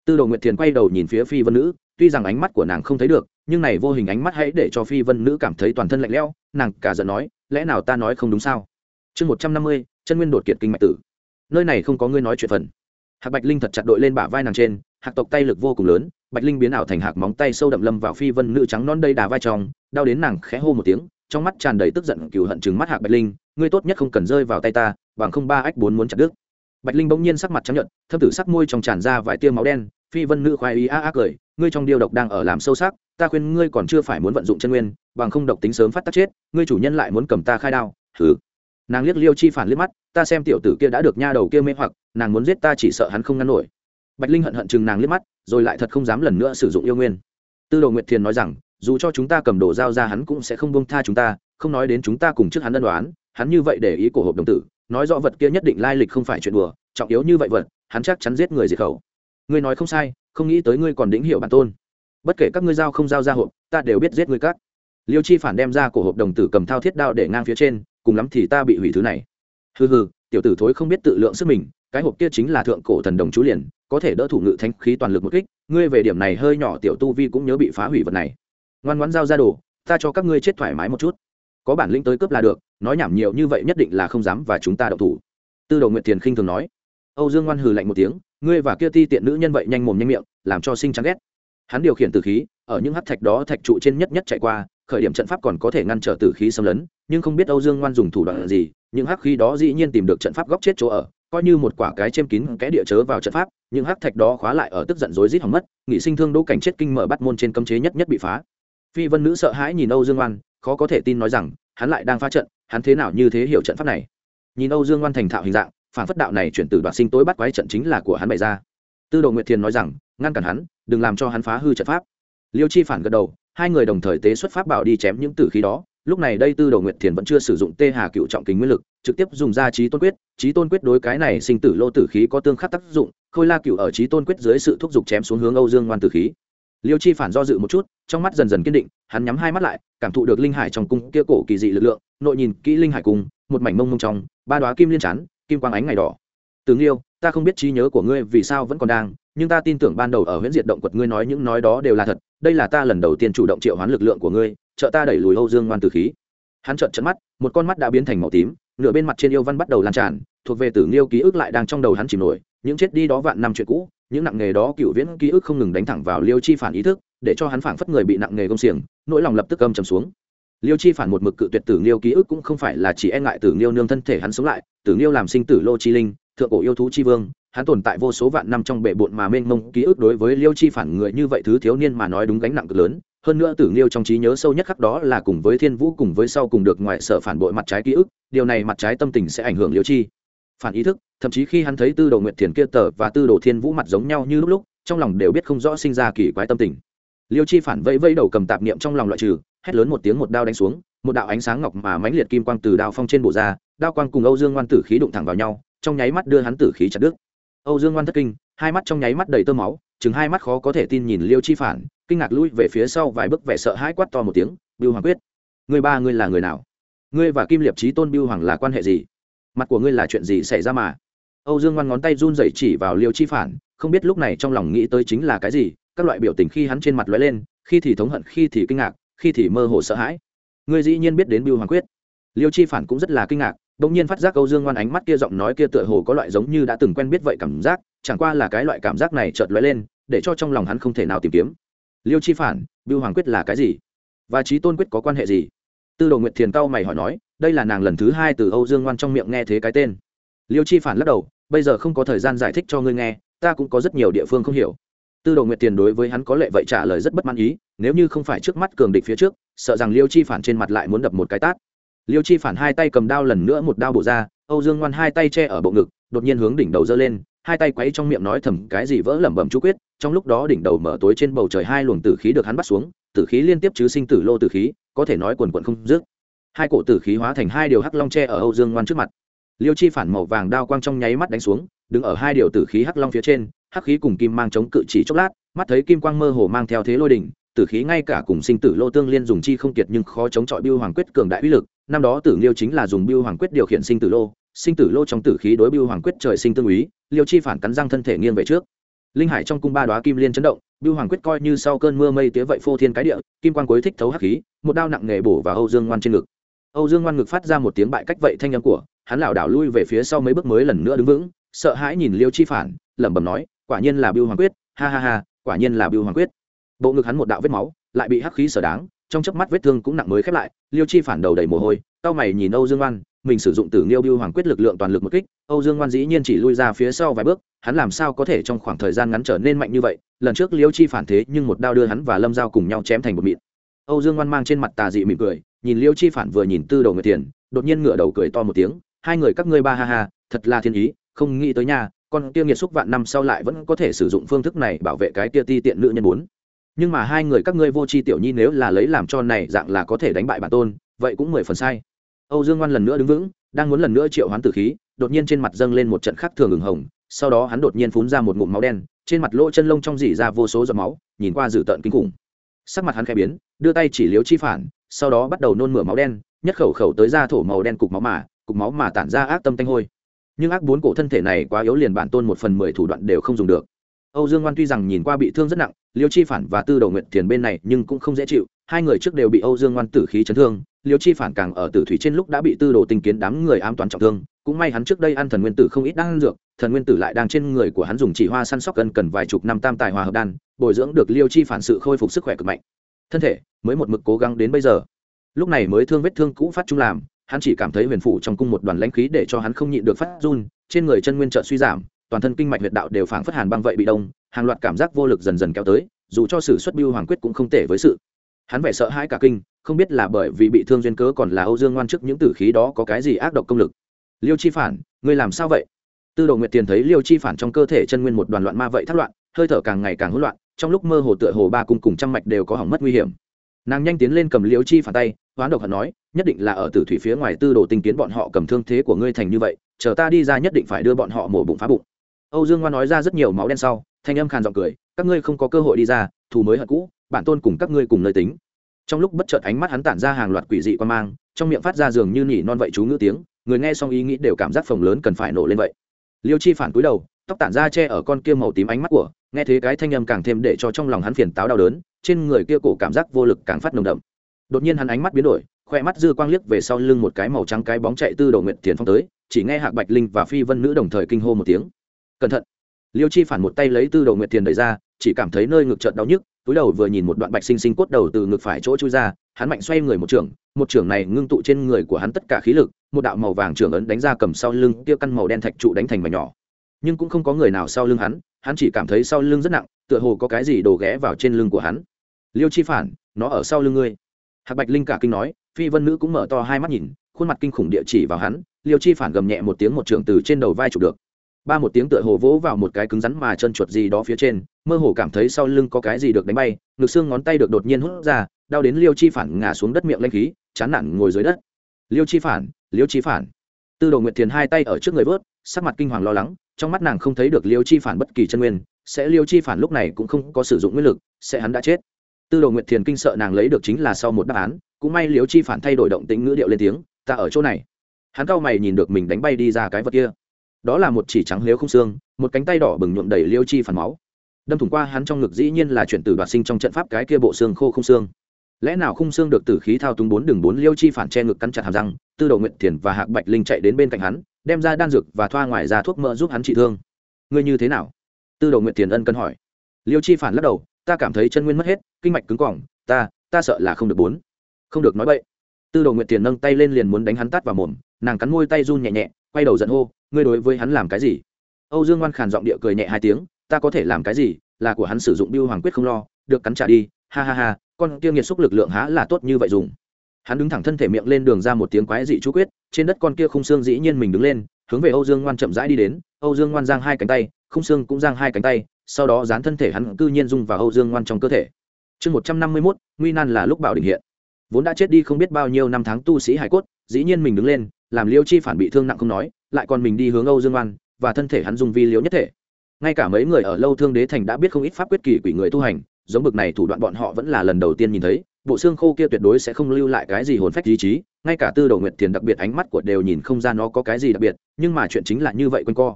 S1: tư đồ nguyệt thiền quay đầu nhìn phía phi vân nữ, tuy rằng ánh mắt của nàng không thấy được, nhưng này vô hình ánh mắt hãy để cho phi vân nữ cảm thấy toàn thân lạnh lẽo, nàng cả giận nói, lẽ nào ta nói không đúng sao? Chương một trăm năm mươi, chân nguyên đột kiệt kinh mạch tử. Nơi này không có ngươi nói chuyện phần. Hạc bạch linh thật chặt đội lên bả vai nàng trên, hạc tộc tay lực vô cùng lớn, bạch linh biến ảo thành hạc móng tay sâu đậm lâm vào phi vân nữ trắng non đây đà vai tròng đau đến nàng khẽ hô một tiếng, trong mắt tràn đầy tức giận, cừu hận chừng mắt hạc bạch linh, ngươi tốt nhất không cần rơi vào tay ta, bằng không ba ách bốn muốn chặt đứt bạch linh bỗng nhiên sắc mặt trắng nhận thâm tử sắc môi trong tràn ra vài tia máu đen, phi vân nữ khoái ý a a cười, ngươi trong điều độc đang ở làm sâu sắc, ta khuyên ngươi còn chưa phải muốn vận dụng chân nguyên, bằng không độc tính sớm phát tác chết, ngươi chủ nhân lại muốn cầm ta khai đao thử nàng liếc liêu chi phản liếc mắt, ta xem tiểu tử kia đã được nha đầu kia mê hoặc, nàng muốn giết ta chỉ sợ hắn không ngăn nổi. Bạch linh hận hận chừng nàng liếc mắt, rồi lại thật không dám lần nữa sử dụng yêu nguyên. Tư đồ nguyệt thiền nói rằng, dù cho chúng ta cầm đồ giao ra hắn cũng sẽ không bông tha chúng ta, không nói đến chúng ta cùng trước hắn ân đoán hắn như vậy để ý cổ hộp đồng tử nói rõ vật kia nhất định lai lịch không phải chuyện đùa, trọng yếu như vậy vật, hắn chắc chắn giết người diệt khẩu. Ngươi nói không sai, không nghĩ tới ngươi còn đĩnh hiệu bản tôn. Bất kể các ngươi giao không giao ra hộp, ta đều biết giết ngươi các. Liêu chi phản đem ra cổ hộp đồng tử cầm thao thiết đao để ngang phía trên, cùng lắm thì ta bị hủy thứ này. Hừ hừ, tiểu tử thối không biết tự lượng sức mình, cái hộp kia chính là thượng cổ thần đồng chú liền, có thể đỡ thủ ngự thanh khí toàn lực một kích, ngươi về điểm này hơi nhỏ tiểu tu vi cũng nhớ bị phá hủy vật này. Ngoan ngoãn giao ra đồ, ta cho các ngươi chết thoải mái một chút có bản lĩnh tới cướp là được, nói nhảm nhiều như vậy nhất định là không dám và chúng ta đậu thủ. Tư đồ nguyệt thiền khinh thường nói. Âu dương ngoan hừ lạnh một tiếng, ngươi và kia ti tiện nữ nhân vậy nhanh mồm nhanh miệng, làm cho sinh chán ghét. Hắn điều khiển tử khí, ở những hắc thạch đó thạch trụ trên nhất nhất chạy qua, khởi điểm trận pháp còn có thể ngăn trở tử khí xâm lấn, nhưng không biết âu dương ngoan dùng thủ đoạn gì, những hắc khí đó dĩ nhiên tìm được trận pháp góc chết chỗ ở, coi như một quả cái chêm kín cái địa chớ vào trận pháp, những hắc thạch đó khóa lại ở tức giận rối rít hỏng mất nghị sinh thương đỗ cảnh chết kinh mở bắt môn trên cấm chế nhất nhất bị phá. Phi vân nữ sợ hãi nhìn âu dương ngoan khó có thể tin nói rằng, hắn lại đang phá trận, hắn thế nào như thế hiểu trận pháp này. Nhìn âu dương ngoan thành thạo hình dạng, phản phất đạo này chuyển từ đoạt sinh tối bắt quái trận chính là của hắn bày ra. Tư đồ nguyệt thiền nói rằng, ngăn cản hắn, đừng làm cho hắn phá hư trận pháp. Liêu chi phản gật đầu, hai người đồng thời tế xuất pháp bảo đi chém những tử khí đó. Lúc này đây tư đồ nguyệt thiền vẫn chưa sử dụng tê hà cựu trọng kính nguyên lực, trực tiếp dùng ra trí tôn quyết. Trí tôn quyết đối cái này sinh tử lô tử khí có tương khắc tác dụng, khôi la cựu ở trí tôn quyết dưới sự thúc giục chém xuống hướng âu dương ngoan tử khí. Liêu chi phản do dự một chút, trong mắt dần dần kiên định hắn nhắm hai mắt lại cảm thụ được linh hải trong cung kia cổ kỳ dị lực lượng nội nhìn kỹ linh hải cung một mảnh mông mông trong ba đoá kim liên chán, kim quang ánh ngày đỏ. Tướng liêu ta không biết trí nhớ của ngươi vì sao vẫn còn đang nhưng ta tin tưởng ban đầu ở huyện diệt động quật ngươi nói những nói đó đều là thật đây là ta lần đầu tiên chủ động triệu hoán lực lượng của ngươi trợ ta đẩy lùi âu dương ngoan tử khí. Hắn trợn trận mắt một con mắt đã biến thành màu tím nửa bên mặt trên yêu văn bắt đầu lan tràn thuộc về tử nghiêu ký ức lại đang trong đầu hắn chìm nổi những chết đi đó vạn năm chuyện cũ những nặng nghề đó cựu viễn ký ức không ngừng đánh thẳng vào liêu chi phản ý thức để cho hắn phảng phất người bị nặng nghề công xiềng, nỗi lòng lập tức âm trầm xuống. Liêu chi phản một mực cự tuyệt tử nghiêu ký ức cũng không phải là chỉ e ngại tử nghiêu nương thân thể hắn sống lại, tử nghiêu làm sinh tử lô chi linh, thượng cổ yêu thú chi vương, hắn tồn tại vô số vạn năm trong bệ bộn mà mênh mông ký ức đối với liêu chi phản người như vậy thứ thiếu niên mà nói đúng gánh nặng cực lớn. Hơn nữa tử nghiêu trong trí nhớ sâu nhất khắc đó là cùng với thiên vũ cùng với sau cùng được ngoại sở phản bội mặt trái ký ức, điều này mặt trái tâm tình sẽ ảnh hưởng liêu chi. Phản ý thức, thậm chí khi hắn thấy tư đồ nguyện thiền kia tờ và tư đồ thiên vũ mặt giống nhau như lúc lúc, trong lòng đều biết không rõ sinh ra kỳ quái tâm tình liêu chi phản vẫy vẫy đầu cầm tạp niệm trong lòng loại trừ, hét lớn một tiếng một đao đánh xuống, một đạo ánh sáng ngọc mà mãnh liệt kim quang từ đao phong trên bộ ra, đao quang cùng âu dương ngoan tử khí đụng thẳng vào nhau, trong nháy mắt đưa hắn tử khí chặt đứt. Âu dương ngoan thất kinh, hai mắt trong nháy mắt đầy tơ máu, chừng hai mắt khó có thể tin nhìn liêu chi phản, kinh ngạc lui về phía sau vài bước vẻ sợ hãi quát to một tiếng biêu hoàng quyết, người ba ngươi là người nào? Ngươi và kim liệp trí tôn biêu hoàng là quan hệ gì? Mặt của ngươi là chuyện gì xảy ra mà? Âu dương ngoan ngón tay run rẩy chỉ vào liêu chi phản, không biết lúc này trong lòng nghĩ tới chính là cái gì các loại biểu tình khi hắn trên mặt lóe lên, khi thì thống hận, khi thì kinh ngạc, khi thì mơ hồ sợ hãi. Ngươi dĩ nhiên biết đến Bưu hoàng quyết. Liêu chi phản cũng rất là kinh ngạc bỗng nhiên phát giác âu dương ngoan ánh mắt kia giọng nói kia tựa hồ có loại giống như đã từng quen biết vậy cảm giác, chẳng qua là cái loại cảm giác này chợt lóe lên, để cho trong lòng hắn không thể nào tìm kiếm. Liêu chi phản, Bưu hoàng quyết là cái gì? Và trí tôn quyết có quan hệ gì? Tư đồ nguyệt thiền cao mày hỏi nói, đây là nàng lần thứ hai từ âu dương ngoan trong miệng nghe thế cái tên. Liêu chi phản lắc đầu, bây giờ không có thời gian giải thích cho ngươi nghe, ta cũng có rất nhiều địa phương không hiểu tư đồ nguyệt tiền đối với hắn có lệ vậy trả lời rất bất mãn ý, nếu như không phải trước mắt cường địch phía trước, sợ rằng liêu chi phản trên mặt lại muốn đập một cái tát. Liêu chi phản hai tay cầm đao lần nữa một đao bổ ra, âu dương ngoan hai tay che ở bộ ngực, đột nhiên hướng đỉnh đầu dơ lên, hai tay quấy trong miệng nói thầm cái gì vỡ lẩm bẩm chú quyết, trong lúc đó đỉnh đầu mở tối trên bầu trời hai luồng tử khí được hắn bắt xuống, tử khí liên tiếp chứ sinh tử lô tử khí, có thể nói quần quận không dứt. Hai cổ tử khí hóa thành hai điều hắc long tre ở âu dương ngoan trước mặt. Liêu chi phản màu vàng đao quang trong nháy mắt đánh xuống, đứng ở hai điều tử khí hắc long phía trên hắc khí cùng kim mang chống cự chỉ chốc lát, mắt thấy kim quang mơ hồ mang theo thế lôi đỉnh, tử khí ngay cả cùng sinh tử lô tương liên dùng chi không kiệt nhưng khó chống chọi biêu hoàng quyết cường đại uy lực, năm đó tử liêu chính là dùng biêu hoàng quyết điều khiển sinh tử lô, sinh tử lô trong tử khí đối biêu hoàng quyết trời sinh tương úy, liêu chi phản cắn răng thân thể nghiêng về trước. Linh hải trong cung ba đoá kim liên chấn động biêu hoàng quyết coi như sau cơn mưa mây tía vậy phô thiên cái địa, kim quang cuối thích thấu hắc khí, một đao nặng nghề bổ vào âu dương ngoan trên ngực. Âu dương ngoan ngực phát ra một tiếng bại cách vậy thanh âm của, hắn lảo đảo lui về phía sau mấy bước mới lần nữa đứng vững, sợ hãi nhìn liêu chi phản, lẩm bẩm nói quả nhiên là biêu hoàng quyết ha ha ha quả nhiên là biêu hoàng quyết. Bộ ngực hắn một đạo vết máu lại bị hắc khí sở đáng trong chớp mắt vết thương cũng nặng mới khép lại liêu chi phản đầu đầy mồ hôi tao mày nhìn âu dương Oan, mình sử dụng tử nghiêu biêu hoàng quyết lực lượng toàn lực một kích âu dương Oan dĩ nhiên chỉ lui ra phía sau vài bước hắn làm sao có thể trong khoảng thời gian ngắn trở nên mạnh như vậy lần trước liêu chi phản thế nhưng một đao đưa hắn và lâm dao cùng nhau chém thành một mịn. Âu dương Oan mang trên mặt tà dị mỉm cười nhìn liêu chi phản vừa nhìn tư đầu người tiền đột nhiên ngửa đầu cười to một tiếng hai người các ngươi ba ha ha thật là thiên ý không nghĩ tới nhà con kia nghiệt xúc vạn năm sau lại vẫn có thể sử dụng phương thức này bảo vệ cái kia ti tiện nữ nhân bốn. Nhưng mà hai người các ngươi vô tri tiểu nhi nếu là lấy làm cho này dạng là có thể đánh bại bản tôn, vậy cũng mười phần sai. Âu dương ngoan lần nữa đứng vững, đang muốn lần nữa triệu hoán tử khí, đột nhiên trên mặt dâng lên một trận khắc thường ửng hồng, sau đó hắn đột nhiên phun ra một ngụm máu đen, trên mặt lỗ chân lông trong dỉ ra vô số giọt máu, nhìn qua dữ tợn kinh khủng. Sắc mặt hắn khẽ biến, đưa tay chỉ liếu chi phản, sau đó bắt đầu nôn mửa máu đen, nhất khẩu khẩu tới ra thổ màu đen cục máu mà, cục máu mà tản ra ác tâm tanh hôi nhưng ác bốn cổ thân thể này quá yếu liền bản tôn một phần mười thủ đoạn đều không dùng được. Âu dương ngoan tuy rằng nhìn qua bị thương rất nặng, liêu chi phản và tư đầu nguyện thiền bên này nhưng cũng không dễ chịu, hai người trước đều bị âu dương ngoan tử khí chấn thương, liêu chi phản càng ở tử thủy trên lúc đã bị tư đồ tinh kiến đám người ám toán trọng thương, cũng may hắn trước đây ăn thần nguyên tử không ít đang ăn dược, thần nguyên tử lại đang trên người của hắn dùng chỉ hoa săn sóc gần cần vài chục năm tam tài hòa hợp đan, bồi dưỡng được liêu chi phản sự khôi phục sức khỏe cực mạnh. Thân thể mới một mực cố gắng đến bây giờ. Lúc này mới thương vết thương cũ phát trung làm hắn chỉ cảm thấy huyền phủ trong cung một đoàn lãnh khí để cho hắn không nhịn được phát run, trên người chân nguyên trợ suy giảm, toàn thân kinh mạch huyệt đạo đều phảng phất hàn băng vậy bị đông, hàng loạt cảm giác vô lực dần dần kéo tới, dù cho sự xuất biêu hoàng quyết cũng không tệ với sự. Hắn vẻ sợ hãi cả kinh, không biết là bởi vì bị thương duyên cớ còn là âu dương ngoan trước những tử khí đó có cái gì ác độc công lực. Liêu chi phản, ngươi làm sao vậy? Tư đồ nguyệt tiền thấy liêu chi phản trong cơ thể chân nguyên một đoàn loạn ma vậy thất loạn, hơi thở càng ngày càng hỗn loạn, trong lúc mơ hồ tựa hồ ba cung cùng trăm mạch đều có hỏng mất nguy hiểm nàng nhanh tiến lên cầm liễu chi phản tay, hoán độc hận nói, nhất định là ở tử thủy phía ngoài tư đồ tinh kiến bọn họ cầm thương thế của ngươi thành như vậy, chờ ta đi ra nhất định phải đưa bọn họ mổ bụng phá bụng. Âu dương ngoan nói ra rất nhiều máu đen sau, thanh âm khàn giọng cười, các ngươi không có cơ hội đi ra, thù mới hận cũ, bản tôn cùng các ngươi cùng nơi tính. Trong lúc bất chợt ánh mắt hắn tản ra hàng loạt quỷ dị quan mang, trong miệng phát ra dường như nỉ non vậy chú ngữ tiếng, người nghe xong ý nghĩ đều cảm giác phồng lớn cần phải nổ lên vậy. Liêu chi phản cúi đầu, tóc tản ra che ở con kia màu tím ánh mắt của, nghe thấy cái thanh âm càng thêm để cho trong lòng hắn phiền táo đau đớn trên người kia cổ cảm giác vô lực càng phát nồng đậm. Đột nhiên hắn ánh mắt biến đổi, khoe mắt dư quang liếc về sau lưng một cái màu trắng cái bóng chạy tư đầu nguyện tiền phong tới, chỉ nghe hạc bạch linh và phi vân nữ đồng thời kinh hô một tiếng. Cẩn thận! Liêu chi phản một tay lấy tư đầu nguyện tiền đẩy ra, chỉ cảm thấy nơi ngực chợt đau nhức, túi đầu vừa nhìn một đoạn bạch sinh sinh cốt đầu từ ngực phải chỗ chui ra, hắn mạnh xoay người một trường một trường này ngưng tụ trên người của hắn tất cả khí lực, một đạo màu vàng trường ấn đánh ra cầm sau lưng, kia căn màu đen thạch trụ đánh thành mảnh nhỏ. Nhưng cũng không có người nào sau lưng hắn hắn chỉ cảm thấy sau lưng rất nặng, tựa hồ có cái gì đổ ghé vào trên lưng của hắn liêu chi phản, nó ở sau lưng ngươi. Hạc bạch linh cả kinh nói, phi vân nữ cũng mở to hai mắt nhìn, khuôn mặt kinh khủng địa chỉ vào hắn, liêu chi phản gầm nhẹ một tiếng một trường từ trên đầu vai chụp được. Ba một tiếng tựa hồ vỗ vào một cái cứng rắn mà chân chuột gì đó phía trên, mơ hồ cảm thấy sau lưng có cái gì được đánh bay, ngực xương ngón tay được đột nhiên hút ra, đau đến liêu chi phản ngã xuống đất miệng lanh khí, chán nản ngồi dưới đất. Liêu chi phản, liêu chi phản. Tư đồ nguyệt thiền hai tay ở trước người vớt, sắc mặt kinh hoàng lo lắng, trong mắt nàng không thấy được liêu chi phản bất kỳ chân nguyên, sẽ liêu chi phản lúc này cũng không có sử dụng nguyên lực, sẽ hắn đã chết tư đồ nguyệt thiền kinh sợ nàng lấy được chính là sau một đáp án, cũng may liêu chi phản thay đổi động tính ngữ điệu lên tiếng, ta ở chỗ này. Hắn cao mày nhìn được mình đánh bay đi ra cái vật kia. Đó là một chỉ trắng liếu không xương, một cánh tay đỏ bừng nhuộm đầy liêu chi phản máu. Đâm thủng qua hắn trong ngực dĩ nhiên là chuyển từ đoạt sinh trong trận pháp cái kia bộ xương khô không xương. Lẽ nào khung xương được tử khí thao túng bốn đường bốn liêu chi phản che ngực cắn chặt hàm răng, tư đồ nguyện thiền và hạc bạch linh chạy đến bên cạnh hắn, đem ra đan dược và thoa ngoài ra thuốc mỡ giúp hắn trị thương. Ngươi như thế nào? Tư đồ nguyện thiền ân cần hỏi. Liêu chi phản lắc đầu ta cảm thấy chân nguyên mất hết, kinh mạch cứng cỏng, ta ta sợ là không được bốn. Không được nói vậy tư đồ nguyện tiền nâng tay lên liền muốn đánh hắn tát vào mồm, nàng cắn môi tay run nhẹ nhẹ, quay đầu giận hô, ngươi đối với hắn làm cái gì? Âu dương ngoan khàn giọng địa cười nhẹ hai tiếng, ta có thể làm cái gì, là của hắn sử dụng biêu hoàng quyết không lo, được cắn trả đi, ha ha ha, con kia nghiệt xúc lực lượng há là tốt như vậy dùng. Hắn đứng thẳng thân thể miệng lên đường ra một tiếng quái dị chú quyết, trên đất con kia khung xương dĩ nhiên mình đứng lên, hướng về âu dương ngoan chậm rãi đi đến, âu dương ngoan giang hai cánh tay, khung xương cũng giang hai cánh tay sau đó dán thân thể hắn cư nhiên dung vào âu dương ngoan trong cơ thể. Chương một trăm năm mươi mốt, nguy nan là lúc bảo đỉnh hiện. Vốn đã chết đi không biết bao nhiêu năm tháng tu sĩ hải cốt, dĩ nhiên mình đứng lên, làm liêu chi phản bị thương nặng không nói, lại còn mình đi hướng âu dương ngoan, và thân thể hắn dung vi liễu nhất thể. Ngay cả mấy người ở lâu thương đế thành đã biết không ít pháp quyết kỳ quỷ người tu hành, giống bực này thủ đoạn bọn họ vẫn là lần đầu tiên nhìn thấy, bộ xương khô kia tuyệt đối sẽ không lưu lại cái gì hồn phách ý chí, ngay cả tư đồ nguyệt thiền đặc biệt ánh mắt của đều nhìn không ra nó có cái gì đặc biệt, nhưng mà chuyện chính là như vậy quên co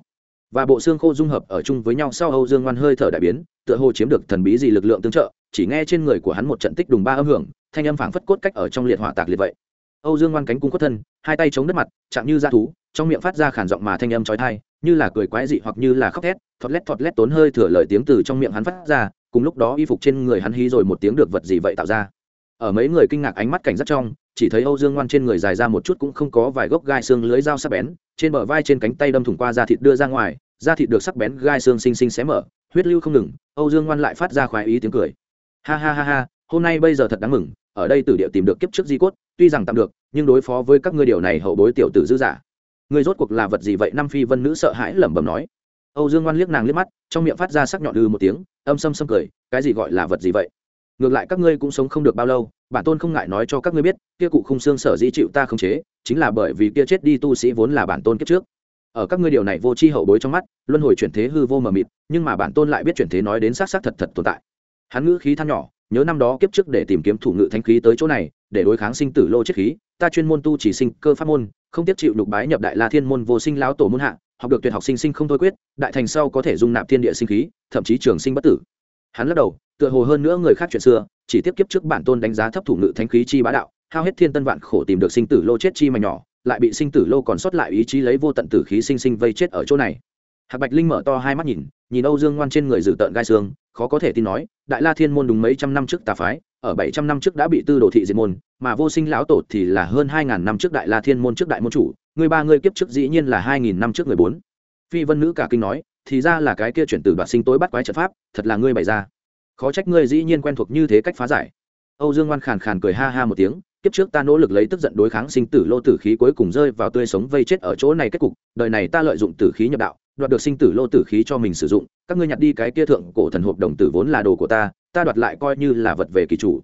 S1: và bộ xương khô dung hợp ở chung với nhau sau âu dương ngoan hơi thở đại biến, tựa hồ chiếm được thần bí gì lực lượng tương trợ, chỉ nghe trên người của hắn một trận tích đùng ba âm hưởng, thanh âm phảng phất cốt cách ở trong liệt hỏa tạc liệt vậy. Âu dương ngoan cánh cung khuất thân, hai tay chống đất mặt, chạm như da thú, trong miệng phát ra khản giọng mà thanh âm trói thai như là cười quái dị hoặc như là khóc thét, thọt lét thọt lét tốn hơi thừa lời tiếng từ trong miệng hắn phát ra, cùng lúc đó y phục trên người hắn hí rồi một tiếng được vật gì vậy tạo ra. Ở mấy người kinh ngạc ánh mắt cảnh rất trong chỉ thấy âu dương ngoan trên người dài ra một chút cũng không có vài gốc gai xương lưới dao sắc bén, trên bờ vai trên cánh tay đâm thủng qua da thịt đưa ra ngoài, da thịt được sắc bén gai xương xinh xinh xé mở, huyết lưu không ngừng, âu dương ngoan lại phát ra khoái ý tiếng cười. Ha ha ha ha, hôm nay bây giờ thật đáng mừng, ở đây tử địa tìm được kiếp trước di cốt, tuy rằng tạm được, nhưng đối phó với các ngươi điều này hậu bối tiểu tử dư giả. Ngươi rốt cuộc là vật gì vậy? Năm phi vân nữ sợ hãi lẩm bẩm nói. Âu dương ngoan liếc nàng liếc mắt, trong miệng phát ra sắc nhọn ư một tiếng, âm xâm xâm cười, cái gì gọi là vật gì vậy? Ngược lại các ngươi cũng sống không được bao lâu, bản tôn không ngại nói cho các ngươi biết, kia cụ khung xương sở di chịu ta không chế, chính là bởi vì kia chết đi tu sĩ vốn là bản tôn kiếp trước. Ở các ngươi điều này vô tri hậu bối trong mắt, luân hồi chuyển thế hư vô mờ mịt, nhưng mà bản tôn lại biết chuyển thế nói đến xác xác thật thật tồn tại. Hắn ngữ khí than nhỏ, nhớ năm đó kiếp trước để tìm kiếm thủ ngự thanh khí tới chỗ này, để đối kháng sinh tử lô chiết khí, ta chuyên môn tu chỉ sinh cơ pháp môn, không tiếp chịu đục bái nhập đại la thiên môn vô sinh lão tổ môn hạ, học được tuyệt học sinh sinh không thôi quyết, đại thành sau có thể dung nạp thiên địa sinh khí, thậm chí trường sinh bất tử. Hắn lắc đầu tựa hồ hơn nữa người khác chuyện xưa, chỉ tiếp kiếp trước bản tôn đánh giá thấp thủ ngự thánh khí chi bá đạo, hao hết thiên tân vạn khổ tìm được sinh tử lô chết chi mà nhỏ, lại bị sinh tử lô còn sót lại ý chí lấy vô tận tử khí sinh sinh vây chết ở chỗ này. Hạc bạch linh mở to hai mắt nhìn nhìn âu dương ngoan trên người dự tợn gai xương, khó có thể tin nói, đại la thiên môn đúng mấy trăm năm trước tà phái, ở bảy trăm năm trước đã bị tư đồ thị diệt môn, mà vô sinh lão tổ thì là hơn hai ngàn năm trước đại la thiên môn trước đại môn chủ, người ba người kiếp trước dĩ nhiên là hai nghìn năm trước người bốn. Phi vân nữ cả kinh nói, thì ra là cái kia chuyển từ đoạt sinh tối bắt quái trận pháp, thật là ngươi bày ra khó trách ngươi dĩ nhiên quen thuộc như thế cách phá giải. Âu dương ngoan khàn khàn cười ha ha một tiếng, kiếp trước ta nỗ lực lấy tức giận đối kháng sinh tử lô tử khí cuối cùng rơi vào tươi sống vây chết ở chỗ này kết cục, đời này ta lợi dụng tử khí nhập đạo, đoạt được sinh tử lô tử khí cho mình sử dụng, các ngươi nhặt đi cái kia thượng cổ thần hộp đồng tử vốn là đồ của ta ta đoạt lại coi như là vật về kỳ chủ.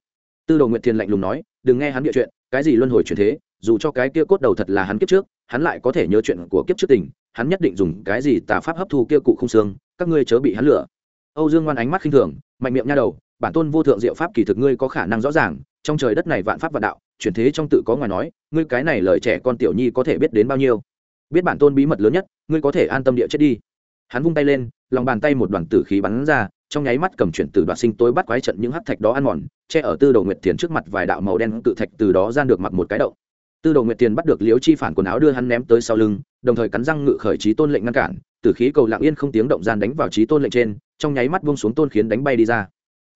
S1: Tư đồ nguyệt thiên lạnh lùng nói, đừng nghe hắn địa chuyện, cái gì luân hồi chuyển thế, dù cho cái kia cốt đầu thật là hắn kiếp trước, hắn lại có thể nhớ chuyện của kiếp trước tình, hắn nhất định dùng cái gì tà pháp hấp thu kia cụ không xương, các ngươi chớ bị hắn lửa. Âu dương ngoan ánh mắt khinh thường mạnh miệng nha đầu, bản tôn vô thượng diệu pháp kỳ thực ngươi có khả năng rõ ràng, trong trời đất này vạn pháp vạn đạo, chuyển thế trong tự có ngoài nói, ngươi cái này lời trẻ con tiểu nhi có thể biết đến bao nhiêu? Biết bản tôn bí mật lớn nhất, ngươi có thể an tâm địa chết đi. Hắn vung tay lên, lòng bàn tay một đoàn tử khí bắn ra, trong nháy mắt cầm chuyển từ đoạt sinh tối bắt quái trận những hắc thạch đó ăn mòn, che ở tư đầu nguyệt thiền trước mặt vài đạo màu đen tự thạch từ đó gian được mặt một cái động. Tư đầu nguyệt thiền bắt được liếu chi phản quần áo đưa hắn ném tới sau lưng, đồng thời cắn răng ngự khởi trí tôn lệnh ngăn cản, tử khí cầu lặng yên không tiếng động gian đánh vào trí tôn lệnh trên trong nháy mắt buông xuống tôn khiến đánh bay đi ra.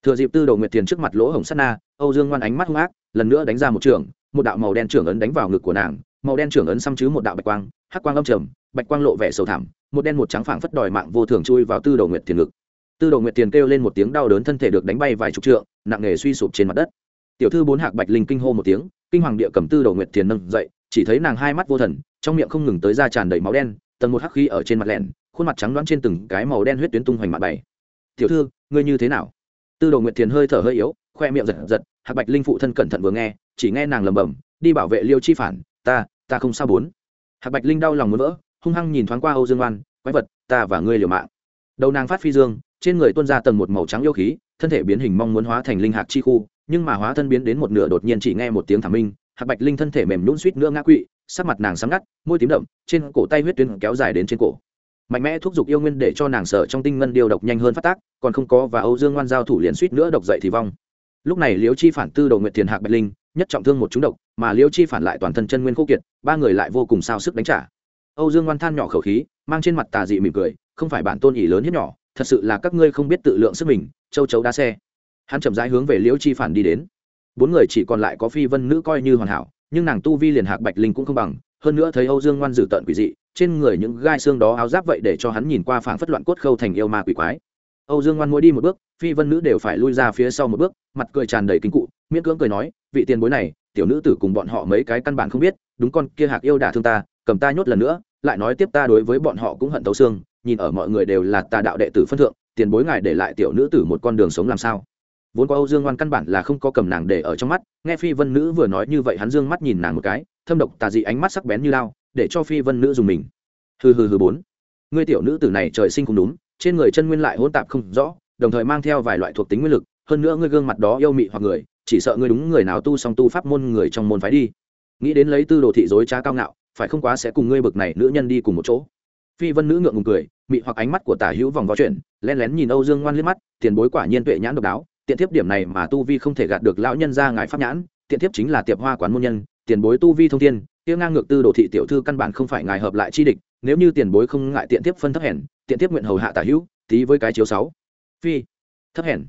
S1: Thừa dịp tư đầu nguyệt thiền trước mặt lỗ hổng sát na, âu dương ngoan ánh mắt hung ác, lần nữa đánh ra một trường, một đạo màu đen trưởng ấn đánh vào ngực của nàng, màu đen trưởng ấn xăm chứ một đạo bạch quang, hắc quang âm trầm, bạch quang lộ vẻ sầu thảm, một đen một trắng phảng phất đòi mạng vô thường chui vào tư đầu nguyệt thiền ngực. Tư đầu nguyệt thiền kêu lên một tiếng đau đớn thân thể được đánh bay vài chục trượng, nặng nề suy sụp trên mặt đất. Tiểu thư bốn hạc bạch linh kinh hô một tiếng, kinh hoàng địa cầm tư đầu nguyệt thiền nâng dậy, chỉ thấy nàng hai mắt vô thần, trong miệng không ngừng tới ra tràn đầy máu đen, tầng một hắc khí ở trên mặt lẹn khuôn mặt trắng đoán trên từng cái màu đen huyết tuyến tung hoành mặt bảy tiểu thư, ngươi như thế nào? Tư đồ nguyệt thiền hơi thở hơi yếu, khoe miệng giật giật, hạc bạch linh phụ thân cẩn thận vừa nghe, chỉ nghe nàng lầm bầm đi bảo vệ liêu chi phản, ta ta không sao bốn. Hạc bạch linh đau lòng muốn vỡ, hung hăng nhìn thoáng qua âu dương oan, quái vật, ta và ngươi liều mạng. Đầu nàng phát phi dương, trên người tuôn ra tầng một màu trắng yêu khí, thân thể biến hình mong muốn hóa thành linh hạc chi khu, nhưng mà hóa thân biến đến một nửa đột nhiên chỉ nghe một tiếng thảm minh, hạc bạch linh thân thể mềm nhún suýt nữa ngã quỵ, sắc mặt nàng sáng ngắt, môi tím đậm, trên cổ tay huyết tuyến kéo dài đến trên cổ mạnh mẽ thúc giục yêu nguyên để cho nàng sợ trong tinh ngân điều độc nhanh hơn phát tác, còn không có và âu dương ngoan giao thủ liền suýt nữa độc dậy thì vong. Lúc này liễu chi phản tư đầu nguyện thiền hạc bạch linh, nhất trọng thương một chúng độc, mà liễu chi phản lại toàn thân chân nguyên khô kiệt, ba người lại vô cùng sao sức đánh trả. Âu dương ngoan than nhỏ khẩu khí, mang trên mặt tà dị mỉm cười, không phải bản tôn ỷ lớn hiếp nhỏ, thật sự là các ngươi không biết tự lượng sức mình, châu chấu đá xe. Hắn chậm rãi hướng về liễu chi phản đi đến. Bốn người chỉ còn lại có phi vân nữ coi như hoàn hảo, nhưng nàng tu vi liền hạc bạch linh cũng không bằng hơn nữa thấy âu dương ngoan dử tận quỷ dị, trên người những gai xương đó áo giáp vậy để cho hắn nhìn qua phảng phất loạn cốt khâu thành yêu ma quỷ quái. Âu dương ngoan mỗi đi một bước, phi vân nữ đều phải lui ra phía sau một bước, mặt cười tràn đầy kinh cụ, miễn cưỡng cười nói, vị tiền bối này, tiểu nữ tử cùng bọn họ mấy cái căn bản không biết, đúng con kia hạc yêu đả thương ta, cầm ta nhốt lần nữa, lại nói tiếp ta đối với bọn họ cũng hận thấu xương, nhìn ở mọi người đều là tà đạo đệ tử phân thượng, tiền bối ngài để lại tiểu nữ tử một con đường sống làm sao? Vốn có âu dương ngoan căn bản là không có cầm nàng để ở trong mắt, nghe phi vân nữ vừa nói như vậy hắn dương mắt nhìn nàng một cái thâm độc tà dị ánh mắt sắc bén như lao, để cho phi vân nữ dùng mình. Hừ hừ hừ bốn. Ngươi tiểu nữ tử này trời sinh không đúng, trên người chân nguyên lại hỗn tạp không rõ, đồng thời mang theo vài loại thuộc tính nguyên lực, hơn nữa ngươi gương mặt đó yêu mị hoặc người, chỉ sợ ngươi đúng người nào tu song tu pháp môn người trong môn phái đi. Nghĩ đến lấy tư đồ thị dối trá cao ngạo, phải không quá sẽ cùng ngươi bực này nữ nhân đi cùng một chỗ. Phi vân nữ ngượng ngùng cười, mị hoặc ánh mắt của tả hữu vòng vo chuyện len lén nhìn âu dương ngoan liếc mắt, tiền bối quả nhiên tuệ nhãn độc đáo, tiện thiếp điểm này mà tu vi không thể gạt được lão nhân ra ngài pháp nhãn, tiện thiếp chính là tiệp hoa quán môn nhân tiền bối tu vi thông thiên kia ngang ngược tư đồ thị tiểu thư căn bản không phải ngài hợp lại chi địch nếu như tiền bối không ngại tiện tiếp phân thấp hèn tiện tiếp nguyện hầu hạ tả hữu tí với cái chiếu sáu. Phi. Thấp hèn.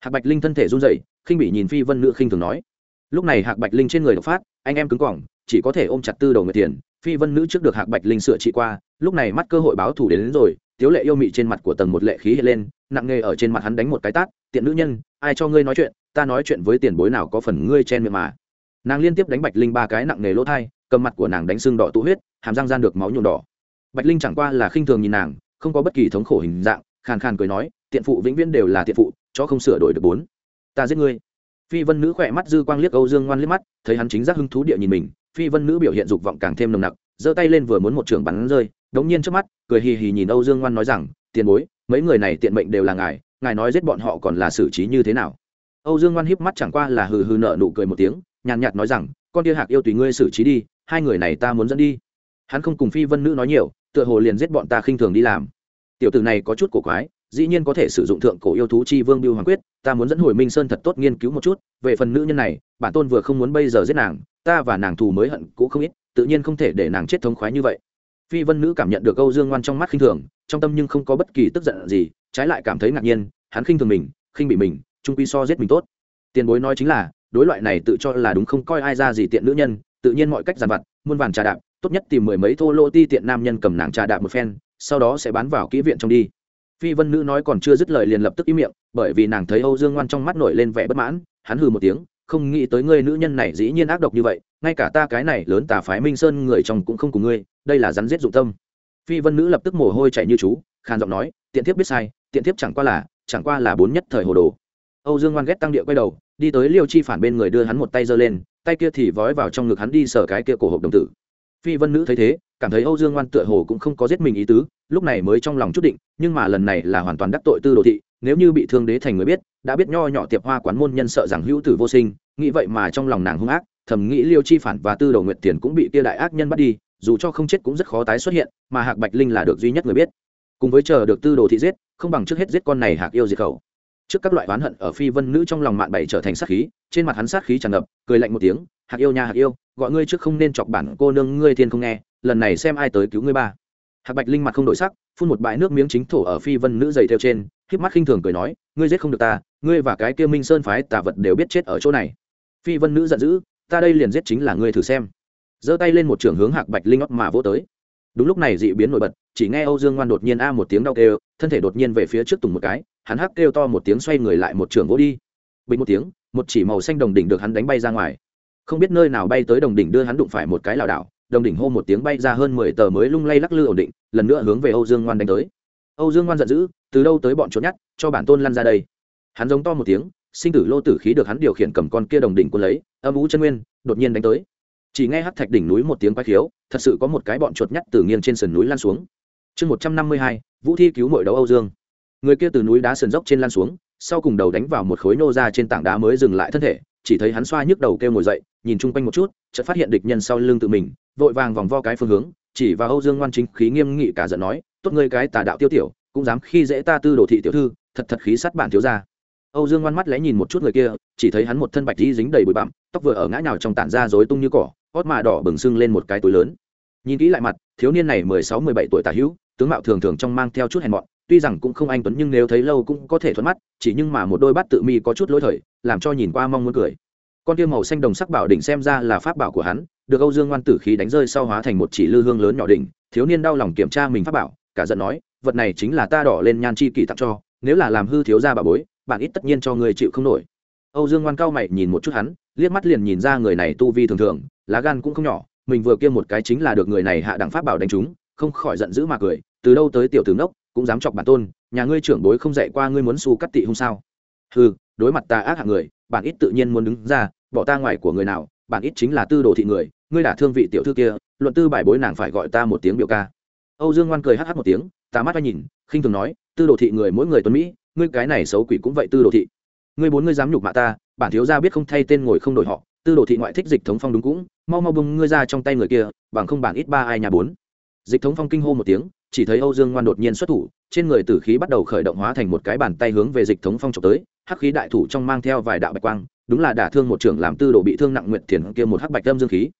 S1: Hạc bạch linh thân thể run rẩy khinh bị nhìn phi vân nữ khinh thường nói. Lúc này hạc bạch linh trên người độc phát anh em cứng cỏng chỉ có thể ôm chặt tư đầu người tiền. Phi vân nữ trước được hạc bạch linh sửa trị qua lúc này mắt cơ hội báo thủ đến, đến rồi tiếu lệ yêu mị trên mặt của tầng một lệ khí hiện lên nặng nghề ở trên mặt hắn đánh một cái tát tiện nữ nhân ai cho ngươi nói chuyện ta nói chuyện với tiền bối nào có phần ngươi chen miệng mà nàng liên tiếp đánh bạch linh ba cái nặng nề lỗ thai, cầm mặt của nàng đánh xương đỏ tụ huyết, hàm răng gian được máu nhuộm đỏ. Bạch linh chẳng qua là khinh thường nhìn nàng, không có bất kỳ thống khổ hình dạng, khàn khàn cười nói, tiện phụ vĩnh viễn đều là tiện phụ cho không sửa đổi được bốn. Ta giết ngươi. Phi vân nữ khỏe mắt dư quang liếc âu dương ngoan liếc mắt, thấy hắn chính giác hứng thú địa nhìn mình, phi vân nữ biểu hiện dục vọng càng thêm nồng nặc, giơ tay lên vừa muốn một trường bắn rơi, đống nhiên trước mắt, cười hì hì nhìn âu dương ngoan nói rằng, tiền bối, mấy người này tiện mệnh đều là ngài ngài nói giết bọn họ còn là xử trí như thế nào? Âu dương ngoan híp mắt chẳng qua là hừ hừ nợ nụ cười một tiếng nhàn nhạt nói rằng, con tia hạc yêu tùy ngươi xử trí đi, hai người này ta muốn dẫn đi. Hắn không cùng phi vân nữ nói nhiều, tựa hồ liền giết bọn ta khinh thường đi làm. Tiểu tử này có chút cổ quái, dĩ nhiên có thể sử dụng thượng cổ yêu thú chi vương biêu hoàng quyết, ta muốn dẫn hồi minh sơn thật tốt nghiên cứu một chút, về phần nữ nhân này, bản tôn vừa không muốn bây giờ giết nàng, ta và nàng thù mới hận cũ không ít, tự nhiên không thể để nàng chết thống khoái như vậy. Phi vân nữ cảm nhận được âu dương ngoan trong mắt khinh thường, trong tâm nhưng không có bất kỳ tức giận gì, trái lại cảm thấy ngạc nhiên, hắn khinh thường mình, khinh bị mình, trung quy so giết mình tốt. Tiền bối nói chính là đối loại này tự cho là đúng không coi ai ra gì tiện nữ nhân, tự nhiên mọi cách giàn vặt, muôn vàn trà đạp, tốt nhất tìm mười mấy thô lô ti tiện nam nhân cầm nàng trà đạp một phen, sau đó sẽ bán vào kỹ viện trong đi. Phi vân nữ nói còn chưa dứt lời liền lập tức im miệng, bởi vì nàng thấy âu dương ngoan trong mắt nổi lên vẻ bất mãn, hắn hừ một tiếng, không nghĩ tới ngươi nữ nhân này dĩ nhiên ác độc như vậy, ngay cả ta cái này lớn tà phái minh sơn người chồng cũng không cùng ngươi, đây là rắn giết dụng tâm. Phi vân nữ lập tức mồ hôi chảy như chú, khàn giọng nói, tiện thiếp biết sai, tiện thiếp chẳng qua là, chẳng qua là bốn nhất thời hồ đồ. Âu dương ngoan ghét tăng địa quay đầu đi tới liêu chi phản bên người đưa hắn một tay giơ lên, tay kia thì vói vào trong ngực hắn đi sở cái kia cổ hộp đồng tử. Phi vân nữ thấy thế, cảm thấy âu dương ngoan tựa hồ cũng không có giết mình ý tứ, lúc này mới trong lòng chút định, nhưng mà lần này là hoàn toàn đắc tội tư đồ thị, nếu như bị thương đế thành người biết, đã biết nho nhỏ tiệp hoa quán môn nhân sợ rằng hữu tử vô sinh, nghĩ vậy mà trong lòng nàng hung ác, thầm nghĩ liêu chi phản và tư đồ nguyệt tiền cũng bị kia đại ác nhân bắt đi, dù cho không chết cũng rất khó tái xuất hiện, mà hạc bạch linh là được duy nhất người biết. Cùng với chờ được tư đồ thị giết, không bằng trước hết giết con này hạc yêu diệt khẩu trước các loại oán hận ở phi vân nữ trong lòng mạn bảy trở thành sát khí, trên mặt hắn sát khí tràn ngập, cười lạnh một tiếng, hạc yêu nha, hạc yêu, gọi ngươi trước không nên chọc bản cô nương ngươi thiên không nghe, lần này xem ai tới cứu ngươi ba. Hạc bạch linh mặt không đổi sắc, phun một bãi nước miếng chính thổ ở phi vân nữ dày theo trên khiếp mắt khinh thường cười nói, ngươi giết không được ta, ngươi và cái kia minh sơn phái tà vật đều biết chết ở chỗ này. Phi vân nữ giận dữ, ta đây liền giết chính là ngươi thử xem. Giơ tay lên một trường hướng hạc bạch linh óc mà vỗ tới. Đúng lúc này dị biến nổi bật, chỉ nghe âu dương ngoan đột nhiên a một tiếng đau kêu, thân thể đột nhiên về phía trước tùng một cái hắn hắc kêu to một tiếng xoay người lại một trường vỗ đi. Bình một tiếng, một chỉ màu xanh đồng đỉnh được hắn đánh bay ra ngoài. Không biết nơi nào bay tới đồng đỉnh đưa hắn đụng phải một cái lảo đảo, đồng đỉnh hô một tiếng bay ra hơn mười tờ mới lung lay lắc lư ổn định, lần nữa hướng về âu dương ngoan đánh tới. Âu dương ngoan giận dữ, từ đâu tới bọn trốn nhát, cho bản tôn lăn ra đây. Hắn giống to một tiếng, sinh tử lô tử khí được hắn điều khiển cầm con kia đồng đỉnh quân lấy, âm ú chân nguyên, đột nhiên đánh tới. Chỉ nghe hắc thạch đỉnh núi một tiếng quái khiếu, thật sự có một cái bọn chuột nhắt từ nghiêng trên sườn núi lan xuống. Chương một trăm năm mươi hai, vũ thi cứu mội đấu âu dương người kia từ núi đá sườn dốc trên lan xuống, sau cùng đầu đánh vào một khối nô ra trên tảng đá mới dừng lại thân thể, chỉ thấy hắn xoa nhức đầu kêu ngồi dậy, nhìn chung quanh một chút, chợt phát hiện địch nhân sau lưng tự mình, vội vàng vòng vo cái phương hướng, chỉ vào âu dương ngoan chính khí nghiêm nghị cả giận nói, tốt ngươi cái tà đạo tiêu tiểu, cũng dám khi dễ ta tư đồ thị tiểu thư, thật thật khí sát bản thiếu ra âu dương ngoan mắt lẽ nhìn một chút người kia, chỉ thấy hắn một thân bạch dí dính đầy bụi bặm, tóc vừa ở ngã nào trong tản ra rối tung như cỏ hót mà đỏ bừng sưng lên một cái túi lớn. Nhìn kỹ lại mặt, thiếu niên này mười sáu, mười bảy tuổi tả hữu, tướng mạo thường thường trong mang theo chút hèn mọn tuy rằng cũng không anh tuấn nhưng nếu thấy lâu cũng có thể thuận mắt, chỉ nhưng mà một đôi bát tự mi có chút lỗi thời, làm cho nhìn qua mong muốn cười. Con tiêu màu xanh đồng sắc bảo đỉnh xem ra là pháp bảo của hắn, được âu dương ngoan tử khí đánh rơi sau hóa thành một chỉ lư hương lớn nhỏ đỉnh, thiếu niên đau lòng kiểm tra mình pháp bảo, cả giận nói, vật này chính là ta đỏ lên nhan chi kỳ tặng cho, nếu là làm hư thiếu ra bà bối, bạn ít tất nhiên cho người chịu không nổi. Âu dương ngoan cao mày nhìn một chút hắn, liếc mắt liền nhìn ra người này tu vi thường thường, lá gan cũng không nhỏ, mình vừa kia một cái chính là được người này hạ đẳng pháp bảo đánh chúng không khỏi giận dữ mà cười, từ đâu tới tiểu tướng đốc cũng dám chọc bản tôn, nhà ngươi trưởng bối không dạy qua ngươi muốn xù cắt tị hung sao? Ừ đối mặt ta ác hạng người bản ít tự nhiên muốn đứng ra, bỏ ta ngoài của người nào bản ít chính là tư đồ thị người, ngươi đả thương vị tiểu thư kia, luận tư bài bối nàng phải gọi ta một tiếng biểu ca. Âu dương ngoan cười hh một tiếng ta mắt nhìn, khinh thường nói, tư đồ thị người mỗi người tuấn mỹ, ngươi cái này xấu quỷ cũng vậy tư đồ thị. Ngươi bốn ngươi dám nhục mạ ta, bản thiếu gia biết không thay tên ngồi không đổi họ, tư đồ thị ngoại thích dịch thống phong đúng cũng, mau mau bông ngươi ra trong tay người kia, bằng không bản ít ba ai nhà bốn. Dịch thống phong kinh hô một tiếng chỉ thấy âu dương ngoan đột nhiên xuất thủ, trên người tử khí bắt đầu khởi động hóa thành một cái bàn tay hướng về dịch thống phong chụp tới, hắc khí đại thủ trong mang theo vài đạo bạch quang, đúng là đả thương một trưởng làm tư đồ bị thương nặng Nguyệt thiền kia một hắc bạch âm dương khí.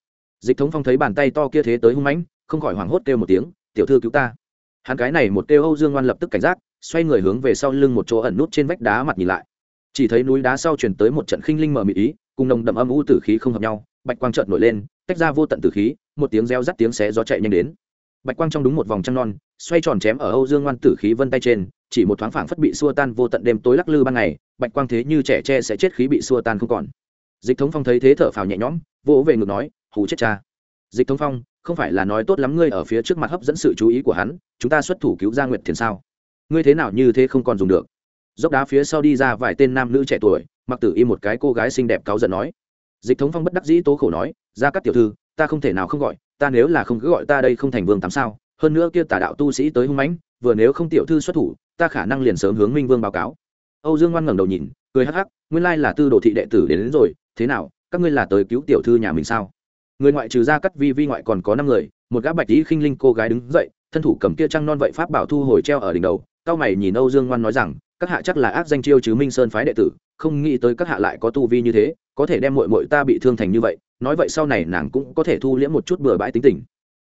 S1: Dịch thống phong thấy bàn tay to kia thế tới hung mãnh, không khỏi hoảng hốt kêu một tiếng, tiểu thư cứu ta. Hắn cái này một kêu âu dương ngoan lập tức cảnh giác, xoay người hướng về sau lưng một chỗ ẩn nút trên vách đá mặt nhìn lại. Chỉ thấy núi đá sau chuyển tới một trận khinh linh mờ mịt ý, cùng nồng đậm âm u tử khí không hợp nhau, bạch quang chợt nổi lên, tách ra vô tận tử khí, một tiếng reo rắt tiếng xé gió chạy nhanh đến bạch quang trong đúng một vòng trăng non, xoay tròn chém ở âu dương ngoan tử khí vân tay trên, chỉ một thoáng phảng phất bị xua tan vô tận đêm tối lắc lư ban ngày, bạch quang thế như trẻ tre sẽ chết khí bị xua tan không còn. Dịch thống phong thấy thế thở phào nhẹ nhõm, vỗ về ngực nói, hù chết cha. Dịch thống phong, không phải là nói tốt lắm ngươi ở phía trước mặt hấp dẫn sự chú ý của hắn, chúng ta xuất thủ cứu gia nguyệt thiền sao? Ngươi thế nào như thế không còn dùng được? Dốc đá phía sau đi ra vài tên nam nữ trẻ tuổi, mặc tử y một cái cô gái xinh đẹp cáu giận nói. Dịch thống phong bất đắc dĩ tố khổ nói ra các tiểu thư, ta không thể nào không gọi ta nếu là không cứ gọi ta đây không thành vương tám sao? Hơn nữa kia tà đạo tu sĩ tới hung mãnh vừa nếu không tiểu thư xuất thủ ta khả năng liền sớm hướng minh vương báo cáo. Âu dương ngoan ngẩng đầu nhìn cười hắc hắc nguyên lai là tư đồ thị đệ tử đến, đến rồi thế nào các ngươi là tới cứu tiểu thư nhà mình sao? Người ngoại trừ ra cắt vi vi ngoại còn có năm người một gã bạch tí khinh linh cô gái đứng dậy thân thủ cầm kia trăng non vậy pháp bảo thu hồi treo ở đỉnh đầu cao mày nhìn âu dương ngoan nói rằng các hạ chắc là ác danh chiêu chứ minh sơn phái đệ tử không nghĩ tới các hạ lại có tu vi như thế có thể đem mội mội ta bị thương thành như vậy nói vậy sau này nàng cũng có thể thu liễm một chút bừa bãi tính tình.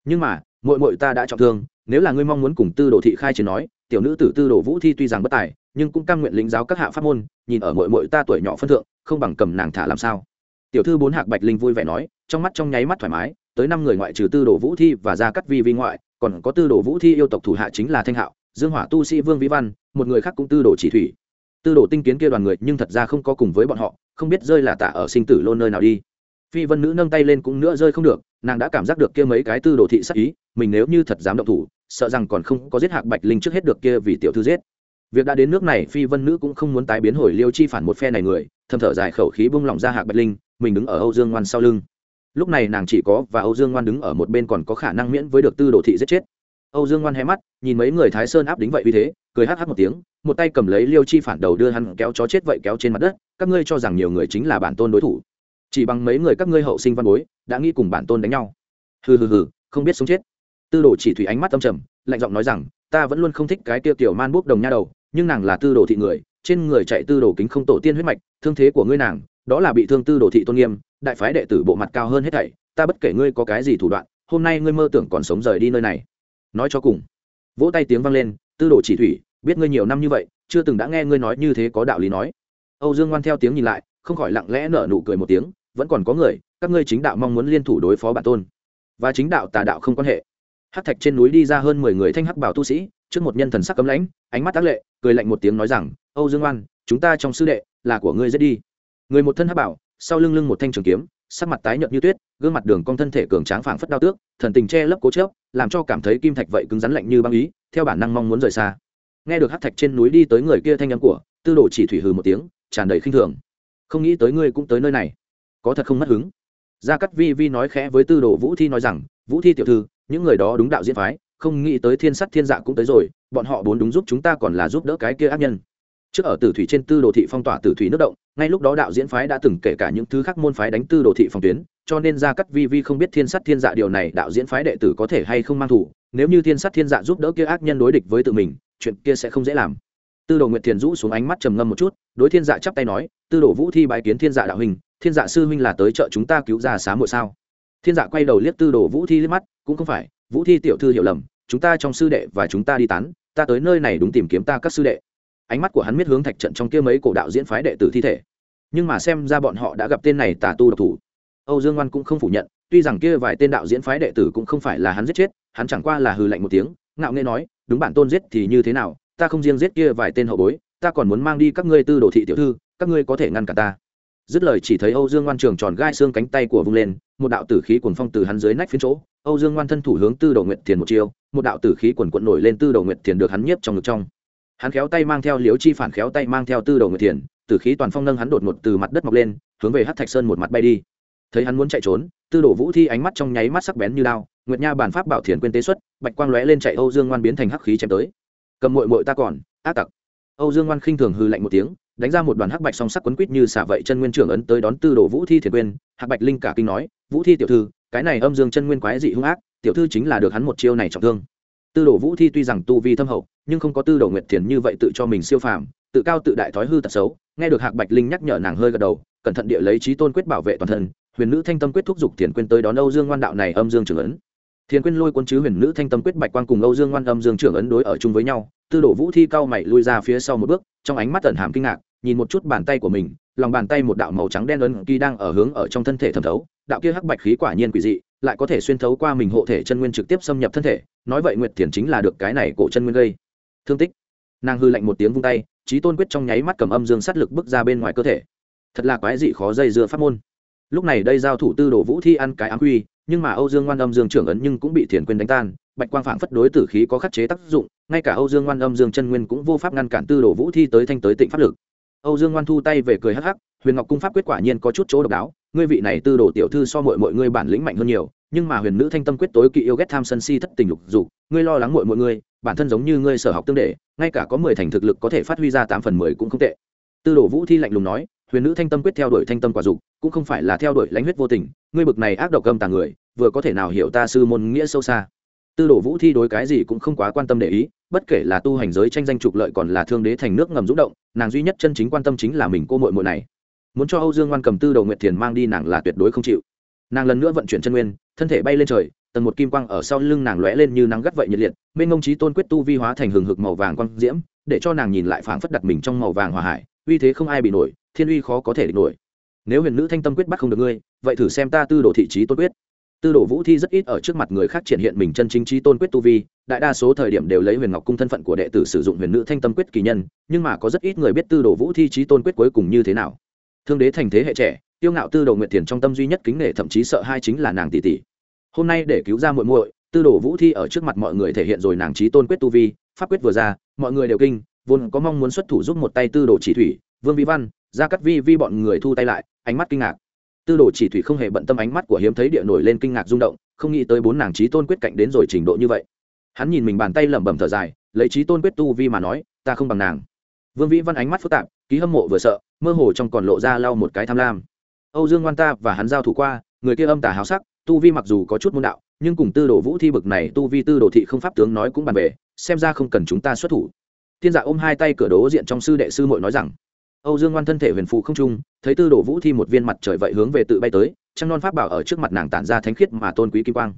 S1: Nhưng mà mội mội ta đã trọng thương, nếu là ngươi mong muốn cùng tư đồ thị khai chiến nói, tiểu nữ tử tư đồ vũ thi tuy rằng bất tài, nhưng cũng căn nguyện lính giáo các hạ pháp môn, nhìn ở mội mội ta tuổi nhỏ phân thượng, không bằng cầm nàng thả làm sao. Tiểu thư bốn hạc bạch linh vui vẻ nói, trong mắt trong nháy mắt thoải mái, tới năm người ngoại trừ tư đồ vũ thi và gia cắt vi vi ngoại, còn có tư đồ vũ thi yêu tộc thủ hạ chính là thanh hạo, dương hỏa tu sĩ vương vĩ văn, một người khác cũng tư đồ chỉ thủy. Tư đồ tinh kiến kia đoàn người nhưng thật ra không có cùng với bọn họ, không biết rơi là tạ ở sinh tử lôn nơi nào đi phi vân nữ nâng tay lên cũng nữa rơi không được, nàng đã cảm giác được kia mấy cái tư đồ thị sắc ý, mình nếu như thật dám động thủ, sợ rằng còn không có giết hạc bạch linh trước hết được kia vì tiểu thư giết. Việc đã đến nước này, phi vân nữ cũng không muốn tái biến hồi liêu chi phản một phe này người, thầm thở dài khẩu khí bung lỏng ra hạc bạch linh, mình đứng ở âu dương ngoan sau lưng. Lúc này nàng chỉ có và âu dương ngoan đứng ở một bên còn có khả năng miễn với được tư đồ thị giết chết. Âu dương ngoan hé mắt, nhìn mấy người thái sơn áp đính vậy vì thế, cười hắc hắc một tiếng, một tay cầm lấy liêu chi phản đầu đưa hắn kéo chó chết vậy kéo trên mặt đất, các ngươi cho rằng nhiều người chính là bản tôn đối thủ chỉ bằng mấy người các ngươi hậu sinh văn bối, đã nghĩ cùng bản tôn đánh nhau. Hừ hừ hừ, không biết sống chết. Tư đồ chỉ thủy ánh mắt tâm trầm, lạnh giọng nói rằng, ta vẫn luôn không thích cái tiêu tiểu man bút đồng nha đầu, nhưng nàng là tư đồ thị người, trên người chạy tư đồ kính không tổ tiên huyết mạch, thương thế của ngươi nàng, đó là bị thương tư đồ thị tôn nghiêm, đại phái đệ tử bộ mặt cao hơn hết thảy, ta bất kể ngươi có cái gì thủ đoạn, hôm nay ngươi mơ tưởng còn sống rời đi nơi này. Nói cho cùng. Vỗ tay tiếng vang lên, tư đồ chỉ thủy, biết ngươi nhiều năm như vậy, chưa từng đã nghe ngươi nói như thế có đạo lý nói. Âu dương ngoan theo tiếng nhìn lại, không khỏi lặng lẽ nở nụ cười một tiếng vẫn còn có người, các ngươi chính đạo mong muốn liên thủ đối phó bản tôn. Và chính đạo tà đạo không quan hệ. Hắc thạch trên núi đi ra hơn mười người thanh hắc bảo tu sĩ, trước một nhân thần sắc cấm lãnh, ánh mắt tác lệ, cười lạnh một tiếng nói rằng, âu dương oan, chúng ta trong sư đệ, là của ngươi giết đi. Người một thân hắc bảo, sau lưng lưng một thanh trường kiếm, sắc mặt tái nhợt như tuyết, gương mặt đường cong thân thể cường tráng phảng phất đao tước, thần tình che lấp cố chớp, làm cho cảm thấy kim thạch vậy cứng rắn lạnh như băng ý, theo bản năng mong muốn rời xa. Nghe được hắc thạch trên núi đi tới người kia thanh âm của, tư đồ chỉ thủy hừ một tiếng, tràn đầy khinh thường. Không nghĩ tới ngươi cũng tới nơi này có thật không mất hứng. Gia cắt vi vi nói khẽ với tư đồ vũ thi nói rằng, vũ thi tiểu thư, những người đó đúng đạo diễn phái, không nghĩ tới thiên sắt thiên dạ cũng tới rồi, bọn họ bốn đúng giúp chúng ta còn là giúp đỡ cái kia ác nhân. Trước ở tử thủy trên tư đồ thị phong tỏa tử thủy nước động, ngay lúc đó đạo diễn phái đã từng kể cả những thứ khác môn phái đánh tư đồ thị phòng tuyến, cho nên gia cắt vi vi không biết thiên sắt thiên dạ điều này đạo diễn phái đệ tử có thể hay không mang thủ. Nếu như thiên sắt thiên dạ giúp đỡ kia ác nhân đối địch với tự mình, chuyện kia sẽ không dễ làm. Tư đồ nguyệt thiền rũ xuống ánh mắt trầm ngâm một chút, đối thiên dạ chắp tay nói, tư đồ vũ thi bái kiến thiên dạ đạo hình thiên dạ sư huynh là tới chợ chúng ta cứu ra xá muội sao? Thiên dạ quay đầu liếc tư đồ vũ thi liếc mắt, cũng không phải, vũ thi tiểu thư hiểu lầm, chúng ta trong sư đệ và chúng ta đi tán, ta tới nơi này đúng tìm kiếm ta các sư đệ. Ánh mắt của hắn miết hướng thạch trận trong kia mấy cổ đạo diễn phái đệ tử thi thể. Nhưng mà xem ra bọn họ đã gặp tên này tà tu độc thủ. Âu dương ngoan cũng không phủ nhận, tuy rằng kia vài tên đạo diễn phái đệ tử cũng không phải là hắn giết chết, hắn chẳng qua là hừ lạnh một tiếng, ngạo nghê nói, đúng bản tôn giết thì như thế nào, ta không riêng giết kia vài tên hậu bối, ta còn muốn mang đi các ngươi tư đồ thị tiểu thư, các ngươi có thể ngăn cả ta dứt lời chỉ thấy âu dương ngoan trường tròn gai xương cánh tay của vung lên, một đạo tử khí cuồn phong từ hắn dưới nách phiến chỗ. Âu dương ngoan thân thủ hướng tư đầu nguyệt thiền một chiêu, một đạo tử khí quần quận nổi lên tư đầu nguyệt thiền được hắn nhiếp trong ngực trong. Hắn khéo tay mang theo liếu chi phản khéo tay mang theo tư đầu nguyệt thiền, tử khí toàn phong nâng hắn đột ngột từ mặt đất mọc lên, hướng về hát thạch sơn một mặt bay đi. Thấy hắn muốn chạy trốn, tư đồ vũ thi ánh mắt trong nháy mắt sắc bén như lao nguyệt nha bản pháp bảo thiền quên tế xuất, bạch quang lóe lên chạy âu dương ngoan biến thành hắc khí chém tới. Cầm mội mội ta còn, ác tặc. Âu dương ngoan khinh thường hư lạnh một tiếng đánh ra một đoàn hắc bạch song sắc quấn quýt như xả vậy chân nguyên trưởng ấn tới đón tư đồ vũ thi thiền quyên. Hắc bạch linh cả kinh nói, vũ thi tiểu thư, cái này âm dương chân nguyên quái dị hung ác, tiểu thư chính là được hắn một chiêu này trọng thương. Tư đồ vũ thi tuy rằng tu vi thâm hậu, nhưng không có tư đồ nguyệt thiền như vậy tự cho mình siêu phàm, tự cao tự đại thói hư tật xấu, nghe được hạc bạch linh nhắc nhở nàng hơi gật đầu, cẩn thận địa lấy trí tôn quyết bảo vệ toàn thân, huyền nữ thanh tâm quyết thúc giục thiền quyên tới đón âu dương ngoan đạo này âm dương trưởng ấn. Thiền quyên lôi quân chứ huyền nữ thanh tâm quyết bạch quang cùng âu dương ngoan âm dương trưởng ấn đối ở chung với nhau, tư đồ vũ thi cao mày lui ra phía sau một bước, trong ánh mắt tẩn hàm kinh ngạc nhìn một chút bàn tay của mình, lòng bàn tay một đạo màu trắng đen ấn kỳ đang ở hướng ở trong thân thể thẩm thấu, đạo kia hắc bạch khí quả nhiên quỷ dị, lại có thể xuyên thấu qua mình hộ thể chân nguyên trực tiếp xâm nhập thân thể, nói vậy nguyệt thiền chính là được cái này cổ chân nguyên gây thương tích. Nàng hư lạnh một tiếng vung tay trí tôn quyết trong nháy mắt cầm âm dương sát lực bước ra bên ngoài cơ thể. Thật là quái dị khó dây dưa pháp môn. Lúc này đây giao thủ tư đồ vũ thi ăn cái ám quy, nhưng mà âu dương ngoan âm dương trưởng ấn nhưng cũng bị thiền quyền đánh tan, bạch quang phảng phất đối tử khí có khắc chế tác dụng, ngay cả âu dương ngoan âm dương chân nguyên cũng vô pháp ngăn cản tư đồ vũ thi tới thanh tới tịnh pháp lực âu dương ngoan thu tay về cười hắc hắc, huyền ngọc cung pháp quyết quả nhiên có chút chỗ độc đáo, ngươi vị này tư đồ tiểu thư so mọi mọi ngươi bản lĩnh mạnh hơn nhiều, nhưng mà huyền nữ thanh tâm quyết tối kỵ yêu ghét tham sân si thất tình lục dục, ngươi lo lắng mọi mọi ngươi, bản thân giống như ngươi sở học tương đệ, ngay cả có mười thành thực lực có thể phát huy ra tám phần mười cũng không tệ. Tư đồ vũ thi lạnh lùng nói, huyền nữ thanh tâm quyết theo đuổi thanh tâm quả dục, cũng không phải là theo đuổi lãnh huyết vô tình, ngươi bực này ác độc gầm tàng người, vừa có thể nào hiểu ta sư môn nghĩa sâu xa. Tư đồ vũ thi đối cái gì cũng không quá quan tâm để ý bất kể là tu hành giới tranh danh trục lợi còn là thương đế thành nước ngầm rúng động, nàng duy nhất chân chính quan tâm chính là mình cô mội mội này. Muốn cho âu dương ngoan cầm tư đầu nguyệt thiền mang đi nàng là tuyệt đối không chịu. Nàng lần nữa vận chuyển chân nguyên, thân thể bay lên trời, tầng một kim quang ở sau lưng nàng lóe lên như nắng gắt vậy nhiệt liệt bên ngông trí tôn quyết tu vi hóa thành hừng hực màu vàng quang diễm, để cho nàng nhìn lại phảng phất đặt mình trong màu vàng hòa hải, uy thế không ai bị nổi, thiên uy khó có thể địch nổi. Nếu huyền nữ thanh tâm quyết bắt không được ngươi, vậy thử xem ta tư đồ thị trí tôn quyết tư đồ vũ thi rất ít ở trước mặt người khác triển hiện mình chân chính trí tôn quyết tu vi, đại đa số thời điểm đều lấy huyền ngọc cung thân phận của đệ tử sử dụng huyền nữ thanh tâm quyết kỳ nhân, nhưng mà có rất ít người biết tư đồ vũ thi trí tôn quyết cuối cùng như thế nào. Thương đế thành thế hệ trẻ, tiêu ngạo tư đồ nguyện tiền trong tâm duy nhất kính nể thậm chí sợ hai chính là nàng tỷ tỷ. Hôm nay để cứu ra muội muội, tư đồ vũ thi ở trước mặt mọi người thể hiện rồi nàng trí tôn quyết tu vi, pháp quyết vừa ra, mọi người đều kinh, vốn có mong muốn xuất thủ giúp một tay tư đồ chỉ thủy, vương vi văn ra cắt vi vi bọn người thu tay lại, ánh mắt kinh ngạc tư đồ chỉ thủy không hề bận tâm ánh mắt của hiếm thấy địa nổi lên kinh ngạc rung động, không nghĩ tới bốn nàng trí tôn quyết cạnh đến rồi trình độ như vậy. Hắn nhìn mình bàn tay lẩm bẩm thở dài, lấy trí tôn quyết tu vi mà nói, ta không bằng nàng. Vương vĩ văn ánh mắt phức tạp, ký hâm mộ vừa sợ, mơ hồ trong còn lộ ra lau một cái tham lam. Âu dương ngoan ta và hắn giao thủ qua, người kia âm tà háo sắc, tu vi mặc dù có chút môn đạo, nhưng cùng tư đồ vũ thi bực này tu vi tư đồ thị không pháp tướng nói cũng bàn về xem ra không cần chúng ta xuất thủ. Thiên dạ ôm hai tay cửa đố diện trong sư đệ sư mội nói rằng âu dương ngoan thân thể huyền phụ không trung, thấy tư đồ vũ thi một viên mặt trời vậy hướng về tự bay tới, trăng non pháp bảo ở trước mặt nàng tản ra thánh khiết mà tôn quý kim quang.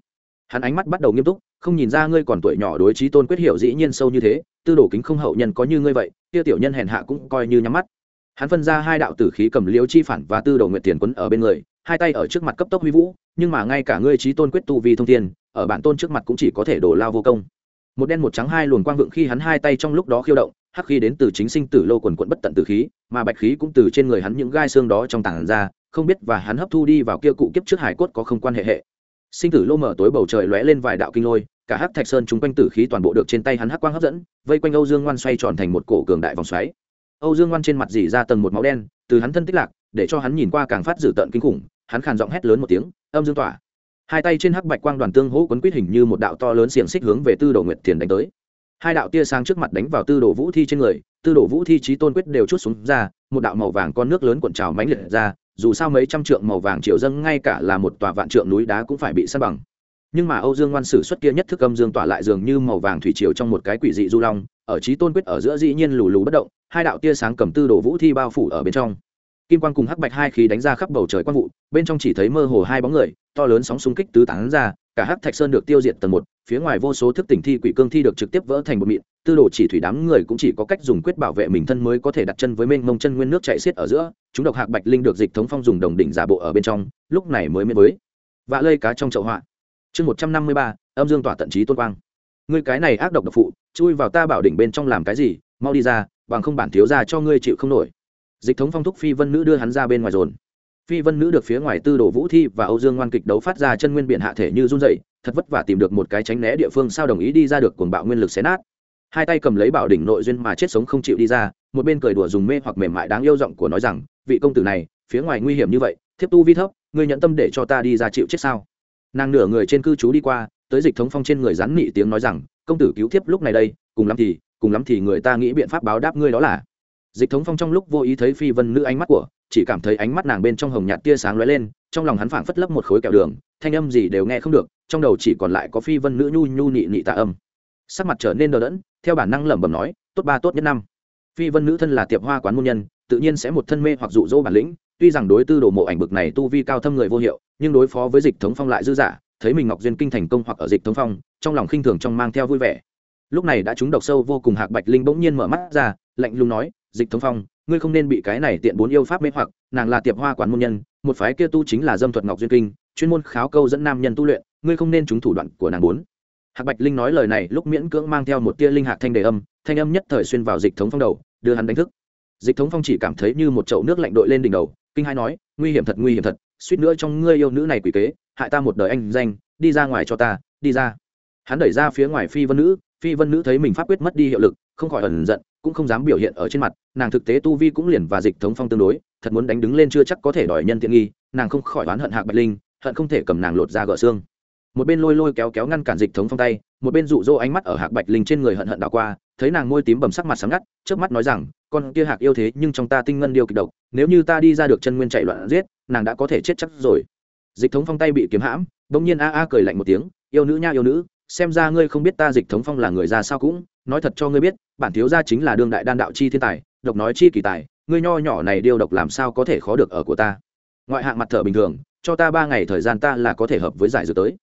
S1: Hắn ánh mắt bắt đầu nghiêm túc, không nhìn ra ngươi còn tuổi nhỏ đối trí tôn quyết hiểu dĩ nhiên sâu như thế, tư đồ kính không hậu nhân có như ngươi vậy, kia tiểu nhân hèn hạ cũng coi như nhắm mắt. Hắn phân ra hai đạo tử khí cầm liễu chi phản và tư đồ nguyện tiền quấn ở bên người, hai tay ở trước mặt cấp tốc huy vũ, nhưng mà ngay cả ngươi trí tôn quyết tu vi thông thiên, ở bản tôn trước mặt cũng chỉ có thể đổ lao vô công. Một đen một trắng hai luồn quang vượng khi hắn hai tay trong lúc đó khiêu động hắc khí đến từ chính sinh tử lô quần quận bất tận tử khí, mà bạch khí cũng từ trên người hắn những gai xương đó trong tảng ra, không biết và hắn hấp thu đi vào kia cụ kiếp trước hải cốt có không quan hệ hệ. Sinh tử lô mở tối bầu trời lóe lên vài đạo kinh lôi, cả hắc thạch sơn chúng quanh tử khí toàn bộ được trên tay hắn hắc quang hấp dẫn, vây quanh âu dương ngoan xoay tròn thành một cổ cường đại vòng xoáy. Âu dương ngoan trên mặt dỉ ra tầng một máu đen, từ hắn thân tích lạc, để cho hắn nhìn qua càng phát dữ tợn kinh khủng, hắn khàn giọng hét lớn một tiếng, âm dương tỏa hai tay trên hắc bạch quang đoàn tương hỗ quấn quýt hình như một đạo to lớn xiềng xích hướng về tư đồ nguyệt thiền đánh tới hai đạo tia sáng trước mặt đánh vào tư đồ vũ thi trên người, tư đồ vũ thi trí tôn quyết đều chút xuống ra, một đạo màu vàng con nước lớn cuộn trào mãnh liệt ra, dù sao mấy trăm trượng màu vàng triệu dâng ngay cả là một tòa vạn trượng núi đá cũng phải bị săn bằng. Nhưng mà âu dương ngoan sử xuất kia nhất thức âm dương tỏa lại dường như màu vàng thủy triều trong một cái quỷ dị du long, ở trí tôn quyết ở giữa dĩ nhiên lù lù bất động, hai đạo tia sáng cầm tư đồ vũ thi bao phủ ở bên trong. Kim quang cùng hắc bạch hai khí đánh ra khắp bầu trời quang vụ, bên trong chỉ thấy mơ hồ hai bóng người, to lớn sóng xung kích tứ tán ra, cả hắc thạch sơn được tiêu diệt tầng một phía ngoài vô số thức tỉnh thi quỷ cương thi được trực tiếp vỡ thành một mịn, tư đồ chỉ thủy đám người cũng chỉ có cách dùng quyết bảo vệ mình thân mới có thể đặt chân với mênh mông chân nguyên nước chạy xiết ở giữa, chúng độc hạc bạch linh được dịch thống phong dùng đồng đỉnh giả bộ ở bên trong, lúc này mới mới vạ lây cá trong chậu họa. Chương một trăm năm mươi ba, âm dương tỏa tận trí tôn quang. Ngươi cái này ác độc độc phụ, chui vào ta bảo đỉnh bên trong làm cái gì, mau đi ra, bằng không bản thiếu ra cho ngươi chịu không nổi. Dịch thống phong thúc phi vân nữ đưa hắn ra bên ngoài dồn phi vân nữ được phía ngoài tư đồ vũ thi và âu dương ngoan kịch đấu phát ra chân nguyên biển hạ thể như run dậy thật vất vả tìm được một cái tránh né địa phương sao đồng ý đi ra được cuồng bạo nguyên lực xé nát. Hai tay cầm lấy bảo đỉnh nội duyên mà chết sống không chịu đi ra, một bên cười đùa dùng mê hoặc mềm mại đáng yêu giọng của nói rằng, vị công tử này, phía ngoài nguy hiểm như vậy, thiếp tu vi thấp, ngươi nhận tâm để cho ta đi ra chịu chết sao? Nàng nửa người trên cư trú đi qua, tới dịch thống phong trên người rắn nị tiếng nói rằng, công tử cứu thiếp lúc này đây, cùng lắm thì, cùng lắm thì người ta nghĩ biện pháp báo đáp ngươi đó là. Dịch thống phong trong lúc vô ý thấy phi vân nữ ánh mắt của chỉ cảm thấy ánh mắt nàng bên trong hồng nhạt tia sáng lóe lên, trong lòng hắn phảng phất lấp một khối kẹo đường, thanh âm gì đều nghe không được, trong đầu chỉ còn lại có phi vân nữ nhu nhu nị nị tạ âm. Sắc mặt trở nên đờ đẫn, theo bản năng lẩm bẩm nói, tốt ba, tốt nhất năm. Phi vân nữ thân là tiệp hoa quán môn nhân, tự nhiên sẽ một thân mê hoặc dụ dỗ bản lĩnh, tuy rằng đối tư đồ mộ ảnh bực này tu vi cao thâm người vô hiệu, nhưng đối phó với dịch thống phong lại dư giả thấy mình ngọc duyên kinh thành công hoặc ở dịch thống phong, trong lòng khinh thường trong mang theo vui vẻ. Lúc này đã trúng độc sâu vô cùng hạc bạch linh bỗng nhiên mở mắt ra, lạnh lùng nói, dịch thống phong ngươi không nên bị cái này tiện bốn yêu pháp mê hoặc, nàng là tiệp hoa quán môn nhân, một phái kia tu chính là dâm thuật ngọc duyên kinh, chuyên môn kháo câu dẫn nam nhân tu luyện, ngươi không nên trúng thủ đoạn của nàng bốn. Hạc bạch linh nói lời này, lúc miễn cưỡng mang theo một tia linh hạc thanh đề âm, thanh âm nhất thời xuyên vào dịch thống phong đầu, đưa hắn đánh thức. Dịch thống phong chỉ cảm thấy như một chậu nước lạnh đội lên đỉnh đầu, kinh hai nói, nguy hiểm thật, nguy hiểm thật, suýt nữa trong ngươi yêu nữ này quỷ kế, hại ta một đời anh danh, đi ra ngoài cho ta, đi ra hắn đẩy ra phía ngoài phi vân nữ, phi vân nữ thấy mình pháp quyết mất đi hiệu lực, không khỏi ẩn giận, cũng không dám biểu hiện ở trên mặt, nàng thực tế tu vi cũng liền và dịch thống phong tương đối, thật muốn đánh đứng lên chưa chắc có thể đòi nhân tiện nghi, nàng không khỏi oán hận hạc bạch linh, hận không thể cầm nàng lột ra gỡ xương. Một bên lôi lôi kéo kéo ngăn cản dịch thống phong tay, một bên rụ rỗ ánh mắt ở hạc bạch linh trên người hận hận đảo qua, thấy nàng môi tím bầm sắc mặt sáng ngắt trước mắt nói rằng, con kia hạc yêu thế, nhưng trong ta tinh ngân điều kịch độc, nếu như ta đi ra được chân nguyên chạy loạn giết, nàng đã có thể chết chắc rồi. Dịch thống phong tay bị kiếm hãm, bỗng nhiên a a cười lạnh một tiếng, yêu nữ nha, yêu nữ xem ra ngươi không biết ta dịch thống phong là người ra sao cũng, nói thật cho ngươi biết, bản thiếu gia chính là đương đại đan đạo chi thiên tài, độc nói chi kỳ tài, ngươi nho nhỏ này điêu độc làm sao có thể khó được ở của ta? Ngoại hạng mặt thở bình thường, cho ta ba ngày thời gian ta là có thể hợp với giải dược tới.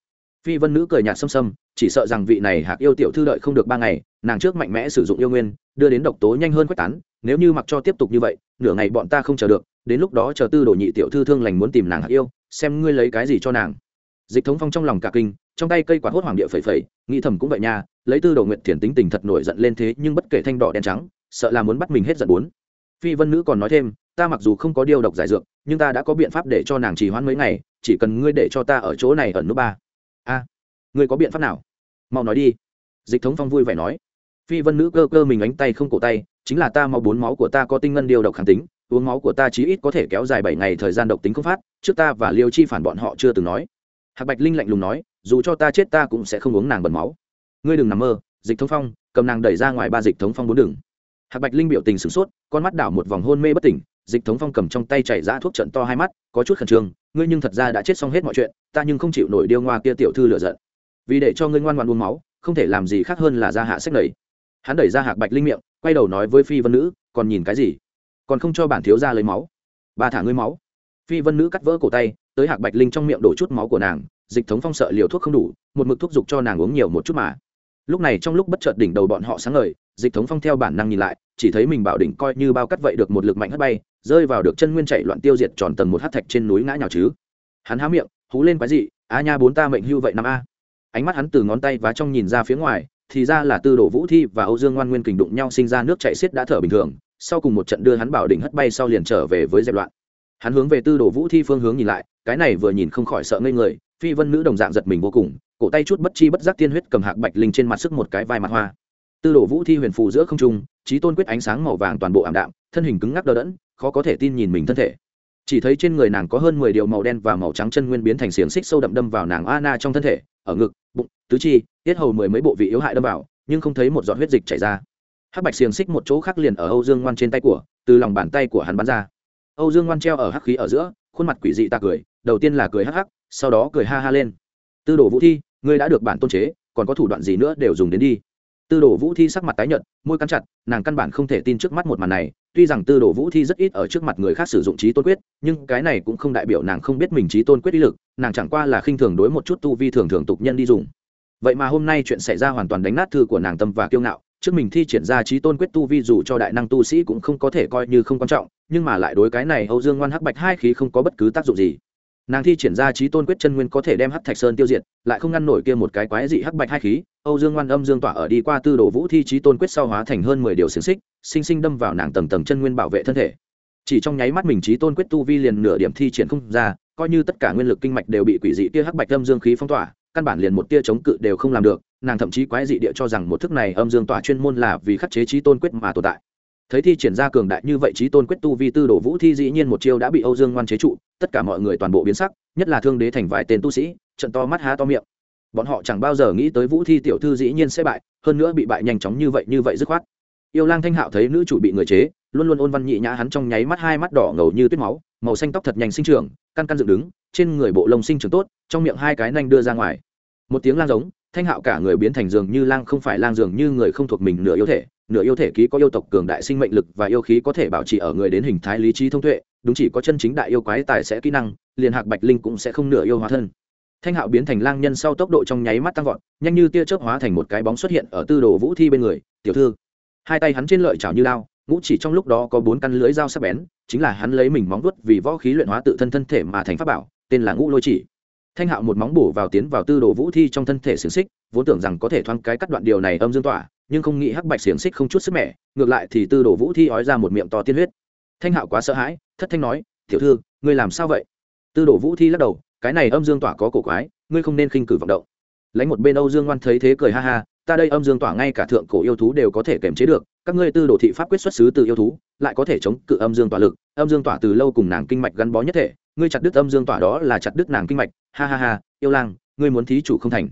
S1: Phi vân nữ cười nhạt xâm xâm, chỉ sợ rằng vị này hạc yêu tiểu thư đợi không được ba ngày, nàng trước mạnh mẽ sử dụng yêu nguyên, đưa đến độc tố nhanh hơn quách tán, nếu như mặc cho tiếp tục như vậy, nửa ngày bọn ta không chờ được, đến lúc đó chờ tư đồ nhị tiểu thư thương lành muốn tìm nàng hạc yêu, xem ngươi lấy cái gì cho nàng dịch thống phong trong lòng cả kinh, trong tay cây quạt hốt hoàng địa phẩy phẩy, nghĩ thầm cũng vậy nha, lấy tư đồ nguyện thiền tính tình thật nổi giận lên thế nhưng bất kể thanh đỏ đen trắng, sợ là muốn bắt mình hết giận bốn. Phi vân nữ còn nói thêm, ta mặc dù không có điều độc giải dược, nhưng ta đã có biện pháp để cho nàng trì hoãn mấy ngày, chỉ cần ngươi để cho ta ở chỗ này ẩn nút ba. A, ngươi có biện pháp nào? Mau nói đi. Dịch thống phong vui vẻ nói. Phi vân nữ cơ cơ mình ánh tay không cổ tay, chính là ta mau bốn máu của ta có tinh ngân điều độc kháng tính, uống máu của ta chí ít có thể kéo dài bảy ngày thời gian độc tính không phát, trước ta và liêu chi phản bọn họ chưa từng nói hạc bạch linh lạnh lùng nói, dù cho ta chết ta cũng sẽ không uống nàng bẩn máu. Ngươi đừng nằm mơ, dịch thống phong, cầm nàng đẩy ra ngoài ba dịch thống phong bốn đường. Hạc bạch linh biểu tình sửng sốt, con mắt đảo một vòng hôn mê bất tỉnh, dịch thống phong cầm trong tay chảy ra thuốc trận to hai mắt, có chút khẩn trương, ngươi nhưng thật ra đã chết xong hết mọi chuyện, ta nhưng không chịu nổi điêu ngoa kia tiểu thư lựa giận. Vì để cho ngươi ngoan ngoan uống máu, không thể làm gì khác hơn là ra hạ sách lầy hắn đẩy ra hạc bạch linh miệng, quay đầu nói với phi vân nữ, còn nhìn cái gì? Còn không cho bản thiếu ra lấy máu. Ba thả ngươi máu. Phi vân nữ cắt vỡ cổ tay tới hạc bạch linh trong miệng đổ chút máu của nàng, dịch thống phong sợ liều thuốc không đủ, một mực thuốc dục cho nàng uống nhiều một chút mà. Lúc này trong lúc bất chợt đỉnh đầu bọn họ sáng ngời, dịch thống phong theo bản năng nhìn lại, chỉ thấy mình bảo đỉnh coi như bao cắt vậy được một lực mạnh hất bay, rơi vào được chân nguyên chạy loạn tiêu diệt tròn tầng một hát thạch trên núi ngã nhào chứ. Hắn há miệng, hú lên quái dị, a nha, bốn ta mệnh hưu vậy năm a. Ánh mắt hắn từ ngón tay và trong nhìn ra phía ngoài, thì ra là tư đồ vũ thi và âu dương ngoan nguyên kình đụng nhau sinh ra nước chạy xiết đã thở bình thường, sau cùng một trận đưa hắn bảo đỉnh hất bay sau liền trở về với dẹp loạn hắn hướng về tư đồ vũ thi phương hướng nhìn lại, cái này vừa nhìn không khỏi sợ ngây người, phi vân nữ đồng dạng giật mình vô cùng, cổ tay chút bất chi bất giác tiên huyết cầm hạc bạch linh trên mặt sức một cái vai mặt hoa. Tư đồ vũ thi huyền phù giữa không trung trí tôn quyết ánh sáng màu vàng toàn bộ ảm đạm, thân hình cứng ngắc đờ đẫn, khó có thể tin nhìn mình thân thể. Chỉ thấy trên người nàng có hơn mười điều màu đen và màu trắng chân nguyên biến thành xiềng xích sâu đậm đâm vào nàng ana trong thân thể, ở ngực, bụng, tứ chi, tiết hầu mười mấy bộ vị yếu hại đâm vào, nhưng không thấy một giọt huyết dịch chảy ra. Hắc bạch xiềng xích một chỗ khác liền ở âu dương ngoan trên tay của, từ lòng bàn tay của hắn bắn ra âu dương ngoan treo ở hắc khí ở giữa, khuôn mặt quỷ dị ta cười, đầu tiên là cười hắc hắc, sau đó cười ha ha lên. Tư đồ vũ thi, ngươi đã được bản tôn chế, còn có thủ đoạn gì nữa đều dùng đến đi. Tư đồ vũ thi sắc mặt tái nhợt, môi cắn chặt, nàng căn bản không thể tin trước mắt một màn này, tuy rằng tư đồ vũ thi rất ít ở trước mặt người khác sử dụng trí tôn quyết, nhưng cái này cũng không đại biểu nàng không biết mình trí tôn quyết ý lực, nàng chẳng qua là khinh thường đối một chút tu vi thường thường tục nhân đi dùng. Vậy mà hôm nay chuyện xảy ra hoàn toàn đánh nát thư của nàng tâm và kiêu ngạo trước mình thi triển ra trí tôn quyết tu vi dù cho đại năng tu sĩ cũng không có thể coi như không quan trọng, nhưng mà lại đối cái này âu dương ngoan hắc bạch hai khí không có bất cứ tác dụng gì. Nàng thi triển ra trí tôn quyết chân nguyên có thể đem hắc thạch sơn tiêu diệt, lại không ngăn nổi kia một cái quái dị hắc bạch hai khí, âu dương ngoan âm dương tỏa ở đi qua tư đồ vũ thi trí tôn quyết sau hóa thành hơn mười điều xiềng xích, sinh sinh đâm vào nàng tầng tầng chân nguyên bảo vệ thân thể. Chỉ trong nháy mắt mình trí tôn quyết tu vi liền nửa điểm thi triển không ra, coi như tất cả nguyên lực kinh mạch đều bị quỷ dị kia hắc bạch âm dương khí phong tỏa, căn bản liền một tia chống cự đều không làm được nàng thậm chí quái dị địa cho rằng một thức này âm dương tỏa chuyên môn là vì khắc chế trí tôn quyết mà tồn tại. Thấy thi triển ra cường đại như vậy trí tôn quyết tu vi tư đồ vũ thi dĩ nhiên một chiêu đã bị âu dương ngoan chế trụ, tất cả mọi người toàn bộ biến sắc, nhất là thương đế thành vài tên tu sĩ, trận to mắt há to miệng. Bọn họ chẳng bao giờ nghĩ tới vũ thi tiểu thư dĩ nhiên sẽ bại, hơn nữa bị bại nhanh chóng như vậy như vậy dứt khoát. Yêu lang thanh hạo thấy nữ chủ bị người chế, luôn luôn ôn văn nhị nhã hắn trong nháy mắt hai mắt đỏ ngầu như tuyết máu, màu xanh tóc thật nhanh sinh trưởng, căn căn dựng đứng, trên người bộ lông sinh trưởng tốt, trong miệng hai cái nanh đưa ra ngoài. Một tiếng lang giống thanh hạo cả người biến thành dường như lang không phải lang, dường như người không thuộc mình, nửa yêu thể, nửa yêu thể ký có yêu tộc cường đại sinh mệnh lực và yêu khí có thể bảo trì ở người đến hình thái lý trí thông tuệ, đúng chỉ có chân chính đại yêu quái tài sẽ kỹ năng, liền hạc bạch linh cũng sẽ không nửa yêu hóa thân. Thanh hạo biến thành lang nhân sau tốc độ trong nháy mắt tăng vọt, nhanh như tia chớp hóa thành một cái bóng xuất hiện ở tư đồ vũ thi bên người, tiểu thư. Hai tay hắn trên lợi chảo như lao ngũ chỉ trong lúc đó có bốn căn lưới dao sắc bén, chính là hắn lấy mình móng vuốt vì võ khí luyện hóa tự thân thân thể mà thành pháp bảo, tên là ngũ lôi chỉ thanh hạo một móng bổ vào tiến vào tư đồ vũ thi trong thân thể xiềng xích, vốn tưởng rằng có thể thoáng cái cắt đoạn điều này âm dương tỏa, nhưng không nghĩ hắc bạch xiềng xích không chút sức mẻ, ngược lại thì tư đồ vũ thi ói ra một miệng to tiên huyết. Thanh hạo quá sợ hãi, thất thanh nói, tiểu thư, ngươi làm sao vậy? Tư đồ vũ thi lắc đầu, cái này âm dương tỏa có cổ quái, ngươi không nên khinh cử vọng động. Lãnh một bên âu dương ngoan thấy thế cười ha ha, ta đây âm dương tỏa ngay cả thượng cổ yêu thú đều có thể kiềm chế được, các ngươi tư đồ thị pháp quyết xuất xứ từ yêu thú, lại có thể chống cự âm dương tỏa lực, âm dương tỏa từ lâu cùng nàng kinh mạch gắn bó nhất thể ngươi chặt đứt âm dương tỏa đó là chặt đứt nàng kinh mạch, ha ha ha, yêu lang, ngươi muốn thí chủ không thành.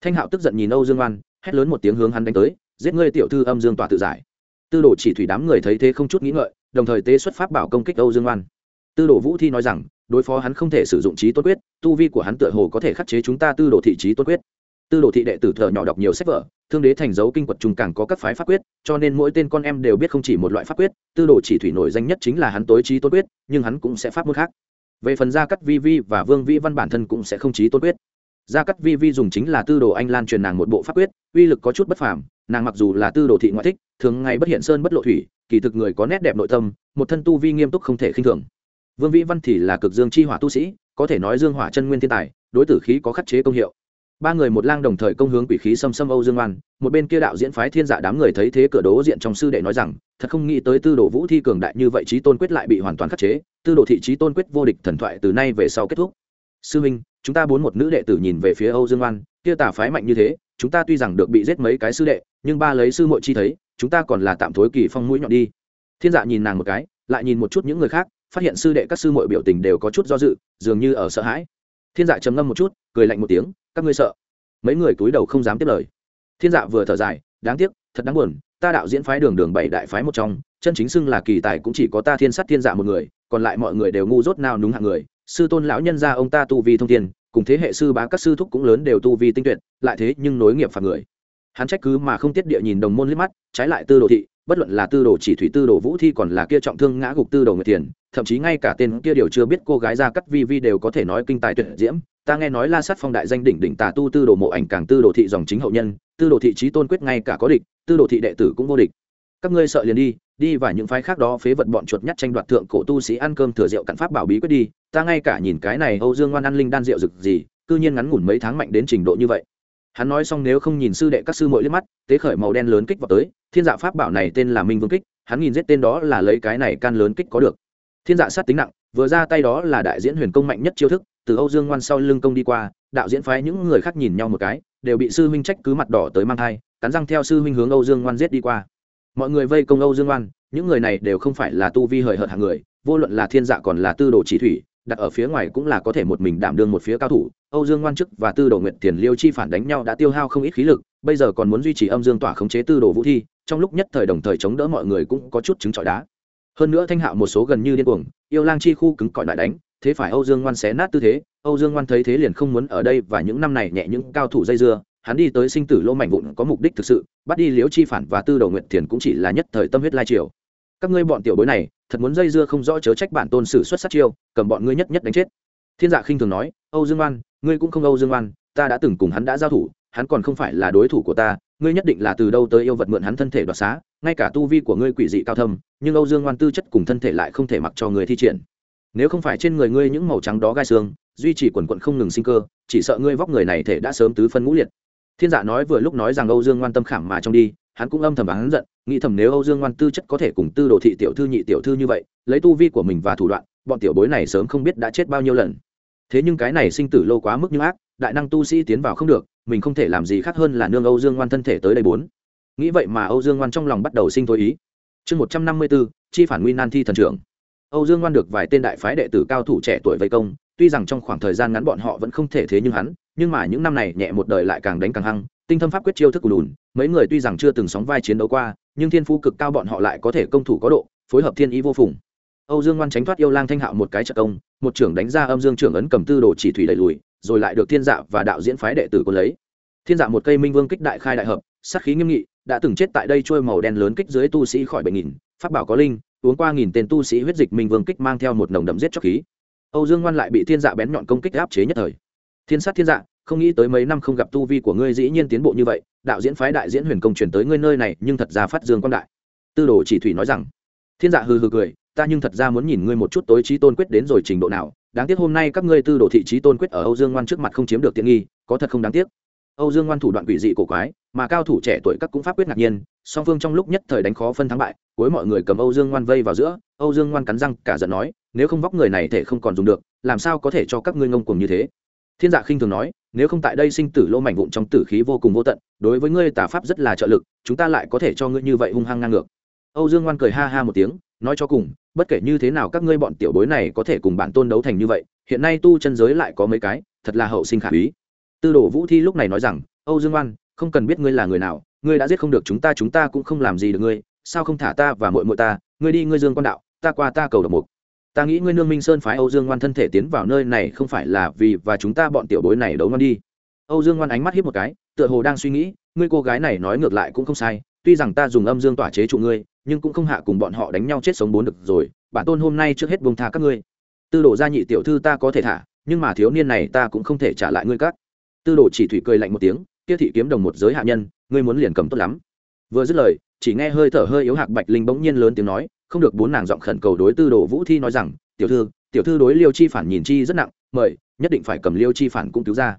S1: Thanh hạo tức giận nhìn âu dương oan, hét lớn một tiếng hướng hắn đánh tới, giết ngươi tiểu thư âm dương tỏa tự giải. Tư đồ chỉ thủy đám người thấy thế không chút nghĩ ngợi, đồng thời tế xuất pháp bảo công kích âu dương oan. Tư đồ vũ thi nói rằng, đối phó hắn không thể sử dụng trí tôn quyết, tu vi của hắn tựa hồ có thể khắc chế chúng ta tư đồ thị trí tôn quyết. Tư đồ thị đệ tử thợ nhỏ đọc nhiều sách vở, thương đế thành dấu kinh quật trùng càng có các phái pháp quyết, cho nên mỗi tên con em đều biết không chỉ một loại pháp quyết, tư đồ chỉ thủy nổi danh nhất chính là hắn tối trí tôn quyết, nhưng hắn cũng sẽ pháp môn khác về phần gia cắt vi vi và vương vi văn bản thân cũng sẽ không trí tôn quyết. Gia cắt vi vi dùng chính là tư đồ anh lan truyền nàng một bộ pháp quyết, uy lực có chút bất phàm, nàng mặc dù là tư đồ thị ngoại thích, thường ngày bất hiện sơn bất lộ thủy, kỳ thực người có nét đẹp nội tâm, một thân tu vi nghiêm túc không thể khinh thường. Vương vĩ văn thì là cực dương chi hỏa tu sĩ, có thể nói dương hỏa chân nguyên thiên tài, đối tử khí có khắc chế công hiệu ba người một lang đồng thời công hướng quỷ khí xâm xâm âu dương oan, một bên kia đạo diễn phái thiên dạ đám người thấy thế cửa đố diện trong sư đệ nói rằng, thật không nghĩ tới tư đồ vũ thi cường đại như vậy trí tôn quyết lại bị hoàn toàn khắc chế, tư đồ thị trí tôn quyết vô địch thần thoại từ nay về sau kết thúc. Sư huynh, chúng ta bốn một nữ đệ tử nhìn về phía âu dương oan, kia tà phái mạnh như thế, chúng ta tuy rằng được bị giết mấy cái sư đệ, nhưng ba lấy sư muội chi thấy, chúng ta còn là tạm thối kỳ phong mũi nhọn đi. Thiên dạ nhìn nàng một cái, lại nhìn một chút những người khác, phát hiện sư đệ các sư muội biểu tình đều có chút do dự, dường như ở sợ hãi thiên dạ trầm ngâm một chút, cười lạnh một tiếng, các ngươi sợ? Mấy người túi đầu không dám tiếp lời. Thiên dạ vừa thở dài, đáng tiếc, thật đáng buồn, ta đạo diễn phái đường đường bảy đại phái một trong, chân chính xưng là kỳ tài cũng chỉ có ta thiên sát thiên dạ một người, còn lại mọi người đều ngu dốt nào núng hạng người. Sư tôn lão nhân gia ông ta tu vi thông thiên, cùng thế hệ sư bá các sư thúc cũng lớn đều tu vi tinh tuyệt, lại thế nhưng nối nghiệp phạt người. Hắn trách cứ mà không tiết địa nhìn đồng môn liếc mắt, trái lại tư đồ thị bất luận là tư đồ chỉ thủy, tư đồ vũ thi còn là kia trọng thương ngã gục tư đồ người tiền thậm chí ngay cả tên kia đều chưa biết cô gái ra cắt vi vi đều có thể nói kinh tài tuyệt diễm. Ta nghe nói la sát phong đại danh đỉnh đỉnh tà tu tư đồ mộ ảnh càng tư đồ thị dòng chính hậu nhân, tư đồ thị trí tôn quyết ngay cả có địch, tư đồ thị đệ tử cũng vô địch. Các ngươi sợ liền đi đi và những phái khác đó phế vật bọn chuột nhắt tranh đoạt thượng cổ tu sĩ ăn cơm thừa rượu cặn pháp bảo bí quyết đi. Ta ngay cả nhìn cái này âu dương ngoan ăn linh đan rượu rực gì, cư nhiên ngắn ngủn mấy tháng mạnh đến trình độ như vậy hắn nói xong nếu không nhìn sư đệ các sư mỗi liếc mắt, tế khởi màu đen lớn kích vào tới, thiên dạ pháp bảo này tên là minh vương kích, hắn nhìn giết tên đó là lấy cái này can lớn kích có được. Thiên dạ sát tính nặng, vừa ra tay đó là đại diễn huyền công mạnh nhất chiêu thức, từ âu dương ngoan sau lưng công đi qua, đạo diễn phái những người khác nhìn nhau một cái, đều bị sư huynh trách cứ mặt đỏ tới mang thai, cắn răng theo sư huynh hướng âu dương ngoan giết đi qua. Mọi người vây công âu dương ngoan, những người này đều không phải là tu vi hời hợt hàng người, vô luận là thiên dạ còn là tư đồ chỉ thủy đặt ở phía ngoài cũng là có thể một mình đảm đương một phía cao thủ. Âu dương ngoan chức và tư đồ nguyệt tiền liêu chi phản đánh nhau đã tiêu hao không ít khí lực, bây giờ còn muốn duy trì âm dương tỏa khống chế tư đồ vũ thi, trong lúc nhất thời đồng thời chống đỡ mọi người cũng có chút chứng trọi đá. Hơn nữa thanh hạo một số gần như điên cuồng, yêu lang chi khu cứng cỏi lại đánh, thế phải âu dương ngoan xé nát tư thế, âu dương ngoan thấy thế liền không muốn ở đây và những năm này nhẹ những cao thủ dây dưa, hắn đi tới sinh tử lô mảnh vụn có mục đích thực sự, bắt đi liễu chi phản và tư đầu nguyện tiền cũng chỉ là nhất thời tâm huyết lai triều. Các ngươi bọn tiểu bối này thật muốn dây dưa không rõ chớ trách bản tôn sử xuất sát chiêu, cầm bọn ngươi nhất nhất đánh chết. Thiên dạ khinh thường nói, âu dương oan, ngươi cũng không âu dương oan, ta đã từng cùng hắn đã giao thủ, hắn còn không phải là đối thủ của ta, ngươi nhất định là từ đâu tới yêu vật mượn hắn thân thể đoạt xá, ngay cả tu vi của ngươi quỷ dị cao thâm, nhưng âu dương oan tư chất cùng thân thể lại không thể mặc cho người thi triển. Nếu không phải trên người ngươi những màu trắng đó gai xương, duy trì quần quận không ngừng sinh cơ, chỉ sợ ngươi vóc người này thể đã sớm tứ phân ngũ liệt thiên dạ nói vừa lúc nói rằng âu dương ngoan tâm khảm mà trong đi, hắn cũng âm thầm hắn giận, nghĩ thầm nếu âu dương ngoan tư chất có thể cùng tư đồ thị tiểu thư nhị tiểu thư như vậy, lấy tu vi của mình và thủ đoạn, bọn tiểu bối này sớm không biết đã chết bao nhiêu lần. Thế nhưng cái này sinh tử lâu quá mức như ác, đại năng tu sĩ tiến vào không được, mình không thể làm gì khác hơn là nương âu dương ngoan thân thể tới đây bốn. Nghĩ vậy mà âu dương ngoan trong lòng bắt đầu sinh thôi ý. Chương một trăm năm mươi bốn chi phản nguy nan thi thần trưởng. Âu dương ngoan được vài tên đại phái đệ tử cao thủ trẻ tuổi vây công tuy rằng trong khoảng thời gian ngắn bọn họ vẫn không thể thế nhưng hắn, nhưng mà những năm này nhẹ một đời lại càng đánh càng hăng, tinh thâm pháp quyết chiêu thức cù lùn mấy người tuy rằng chưa từng sóng vai chiến đấu qua, nhưng thiên phú cực cao bọn họ lại có thể công thủ có độ, phối hợp thiên ý vô phùng. Âu dương ngoan tránh thoát yêu lang thanh hạo một cái trợ công, một trưởng đánh ra âm dương trưởng ấn cầm tư đồ chỉ thủy đẩy lùi, rồi lại được thiên dạ và đạo diễn phái đệ tử quân lấy. Thiên dạ một cây minh vương kích đại khai đại hợp, sát khí nghiêm nghị, đã từng chết tại đây trôi màu đen lớn kích dưới tu sĩ khỏi bệnh nghìn. Pháp bảo có linh, uống qua nghìn tên tu sĩ huyết dịch minh vương kích mang theo một nồng đậm giết chóc khí âu dương ngoan lại bị thiên dạ bén nhọn công kích áp chế nhất thời. Thiên sát thiên dạ không nghĩ tới mấy năm không gặp tu vi của ngươi dĩ nhiên tiến bộ như vậy, đạo diễn phái đại diễn huyền công chuyển tới ngươi nơi này, nhưng thật ra phát dương quan đại. Tư đồ chỉ thủy nói rằng, thiên dạ hừ hừ cười, ta nhưng thật ra muốn nhìn ngươi một chút tối trí tôn quyết đến rồi trình độ nào. Đáng tiếc hôm nay các ngươi tư đồ thị trí tôn quyết ở âu dương ngoan trước mặt không chiếm được tiện nghi, có thật không đáng tiếc âu dương ngoan thủ đoạn quỷ dị cổ quái, mà cao thủ trẻ tuổi các cũng pháp quyết ngạc nhiên, song phương trong lúc nhất thời đánh khó phân thắng bại, cuối mọi người cầm âu dương ngoan vây vào giữa, âu dương ngoan cắn răng, cả giận nói, nếu không vóc người này thể không còn dùng được, làm sao có thể cho các ngươi ngông cuồng như thế? Thiên dạ khinh thường nói, nếu không tại đây sinh tử lô mảnh vụn trong tử khí vô cùng vô tận, đối với ngươi tà pháp rất là trợ lực, chúng ta lại có thể cho ngươi như vậy hung hăng ngang ngược. Âu dương ngoan cười ha ha một tiếng, nói cho cùng, bất kể như thế nào các ngươi bọn tiểu bối này có thể cùng bản tôn đấu thành như vậy, hiện nay tu chân giới lại có mấy cái, thật là hậu sinh khả úy tư đồ vũ thi lúc này nói rằng, âu dương oan, không cần biết ngươi là người nào, ngươi đã giết không được chúng ta chúng ta cũng không làm gì được ngươi, sao không thả ta và mội mội ta? Ngươi đi, ngươi dương quan đạo, ta qua ta cầu độc mục. Ta nghĩ ngươi nương minh sơn phái âu dương ngoan thân thể tiến vào nơi này không phải là vì và chúng ta bọn tiểu bối này đấu ngoan đi. Âu dương ngoan ánh mắt hiếp một cái, tựa hồ đang suy nghĩ, ngươi cô gái này nói ngược lại cũng không sai, tuy rằng ta dùng âm dương tỏa chế trụ ngươi, nhưng cũng không hạ cùng bọn họ đánh nhau chết sống bốn được rồi, bản tôn hôm nay trước hết buông tha các ngươi. Tư đồ gia nhị tiểu thư ta có thể thả, nhưng mà thiếu niên này ta cũng không thể trả lại ngươi các tư đồ chỉ thủy cười lạnh một tiếng, kia thị kiếm đồng một giới hạ nhân, ngươi muốn liền cầm tốt lắm. Vừa dứt lời, chỉ nghe hơi thở hơi yếu hạc bạch linh bỗng nhiên lớn tiếng nói, không được bốn nàng giọng khẩn cầu đối tư đồ vũ thi nói rằng, tiểu thư tiểu thư đối liêu chi phản nhìn chi rất nặng, mời, nhất định phải cầm liêu chi phản cũng cứu ra.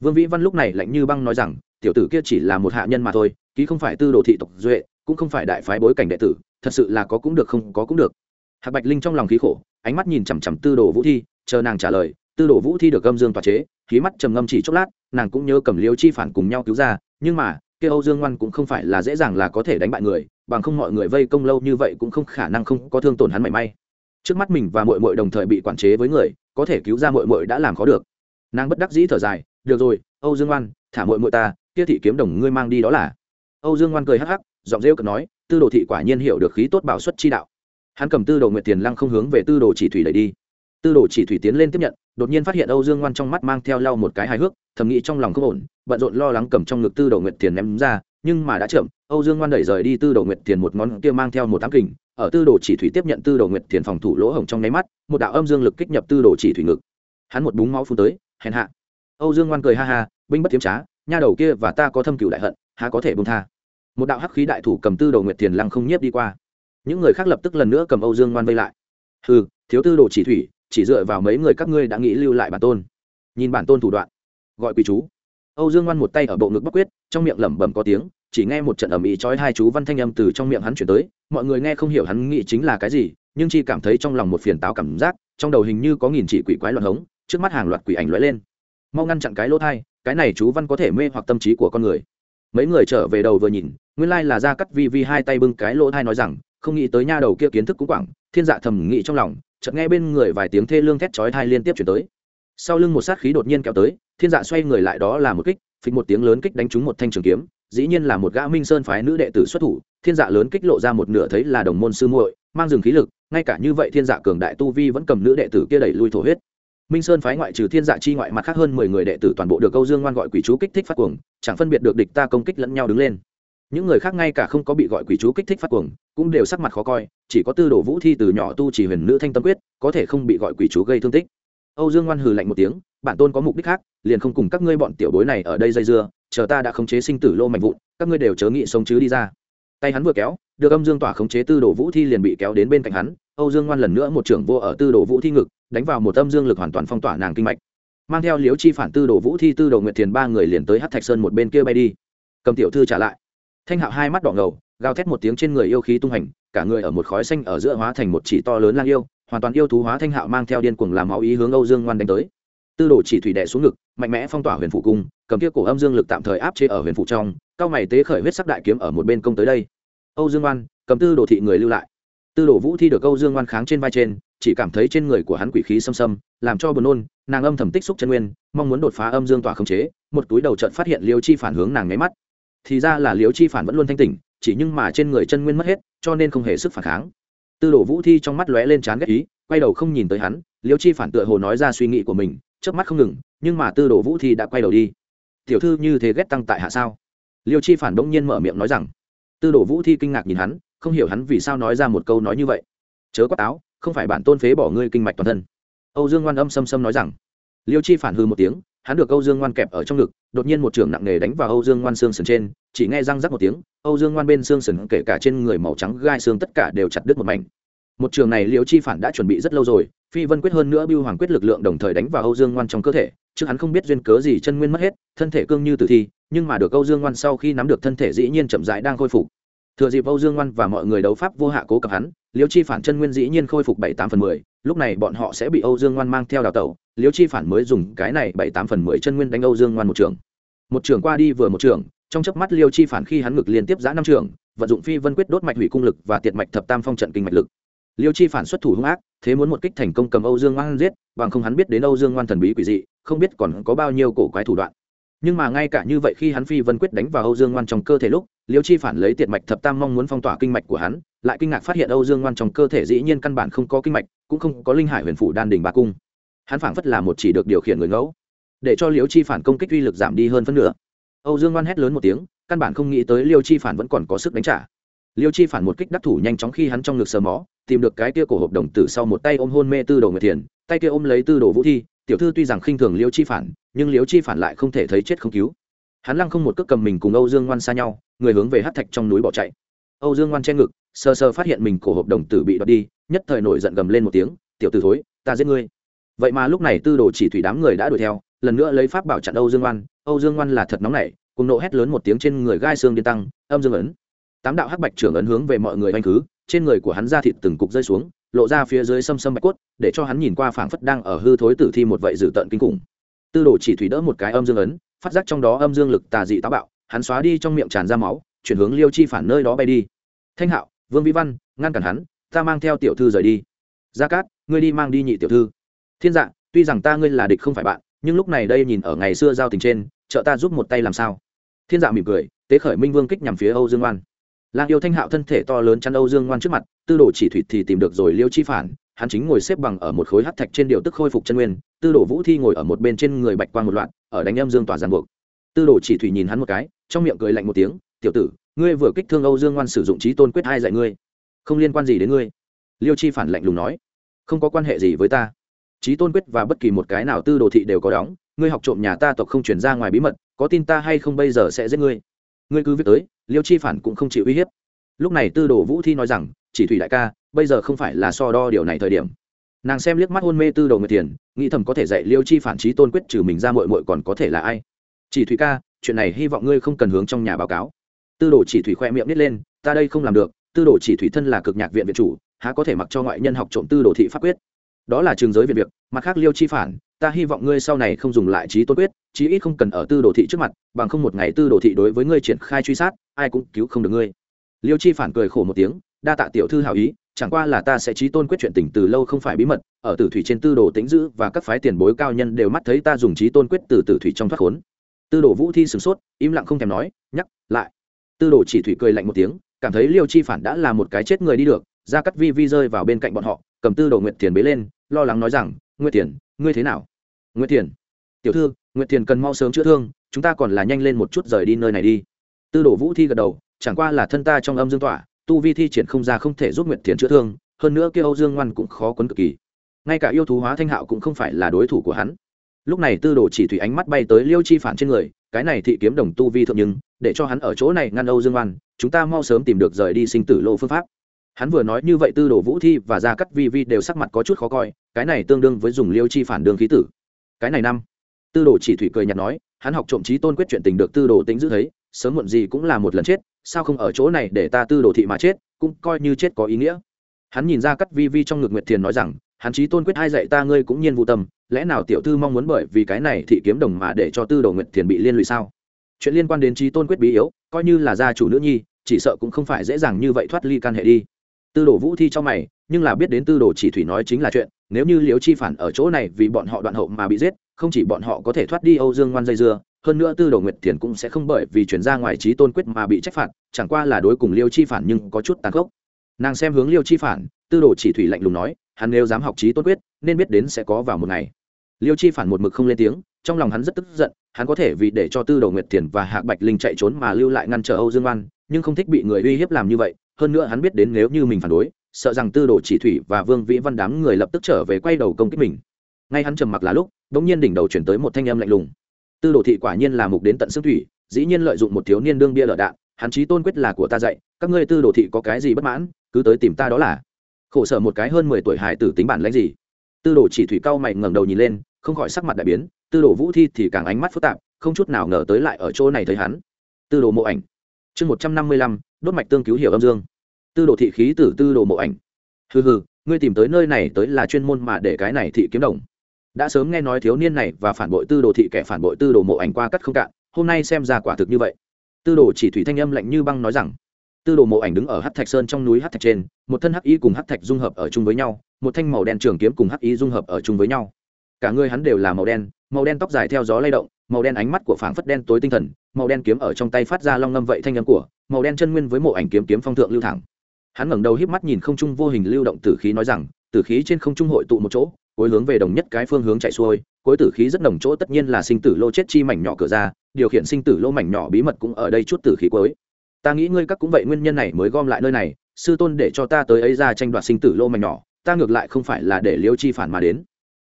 S1: Vương vĩ văn lúc này lạnh như băng nói rằng, tiểu tử kia chỉ là một hạ nhân mà thôi, ký không phải tư đồ thị tộc duệ, cũng không phải đại phái bối cảnh đệ tử, thật sự là có cũng được không có cũng được. Hạc bạch linh trong lòng khí khổ, ánh mắt nhìn chằm chằm tư đồ vũ thi, chờ nàng trả lời, tư đồ vũ thi được âm dương tòa chế khí mắt trầm ngâm chỉ chốc lát, nàng cũng nhớ cầm liêu chi phản cùng nhau cứu ra, nhưng mà, kia âu dương ngoan cũng không phải là dễ dàng là có thể đánh bại người, bằng không mọi người vây công lâu như vậy cũng không khả năng không có thương tổn hắn mảy may. Trước mắt mình và mội mội đồng thời bị quản chế với người, có thể cứu ra mội mội đã làm khó được. Nàng bất đắc dĩ thở dài, được rồi, âu dương ngoan, thả mội mội ta, kia thị kiếm đồng ngươi mang đi đó là. Âu dương ngoan cười hắc hắc, giọng rêu cực nói, tư đồ thị quả nhiên hiểu được khí tốt bảo xuất chi đạo. Hắn cầm tư đồ nguyệt tiền lăng không hướng về tư đồ chỉ thủy đẩy đi tư đồ chỉ thủy tiến lên tiếp nhận, đột nhiên phát hiện âu dương ngoan trong mắt mang theo lau một cái hài hước, thầm nghĩ trong lòng không ổn, bận rộn lo lắng cầm trong ngực tư đồ nguyệt tiền ném ra, nhưng mà đã chậm, âu dương ngoan đẩy rời đi tư đồ nguyệt tiền một ngón kia mang theo một tám kình, ở tư đồ chỉ thủy tiếp nhận tư đồ nguyệt tiền phòng thủ lỗ hổng trong nháy mắt, một đạo âm dương lực kích nhập tư đồ chỉ thủy ngực. Hắn một búng máu phun tới, hèn hạ. Âu dương ngoan cười ha ha, binh bất tiếm trá, nha đầu kia và ta có thâm cựu đại hận, há có thể bông tha. Một đạo hắc khí đại thủ cầm tư đồ nguyệt tiền lăng không nhiếp đi qua. Những người khác lập tức lần nữa cầm âu dương ngoan vây lại. Ừ thiếu tư đồ chỉ thủy chỉ dựa vào mấy người các ngươi đã nghĩ lưu lại bản tôn. Nhìn bản tôn thủ đoạn, gọi quỳ chú. Âu dương ngoan một tay ở bộ ngực bắc quyết, trong miệng lẩm bẩm có tiếng, chỉ nghe một trận ầm ĩ chói hai chú văn thanh âm từ trong miệng hắn chuyển tới. Mọi người nghe không hiểu hắn nghĩ chính là cái gì, nhưng chi cảm thấy trong lòng một phiền táo cảm giác, trong đầu hình như có nghìn chỉ quỷ quái loạn hống, trước mắt hàng loạt quỷ ảnh lóe lên. Mau ngăn chặn cái lỗ thai, cái này chú văn có thể mê hoặc tâm trí của con người. Mấy người trở về đầu vừa nhìn, nguyên lai là ra cắt vi vi hai tay bưng cái lỗ thai nói rằng, không nghĩ tới nha đầu kia kiến thức cũng quảng, thiên dạ thầm nghĩ trong lòng chợt nghe bên người vài tiếng thê lương thét chói tai liên tiếp chuyển tới. Sau lưng một sát khí đột nhiên kéo tới, thiên dạ xoay người lại đó là một kích, phịch một tiếng lớn kích đánh trúng một thanh trường kiếm, dĩ nhiên là một gã minh sơn phái nữ đệ tử xuất thủ, thiên dạ lớn kích lộ ra một nửa thấy là đồng môn sư muội, mang dừng khí lực, ngay cả như vậy thiên dạ cường đại tu vi vẫn cầm nữ đệ tử kia đẩy lui thổ huyết. Minh sơn phái ngoại trừ thiên dạ chi ngoại mặt khác hơn mười người đệ tử toàn bộ được câu dương ngoan gọi quỷ chú kích thích phát cuồng, chẳng phân biệt được địch ta công kích lẫn nhau đứng lên những người khác ngay cả không có bị gọi quỷ chú kích thích phát cuồng, cũng đều sắc mặt khó coi, chỉ có tư đồ vũ thi từ nhỏ tu chỉ huyền nữ thanh tâm quyết, có thể không bị gọi quỷ chú gây thương tích. Âu dương ngoan hừ lạnh một tiếng, bản tôn có mục đích khác, liền không cùng các ngươi bọn tiểu bối này ở đây dây dưa, chờ ta đã khống chế sinh tử lô mạnh vụn, các ngươi đều chớ nghĩ sống chứ đi ra. Tay hắn vừa kéo, được âm dương tỏa khống chế tư đồ vũ thi liền bị kéo đến bên cạnh hắn, âu dương ngoan lần nữa một trưởng vô ở tư đồ vũ thi ngực, đánh vào một âm dương lực hoàn toàn phong tỏa nàng kinh mạch. Mang theo liếu chi phản tư đồ vũ thi tư đồ nguyệt thiền ba người liền tới hát thạch sơn một bên kia bay đi. Cầm tiểu thư trả lại thanh hạo hai mắt đỏ ngầu, gào thét một tiếng trên người yêu khí tung hành, cả người ở một khói xanh ở giữa hóa thành một chỉ to lớn lang yêu, hoàn toàn yêu thú hóa thanh hạo mang theo điên cuồng làm máu ý hướng âu dương ngoan đánh tới. Tư đồ chỉ thủy đệ xuống ngực, mạnh mẽ phong tỏa huyền phủ cung, cầm kia cổ âm dương lực tạm thời áp chế ở huyền phủ trong, cao mày tế khởi huyết sắc đại kiếm ở một bên công tới đây. Âu dương ngoan, cầm tư đồ thị người lưu lại. Tư đồ vũ thi được âu dương ngoan kháng trên vai trên, chỉ cảm thấy trên người của hắn quỷ khí xâm xâm, làm cho buồn nôn, nàng âm thầm tích xúc chân nguyên, mong muốn đột phá âm dương tỏa khống chế, một túi đầu trận phát hiện liêu chi phản hướng nàng nháy mắt thì ra là Liễu chi phản vẫn luôn thanh tỉnh, chỉ nhưng mà trên người chân nguyên mất hết, cho nên không hề sức phản kháng. Tư đồ vũ thi trong mắt lóe lên chán ghét ý, quay đầu không nhìn tới hắn, Liễu chi phản tựa hồ nói ra suy nghĩ của mình trước mắt không ngừng, nhưng mà tư đồ vũ thi đã quay đầu đi. Tiểu thư như thế ghét tăng tại hạ sao? Liêu chi phản bỗng nhiên mở miệng nói rằng. Tư đồ vũ thi kinh ngạc nhìn hắn, không hiểu hắn vì sao nói ra một câu nói như vậy. Chớ quát táo, không phải bản tôn phế bỏ ngươi kinh mạch toàn thân. Âu dương ngoan âm xâm xâm nói rằng. Liêu chi phản hư một tiếng, hắn được âu dương ngoan kẹp ở trong ngực đột nhiên một trường nặng nề đánh vào âu dương ngoan xương sườn trên, chỉ nghe răng rắc một tiếng, âu dương ngoan bên xương sườn kể cả trên người màu trắng gai xương tất cả đều chặt đứt một mảnh. Một trường này Liễu chi phản đã chuẩn bị rất lâu rồi, phi vân quyết hơn nữa Bưu hoàng quyết lực lượng đồng thời đánh vào âu dương ngoan trong cơ thể, chứ hắn không biết duyên cớ gì chân nguyên mất hết, thân thể cương như tử thi, nhưng mà được âu dương ngoan sau khi nắm được thân thể dĩ nhiên chậm rãi đang khôi phục thừa dịp âu dương ngoan và mọi người đấu pháp vô hạ cố cập hắn, liêu chi phản chân nguyên dĩ nhiên khôi phục bảy tám phần mười, lúc này bọn họ sẽ bị âu dương ngoan mang theo đào tẩu, liêu chi phản mới dùng cái này bảy tám phần mười chân nguyên đánh âu dương ngoan một trường. Một trường qua đi vừa một trường, trong chớp mắt liêu chi phản khi hắn ngực liên tiếp giã năm trường, vận dụng phi vân quyết đốt mạch hủy cung lực và tiệt mạch thập tam phong trận kinh mạch lực. Liêu chi phản xuất thủ hung ác, thế muốn một kích thành công cầm âu dương ngoan giết, bằng không hắn biết đến âu dương ngoan thần bí quỷ dị, không biết còn có bao nhiêu cổ quái thủ đoạn. Nhưng mà ngay cả như vậy khi hắn phi vân quyết đánh vào âu dương ngoan trong cơ thể lúc liêu chi phản lấy tiệt mạch thập tam mong muốn phong tỏa kinh mạch của hắn, lại kinh ngạc phát hiện âu dương ngoan trong cơ thể dĩ nhiên căn bản không có kinh mạch, cũng không có linh hải huyền phủ đan đình ba cung. Hắn phảng phất là một chỉ được điều khiển người ngẫu. Để cho liêu chi phản công kích uy lực giảm đi hơn phân nửa. Âu dương ngoan hét lớn một tiếng, căn bản không nghĩ tới liêu chi phản vẫn còn có sức đánh trả. Liêu chi phản một kích đắc thủ nhanh chóng khi hắn trong ngực sờ mó, tìm được cái kia cổ hộp đồng tử sau một tay ôm hôn mê tư đồ nguyệt thiền, tay kia ôm lấy tư đồ vũ thi. Tiểu thư tuy rằng khinh thường liêu chi phản, nhưng liêu chi phản lại không thể thấy chết không cứu hắn lăng không một cước cầm mình cùng âu dương ngoan xa nhau, người hướng về hát thạch trong núi bỏ chạy. Âu dương ngoan che ngực, sờ sờ phát hiện mình cổ hộp đồng tử bị đoạt đi, nhất thời nổi giận gầm lên một tiếng, tiểu tử thối, ta giết ngươi. Vậy mà lúc này tư đồ chỉ thủy đám người đã đuổi theo, lần nữa lấy pháp bảo chặn âu dương ngoan. Âu dương ngoan là thật nóng nảy cùng nộ hét lớn một tiếng trên người gai xương điên tăng, âm dương ấn. Tám đạo hắc bạch trưởng ấn hướng về mọi người oanh khứ, trên người của hắn ra thịt từng cục rơi xuống, lộ ra phía dưới xâm xâm bạch cốt, để cho hắn nhìn qua phảng phất đang ở hư thối tử thi một vậy dữ tợn kinh khủng. Tư đồ chỉ thủy đỡ một cái âm dương ấn phát giác trong đó âm dương lực tà dị táo bạo, hắn xóa đi trong miệng tràn ra máu, chuyển hướng liêu chi phản nơi đó bay đi. Thanh hạo, vương vĩ văn, ngăn cản hắn, ta mang theo tiểu thư rời đi. Gia cát, ngươi đi mang đi nhị tiểu thư. Thiên dạng tuy rằng ta ngươi là địch không phải bạn, nhưng lúc này đây nhìn ở ngày xưa giao tình trên, trợ ta giúp một tay làm sao? Thiên dạ mỉm cười, tế khởi minh vương kích nhằm phía âu dương oan. Lang yêu thanh hạo thân thể to lớn chắn âu dương ngoan trước mặt, tư đồ chỉ thủy thì tìm được rồi liêu chi phản hắn chính ngồi xếp bằng ở một khối hắc thạch trên điều tức khôi phục chân nguyên, tư đồ vũ thi ngồi ở một bên trên người bạch quang một loạt, ở đánh âm dương tỏa giàn buộc. Tư đồ chỉ thủy nhìn hắn một cái, trong miệng cười lạnh một tiếng, tiểu tử, ngươi vừa kích thương âu dương ngoan sử dụng trí tôn quyết hai dạy ngươi, không liên quan gì đến ngươi. Liêu chi phản lạnh lùng nói, không có quan hệ gì với ta. Trí tôn quyết và bất kỳ một cái nào tư đồ thị đều có đóng, ngươi học trộm nhà ta tộc không chuyển ra ngoài bí mật, có tin ta hay không bây giờ sẽ giết ngươi? Ngươi cứ việc tới, liêu chi phản cũng không chịu uy hiếp. Lúc này tư đồ vũ thi nói rằng, chỉ thủy đại ca bây giờ không phải là so đo điều này thời điểm. Nàng xem liếc mắt hôn mê tư đồ người tiền nghĩ thầm có thể dạy liêu chi phản trí tôn quyết trừ mình ra mội mội còn có thể là ai. Chỉ thủy ca, chuyện này hy vọng ngươi không cần hướng trong nhà báo cáo. Tư đồ chỉ thủy khoe miệng nít lên, ta đây không làm được, tư đồ chỉ thủy thân là cực nhạc viện viện chủ, há có thể mặc cho ngoại nhân học trộm tư đồ thị pháp quyết. Đó là trường giới viện việc, mặt khác liêu chi phản, ta hy vọng ngươi sau này không dùng lại trí tôn quyết, chí ít không cần ở tư đồ thị trước mặt, bằng không một ngày tư đồ thị đối với ngươi triển khai truy sát, ai cũng cứu không được ngươi. Liêu chi phản cười khổ một tiếng, đa tạ tiểu thư hảo ý chẳng qua là ta sẽ trí tôn quyết chuyện tình từ lâu không phải bí mật, ở tử thủy trên tư đồ tĩnh dữ và các phái tiền bối cao nhân đều mắt thấy ta dùng trí tôn quyết từ tử thủy trong thoát khốn. Tư đồ vũ thi sửng sốt, im lặng không thèm nói, nhắc lại. Tư đồ chỉ thủy cười lạnh một tiếng, cảm thấy liêu chi phản đã là một cái chết người đi được ra cắt vi vi rơi vào bên cạnh bọn họ, cầm tư đồ nguyệt tiền bế lên, lo lắng nói rằng, nguyệt tiền ngươi thế nào? Nguyệt tiền tiểu thư, nguyệt tiền cần mau sớm chữa thương, chúng ta còn là nhanh lên một chút rời đi nơi này đi. Tư đồ vũ thi gật đầu, chẳng qua là thân ta trong âm dương tỏa tu vi thi triển không ra không thể giúp nguyện thiền chữa thương, hơn nữa kia âu dương ngoan cũng khó quấn cực kỳ. Ngay cả yêu thú hóa thanh hạo cũng không phải là đối thủ của hắn. Lúc này tư đồ chỉ thủy ánh mắt bay tới liêu chi phản trên người, cái này thị kiếm đồng tu vi thượng nhưng, để cho hắn ở chỗ này ngăn âu dương ngoan, chúng ta mau sớm tìm được rời đi sinh tử lộ phương pháp. Hắn vừa nói như vậy tư đồ vũ thi và gia cắt vi vi đều sắc mặt có chút khó coi, cái này tương đương với dùng liêu chi phản đường khí tử. Cái này năm, tư đồ chỉ thủy cười nhạt nói, hắn học trộm trí tôn quyết chuyện tình được tư đồ tính giữ thấy sớm muộn gì cũng là một lần chết, sao không ở chỗ này để ta tư đồ thị mà chết, cũng coi như chết có ý nghĩa. Hắn nhìn ra cắt vi vi trong ngực nguyệt thiền nói rằng, hắn chí tôn quyết hai dạy ta ngươi cũng nhiên vô tâm, lẽ nào tiểu thư mong muốn bởi vì cái này thị kiếm đồng mà để cho tư đồ nguyệt thiền bị liên lụy sao? Chuyện liên quan đến chí tôn quyết bí yếu, coi như là gia chủ nữ nhi, chỉ sợ cũng không phải dễ dàng như vậy thoát ly can hệ đi. Tư đồ vũ thi cho mày, nhưng là biết đến tư đồ chỉ thủy nói chính là chuyện, nếu như Liễu chi phản ở chỗ này vì bọn họ đoạn hậu mà bị giết, không chỉ bọn họ có thể thoát đi âu dương ngoan dây dưa hơn nữa tư đồ nguyệt thiền cũng sẽ không bởi vì chuyển ra ngoài trí tôn quyết mà bị trách phạt, chẳng qua là đối cùng liêu chi phản nhưng có chút tàn khốc. Nàng xem hướng liêu chi phản, tư đồ chỉ thủy lạnh lùng nói, hắn nếu dám học trí tôn quyết, nên biết đến sẽ có vào một ngày. Liêu chi phản một mực không lên tiếng, trong lòng hắn rất tức giận, hắn có thể vì để cho tư đồ nguyệt thiền và hạc bạch linh chạy trốn mà lưu lại ngăn trở âu dương oan, nhưng không thích bị người uy hiếp làm như vậy, hơn nữa hắn biết đến nếu như mình phản đối, sợ rằng tư đồ chỉ thủy và vương vĩ văn đám người lập tức trở về quay đầu công kích mình. Ngay hắn trầm mặc là lúc đ ỗ n g nhiên đỉnh đầu chuyển tới một thanh âm lạnh lùng tư đồ thị quả nhiên là mục đến tận xương thủy, dĩ nhiên lợi dụng một thiếu niên đương bia lở đạn, hắn chí tôn quyết là của ta dạy, các ngươi tư đồ thị có cái gì bất mãn, cứ tới tìm ta đó là. Khổ sở một cái hơn mười tuổi hải tử tính bản lãnh gì? Tư đồ chỉ thủy cao mày ngẩng đầu nhìn lên, không khỏi sắc mặt đại biến, tư đồ vũ thi thì càng ánh mắt phức tạp, không chút nào ngờ tới lại ở chỗ này thấy hắn. Tư đồ mộ ảnh. Chương một trăm năm mươi lăm, đốt mạch tương cứu hiểu âm dương. Tư đồ thị khí tử tư đồ mộ ảnh. Hừ hừ, ngươi tìm tới nơi này tới là chuyên môn mà để cái này thị kiếm đồng đã sớm nghe nói thiếu niên này và phản bội tư đồ thị kẻ phản bội tư đồ mộ ảnh qua cắt không cạn, hôm nay xem ra quả thực như vậy. Tư đồ chỉ thủy thanh âm lạnh như băng nói rằng, tư đồ mộ ảnh đứng ở hát thạch sơn trong núi hát thạch trên, một thân hắc y cùng hát thạch dung hợp ở chung với nhau, một thanh màu đen trường kiếm cùng hắc y dung hợp ở chung với nhau. Cả người hắn đều là màu đen màu đen tóc dài theo gió lay động, màu đen ánh mắt của phảng phất đen tối tinh thần, màu đen kiếm ở trong tay phát ra long ngâm vậy thanh âm của, màu đen chân nguyên với mộ ảnh kiếm kiếm phong thượng lưu thẳng. Hắn ngẩng đầu híp mắt nhìn không trung vô hình lưu động tử khí nói rằng, tử khí trên không trung hội tụ một chỗ cuối hướng về đồng nhất cái phương hướng chạy xuôi cuối tử khí rất nồng chỗ tất nhiên là sinh tử lô chết chi mảnh nhỏ cửa ra, điều khiển sinh tử lô mảnh nhỏ bí mật cũng ở đây chút tử khí cuối ta nghĩ ngươi các cũng vậy nguyên nhân này mới gom lại nơi này, sư tôn để cho ta tới ấy ra tranh đoạt sinh tử lô mảnh nhỏ, ta ngược lại không phải là để liêu chi phản mà đến.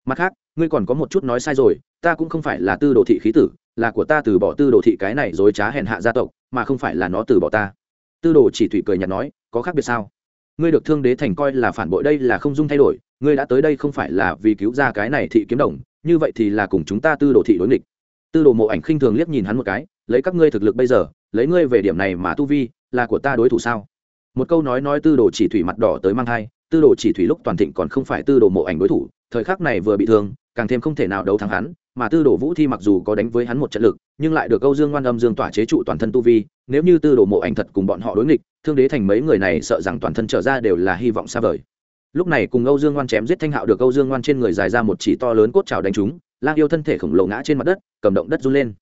S1: Mặt khác, ngươi còn có một chút nói sai rồi, ta cũng không phải là tư đồ thị khí tử, là của ta từ bỏ tư đồ thị cái này dối trá hèn hạ gia tộc, mà không phải là nó từ bỏ ta. Tư đồ chỉ thủy cười nhạt nói, có khác biệt sao? Ngươi được thương đế thành coi là phản bội đây là không dung thay đổi ngươi đã tới đây không phải là vì cứu ra cái này thị kiếm đồng, như vậy thì là cùng chúng ta tư đồ thị đối nghịch. Tư đồ mộ ảnh khinh thường liếc nhìn hắn một cái, lấy các ngươi thực lực bây giờ, lấy ngươi về điểm này mà tu vi, là của ta đối thủ sao? Một câu nói nói tư đồ chỉ thủy mặt đỏ tới mang thai, tư đồ chỉ thủy lúc toàn thịnh còn không phải tư đồ mộ ảnh đối thủ, thời khắc này vừa bị thương, càng thêm không thể nào đấu thắng hắn, mà tư đồ vũ thi mặc dù có đánh với hắn một trận lực, nhưng lại được câu dương ngoan âm dương tỏa chế trụ toàn thân tu vi, nếu như tư đồ mộ ảnh thật cùng bọn họ đối nghịch, thương đế thành mấy người này sợ rằng toàn thân trở ra đều là hy vọng xa vời lúc này cùng âu dương ngoan chém giết thanh hạo được âu dương ngoan trên người dài ra một chỉ to lớn cốt trào đánh trúng, lang yêu thân thể khổng lồ ngã trên mặt đất, cầm động đất run lên.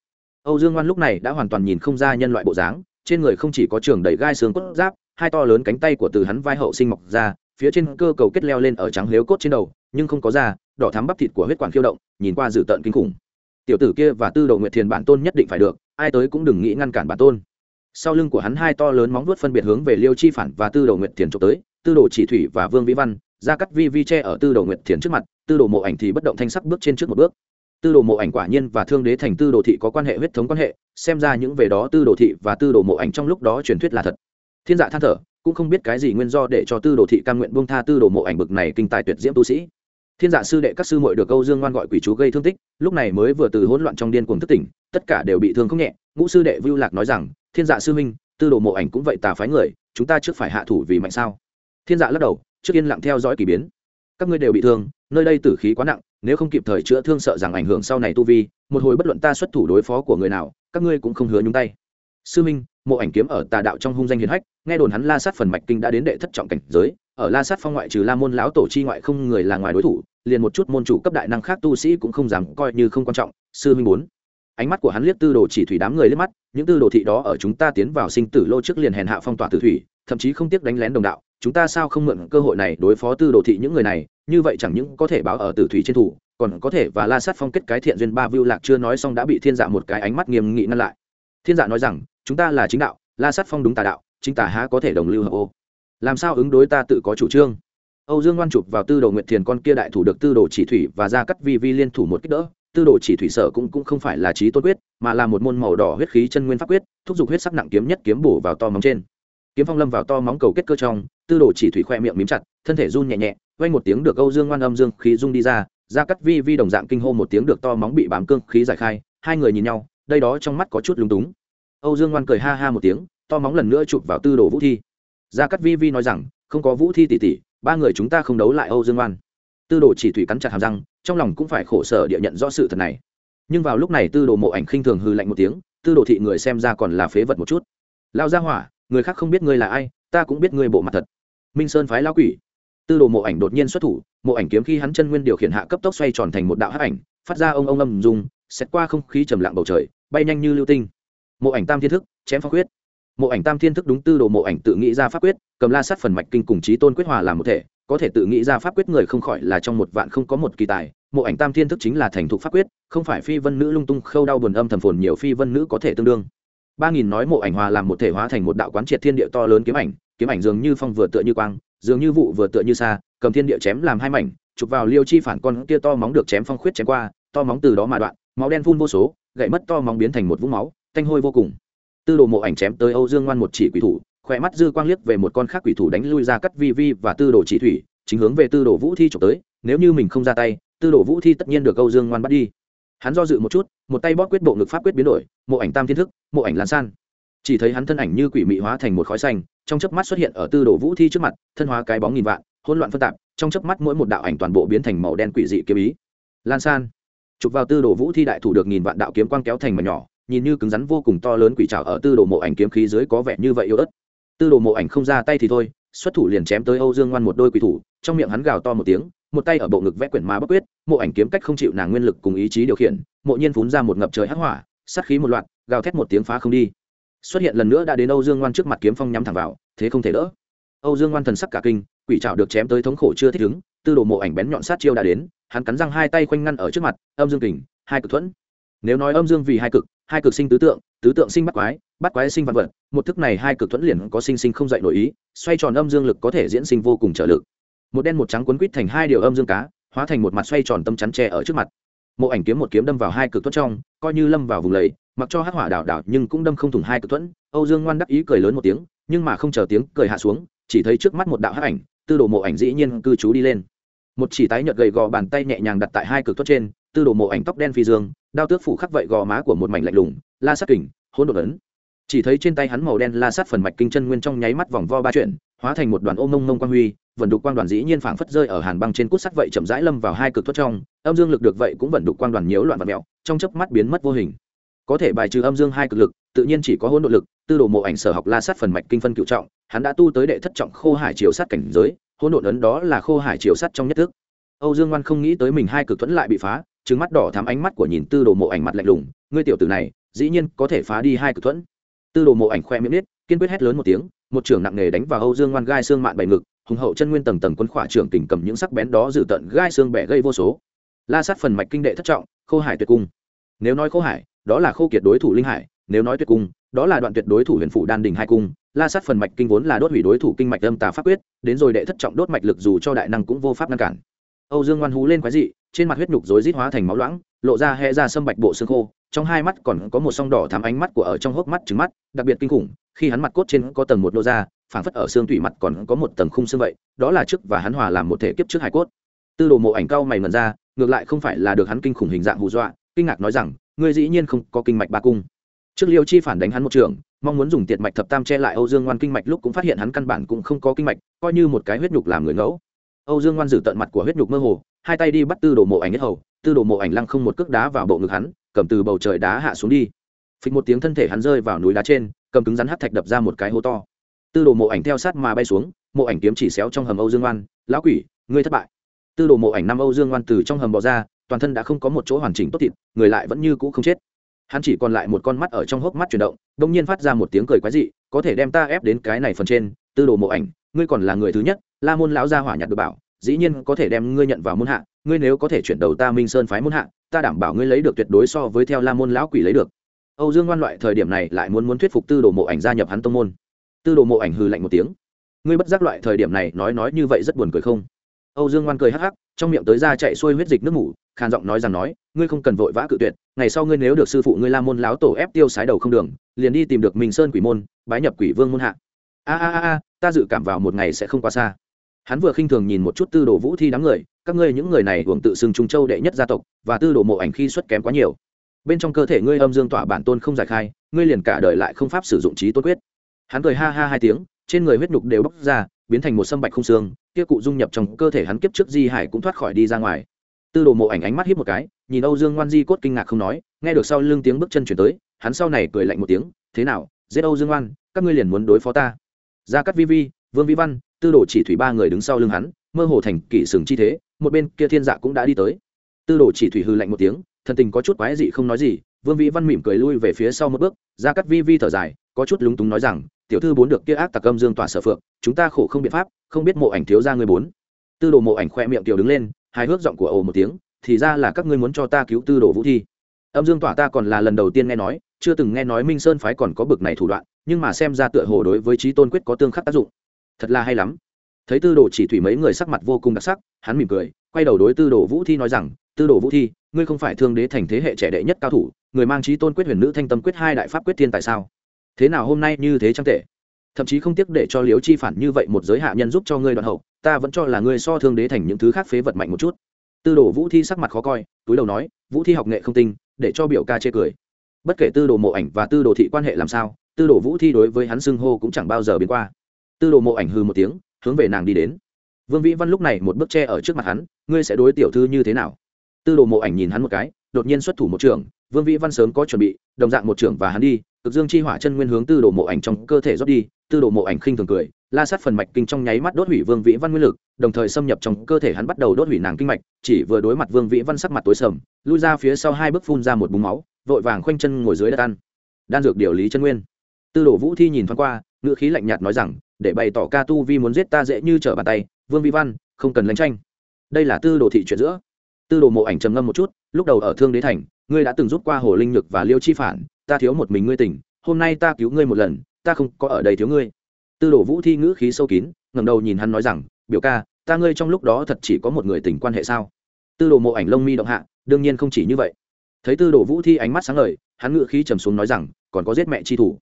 S1: Âu dương ngoan lúc này đã hoàn toàn nhìn không ra nhân loại bộ dáng, trên người không chỉ có trường đầy gai xương cốt giáp, hai to lớn cánh tay của từ hắn vai hậu sinh mọc ra, phía trên cơ cầu kết leo lên ở trắng lếu cốt trên đầu, nhưng không có da, đỏ thắm bắp thịt của huyết quản khiêu động, nhìn qua dữ tợn kinh khủng. Tiểu tử kia và tư Đầu nguyệt thiền bản tôn nhất định phải được, ai tới cũng đừng nghĩ ngăn cản bản tôn. Sau lưng của hắn hai to lớn móng vuốt phân biệt hướng về liêu chi phản và tư Đầu nguyệt thiền trộm tới tư đồ chỉ thủy và vương vĩ văn, ra cắt vi vi che ở tư đồ nguyệt thiền trước mặt, tư đồ mộ ảnh thì bất động thanh sắc bước trên trước một bước. Tư đồ mộ ảnh quả nhiên và thương đế thành tư đồ thị có quan hệ huyết thống quan hệ, xem ra những về đó tư đồ thị và tư đồ mộ ảnh trong lúc đó truyền thuyết là thật. Thiên dạ than thở, cũng không biết cái gì nguyên do để cho tư đồ thị cam nguyện buông tha tư đồ mộ ảnh bực này kinh tài tuyệt diễm tu sĩ. Thiên dạ sư đệ các sư muội được câu dương ngoan gọi quỷ chú gây thương tích, lúc này mới vừa từ hỗn loạn trong điên cuồng thất tỉnh, tất cả đều bị thương không nhẹ. Ngũ sư đệ vưu lạc nói rằng, thiên dạ sư minh tư đồ mộ ảnh cũng vậy tà phái người, chúng ta trước phải hạ thủ vì mạnh sao? Thiên dạ lắc đầu, trước yên lặng theo dõi kỳ biến. Các ngươi đều bị thương, nơi đây tử khí quá nặng, nếu không kịp thời chữa thương sợ rằng ảnh hưởng sau này tu vi, một hồi bất luận ta xuất thủ đối phó của người nào, các ngươi cũng không hứa nhúng tay. Sư minh, mộ ảnh kiếm ở tà đạo trong hung danh hiền hách, nghe đồn hắn la sát phần mạch kinh đã đến đệ thất trọng cảnh giới, ở la sát phong ngoại trừ la môn lão tổ chi ngoại không người là ngoài đối thủ, liền một chút môn chủ cấp đại năng khác tu sĩ cũng không dám coi như không quan trọng. Sư minh bốn, ánh mắt của hắn liếc tư đồ chỉ thủy đám người liếc mắt, những tư đồ thị đó ở chúng ta tiến vào sinh tử lô trước liền hèn hạ phong tỏa tử thủy, thậm chí không tiếc đánh lén đồng đạo chúng ta sao không mượn cơ hội này đối phó tư đồ thị những người này, như vậy chẳng những có thể báo ở tử thủy trên thủ, còn có thể và la sát phong kết cái thiện duyên ba vưu lạc chưa nói xong đã bị thiên dạ một cái ánh mắt nghiêm nghị ngăn lại. Thiên dạ nói rằng, chúng ta là chính đạo, la sát phong đúng tà đạo, chính tà há có thể đồng lưu hợp ô. Làm sao ứng đối ta tự có chủ trương? Âu dương ngoan chụp vào tư đồ nguyện thiền con kia đại thủ được tư đồ chỉ thủy và ra cắt vi vi liên thủ một kích đỡ, tư đồ chỉ thủy sở cũng cũng không phải là trí tôn quyết, mà là một môn màu đỏ huyết khí chân nguyên pháp quyết, thúc giục huyết sắc nặng kiếm nhất kiếm bổ vào to móng trên. Kiếm phong lâm vào to móng cầu kết cơ trong tư đồ chỉ thủy khoe miệng mím chặt, thân thể run nhẹ nhẹ vang một tiếng được âu dương ngoan âm dương khí rung đi ra ra cắt vi vi đồng dạng kinh hô một tiếng được to móng bị bám cương khí giải khai, hai người nhìn nhau, đây đó trong mắt có chút lúng túng. Âu dương ngoan cười ha ha một tiếng, to móng lần nữa chụp vào tư đồ vũ thi. Ra cắt vi vi nói rằng, không có vũ thi tỷ tỷ ba người chúng ta không đấu lại âu dương ngoan. Tư đồ chỉ thủy cắn chặt hàm răng, trong lòng cũng phải khổ sở địa nhận rõ sự thật này. Nhưng vào lúc này tư đồ mộ ảnh khinh thường hư lạnh một tiếng, tư đồ thị người xem ra còn là phế vật một chút. Lao ra hỏa, người khác không biết ngươi là ai, ta cũng biết ngươi bộ mặt thật minh sơn phái lao quỷ tư đồ mộ ảnh đột nhiên xuất thủ mộ ảnh kiếm khi hắn chân nguyên điều khiển hạ cấp tốc xoay tròn thành một đạo hắc ảnh phát ra ông ông âm dùng xét qua không khí trầm lặng bầu trời bay nhanh như lưu tinh mộ ảnh tam thiên thức chém phong quyết mộ ảnh tam thiên thức đúng tư đồ mộ ảnh tự nghĩ ra pháp quyết cầm la sát phần mạch kinh cùng trí tôn quyết hòa làm một thể có thể tự nghĩ ra pháp quyết người không khỏi là trong một vạn không có một kỳ tài mộ ảnh tam thiên thức chính là thành thục pháp quyết không phải phi vân nữ lung tung khâu đau buồn âm thầm phồn nhiều phi vân nữ có thể tương đương ba nghìn nói mộ ảnh hòa làm một thể hóa thành một đạo quán triệt thiên địa to lớn kiếm ảnh kiếm ảnh dường như phong vừa tựa như quang, dường như vụ vừa tựa như xa, cầm thiên địa chém làm hai mảnh, chụp vào liêu chi phản con kia to móng được chém phong khuyết chém qua, to móng từ đó mà đoạn, máu đen phun vô số gậy mất to móng biến thành một vũng máu, tanh hôi vô cùng. Tư đồ mộ ảnh chém tới âu dương ngoan một chỉ quỷ thủ, khỏe mắt dư quang liếc về một con khác quỷ thủ đánh lui ra cắt vi vi và tư đồ chỉ thủy, chính hướng về tư đồ vũ thi trộm tới, nếu như mình không ra tay, tư đồ vũ thi tất nhiên được âu dương ngoan bắt đi. Hắn do dự một chút, một tay bóp quyết bộ ngực pháp quyết biến đổi, mộ ảnh tam thiên thức, mộ ảnh lan san. Chỉ thấy hắn thân ảnh như quỷ mị hóa thành một khói xanh trong chớp mắt xuất hiện ở tư đồ vũ thi trước mặt, thân hóa cái bóng nghìn vạn, hỗn loạn phân tạp, trong chớp mắt mỗi một đạo ảnh toàn bộ biến thành màu đen quỷ dị kiếm ý. Lan san, chụp vào tư đồ vũ thi đại thủ được nghìn vạn đạo kiếm quang kéo thành mà nhỏ, nhìn như cứng rắn vô cùng to lớn quỷ trào ở tư đồ mộ ảnh kiếm khí dưới có vẻ như vậy yếu ớt. Tư đồ mộ ảnh không ra tay thì thôi, xuất thủ liền chém tới âu dương ngoan một đôi quỷ thủ, trong miệng hắn gào to một tiếng, một tay ở bộ ngực vẽ quyển ma bất quyết, mộ ảnh kiếm cách không chịu nàng nguyên lực cùng ý chí điều khiển, mộ nhiên phún ra một ngập trời hắc hỏa, sát khí một loạt, gào thét một tiếng phá không đi xuất hiện lần nữa đã đến âu dương ngoan trước mặt kiếm phong nhắm thẳng vào, thế không thể đỡ. Âu dương ngoan thần sắc cả kinh, quỷ trào được chém tới thống khổ chưa thích ứng, tư đồ mộ ảnh bén nhọn sát chiêu đã đến, hắn cắn răng hai tay khoanh ngăn ở trước mặt, âm dương kình, hai cực thuẫn. Nếu nói âm dương vì hai cực hai cực sinh tứ tượng tứ tượng sinh bắt quái bắt quái sinh vạn vật, một thức này hai cực thuẫn liền có sinh sinh không dậy nổi ý, xoay tròn âm dương lực có thể diễn sinh vô cùng trợ lực. Một đen một trắng quấn quýt thành hai điều âm dương cá, hóa thành một mặt xoay tròn tâm chắn tre ở trước mặt. Mộ ảnh kiếm một kiếm đâm vào hai cực thuẫn trong, coi như lâm vào vùng lầy mặc cho hắc hỏa đảo đảo nhưng cũng đâm không thủng hai cực thuẫn. Âu dương ngoan đắc ý cười lớn một tiếng, nhưng mà không chờ tiếng cười hạ xuống, chỉ thấy trước mắt một đạo hắc ảnh, tư đồ mộ ảnh dĩ nhiên cư trú đi lên. Một chỉ tái nhợt gầy gò bàn tay nhẹ nhàng đặt tại hai cực thuẫn trên, tư đồ mộ ảnh tóc đen phi dương, đao tước phủ khắc vậy gò má của một mảnh lạnh lùng, la sát kình, hỗn độn ấn. Chỉ thấy trên tay hắn màu đen la sát phần mạch kinh chân nguyên trong nháy mắt vòng vo ba chuyện hóa thành một đoàn ôm mông mông quang huy, vận đục quang đoàn dĩ nhiên phảng phất rơi ở hàn băng trên cút sắt vậy chậm rãi lâm vào hai cực thoát trong, âm dương lực được vậy cũng vận đục quang đoàn nhiễu loạn vật mẹo trong chớp mắt biến mất vô hình có thể bài trừ âm dương hai cực lực, tự nhiên chỉ có hỗn độ lực, tư đồ mộ ảnh sở học la sát phần mạch kinh phân cựu trọng, hắn đã tu tới đệ thất trọng khô hải triều sát cảnh giới, hỗn độn ấn đó là khô hải triều sát trong nhất thức. Âu dương ngoan không nghĩ tới mình hai cực thuẫn lại bị phá trứng mắt đỏ thắm ánh mắt của nhìn tư đồ mộ ảnh mặt lạnh lùng, ngươi tiểu tử này, dĩ nhiên có thể phá đi hai cực thuẫn. Tư đồ mộ ảnh khoe miệng nít kiên quyết hét lớn một tiếng, một trưởng nặng nề đánh vào âu dương ngoan gai xương mạn bảy ngực, hùng hậu chân nguyên tầng tầng quân khỏa trưởng kình cầm những sắc bén đó dự tận gai xương bẻ gây vô số. La sát phần mạch kinh đệ thất trọng, khô hải tuyệt cung. Nếu nói khô hải đó là khô kiệt đối thủ linh hải, nếu nói tuyệt cung, đó là đoạn tuyệt đối thủ huyền phủ đan đình hai cung, la sát phần mạch kinh vốn là đốt hủy đối thủ kinh mạch âm tà pháp quyết, đến rồi đệ thất trọng đốt mạch lực dù cho đại năng cũng vô pháp ngăn cản. Âu dương ngoan hú lên quái dị, trên mặt huyết nhục rối rít hóa thành máu loãng, lộ ra hẹ ra sâm bạch bộ xương khô, trong hai mắt còn có một song đỏ thắm ánh mắt của ở trong hốc mắt trứng mắt, đặc biệt kinh khủng, khi hắn mặt cốt trên có tầng một nô ra, phảng phất ở xương tủy mặt còn có một tầng khung xương vậy, đó là trước và hắn hòa làm một thể kiếp trước hải cốt. Tư đồ mộ ảnh cao mày mần ra, ngược lại không phải là được hắn kinh khủng hình dạng hù dọa kinh ngạc nói rằng, ngươi dĩ nhiên không có kinh mạch ba cung. Trước liêu chi phản đánh hắn một trường, mong muốn dùng tiệt mạch thập tam che lại âu dương ngoan kinh mạch, lúc cũng phát hiện hắn căn bản cũng không có kinh mạch, coi như một cái huyết nhục làm người ngẫu. Âu dương ngoan giữ tận mặt của huyết nhục mơ hồ, hai tay đi bắt tư đồ mộ ảnh nhất hầu, tư đồ mộ ảnh lăng không một cước đá vào bộ ngực hắn, cầm từ bầu trời đá hạ xuống đi. Phịch một tiếng thân thể hắn rơi vào núi đá trên, cầm cứng rắn hát thạch đập ra một cái hố to. Tư đồ mộ ảnh theo sát mà bay xuống, mộ ảnh kiếm chỉ xéo trong hầm âu dương oan lão quỷ, ngươi thất bại. Tư đồ mộ ảnh năm âu dương oan từ trong hầm bò ra toàn thân đã không có một chỗ hoàn chỉnh tốt thịt, người lại vẫn như cũ không chết. Hắn chỉ còn lại một con mắt ở trong hốc mắt chuyển động đ ỗ n g nhiên phát ra một tiếng cười quái dị, có thể đem ta ép đến cái này phần trên, tư đồ mộ ảnh, ngươi còn là người thứ nhất, la môn lão gia hỏa nhặt được bảo, dĩ nhiên có thể đem ngươi nhận vào môn hạ, ngươi nếu có thể chuyển đầu ta minh sơn phái môn hạ, ta đảm bảo ngươi lấy được tuyệt đối so với theo la môn lão quỷ lấy được. Âu dương ngoan loại thời điểm này lại muốn muốn thuyết phục tư đồ mộ ảnh gia nhập hắn tông môn. Tư đồ mộ ảnh hừ lạnh một tiếng. Ngươi bất giác loại thời điểm này nói nói như vậy rất buồn cười không? Âu dương ngoan cười hắc hắc, trong miệng tới ra chạy xuôi huyết dịch nước mủ khàn giọng nói rằng nói, ngươi không cần vội vã cự tuyệt, ngày sau ngươi nếu được sư phụ ngươi la môn láo tổ ép tiêu sái đầu không đường, liền đi tìm được mình sơn quỷ môn, bái nhập quỷ vương môn hạ. A a a ta dự cảm vào một ngày sẽ không quá xa. Hắn vừa khinh thường nhìn một chút tư đồ vũ thi đám người, các ngươi những người này hưởng tự xưng trung châu đệ nhất gia tộc, và tư đồ mộ ảnh khi xuất kém quá nhiều. Bên trong cơ thể ngươi âm dương tỏa bản tôn không giải khai, ngươi liền cả đời lại không pháp sử dụng trí tốt quyết. Hắn cười ha ha hai tiếng, trên người huyết nhục đều bốc ra, biến thành một sâm bạch không xương, kia cụ dung nhập trong cơ thể hắn kiếp trước di hải cũng thoát khỏi đi ra ngoài tư đồ mộ ảnh ánh mắt hiếp một cái, nhìn âu dương ngoan di cốt kinh ngạc không nói, nghe được sau lưng tiếng bước chân chuyển tới, hắn sau này cười lạnh một tiếng, thế nào, giết âu dương ngoan, các ngươi liền muốn đối phó ta? Gia cắt vi vi, vương Vi văn, tư đồ chỉ thủy ba người đứng sau lưng hắn, mơ hồ thành kỷ sừng chi thế, một bên kia thiên dạ cũng đã đi tới. Tư đồ chỉ thủy hư lạnh một tiếng, thần tình có chút quái dị không nói gì, vương vĩ văn mỉm cười lui về phía sau một bước, gia cắt vi vi thở dài, có chút lúng túng nói rằng, tiểu thư bốn được kia ác tặc âm dương tỏa sở phượng, chúng ta khổ không biện pháp, không biết mộ ảnh thiếu ra người bốn. Tư đồ mộ ảnh khoe miệng tiểu đứng lên hài hước giọng của ồ một tiếng, thì ra là các ngươi muốn cho ta cứu tư đồ vũ thi. Âm dương tỏa ta còn là lần đầu tiên nghe nói, chưa từng nghe nói minh sơn phái còn có bực này thủ đoạn, nhưng mà xem ra tựa hồ đối với trí tôn quyết có tương khắc tác dụng. Thật là hay lắm. Thấy tư đồ chỉ thủy mấy người sắc mặt vô cùng đặc sắc, hắn mỉm cười, quay đầu đối tư đồ vũ thi nói rằng, tư đồ vũ thi, ngươi không phải thương đế thành thế hệ trẻ đệ nhất cao thủ, người mang trí tôn quyết huyền nữ thanh tâm quyết hai đại pháp quyết thiên tại sao? Thế nào hôm nay như thế trang tệ? Thậm chí không tiếc để cho liếu chi phản như vậy một giới hạ nhân giúp cho ngươi đoạn hậu ta vẫn cho là ngươi so thương đế thành những thứ khác phế vật mạnh một chút. Tư đồ vũ thi sắc mặt khó coi, túi đầu nói, vũ thi học nghệ không tinh, để cho biểu ca chê cười. Bất kể tư đồ mộ ảnh và tư đồ thị quan hệ làm sao, tư đồ vũ thi đối với hắn xưng hô cũng chẳng bao giờ biến qua. Tư đồ mộ ảnh hư một tiếng, hướng về nàng đi đến. Vương vĩ văn lúc này một bước tre ở trước mặt hắn, ngươi sẽ đối tiểu thư như thế nào? Tư đồ mộ ảnh nhìn hắn một cái đột nhiên xuất thủ một trường, vương vĩ văn sớm có chuẩn bị, đồng dạng một trưởng và hắn đi, cực dương chi hỏa chân nguyên hướng tư đồ mộ ảnh trong cơ thể rót đi, tư đồ mộ ảnh khinh thường cười, la sát phần mạch kinh trong nháy mắt đốt hủy vương vĩ văn nguyên lực, đồng thời xâm nhập trong cơ thể hắn bắt đầu đốt hủy nàng kinh mạch, chỉ vừa đối mặt vương vĩ văn sắc mặt tối sầm, lui ra phía sau hai bước phun ra một búng máu, vội vàng khoanh chân ngồi dưới đất ăn. Đan dược điều lý chân nguyên. Tư đồ vũ thi nhìn thoáng qua, ngữ khí lạnh nhạt nói rằng, để bày tỏ ca tu vi muốn giết ta dễ như trở bàn tay, vương vĩ văn, không cần lánh tranh. Đây là tư đồ thị chuyện giữa tư đồ mộ ảnh trầm ngâm một chút, lúc đầu ở thương đế thành, ngươi đã từng rút qua hồ linh nhược và liêu chi phản, ta thiếu một mình ngươi tỉnh, hôm nay ta cứu ngươi một lần, ta không có ở đây thiếu ngươi. Tư đồ vũ thi ngữ khí sâu kín, ngẩng đầu nhìn hắn nói rằng, biểu ca, ta ngươi trong lúc đó thật chỉ có một người tình quan hệ sao? Tư đồ mộ ảnh lông mi động hạ, đương nhiên không chỉ như vậy. Thấy tư đồ vũ thi ánh mắt sáng lời hắn ngữ khí trầm xuống nói rằng, còn có giết mẹ chi thủ.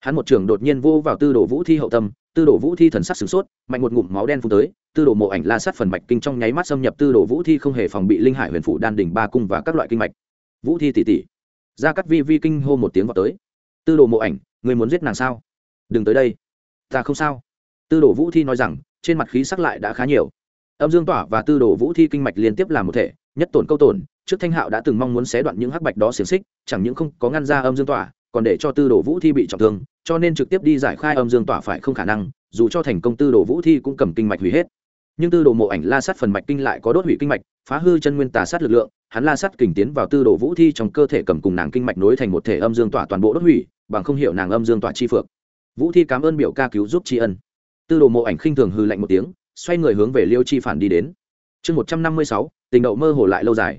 S1: Hắn một trường đột nhiên vô vào tư đồ vũ thi hậu tâm, tư đồ vũ thi thần sắc sửng sốt, mạnh một ngụm máu đen phun tới tư đồ mộ ảnh la sát phần mạch kinh trong nháy mắt xâm nhập tư đồ vũ thi không hề phòng bị linh hải huyền phủ, đan đỉnh ba cung và các loại kinh mạch. Vũ thi tỉ tỉ. Ra cắt vi vi kinh hô một tiếng vào tới. Tư đồ mộ ảnh, người muốn giết nàng sao? Đừng tới đây. Ta không sao. Tư đồ vũ thi nói rằng, trên mặt khí sắc lại đã khá nhiều. Âm dương tỏa và tư đồ vũ thi kinh mạch liên tiếp làm một thể, nhất tổn câu tổn, trước thanh hạo đã từng mong muốn xé đoạn những hắc bạch đó xiềng xích, chẳng những không có ngăn ra âm dương tỏa, còn để cho tư đồ vũ thi bị trọng thương, cho nên trực tiếp đi giải khai âm dương tỏa phải không khả năng, dù cho thành công tư đồ vũ thi cũng cầm kinh mạch hủy hết nhưng tư đồ mộ ảnh la sát phần mạch kinh lại có đốt hủy kinh mạch, phá hư chân nguyên tà sát lực lượng, hắn la sát kình tiến vào tư đồ vũ thi trong cơ thể cầm cùng nàng kinh mạch nối thành một thể âm dương tỏa toàn bộ đốt hủy, bằng không hiểu nàng âm dương tỏa chi phượng. Vũ thi cảm ơn biểu ca cứu giúp tri ân. Tư đồ mộ ảnh khinh thường hư lạnh một tiếng, xoay người hướng về liêu chi phản đi đến. Chương một trăm năm mươi sáu, tình đậu mơ hồ lại lâu dài.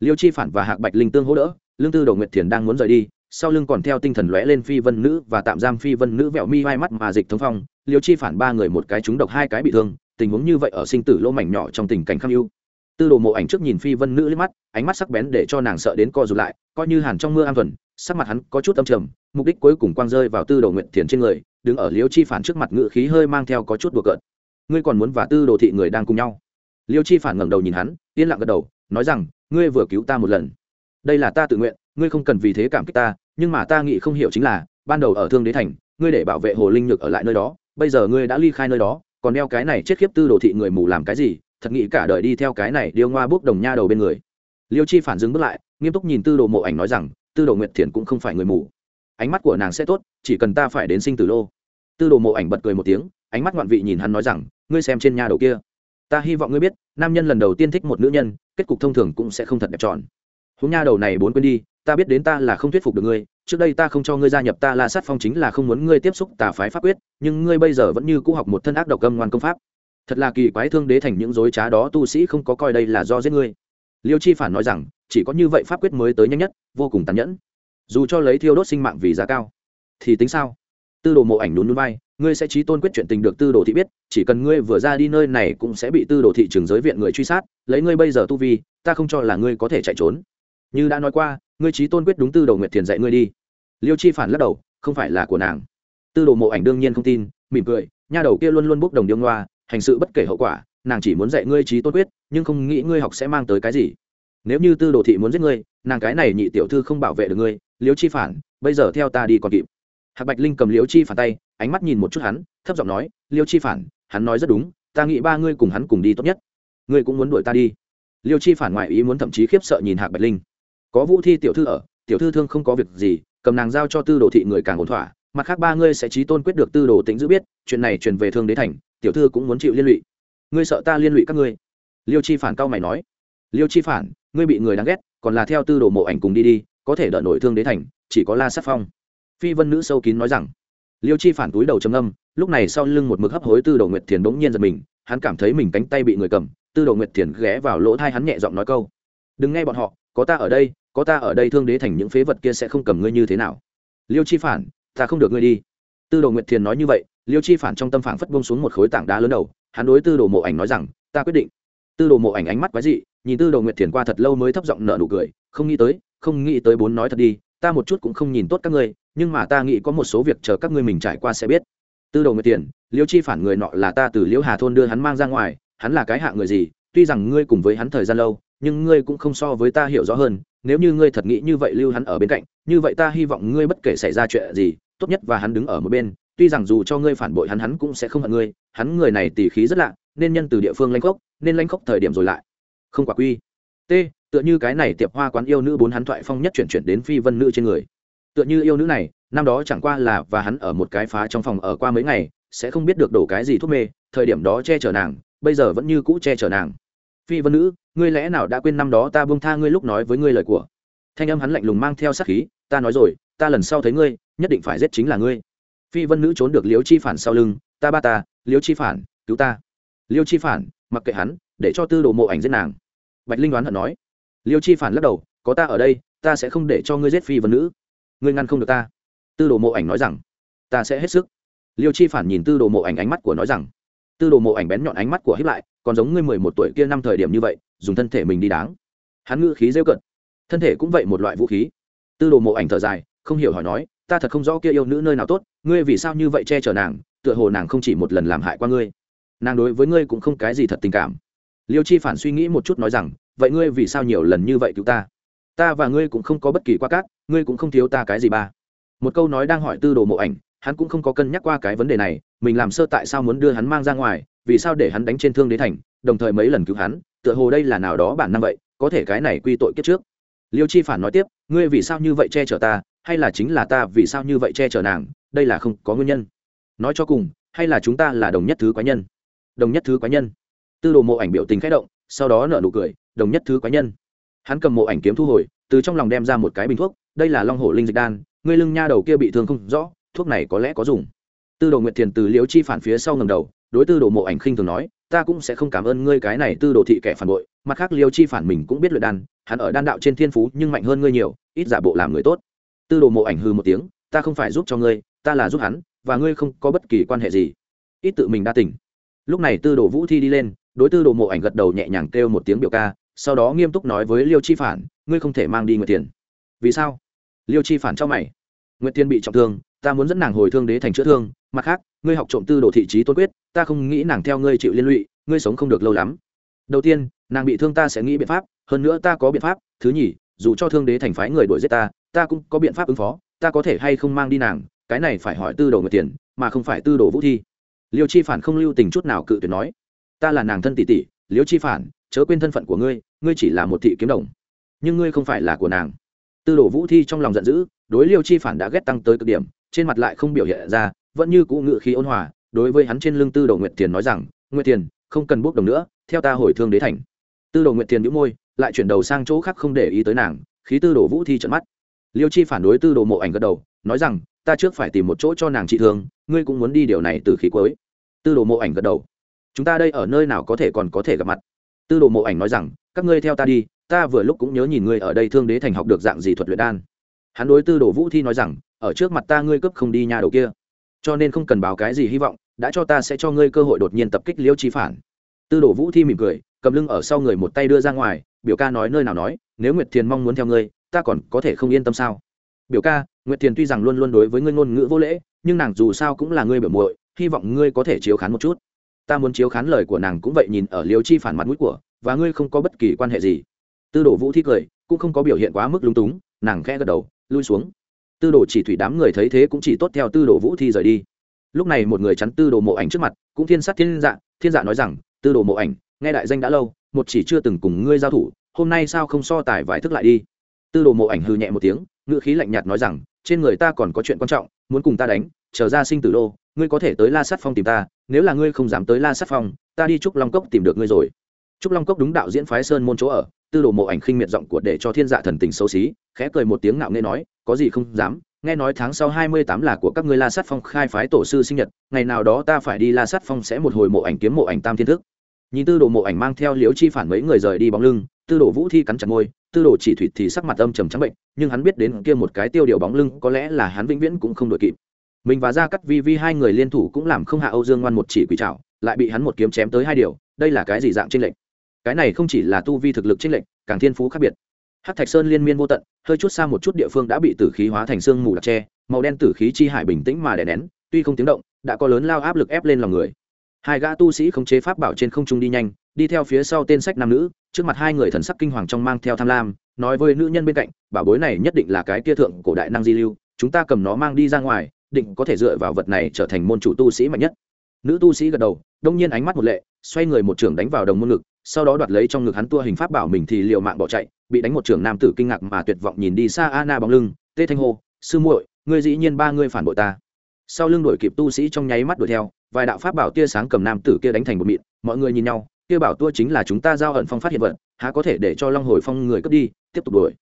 S1: Liêu chi phản và hạc bạch linh tương hỗ đỡ lương tư đồ nguyệt thiền đang muốn rời đi, sau lưng còn theo tinh thần lóe lên phi vân nữ và tạm giam phi vân nữ vẹo mi hai mắt mà dịch thống phong. Liêu chi phản ba người một cái trúng độc hai cái bị thương tình huống như vậy ở sinh tử lỗ mảnh nhỏ trong tình cảnh kham ưu. Tư đồ mộ ảnh trước nhìn phi vân nữ lên mắt, ánh mắt sắc bén để cho nàng sợ đến co rụt lại, coi như hàn trong mưa an thuần, sắc mặt hắn có chút âm trầm, mục đích cuối cùng quang rơi vào tư đồ nguyện thiền trên người, đứng ở liêu chi phản trước mặt ngự khí hơi mang theo có chút đùa cợt. Ngươi còn muốn và tư đồ thị người đang cùng nhau? Liêu chi phản ngẩng đầu nhìn hắn, yên lặng gật đầu, nói rằng, ngươi vừa cứu ta một lần. Đây là ta tự nguyện, ngươi không cần vì thế cảm kích ta, nhưng mà ta nghĩ không hiểu chính là, ban đầu ở thương đế thành, ngươi để bảo vệ hồ linh nhược ở lại nơi đó, bây giờ ngươi đã ly khai nơi đó còn đeo cái này chết khiếp tư đồ thị người mù làm cái gì, thật nghĩ cả đời đi theo cái này điêu ngoa bước đồng nha đầu bên người. Liêu chi phản dừng bước lại, nghiêm túc nhìn tư đồ mộ ảnh nói rằng, tư đồ nguyệt thiền cũng không phải người mù. Ánh mắt của nàng sẽ tốt, chỉ cần ta phải đến sinh tử lô. Tư đồ mộ ảnh bật cười một tiếng, ánh mắt ngoạn vị nhìn hắn nói rằng, ngươi xem trên nhà đầu kia. Ta hy vọng ngươi biết, nam nhân lần đầu tiên thích một nữ nhân, kết cục thông thường cũng sẽ không thật đẹp tròn. Húng nha đầu này bốn quên đi ta biết đến ta là không thuyết phục được ngươi, trước đây ta không cho ngươi gia nhập ta la sát phong chính là không muốn ngươi tiếp xúc tà phái pháp quyết, nhưng ngươi bây giờ vẫn như cũ học một thân ác độc âm ngoan công pháp. Thật là kỳ quái thương đế thành những dối trá đó tu sĩ không có coi đây là do giết ngươi. Liêu chi phản nói rằng, chỉ có như vậy pháp quyết mới tới nhanh nhất, vô cùng tàn nhẫn. Dù cho lấy thiêu đốt sinh mạng vì giá cao, thì tính sao? Tư đồ mộ ảnh nhún núi bay ngươi sẽ trí tôn quyết chuyện tình được tư đồ thị biết, chỉ cần ngươi vừa ra đi nơi này cũng sẽ bị tư đồ thị trường giới viện người truy sát, lấy ngươi bây giờ tu vi, ta không cho là ngươi có thể chạy trốn như đã nói qua, ngươi trí tôn quyết đúng tư đồ nguyệt thiền dạy ngươi đi. Liêu chi phản lắc đầu, không phải là của nàng. Tư đồ mộ ảnh đương nhiên không tin, mỉm cười, nha đầu kia luôn luôn bốc đồng điêu ngoa, hành sự bất kể hậu quả, nàng chỉ muốn dạy ngươi trí tôn quyết, nhưng không nghĩ ngươi học sẽ mang tới cái gì. Nếu như tư đồ thị muốn giết ngươi, nàng cái này nhị tiểu thư không bảo vệ được ngươi, liêu chi phản, bây giờ theo ta đi còn kịp. Hạc bạch linh cầm liêu chi phản tay, ánh mắt nhìn một chút hắn, thấp giọng nói, liêu chi phản, hắn nói rất đúng, ta nghĩ ba ngươi cùng hắn cùng đi tốt nhất. Ngươi cũng muốn đuổi ta đi. Liêu chi phản ngoại ý muốn thậm chí khiếp sợ nhìn hạc bạch linh có vũ thi tiểu thư ở, tiểu thư thương không có việc gì, cầm nàng giao cho tư đồ thị người càng ổn thỏa, mặt khác ba ngươi sẽ trí tôn quyết được tư đồ tính giữ biết, chuyện này truyền về thương đế thành, tiểu thư cũng muốn chịu liên lụy. Ngươi sợ ta liên lụy các ngươi? Liêu chi phản cao mày nói. Liêu chi phản, ngươi bị người đáng ghét, còn là theo tư đồ mộ ảnh cùng đi đi, có thể đợi nổi thương đế thành, chỉ có la sát phong. Phi vân nữ sâu kín nói rằng. Liêu chi phản túi đầu trầm âm lúc này sau lưng một mực hấp hối tư đồ nguyệt thiền bỗng nhiên giật mình, hắn cảm thấy mình cánh tay bị người cầm, tư đồ nguyệt thiền ghé vào lỗ thai hắn nhẹ giọng nói câu đừng nghe bọn họ có ta ở đây có ta ở đây thương đế thành những phế vật kia sẽ không cầm ngươi như thế nào. Liêu chi phản ta không được ngươi đi. Tư đồ nguyệt thiền nói như vậy liêu chi phản trong tâm phản phất bông xuống một khối tảng đá lớn đầu hắn đối tư đồ mộ ảnh nói rằng ta quyết định. Tư đồ mộ ảnh ánh mắt quái dị nhìn tư đồ nguyệt thiền qua thật lâu mới thấp giọng nợ nụ cười không nghĩ tới không nghĩ tới bốn nói thật đi ta một chút cũng không nhìn tốt các ngươi nhưng mà ta nghĩ có một số việc chờ các ngươi mình trải qua sẽ biết. Tư đồ nguyệt Thiền, liêu chi phản người nọ là ta từ liễu hà thôn đưa hắn mang ra ngoài hắn là cái hạ người gì tuy rằng ngươi cùng với hắn thời gian lâu nhưng ngươi cũng không so với ta hiểu rõ hơn, nếu như ngươi thật nghĩ như vậy lưu hắn ở bên cạnh, như vậy ta hy vọng ngươi bất kể xảy ra chuyện gì, tốt nhất và hắn đứng ở một bên, tuy rằng dù cho ngươi phản bội hắn hắn cũng sẽ không hận ngươi, hắn người này tỉ khí rất lạ, nên nhân từ địa phương lanh khốc nên lanh khốc thời điểm rồi lại. Không quả quy. T, tựa như cái này tiệp hoa quán yêu nữ bốn hắn thoại phong nhất chuyển chuyển đến phi vân nữ trên người. Tựa như yêu nữ này, năm đó chẳng qua là và hắn ở một cái phá trong phòng ở qua mấy ngày, sẽ không biết được đổ cái gì thuốc mê, thời điểm đó che chở nàng, bây giờ vẫn như cũ che chở nàng. Phi vân nữ ngươi lẽ nào đã quên năm đó ta buông tha ngươi lúc nói với ngươi lời của? Thanh âm hắn lạnh lùng mang theo sát khí, ta nói rồi, ta lần sau thấy ngươi, nhất định phải giết chính là ngươi. Phi vân nữ trốn được Liễu chi phản sau lưng, ta ba ta Liễu chi phản, cứu ta. Liêu chi phản, mặc kệ hắn, để cho tư đồ mộ ảnh giết nàng. Bạch linh đoán hận nói. Liêu chi phản lắc đầu, có ta ở đây, ta sẽ không để cho ngươi giết phi vân nữ. Ngươi ngăn không được ta. Tư đồ mộ ảnh nói rằng, ta sẽ hết sức. Liêu chi phản nhìn tư đồ mộ ảnh ánh mắt của nói rằng tư đồ mộ ảnh bén nhọn ánh mắt của hiếp lại, còn giống ngươi mười một tuổi kia năm thời điểm như vậy, dùng thân thể mình đi đáng. Hắn ngữ khí rêu cận thân thể cũng vậy một loại vũ khí. Tư đồ mộ ảnh thở dài, không hiểu hỏi nói, ta thật không rõ kia yêu nữ nơi nào tốt, ngươi vì sao như vậy che chở nàng, tựa hồ nàng không chỉ một lần làm hại qua ngươi. Nàng đối với ngươi cũng không cái gì thật tình cảm. Liêu chi phản suy nghĩ một chút nói rằng, vậy ngươi vì sao nhiều lần như vậy cứu ta? Ta và ngươi cũng không có bất kỳ qua cát, ngươi cũng không thiếu ta cái gì ba. Một câu nói đang hỏi tư đồ mộ ảnh hắn cũng không có cân nhắc qua cái vấn đề này, mình làm sơ tại sao muốn đưa hắn mang ra ngoài, vì sao để hắn đánh trên thương đế thành, đồng thời mấy lần cứu hắn, tựa hồ đây là nào đó bản năng vậy, có thể cái này quy tội kiếp trước. Liêu chi phản nói tiếp, ngươi vì sao như vậy che chở ta, hay là chính là ta vì sao như vậy che chở nàng, đây là không có nguyên nhân. Nói cho cùng, hay là chúng ta là đồng nhất thứ quái nhân? Đồng nhất thứ quái nhân. Tư đồ mộ ảnh biểu tình khẽ động, sau đó nở nụ cười, đồng nhất thứ quái nhân. Hắn cầm mộ ảnh kiếm thu hồi, từ trong lòng đem ra một cái bình thuốc, đây là long hổ linh dịch đan, ngươi lưng nha đầu kia bị thương không rõ thuốc này có lẽ có dùng. Tư đồ nguyệt thiền từ liễu chi phản phía sau ngầm đầu, đối tư đồ mộ ảnh khinh thường nói, ta cũng sẽ không cảm ơn ngươi cái này tư đồ thị kẻ phản bội, mặt khác liêu chi phản mình cũng biết luyện đan, hắn ở đan đạo trên thiên phú nhưng mạnh hơn ngươi nhiều, ít giả bộ làm người tốt. Tư đồ mộ ảnh hư một tiếng, ta không phải giúp cho ngươi, ta là giúp hắn, và ngươi không có bất kỳ quan hệ gì. Ít tự mình đa tỉnh lúc này tư đồ vũ thi đi lên, đối tư đồ mộ ảnh gật đầu nhẹ nhàng kêu một tiếng biểu ca, sau đó nghiêm túc nói với liêu chi phản, ngươi không thể mang đi nguyệt tiền vì sao? Liêu chi phản cho mày. Nguyệt tiền bị trọng thương ta muốn dẫn nàng hồi thương đế thành chữa thương, mặt khác, ngươi học trộm tư đồ thị trí tôn quyết, ta không nghĩ nàng theo ngươi chịu liên lụy, ngươi sống không được lâu lắm. Đầu tiên, nàng bị thương ta sẽ nghĩ biện pháp, hơn nữa ta có biện pháp, thứ nhì, dù cho thương đế thành phái người đuổi giết ta ta cũng có biện pháp ứng phó, ta có thể hay không mang đi nàng, cái này phải hỏi tư đồ người tiền, mà không phải tư đồ vũ thi. Liêu chi phản không lưu tình chút nào cự tuyệt nói, ta là nàng thân tỷ tỷ, liêu chi phản, chớ quên thân phận của ngươi ngươi chỉ là một thị kiếm đồng, nhưng ngươi không phải là của nàng. Tư đồ vũ thi trong lòng giận dữ, đối liêu chi phản đã ghét tăng tới cực điểm trên mặt lại không biểu hiện ra, vẫn như cũ ngự khí ôn hòa, đối với hắn trên lưng tư đồ nguyệt tiền nói rằng, nguyệt tiền không cần bốc đồng nữa, theo ta hồi thương đế thành. Tư đồ nguyệt tiền nhũ môi, lại chuyển đầu sang chỗ khác không để ý tới nàng, khí tư đồ vũ thi trận mắt. Liêu chi phản đối tư đồ mộ ảnh gật đầu, nói rằng, ta trước phải tìm một chỗ cho nàng trị thương, ngươi cũng muốn đi điều này từ khí cuối. Tư đồ mộ ảnh gật đầu, chúng ta đây ở nơi nào có thể còn có thể gặp mặt? Tư đồ mộ ảnh nói rằng, các ngươi theo ta đi, ta vừa lúc cũng nhớ nhìn ngươi ở đây thương đế thành học được dạng gì thuật luyện đan. Hắn đối tư đồ vũ thi nói rằng ở trước mặt ta ngươi cướp không đi nhà đầu kia. Cho nên không cần báo cái gì hy vọng, đã cho ta sẽ cho ngươi cơ hội đột nhiên tập kích liêu chi phản. Tư đồ vũ thi mỉm cười, cầm lưng ở sau người một tay đưa ra ngoài, biểu ca nói nơi nào nói, nếu nguyệt thiền mong muốn theo ngươi, ta còn có thể không yên tâm sao? Biểu ca, nguyệt thiền tuy rằng luôn luôn đối với ngươi ngôn ngữ vô lễ, nhưng nàng dù sao cũng là ngươi biểu muội, hy vọng ngươi có thể chiếu khán một chút. Ta muốn chiếu khán lời của nàng cũng vậy nhìn ở liêu chi phản mặt mũi của, và ngươi không có bất kỳ quan hệ gì. Tư đồ vũ thi cười, cũng không có biểu hiện quá mức lúng túng, nàng khẽ gật đầu, lui xuống tư đồ chỉ thủy đám người thấy thế cũng chỉ tốt theo tư đồ vũ thi rời đi. Lúc này một người chắn tư đồ mộ ảnh trước mặt, cũng thiên sát thiên dạ thiên dạ nói rằng, tư đồ mộ ảnh, nghe đại danh đã lâu, một chỉ chưa từng cùng ngươi giao thủ, hôm nay sao không so tài vài thức lại đi? Tư đồ mộ ảnh hư nhẹ một tiếng, ngữ khí lạnh nhạt nói rằng, trên người ta còn có chuyện quan trọng, muốn cùng ta đánh, chờ ra sinh tử đô, ngươi có thể tới la sát phong tìm ta, nếu là ngươi không dám tới la sát phong, ta đi trúc long cốc tìm được ngươi rồi trúc long cốc đúng đạo diễn phái sơn môn chỗ ở, tư đồ mộ ảnh khinh miệt giọng của để cho thiên dạ thần tình xấu xí, khẽ cười một tiếng ngạo nghê nói, có gì không dám, nghe nói tháng sau hai mươi tám là của các ngươi la sát phong khai phái tổ sư sinh nhật, ngày nào đó ta phải đi la sát phong sẽ một hồi mộ ảnh kiếm mộ ảnh tam thiên thức. Nhìn tư đồ mộ ảnh mang theo liễu chi phản mấy người rời đi bóng lưng, tư đồ vũ thi cắn chặt môi, tư đồ chỉ thủy thì sắc mặt âm trầm trắng bệnh, nhưng hắn biết đến kia một cái tiêu điều bóng lưng, có lẽ là hắn vĩnh viễn cũng không đội kịp. Mình và gia cắt vi vi hai người liên thủ cũng làm không hạ âu dương ngoan một chỉ quỷ trảo, lại bị hắn một kiếm chém tới hai điều, đây là cái gì dạng trên lệnh cái này không chỉ là tu vi thực lực trên lệnh càng thiên phú khác biệt. Hát thạch sơn liên miên vô tận, hơi chút xa một chút địa phương đã bị tử khí hóa thành sương mù đặc tre màu đen tử khí chi hải bình tĩnh mà đè nén, tuy không tiếng động, đã có lớn lao áp lực ép lên lòng người. Hai gã tu sĩ khống chế pháp bảo trên không trung đi nhanh, đi theo phía sau tên sách nam nữ, trước mặt hai người thần sắc kinh hoàng trong mang theo tham lam, nói với nữ nhân bên cạnh, bảo bối này nhất định là cái tia thượng cổ đại năng di lưu, chúng ta cầm nó mang đi ra ngoài, định có thể dựa vào vật này trở thành môn chủ tu sĩ mạnh nhất. Nữ tu sĩ gật đầu, đông nhiên ánh mắt một lệ, xoay người một trưởng đánh vào đồng môn ngực sau đó đoạt lấy trong ngực hắn tua hình pháp bảo mình thì liều mạng bỏ chạy, bị đánh một trưởng nam tử kinh ngạc mà tuyệt vọng nhìn đi xa ana bóng lưng, tê thanh hô, sư muội, ngươi dĩ nhiên ba ngươi phản bội ta. Sau lưng đuổi kịp tu sĩ trong nháy mắt đuổi theo, vài đạo pháp bảo tia sáng cầm nam tử kia đánh thành một mịn, mọi người nhìn nhau, kia bảo tua chính là chúng ta giao ẩn phong phát hiện vật, há có thể để cho long hồi phong người cướp đi, tiếp tục đuổi.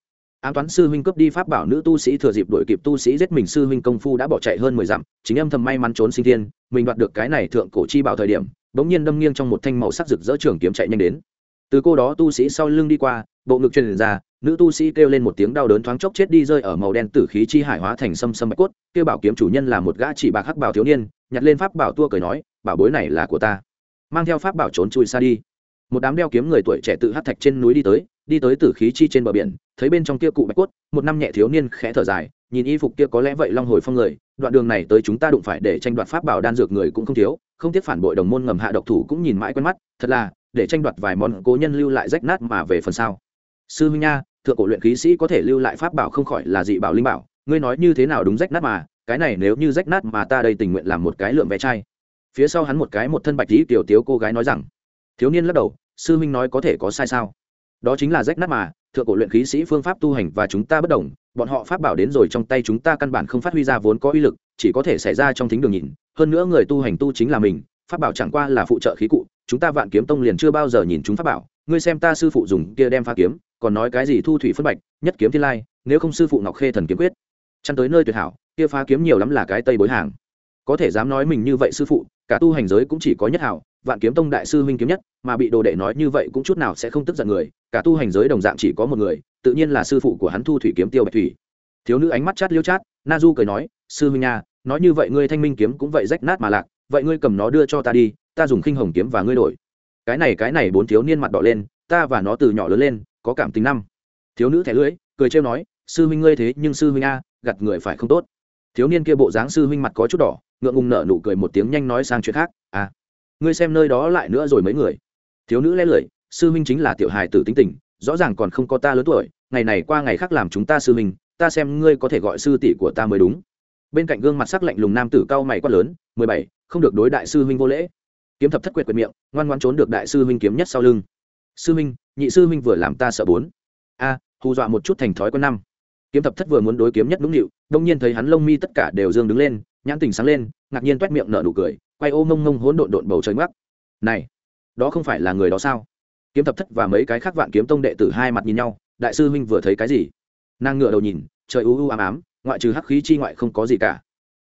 S1: Ám toán sư huynh cướp đi pháp bảo nữ tu sĩ thừa dịp đuổi kịp tu sĩ giết mình sư huynh công phu đã bỏ chạy hơn mười dặm, chính âm thầm may mắn trốn sinh thiên, mình đoạt được cái này thượng cổ chi bảo thời điểm bỗng nhiên đâm nghiêng trong một thanh màu sắc rực rỡ trường kiếm chạy nhanh đến. Từ cô đó tu sĩ sau lưng đi qua, bộ ngực truyền ra, nữ tu sĩ kêu lên một tiếng đau đớn thoáng chốc chết đi rơi ở màu đen tử khí chi hải hóa thành sâm sâm bạch cốt, kêu bảo kiếm chủ nhân là một gã chỉ bạc hắc bảo thiếu niên, nhặt lên pháp bảo tua cười nói, bảo bối này là của ta. Mang theo pháp bảo trốn chui xa đi. Một đám đeo kiếm người tuổi trẻ tự hát thạch trên núi đi tới đi tới tử khí chi trên bờ biển, thấy bên trong kia cụ bạch cốt, một năm nhẹ thiếu niên khẽ thở dài, nhìn y phục kia có lẽ vậy long hồi phong người, đoạn đường này tới chúng ta đụng phải để tranh đoạt pháp bảo đan dược người cũng không thiếu, không tiếc phản bội đồng môn ngầm hạ độc thủ cũng nhìn mãi quen mắt, thật là, để tranh đoạt vài món cố nhân lưu lại rách nát mà về phần sau. Sư huynh nha, thượng cổ luyện khí sĩ có thể lưu lại pháp bảo không khỏi là dị bảo linh bảo, ngươi nói như thế nào đúng rách nát mà, cái này nếu như rách nát mà ta đây tình nguyện làm một cái lượng vé trai phía sau hắn một cái một thân bạch tí tiểu tiếu cô gái nói rằng, thiếu niên lắc đầu, sư huynh nói có thể có sai sao? Đó chính là rách nát mà, thượng cổ luyện khí sĩ phương pháp tu hành và chúng ta bất đồng, bọn họ pháp bảo đến rồi trong tay chúng ta căn bản không phát huy ra vốn có uy lực, chỉ có thể xảy ra trong thính đường nhìn. Hơn nữa người tu hành tu chính là mình, pháp bảo chẳng qua là phụ trợ khí cụ, chúng ta vạn kiếm tông liền chưa bao giờ nhìn chúng pháp bảo. Ngươi xem ta sư phụ dùng kia đem pha kiếm, còn nói cái gì thu thủy phân bạch, nhất kiếm thiên lai, nếu không sư phụ ngọc khê thần kiếm quyết. Chăn tới nơi tuyệt hảo, kia phá kiếm nhiều lắm là cái tây bối hàng. Có thể dám nói mình như vậy sư phụ cả tu hành giới cũng chỉ có nhất hảo, vạn kiếm tông đại sư huynh kiếm nhất, mà bị đồ đệ nói như vậy cũng chút nào sẽ không tức giận người, cả tu hành giới đồng dạng chỉ có một người, tự nhiên là sư phụ của hắn thu thủy kiếm tiêu bạch thủy. Thiếu nữ ánh mắt chát liêu chát na du cười nói, sư huynh nha, nói như vậy ngươi thanh minh kiếm cũng vậy rách nát mà lạc, vậy ngươi cầm nó đưa cho ta đi, ta dùng khinh hồng kiếm và ngươi đổi. Cái này cái này bốn thiếu niên mặt đỏ lên, ta và nó từ nhỏ lớn lên, có cảm tình năm. Thiếu nữ thẻ lưỡi, cười trêu nói, sư huynh ngươi thế nhưng sư huynh a gặt người phải không tốt. Thiếu niên kia bộ dáng sư huynh mặt có chút đỏ ngượng ngùng nở nụ cười một tiếng nhanh nói sang chuyện khác à ngươi xem nơi đó lại nữa rồi mấy người. Thiếu nữ lẽ lưỡi sư huynh chính là tiểu hài tử tính tình, rõ ràng còn không có ta lớn tuổi, ngày này qua ngày khác làm chúng ta sư huynh, ta xem ngươi có thể gọi sư tỷ của ta mới đúng. Bên cạnh gương mặt sắc lạnh lùng nam tử cao mày quát lớn, mười bảy, không được đối đại sư huynh vô lễ. Kiếm thập thất quyệt quyệt miệng, ngoan ngoan trốn được đại sư huynh kiếm nhất sau lưng. Sư huynh, nhị sư huynh vừa làm ta sợ bốn. A, hù dọa một chút thành thói quen năm. Kiếm thập thất vừa muốn đối kiếm nhất đúng nịu, đông nhiên thấy hắn lông mi tất cả đều dương đứng lên nhãn tình sáng lên, ngạc nhiên toét miệng nở nụ cười, quay ô mông mông hỗn độn độn bầu trời ngoắc. Này, đó không phải là người đó sao? Kiếm thập thất và mấy cái khác vạn kiếm tông đệ tử hai mặt nhìn nhau, đại sư huynh vừa thấy cái gì? Nàng ngựa đầu nhìn, trời u u ám ám, ngoại trừ hắc khí chi ngoại không có gì cả.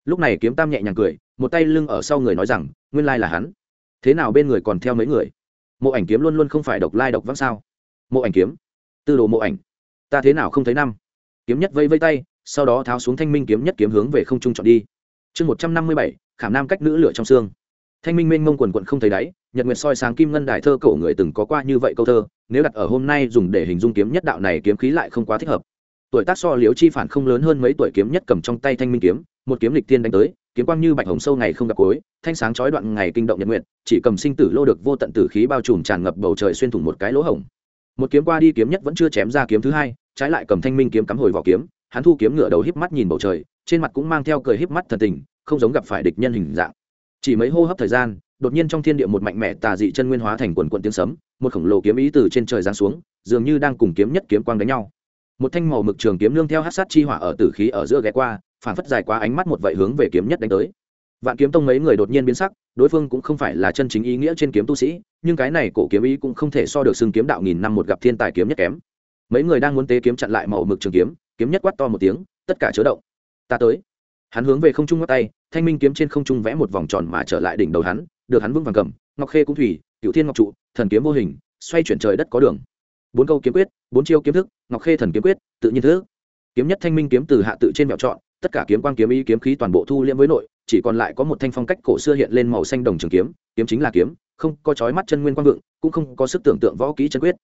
S1: Lúc này kiếm tam nhẹ nhàng cười, một tay lưng ở sau người nói rằng, nguyên lai là hắn. Thế nào bên người còn theo mấy người? Mộ ảnh kiếm luôn luôn không phải độc lai độc vắng sao? Mộ ảnh kiếm, tư đồ mộ ảnh, ta thế nào không thấy năm? Kiếm nhất vây vây tay, sau đó tháo xuống thanh minh kiếm nhất kiếm hướng về không trung chọn đi chương một trăm năm mươi bảy, khảm nam cách nữ lửa trong xương. Thanh minh mênh mông quần quận không thấy đáy, nhật nguyệt soi sáng kim ngân đài thơ cổ người từng có qua như vậy câu thơ, nếu đặt ở hôm nay dùng để hình dung kiếm nhất đạo này kiếm khí lại không quá thích hợp. Tuổi tác so liếu chi phản không lớn hơn mấy tuổi kiếm nhất cầm trong tay thanh minh kiếm, một kiếm lịch tiên đánh tới, kiếm quang như bạch hồng sâu ngày không gặp cuối, thanh sáng chói đoạn ngày kinh động nhật nguyện chỉ cầm sinh tử lô được vô tận tử khí bao trùm tràn ngập bầu trời xuyên thủng một cái lỗ hổng. Một kiếm qua đi kiếm nhất vẫn chưa chém ra kiếm thứ hai, trái lại cầm thanh minh kiếm cắm hồi vào kiếm hắn thu kiếm ngựa đầu híp mắt nhìn bầu trời, trên mặt cũng mang theo cười híp mắt thần tình, không giống gặp phải địch nhân hình dạng. Chỉ mấy hô hấp thời gian, đột nhiên trong thiên địa một mạnh mẽ tà dị chân nguyên hóa thành quần quần tiếng sấm, một khổng lồ kiếm ý từ trên trời giáng xuống, dường như đang cùng kiếm nhất kiếm quang đánh nhau. Một thanh màu mực trường kiếm nương theo hát sát chi hỏa ở tử khí ở giữa ghé qua, phản phất dài quá ánh mắt một vậy hướng về kiếm nhất đánh tới. Vạn kiếm tông mấy người đột nhiên biến sắc, đối phương cũng không phải là chân chính ý nghĩa trên kiếm tu sĩ, nhưng cái này cổ kiếm ý cũng không thể so được xưng kiếm đạo nghìn năm một gặp thiên tài kiếm nhất kém. Mấy người đang muốn tế kiếm chặn lại màu mực trường kiếm kiếm nhất quát to một tiếng, tất cả chớ động. Ta tới. Hắn hướng về không trung ngắt tay, thanh minh kiếm trên không trung vẽ một vòng tròn mà trở lại đỉnh đầu hắn, được hắn vững vàng cầm, ngọc khê cũng thủy cựu thiên ngọc trụ, thần kiếm vô hình, xoay chuyển trời đất có đường. Bốn câu kiếm quyết, bốn chiêu kiếm thức, ngọc khê thần kiếm quyết, tự nhiên thức. Kiếm nhất thanh minh kiếm từ hạ tự trên mẹo trọn, tất cả kiếm quang kiếm ý kiếm khí toàn bộ thu liễm với nội, chỉ còn lại có một thanh phong cách cổ xưa hiện lên màu xanh đồng trường kiếm kiếm chính là kiếm, không có chói mắt chân nguyên quang vượng, cũng không có sức tưởng tượng võ kỹ chân quyết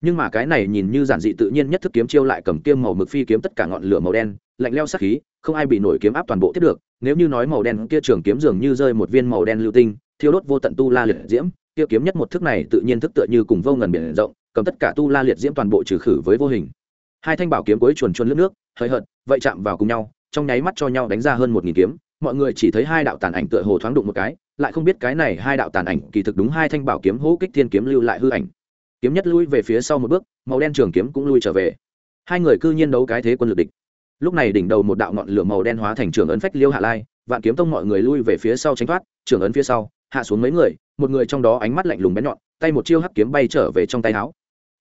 S1: nhưng mà cái này nhìn như giản dị tự nhiên nhất thức kiếm chiêu lại cầm kiếm màu mực phi kiếm tất cả ngọn lửa màu đen, lạnh leo sắc khí, không ai bị nổi kiếm áp toàn bộ tiếp được. Nếu như nói màu đen kia trường kiếm dường như rơi một viên màu đen lưu tinh, thiêu đốt vô tận tu la liệt diễm, kia kiếm nhất một thức này tự nhiên thức tựa như cùng vô ngần biển rộng, cầm tất cả tu la liệt diễm toàn bộ trừ khử với vô hình. Hai thanh bảo kiếm cuối chuồn chuồn lướt nước hơi hợt, vậy chạm vào cùng nhau, trong nháy mắt cho nhau đánh ra hơn một nghìn kiếm. Mọi người chỉ thấy hai đạo tàn ảnh tựa hồ thoáng đụng một cái, lại không biết cái này hai đạo tàn ảnh kỳ thực đúng hai thanh bảo kiếm hỗ kích thiên kiếm lưu lại hư ảnh kiếm nhất lui về phía sau một bước, màu đen trường kiếm cũng lui trở về. Hai người cư nhiên đấu cái thế quân lực địch. Lúc này đỉnh đầu một đạo ngọn lửa màu đen hóa thành trường ấn phách liêu hạ lai, vạn kiếm tông mọi người lui về phía sau tránh thoát, trường ấn phía sau, hạ xuống mấy người, một người trong đó ánh mắt lạnh lùng bén nhọn, tay một chiêu hắc kiếm bay trở về trong tay áo.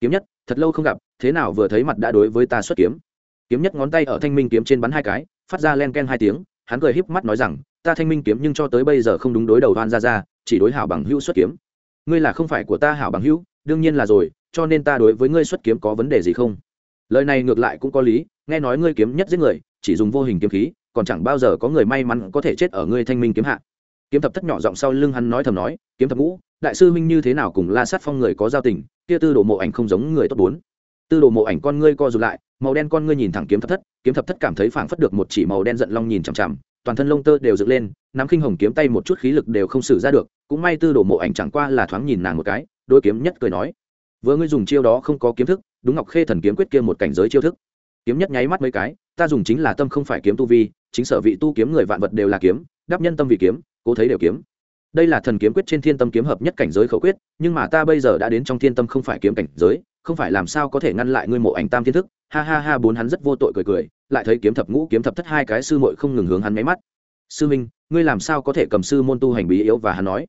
S1: Kiếm nhất, thật lâu không gặp, thế nào vừa thấy mặt đã đối với ta xuất kiếm. Kiếm nhất ngón tay ở thanh minh kiếm trên bắn hai cái, phát ra len ken hai tiếng, hắn cười híp mắt nói rằng, ta thanh minh kiếm nhưng cho tới bây giờ không đúng đối đầu hoan ra ra chỉ đối hảo bằng hữu xuất kiếm. Ngươi là không phải của ta hảo bằng hữu đương nhiên là rồi, cho nên ta đối với ngươi xuất kiếm có vấn đề gì không? Lời này ngược lại cũng có lý, nghe nói ngươi kiếm nhất giết người, chỉ dùng vô hình kiếm khí, còn chẳng bao giờ có người may mắn có thể chết ở ngươi thanh minh kiếm hạ. Kiếm thập thất nhỏ giọng sau lưng hắn nói thầm nói, kiếm thập ngũ, đại sư minh như thế nào cùng la sát phong người có giao tình, kia tư đồ mộ ảnh không giống người tốt bốn. Tư đồ mộ ảnh con ngươi co rụt lại, màu đen con ngươi nhìn thẳng kiếm thập thất, kiếm thập thất cảm thấy phảng phất được một chỉ màu đen giận long nhìn chằm chằm, toàn thân lông tơ đều dựng lên, nắm khinh hồng kiếm tay một chút khí lực đều không xử ra được, cũng may tư đồ mộ ảnh chẳng qua là thoáng nhìn nàng một cái đôi kiếm nhất cười nói, vừa ngươi dùng chiêu đó không có kiếm thức, đúng ngọc khê thần kiếm quyết kia một cảnh giới chiêu thức. Kiếm nhất nháy mắt mấy cái, ta dùng chính là tâm không phải kiếm tu vi, chính sở vị tu kiếm người vạn vật đều là kiếm, đáp nhân tâm vì kiếm, cố thấy đều kiếm. Đây là thần kiếm quyết trên thiên tâm kiếm hợp nhất cảnh giới khẩu quyết, nhưng mà ta bây giờ đã đến trong thiên tâm không phải kiếm cảnh giới, không phải làm sao có thể ngăn lại ngươi mộ ảnh tam thiên thức. Ha ha ha, bốn hắn rất vô tội cười cười, lại thấy kiếm thập ngũ, kiếm thập thất hai cái sư muội không ngừng hướng hắn máy mắt. Sư minh, ngươi làm sao có thể cầm sư môn tu hành bí yếu? Và hắn nói.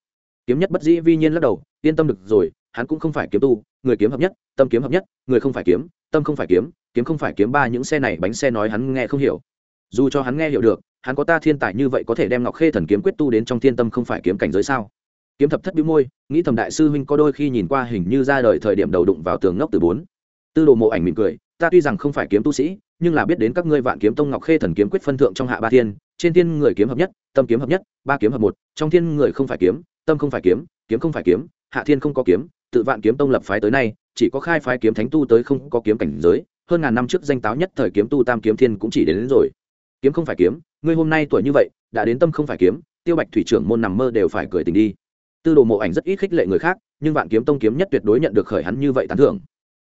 S1: Kiếm nhất bất dĩ vi nhiên lắc đầu yên tâm được rồi, hắn cũng không phải kiếm tu, người kiếm hợp nhất, tâm kiếm hợp nhất, người không phải kiếm, tâm không phải kiếm kiếm không phải kiếm ba những xe này bánh xe nói hắn nghe không hiểu. Dù cho hắn nghe hiểu được, hắn có ta thiên tài như vậy có thể đem ngọc khê thần kiếm quyết tu đến trong thiên tâm không phải kiếm cảnh giới sao? Kiếm thập thất bĩu môi, nghĩ thầm đại sư huynh có đôi khi nhìn qua hình như ra đời thời điểm đầu đụng vào tường ngốc từ bốn. Tư đồ mộ ảnh mỉm cười, ta tuy rằng không phải kiếm tu sĩ, nhưng là biết đến các ngươi vạn kiếm tông ngọc khê thần kiếm quyết phân thượng trong hạ ba thiên, trên thiên người kiếm hợp nhất, tâm kiếm hợp nhất, ba kiếm hợp một, trong thiên người không phải kiếm, tâm không phải kiếm kiếm không phải kiếm hạ thiên không có kiếm tự vạn kiếm tông lập phái tới nay chỉ có khai phái kiếm thánh tu tới không có kiếm cảnh giới hơn ngàn năm trước danh táo nhất thời kiếm tu tam kiếm thiên cũng chỉ đến, đến rồi. Kiếm không phải kiếm ngươi hôm nay tuổi như vậy đã đến tâm không phải kiếm tiêu bạch thủy trưởng môn nằm mơ đều phải cười tình đi. Tư đồ mộ ảnh rất ít khích lệ người khác nhưng vạn kiếm tông kiếm nhất tuyệt đối nhận được khởi hắn như vậy tán thưởng.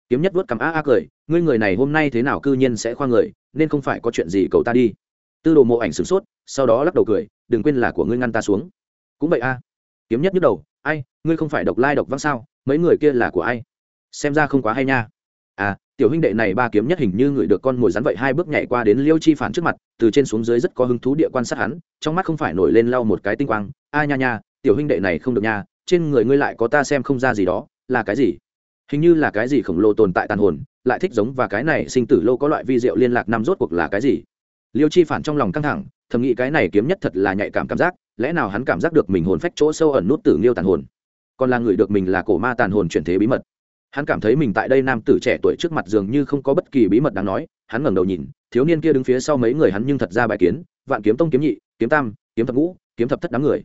S1: Kiếm nhất vuốt cằm a a cười ngươi người này hôm nay thế nào cư nhiên sẽ khoa người nên không phải có chuyện gì cầu ta đi. Tư đồ mộ ảnh sửng sốt sau đó lắc đầu cười đừng quên là của ngươi ngăn ta xuống. Cũng vậy a kiếm nhất nhức đầu, ai, ngươi không phải độc lai độc văng sao? Mấy người kia là của ai? Xem ra không quá hay nha. À tiểu huynh đệ này ba kiếm nhất hình như người được con mồi rắn vậy, hai bước nhảy qua đến liêu chi phản trước mặt, từ trên xuống dưới rất có hứng thú địa quan sát hắn, trong mắt không phải nổi lên lau một cái tinh quang. A nha nha, tiểu huynh đệ này không được nha, trên người ngươi lại có ta xem không ra gì đó, là cái gì? Hình như là cái gì khổng lồ tồn tại tàn hồn, lại thích giống và cái này sinh tử lô có loại vi diệu liên lạc năm rốt cuộc là cái gì? Liêu chi phản trong lòng căng thẳng thầm nghĩ cái này kiếm nhất thật là nhạy cảm cảm giác, lẽ nào hắn cảm giác được mình hồn phách chỗ sâu ẩn nút tử nghiêu tàn hồn? Còn là người được mình là cổ ma tàn hồn chuyển thế bí mật. Hắn cảm thấy mình tại đây nam tử trẻ tuổi trước mặt dường như không có bất kỳ bí mật đáng nói, hắn ngẩng đầu nhìn, thiếu niên kia đứng phía sau mấy người hắn nhưng thật ra bài kiến, vạn kiếm tông kiếm nhị, kiếm tam, kiếm thập ngũ, kiếm thập thất đám người.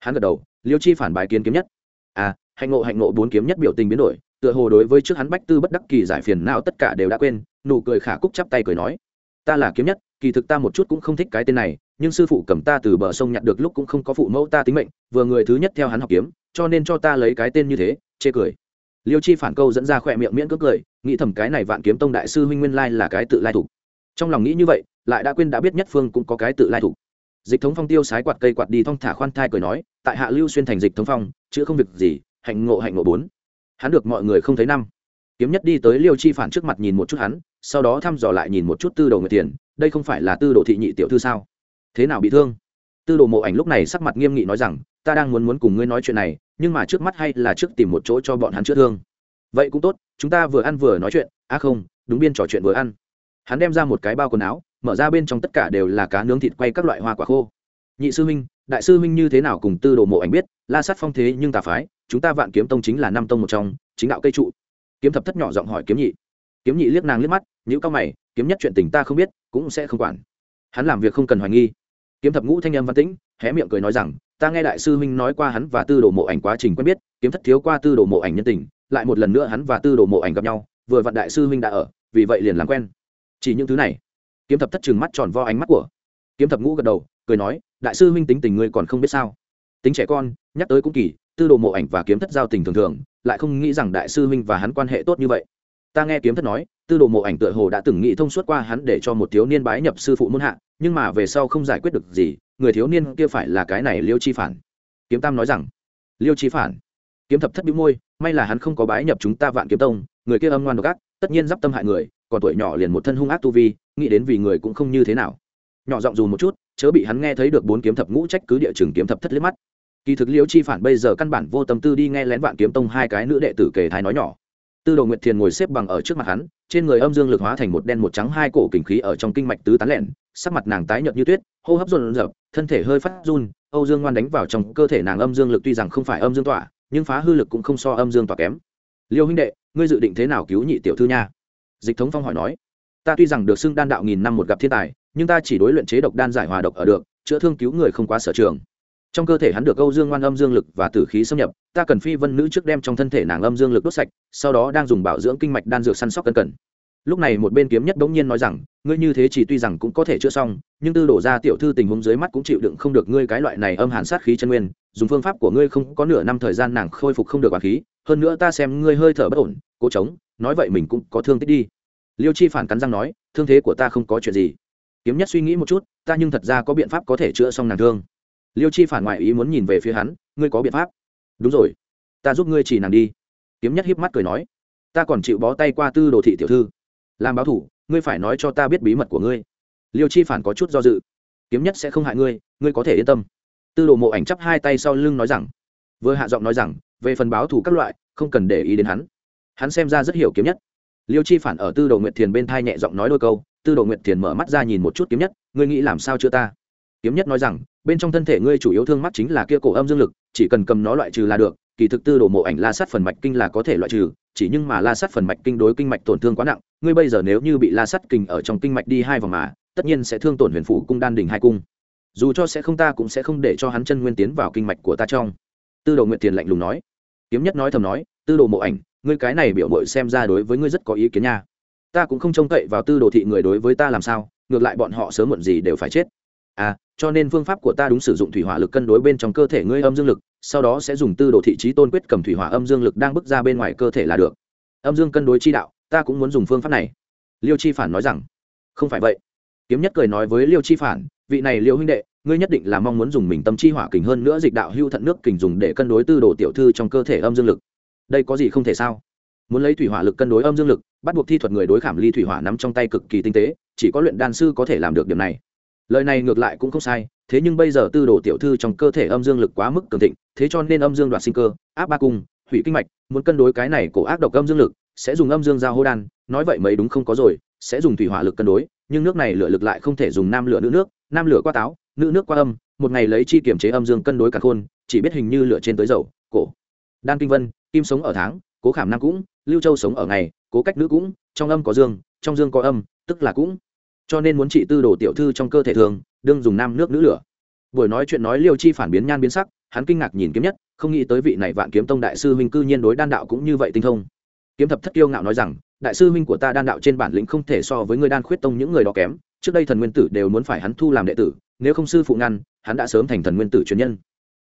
S1: Hắn gật đầu, liêu chi phản bài kiến kiếm nhất. À hạnh ngộ hạnh ngộ, bốn kiếm nhất biểu tình biến đổi, tựa hồ đối với trước hắn bách tư bất đắc kỳ giải phiền nào tất cả đều đã quên, nụ cười khả cúc chắp tay cười nói, ta là kiếm nhất, kỳ thực ta một chút cũng không thích cái tên này nhưng sư phụ cầm ta từ bờ sông nhặt được lúc cũng không có phụ mẫu ta tính mệnh, vừa người thứ nhất theo hắn học kiếm, cho nên cho ta lấy cái tên như thế, chê cười. Liêu chi phản câu dẫn ra khỏe miệng miễn cước cười, nghĩ thầm cái này vạn kiếm tông đại sư huynh nguyên lai là cái tự lai thủ. Trong lòng nghĩ như vậy, lại đã quên đã biết nhất phương cũng có cái tự lai thủ. Dịch thống phong tiêu sái quạt cây quạt đi thong thả khoan thai cười nói, tại hạ lưu xuyên thành dịch thống phong chứ không việc gì, hạnh ngộ hạnh ngộ bốn. Hắn được mọi người không thấy năm. Kiếm nhất đi tới liêu chi phản trước mặt nhìn một chút hắn, sau đó thăm dò lại nhìn một chút tư đồ người tiền, đây không phải là tư đồ thị nhị tiểu thư sao? Thế nào bị thương? Tư đồ mộ ảnh lúc này sắc mặt nghiêm nghị nói rằng, ta đang muốn muốn cùng ngươi nói chuyện này, nhưng mà trước mắt hay là trước tìm một chỗ cho bọn hắn chữa thương. Vậy cũng tốt, chúng ta vừa ăn vừa nói chuyện. À không, đúng biên trò chuyện vừa ăn. Hắn đem ra một cái bao quần áo, mở ra bên trong tất cả đều là cá nướng thịt quay các loại hoa quả khô. Nhị sư huynh, đại sư huynh như thế nào cùng tư đồ mộ ảnh biết? La sát phong thế nhưng tà phái, chúng ta vạn kiếm tông chính là năm tông một trong, chính đạo cây trụ. Kiếm thập thất nhỏ giọng hỏi kiếm nhị. Kiếm nhị liếc nàng liếc mắt nhữ cao mày, kiếm nhất chuyện tình ta không biết, cũng sẽ không quản. Hắn làm việc không cần hoài nghi kiếm thập ngũ thanh âm văn tĩnh, hé miệng cười nói rằng, ta nghe đại sư huynh nói qua hắn và tư đồ mộ ảnh quá trình quen biết, kiếm thất thiếu qua tư đồ mộ ảnh nhân tình, lại một lần nữa hắn và tư đồ mộ ảnh gặp nhau, vừa vặn đại sư huynh đã ở, vì vậy liền làm quen. Chỉ những thứ này, kiếm thập thất trừng mắt tròn vo ánh mắt của kiếm thập ngũ gật đầu, cười nói, đại sư huynh tính tình ngươi còn không biết sao? Tính trẻ con, nhắc tới cũng kỳ, tư đồ mộ ảnh và kiếm thất giao tình thường thường, lại không nghĩ rằng đại sư huynh và hắn quan hệ tốt như vậy. Ta nghe kiếm thất nói, tư đồ mộ ảnh tựa hồ đã từng nghĩ thông suốt qua hắn để cho một thiếu niên bái nhập sư phụ muôn hạ nhưng mà về sau không giải quyết được gì, người thiếu niên kia phải là cái này liêu chi phản. Kiếm tam nói rằng, liêu chi phản? Kiếm thập thất bĩu môi, may là hắn không có bái nhập chúng ta vạn kiếm tông, người kia âm ngoan độc ác, tất nhiên d i p tâm hại người, còn tuổi nhỏ liền một thân hung ác tu vi, nghĩ đến vì người cũng không như thế nào. Nhỏ giọng dù một chút, chớ bị hắn nghe thấy được bốn kiếm thập ngũ trách cứ địa trường kiếm thập thất liếc mắt. Kỳ thực liêu chi phản bây giờ căn bản vô tâm tư đi nghe lén vạn kiếm tông hai cái nữ đệ tử kề thái nói nhỏ. Tư đồ nguyệt thiền ngồi xếp bằng ở trước mặt hắn, trên người âm dương lực hóa thành một đen một trắng hai cổ kình khí ở trong kinh mạch tứ tán lẹn sắc mặt nàng tái nhợt như tuyết, hô hấp run rợp thân thể hơi phát run, âu dương ngoan đánh vào trong cơ thể nàng âm dương lực tuy rằng không phải âm dương tỏa, nhưng phá hư lực cũng không so âm dương tỏa kém. Liêu huynh đệ, ngươi dự định thế nào cứu nhị tiểu thư nha? Dịch thống phong hỏi nói. Ta tuy rằng được xưng đan đạo nghìn năm một gặp thiên tài, nhưng ta chỉ đối luyện chế độc đan giải hòa độc ở được, chữa thương cứu người không quá sở trường. Trong cơ thể hắn được Âu dương ngoan âm dương lực và tử khí xâm nhập, ta cần phi vân nữ trước đem trong thân thể nàng âm dương lực đốt sạch, sau đó đang dùng bảo dưỡng kinh mạch đan dược săn sóc cẩn cẩn lúc này một bên kiếm nhất bỗng nhiên nói rằng, ngươi như thế chỉ tuy rằng cũng có thể chữa xong, nhưng tư đổ ra tiểu thư tình huống dưới mắt cũng chịu đựng không được ngươi cái loại này âm hàn sát khí chân nguyên, dùng phương pháp của ngươi không có nửa năm thời gian nàng khôi phục không được bà khí, hơn nữa ta xem ngươi hơi thở bất ổn, cố chống, nói vậy mình cũng có thương tích đi. Liêu chi phản cắn răng nói, thương thế của ta không có chuyện gì. Kiếm nhất suy nghĩ một chút, ta nhưng thật ra có biện pháp có thể chữa xong nàng thương. Liêu chi phản ngoại ý muốn nhìn về phía hắn, ngươi có biện pháp? Đúng rồi, ta giúp ngươi chỉ nàng đi. Kiếm nhất hiếp mắt cười nói, ta còn chịu bó tay qua tư đồ thị tiểu thư làm báo thủ, ngươi phải nói cho ta biết bí mật của ngươi. Liêu chi phản có chút do dự. Kiếm nhất sẽ không hại ngươi ngươi có thể yên tâm. Tư đồ mộ ảnh chắp hai tay sau lưng nói rằng, vừa hạ giọng nói rằng, về phần báo thủ các loại, không cần để ý đến hắn. Hắn xem ra rất hiểu kiếm nhất. Liêu chi phản ở tư đồ nguyệt thiền bên thai nhẹ giọng nói đôi câu, tư đồ nguyệt thiền mở mắt ra nhìn một chút kiếm nhất, ngươi nghĩ làm sao chưa ta? Kiếm nhất nói rằng, bên trong thân thể ngươi chủ yếu thương mắt chính là kia cổ âm dương lực, chỉ cần cầm nó loại trừ là được, kỳ thực tư đồ mộ ảnh la sát phần mạch kinh là có thể loại trừ, chỉ nhưng mà la sát phần mạch kinh đối kinh mạch tổn thương quá nặng ngươi bây giờ nếu như bị la sắt kình ở trong kinh mạch đi hai vòng mà, tất nhiên sẽ thương tổn huyền phủ cung đan đỉnh hai cung. Dù cho sẽ không ta cũng sẽ không để cho hắn chân nguyên tiến vào kinh mạch của ta trong. Tư đồ nguyện tiền lạnh lùng nói. Kiếm nhất nói thầm nói, tư đồ mộ ảnh, ngươi cái này biểu mội xem ra đối với ngươi rất có ý kiến nha. Ta cũng không trông cậy vào tư đồ thị người đối với ta làm sao, ngược lại bọn họ sớm muộn gì đều phải chết. À cho nên phương pháp của ta đúng sử dụng thủy hỏa lực cân đối bên trong cơ thể ngươi âm dương lực, sau đó sẽ dùng tư đồ thị trí tôn quyết cầm thủy hỏa âm dương lực đang bước ra bên ngoài cơ thể là được. Âm dương cân đối chi đạo ta cũng muốn dùng phương pháp này. Liêu chi phản nói rằng, không phải vậy. Kiếm nhất cười nói với liêu chi phản, vị này liêu huynh đệ, ngươi nhất định là mong muốn dùng mình tâm chi hỏa kình hơn nữa dịch đạo hưu thận nước kình dùng để cân đối tư đồ tiểu thư trong cơ thể âm dương lực. Đây có gì không thể sao? Muốn lấy thủy hỏa lực cân đối âm dương lực, bắt buộc thi thuật người đối khảm ly thủy hỏa nắm trong tay cực kỳ tinh tế, chỉ có luyện đan sư có thể làm được điểm này. Lời này ngược lại cũng không sai, thế nhưng bây giờ tư đồ tiểu thư trong cơ thể âm dương lực quá mức cường thịnh, thế cho nên âm dương đoạt sinh cơ, áp ba cung, hủy kinh mạch, muốn cân đối cái này cổ ác độc âm dương lực sẽ dùng âm dương giao hô đan, nói vậy mấy đúng không có rồi, sẽ dùng thủy hỏa lực cân đối, nhưng nước này lửa lực lại không thể dùng nam lửa nữ nước, nam lửa qua táo, nữ nước qua âm, một ngày lấy chi kiểm chế âm dương cân đối cả khôn, chỉ biết hình như lửa trên tới dầu, cổ. Đan kinh vân, kim sống ở tháng, cố khảm nam cũng, lưu châu sống ở ngày, cố cách nữ cũng, trong âm có dương, trong dương có âm, tức là cũng. Cho nên muốn trị tư đồ tiểu thư trong cơ thể thường, đương dùng nam nước nữ lửa. Buổi nói chuyện nói liêu chi phản biến nhan biến sắc, hắn kinh ngạc nhìn kiếm nhất, không nghĩ tới vị này vạn kiếm tông đại sư huynh cư nhiên đối đan đạo cũng như vậy tinh thông kiếm thập thất kiêu ngạo nói rằng, đại sư huynh của ta đan đạo trên bản lĩnh không thể so với người đan khuyết tông những người đó kém. Trước đây thần nguyên tử đều muốn phải hắn thu làm đệ tử, nếu không sư phụ ngăn, hắn đã sớm thành thần nguyên tử truyền nhân.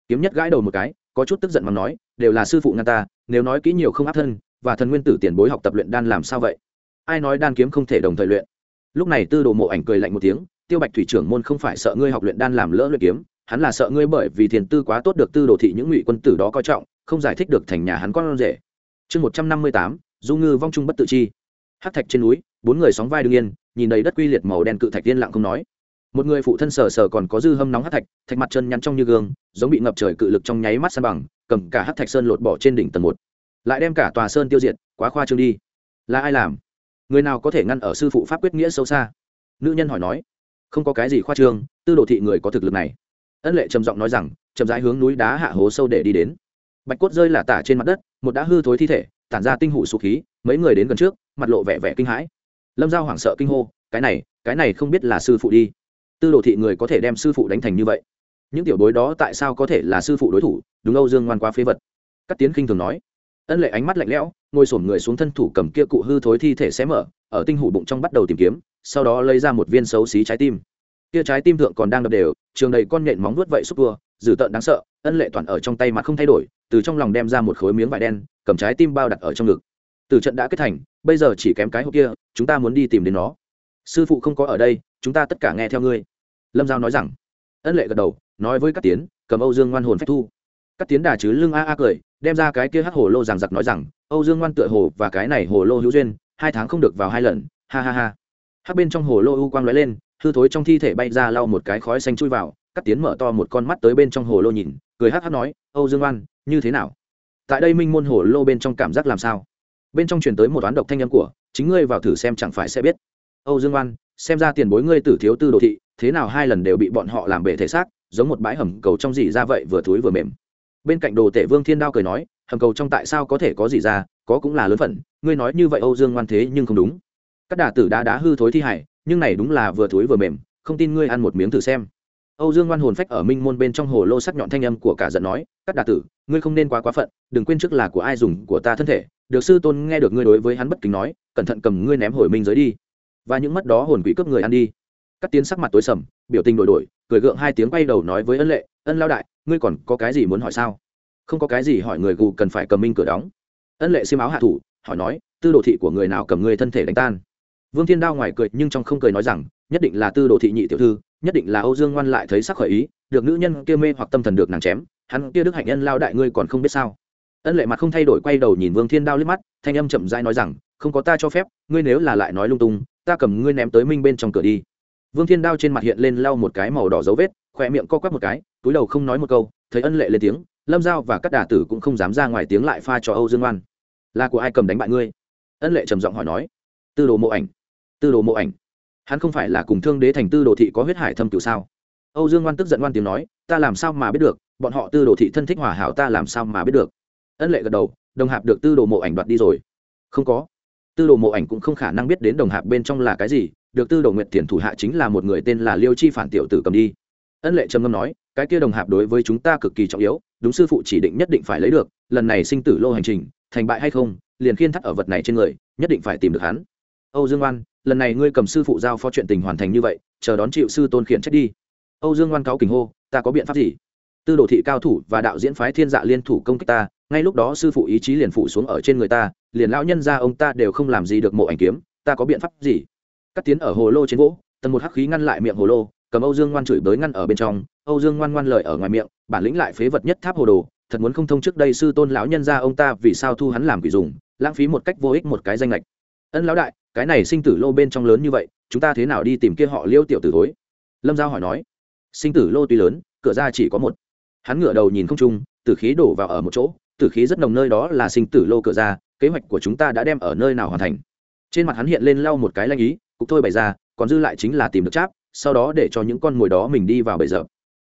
S1: Kiếm nhất gãi đầu một cái, có chút tức giận mà nói, đều là sư phụ ngăn ta, nếu nói kỹ nhiều không áp thân, và thần nguyên tử tiền bối học tập luyện đan làm sao vậy? Ai nói đan kiếm không thể đồng thời luyện? Lúc này tư đồ mộ ảnh cười lạnh một tiếng, tiêu bạch thủy trưởng môn không phải sợ ngươi học luyện đan làm lỡ luyện kiếm, hắn là sợ ngươi bởi vì thiền tư quá tốt được tư đồ thị những ngụy quân tử đó coi trọng, không giải thích được thành nhà hắn con rể. Chương một trăm năm mươi tám du ngư vong trung bất tự chi. Hát thạch trên núi, bốn người sóng vai đương yên nhìn đầy đất quy liệt màu đen cự thạch yên lặng không nói. Một người phụ thân sờ sờ còn có dư hâm nóng hát thạch thạch mặt chân nhắn trong như gương, giống bị ngập trời cự lực trong nháy mắt san bằng, cầm cả hát thạch sơn lột bỏ trên đỉnh tầng một. Lại đem cả tòa sơn tiêu diệt, quá khoa trương đi. Là ai làm? Người nào có thể ngăn ở sư phụ pháp quyết nghĩa sâu xa? Nữ nhân hỏi nói. Không có cái gì khoa trương, tư đồ thị người có thực lực này. Ân lệ trầm giọng nói rằng, chậm rãi hướng núi đá hạ hố sâu để đi đến bạch cốt rơi là tả trên mặt đất, một đã hư thối thi thể, tản ra tinh hủ sụp khí, mấy người đến gần trước, mặt lộ vẻ vẻ kinh hãi. Lâm giao hoảng sợ kinh hô, cái này cái này không biết là sư phụ đi. Tư đồ thị người có thể đem sư phụ đánh thành như vậy? Những tiểu bối đó tại sao có thể là sư phụ đối thủ? Đúng âu dương ngoan quá phế vật. Các tiến khinh thường nói. Ân lệ ánh mắt lạnh lẽo, ngồi sổm người xuống thân thủ cầm kia cụ hư thối thi thể xé mở, ở tinh hủ bụng trong bắt đầu tìm kiếm, sau đó lấy ra một viên xấu xí trái tim. Kia trái tim thượng còn đang đập đều, trường đầy con nhện móng vuốt vậy xúc tua dữ tợn đáng sợ, ân lệ toàn ở trong tay mặt không thay đổi từ trong lòng đem ra một khối miếng vải đen, cầm trái tim bao đặt ở trong ngực. Từ trận đã kết thành, bây giờ chỉ kém cái hộp kia, chúng ta muốn đi tìm đến nó. Sư phụ không có ở đây, chúng ta tất cả nghe theo ngươi. Lâm giao nói rằng. Ân lệ gật đầu, nói với các tiến, cầm âu dương ngoan hồn phép thu. Các tiến đà chứ lưng a a cười, đem ra cái kia hắc hồ lô rằng giặc nói rằng, âu dương ngoan tựa hồ và cái này hồ lô hữu duyên, hai tháng không được vào hai lần, ha ha ha. Hắc bên trong hồ lô u quang lóe lên, hư thối trong thi thể bay ra lau một cái khói xanh chui vào. Các tiến mở to một con mắt tới bên trong hồ lô nhìn, cười hắc hắc nói, âu dương ngoan như thế nào? Tại đây minh môn hồ lô bên trong cảm giác làm sao? Bên trong truyền tới một toán độc thanh âm của, chính ngươi vào thử xem chẳng phải sẽ biết. Âu dương oan, xem ra tiền bối ngươi tử thiếu tư đồ thị, thế nào hai lần đều bị bọn họ làm bể thể xác, giống một bãi hầm cầu trong dỉ ra vậy vừa thúi vừa mềm. Bên cạnh đồ tể vương thiên đao cười nói, hầm cầu trong tại sao có thể có gì ra, có cũng là lớn phận, ngươi nói như vậy âu dương ngoan thế nhưng không đúng. Các đà tử đã đá hư thối thi hải, nhưng này đúng là vừa thối vừa mềm, không tin ngươi ăn một miếng thử xem âu dương ngoan hồn phách ở minh môn bên trong hồ lô sắc nhọn thanh âm của cả giận nói các đà tử, ngươi không nên quá quá phận, đừng quên trước là của ai dùng của ta thân thể. Được sư tôn nghe được ngươi đối với hắn bất kính nói, cẩn thận cầm ngươi ném hồi minh giới đi. Và những mất đó hồn quỷ cướp người ăn đi. Các tiến sắc mặt tối sầm, biểu tình đổi đổi, cười gượng hai tiếng quay đầu nói với ân lệ, ân lao đại, ngươi còn có cái gì muốn hỏi sao? Không có cái gì hỏi người gù cần phải cầm minh cửa đóng. Ân lệ xiêm áo hạ thủ, hỏi nói, tư đồ thị của người nào cầm ngươi thân thể đánh tan? Vương thiên đao ngoài cười nhưng trong không cười nói rằng, nhất định là tư đồ thị nhị tiểu thư nhất định là âu dương ngoan lại thấy sắc khởi ý, được nữ nhân kia mê hoặc tâm thần được nàng chém, hắn kia đức hạnh nhân lao đại ngươi còn không biết sao? Ân lệ mặt không thay đổi quay đầu nhìn vương thiên đao liếc mắt, thanh âm chậm rãi nói rằng, không có ta cho phép, ngươi nếu là lại nói lung tung, ta cầm ngươi ném tới minh bên trong cửa đi. Vương thiên đao trên mặt hiện lên lau một cái màu đỏ dấu vết khỏe miệng co quắp một cái, túi đầu không nói một câu, thấy ân lệ lên tiếng, lâm giao và các đà tử cũng không dám ra ngoài tiếng lại pha cho âu dương oan là của ai cầm đánh bại ngươi? Ân lệ trầm giọng hỏi nói. Tư đồ mộ ảnh, tư đồ mộ ảnh hắn không phải là cùng thương đế thành tư đồ thị có huyết hải thâm cửu sao? Âu dương ngoan tức giận ngoan tiếng nói, ta làm sao mà biết được, bọn họ tư đồ thị thân thích hòa hảo ta làm sao mà biết được? Ân lệ gật đầu, đồng hạp được tư đồ mộ ảnh đoạt đi rồi. Không có. Tư đồ mộ ảnh cũng không khả năng biết đến đồng hạp bên trong là cái gì, được tư đồ nguyệt tiền thủ hạ chính là một người tên là liêu chi phản tiểu tử cầm đi. Ân lệ trầm ngâm nói, cái kia đồng hạp đối với chúng ta cực kỳ trọng yếu, đúng sư phụ chỉ định nhất định phải lấy được, lần này sinh tử lô hành trình, thành bại hay không, liền khiên thắt ở vật này trên người, nhất định phải tìm được hắn âu dương oan, lần này ngươi cầm sư phụ giao phó chuyện tình hoàn thành như vậy, chờ đón chịu sư tôn khiển trách đi. Âu dương oan cáo kình hô, ta có biện pháp gì? Tư đồ thị cao thủ và đạo diễn phái thiên dạ liên thủ công kích ta, ngay lúc đó sư phụ ý chí liền phụ xuống ở trên người ta, liền lão nhân ra ông ta đều không làm gì được mộ ảnh kiếm, ta có biện pháp gì? Cắt tiến ở hồ lô trên gỗ, tần một hắc khí ngăn lại miệng hồ lô, cầm âu dương ngoan chửi bới ngăn ở bên trong, âu dương ngoan ngoan lời ở ngoài miệng, bản lĩnh lại phế vật nhất tháp hồ đồ, thật muốn không thông trước đây sư tôn lão nhân ra ông ta vì sao thu hắn làm quỷ dùng, lãng phí một cách vô ích một cái danh lệch. Ân lão đại cái này sinh tử lô bên trong lớn như vậy, chúng ta thế nào đi tìm kia họ liêu tiểu tử thối? Lâm giao hỏi nói. Sinh tử lô tuy lớn, cửa ra chỉ có một. Hắn ngửa đầu nhìn không trung, tử khí đổ vào ở một chỗ, tử khí rất nồng nơi đó là sinh tử lô cửa ra, kế hoạch của chúng ta đã đem ở nơi nào hoàn thành. Trên mặt hắn hiện lên lau một cái lanh ý, cục thôi bày ra, còn dư lại chính là tìm được cháp, sau đó để cho những con mồi đó mình đi vào bây giờ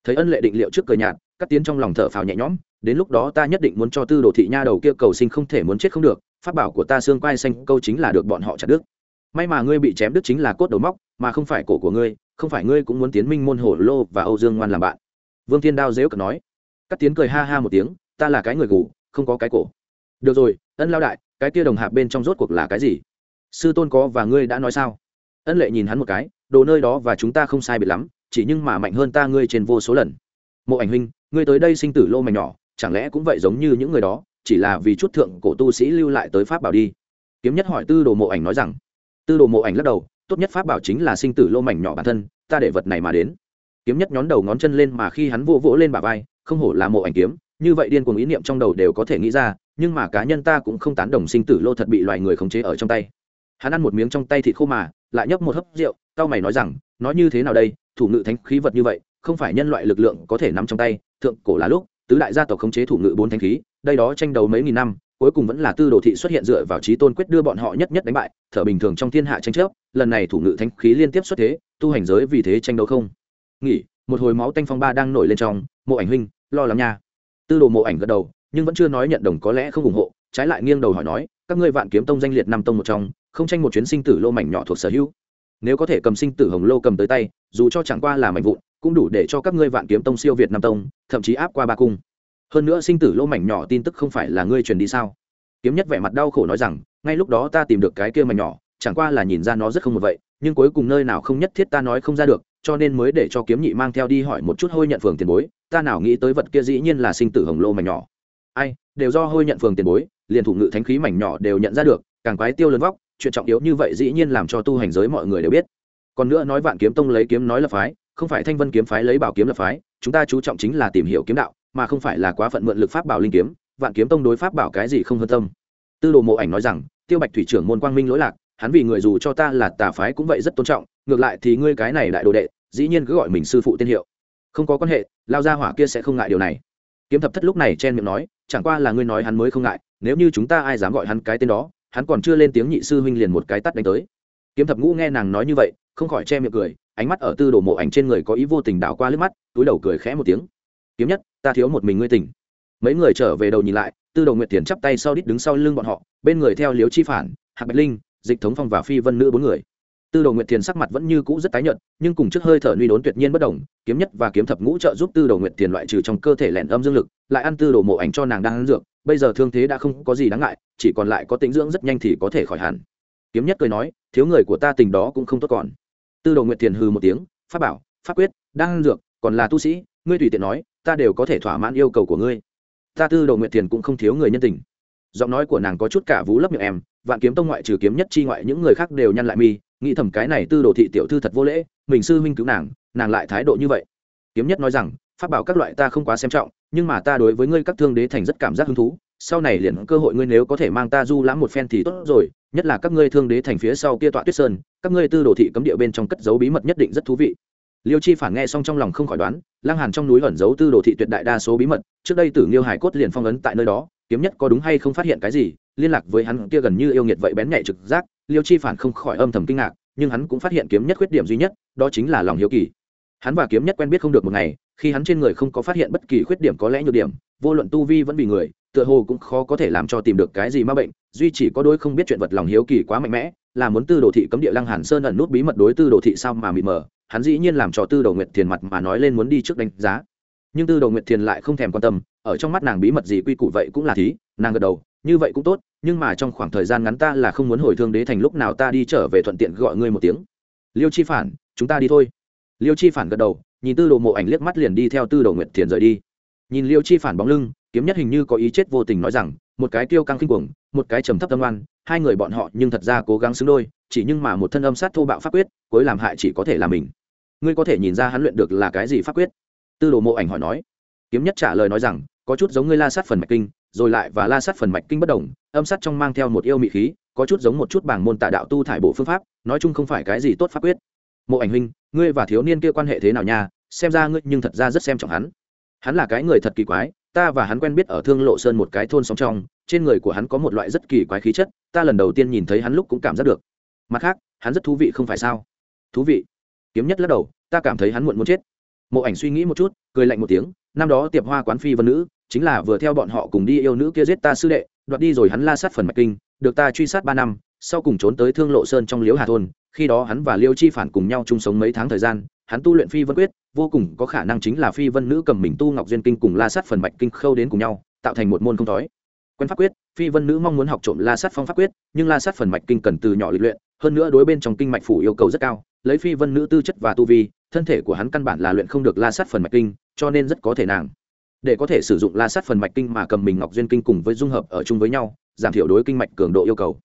S1: thấy ân lệ định liệu trước cờ nhạt cắt tiến trong lòng thở phào nhẹ nhõm, đến lúc đó ta nhất định muốn cho tư đồ thị nha đầu kia cầu sinh không thể muốn chết không được phát bảo của ta xương quai xanh, câu chính là được bọn họ chặt đứt may mà ngươi bị chém đứt chính là cốt đầu móc, mà không phải cổ của ngươi, không phải ngươi cũng muốn tiến minh môn hổ lô và âu dương ngoan làm bạn. Vương thiên đao dễu cợt nói. Cắt tiến cười ha ha một tiếng, ta là cái người gù, không có cái cổ. Được rồi, ân lao đại, cái kia đồng hạp bên trong rốt cuộc là cái gì? Sư tôn có và ngươi đã nói sao? Ân lệ nhìn hắn một cái, đồ nơi đó và chúng ta không sai biệt lắm, chỉ nhưng mà mạnh hơn ta ngươi trên vô số lần. Mộ ảnh huynh, ngươi tới đây sinh tử lô mảnh nhỏ, chẳng lẽ cũng vậy giống như những người đó, chỉ là vì chút thượng cổ tu sĩ lưu lại tới pháp bảo đi? Kiếm nhất hỏi tư đồ mộ ảnh nói rằng tư đồ mộ ảnh lắc đầu, tốt nhất pháp bảo chính là sinh tử lô mảnh nhỏ bản thân, ta để vật này mà đến. Kiếm nhất nhón đầu ngón chân lên mà khi hắn vỗ vỗ lên bà vai, không hổ là mộ ảnh kiếm, như vậy điên cuồng ý niệm trong đầu đều có thể nghĩ ra, nhưng mà cá nhân ta cũng không tán đồng sinh tử lô thật bị loài người khống chế ở trong tay. Hắn ăn một miếng trong tay thịt khô mà, lại nhấp một hớp rượu tao mày nói rằng nói như thế nào đây? Thủ ngự thánh khí vật như vậy, không phải nhân loại lực lượng có thể nắm trong tay, thượng cổ là lúc, tứ đại gia tộc khống chế thủ ngự bốn thánh khí, đây đó tranh đấu mấy nghìn năm cuối cùng vẫn là tư đồ thị xuất hiện dựa vào trí tôn quyết đưa bọn họ nhất nhất đánh bại, thở bình thường trong thiên hạ tranh chấp, lần này thủ ngự thánh khí liên tiếp xuất thế, tu hành giới vì thế tranh đấu không. Nghỉ, một hồi máu tanh phong ba đang nổi lên trong, mộ ảnh huynh, lo lắng nha. Tư đồ mộ ảnh gật đầu, nhưng vẫn chưa nói nhận đồng có lẽ không ủng hộ, trái lại nghiêng đầu hỏi nói, các ngươi vạn kiếm tông danh liệt năm tông một trong, không tranh một chuyến sinh tử lô mảnh nhỏ thuộc sở hữu. Nếu có thể cầm sinh tử hồng lô cầm tới tay, dù cho chẳng qua là mảnh vụn, cũng đủ để cho các ngươi vạn kiếm tông siêu việt năm tông, thậm chí áp qua ba cung hơn nữa sinh tử lô mảnh nhỏ tin tức không phải là ngươi truyền đi sao? Kiếm nhất vẻ mặt đau khổ nói rằng, ngay lúc đó ta tìm được cái kia mảnh nhỏ, chẳng qua là nhìn ra nó rất không một vậy, nhưng cuối cùng nơi nào không nhất thiết ta nói không ra được, cho nên mới để cho kiếm nhị mang theo đi hỏi một chút hôi nhận phường tiền bối, ta nào nghĩ tới vật kia dĩ nhiên là sinh tử hồng lô mảnh nhỏ. Ai, đều do hôi nhận phường tiền bối, liền thủ ngự thánh khí mảnh nhỏ đều nhận ra được, càng quái tiêu lớn vóc, chuyện trọng yếu như vậy dĩ nhiên làm cho tu hành giới mọi người đều biết. Còn nữa nói vạn kiếm tông lấy kiếm nói là phái, không phải thanh vân kiếm phái lấy bảo kiếm là phái chúng ta chú trọng chính là tìm hiểu kiếm đạo, mà không phải là quá phận mượn lực pháp bảo linh kiếm, vạn kiếm tông đối pháp bảo cái gì không hơn tâm. Tư đồ mộ ảnh nói rằng, tiêu bạch thủy trưởng môn quang minh lỗi lạc, hắn vì người dù cho ta là tà phái cũng vậy rất tôn trọng, ngược lại thì ngươi cái này đại đồ đệ, dĩ nhiên cứ gọi mình sư phụ tên hiệu. Không có quan hệ, lao ra hỏa kia sẽ không ngại điều này. Kiếm thập thất lúc này chen miệng nói, chẳng qua là ngươi nói hắn mới không ngại, nếu như chúng ta ai dám gọi hắn cái tên đó, hắn còn chưa lên tiếng nhị sư huynh liền một cái tắt đánh tới. Kiếm thập ngũ nghe nàng nói như vậy, không khỏi che miệng cười ánh mắt ở tư đồ mộ ảnh trên người có ý vô tình đảo qua lướt mắt, túi đầu cười khẽ một tiếng. Kiếm nhất, ta thiếu một mình ngươi tỉnh. Mấy người trở về đầu nhìn lại, tư đồ nguyệt thiền chắp tay sau đít đứng sau lưng bọn họ, bên người theo liếu chi phản, hạc bạch linh, dịch thống phong và phi vân nữ bốn người. Tư đồ nguyệt thiền sắc mặt vẫn như cũ rất tái nhợt, nhưng cùng trước hơi thở nuy đốn tuyệt nhiên bất đồng, kiếm nhất và kiếm thập ngũ trợ giúp tư đồ nguyệt thiền loại trừ trong cơ thể lẻn âm dương lực, lại ăn tư đồ mộ ảnh cho nàng đang ăn dược, bây giờ thương thế đã không có gì đáng ngại, chỉ còn lại có tính dưỡng rất nhanh thì có thể khỏi hẳn. Kiếm nhất cười nói, thiếu người của ta tình đó cũng không tốt còn tư đồ nguyệt thiền hừ một tiếng, pháp bảo, pháp quyết đang dược, còn là tu sĩ, ngươi tùy tiện nói, ta đều có thể thỏa mãn yêu cầu của ngươi. Ta tư đồ nguyệt thiền cũng không thiếu người nhân tình. Giọng nói của nàng có chút cả vú lấp miệng em, vạn kiếm tông ngoại trừ kiếm nhất chi ngoại những người khác đều nhăn lại mi, nghĩ thầm cái này tư đồ thị tiểu thư thật vô lễ, mình sư huynh cứu nàng nàng lại thái độ như vậy. Kiếm nhất nói rằng, pháp bảo các loại ta không quá xem trọng, nhưng mà ta đối với ngươi các thương đế thành rất cảm giác hứng thú sau này liền cơ hội ngươi nếu có thể mang ta du lãm một phen thì tốt rồi, nhất là các ngươi thương đế thành phía sau kia tọa tuyết sơn, các ngươi tư đồ thị cấm địa bên trong cất dấu bí mật nhất định rất thú vị. Liêu chi phản nghe xong trong lòng không khỏi đoán lang hàn trong núi ẩn giấu tư đồ thị tuyệt đại đa số bí mật, trước đây tử liêu hải cốt liền phong ấn tại nơi đó, kiếm nhất có đúng hay không phát hiện cái gì, liên lạc với hắn kia gần như yêu nghiệt vậy bén nhạy trực giác, liêu chi phản không khỏi âm thầm kinh ngạc, nhưng hắn cũng phát hiện kiếm nhất khuyết điểm duy nhất, đó chính là lòng hiếu kỳ. Hắn và kiếm nhất quen biết không được một ngày, khi hắn trên người không có phát hiện bất kỳ khuyết điểm có lẽ nhược điểm, vô luận tu vi vẫn vì người tựa hồ cũng khó có thể làm cho tìm được cái gì ma bệnh, duy chỉ có đôi không biết chuyện vật lòng hiếu kỳ quá mạnh mẽ, là muốn tư đồ thị cấm địa lăng hàn sơn ẩn nút bí mật đối tư đồ thị sao mà mịt mờ, hắn dĩ nhiên làm cho tư đồ nguyệt thiền mặt mà nói lên muốn đi trước đánh giá. Nhưng tư đồ nguyệt thiền lại không thèm quan tâm, ở trong mắt nàng bí mật gì quy củ vậy cũng là thí, nàng gật đầu, như vậy cũng tốt, nhưng mà trong khoảng thời gian ngắn ta là không muốn hồi thương đế thành lúc nào ta đi trở về thuận tiện gọi ngươi một tiếng. Liêu chi phản, chúng ta đi thôi. Liêu chi phản gật đầu, nhìn tư đồ mộ ảnh liếc mắt liền đi theo tư đồ nguyệt thiền rời đi nhìn liêu chi phản bóng lưng, kiếm nhất hình như có ý chết vô tình nói rằng, một cái tiêu căng kinh cuồng, một cái trầm thấp tâm oan, hai người bọn họ nhưng thật ra cố gắng xứng đôi, chỉ nhưng mà một thân âm sát thô bạo pháp quyết, cuối làm hại chỉ có thể là mình. Ngươi có thể nhìn ra hắn luyện được là cái gì pháp quyết? Tư đồ mộ ảnh hỏi nói. Kiếm nhất trả lời nói rằng, có chút giống ngươi la sát phần mạch kinh, rồi lại và la sát phần mạch kinh bất đồng, âm sát trong mang theo một yêu mị khí, có chút giống một chút bảng môn tà đạo tu thải bộ phương pháp, nói chung không phải cái gì tốt pháp quyết. Mộ ảnh huynh, ngươi và thiếu niên kia quan hệ thế nào nha? Xem ra ngươi nhưng thật ra rất xem trọng hắn hắn là cái người thật kỳ quái, ta và hắn quen biết ở thương lộ sơn một cái thôn sóng trong, trên người của hắn có một loại rất kỳ quái khí chất, ta lần đầu tiên nhìn thấy hắn lúc cũng cảm giác được. Mặt khác, hắn rất thú vị không phải sao? Thú vị. Kiếm nhất lắc đầu, ta cảm thấy hắn muộn muốn chết. Mộ ảnh suy nghĩ một chút, cười lạnh một tiếng, năm đó tiệp hoa quán phi vân nữ, chính là vừa theo bọn họ cùng đi yêu nữ kia giết ta sư đệ, đoạt đi rồi hắn la sát phần mạch kinh, được ta truy sát ba năm, sau cùng trốn tới thương lộ sơn trong liễu hà thôn khi đó hắn và liêu chi phản cùng nhau chung sống mấy tháng thời gian, hắn tu luyện phi vân quyết, vô cùng có khả năng chính là phi vân nữ cầm mình tu ngọc duyên kinh cùng la sát phần mạch kinh khâu đến cùng nhau, tạo thành một môn không thói. Quen pháp quyết, phi vân nữ mong muốn học trộm la sát phong pháp quyết, nhưng la sát phần mạch kinh cần từ nhỏ luyện luyện, hơn nữa đối bên trong kinh mạch phủ yêu cầu rất cao, lấy phi vân nữ tư chất và tu vi, thân thể của hắn căn bản là luyện không được la sát phần mạch kinh, cho nên rất có thể nàng. Để có thể sử dụng la sát phần mạch kinh mà cầm mình ngọc duyên kinh cùng với dung hợp ở chung với nhau, giảm thiểu đối kinh mạch cường độ yêu cầu.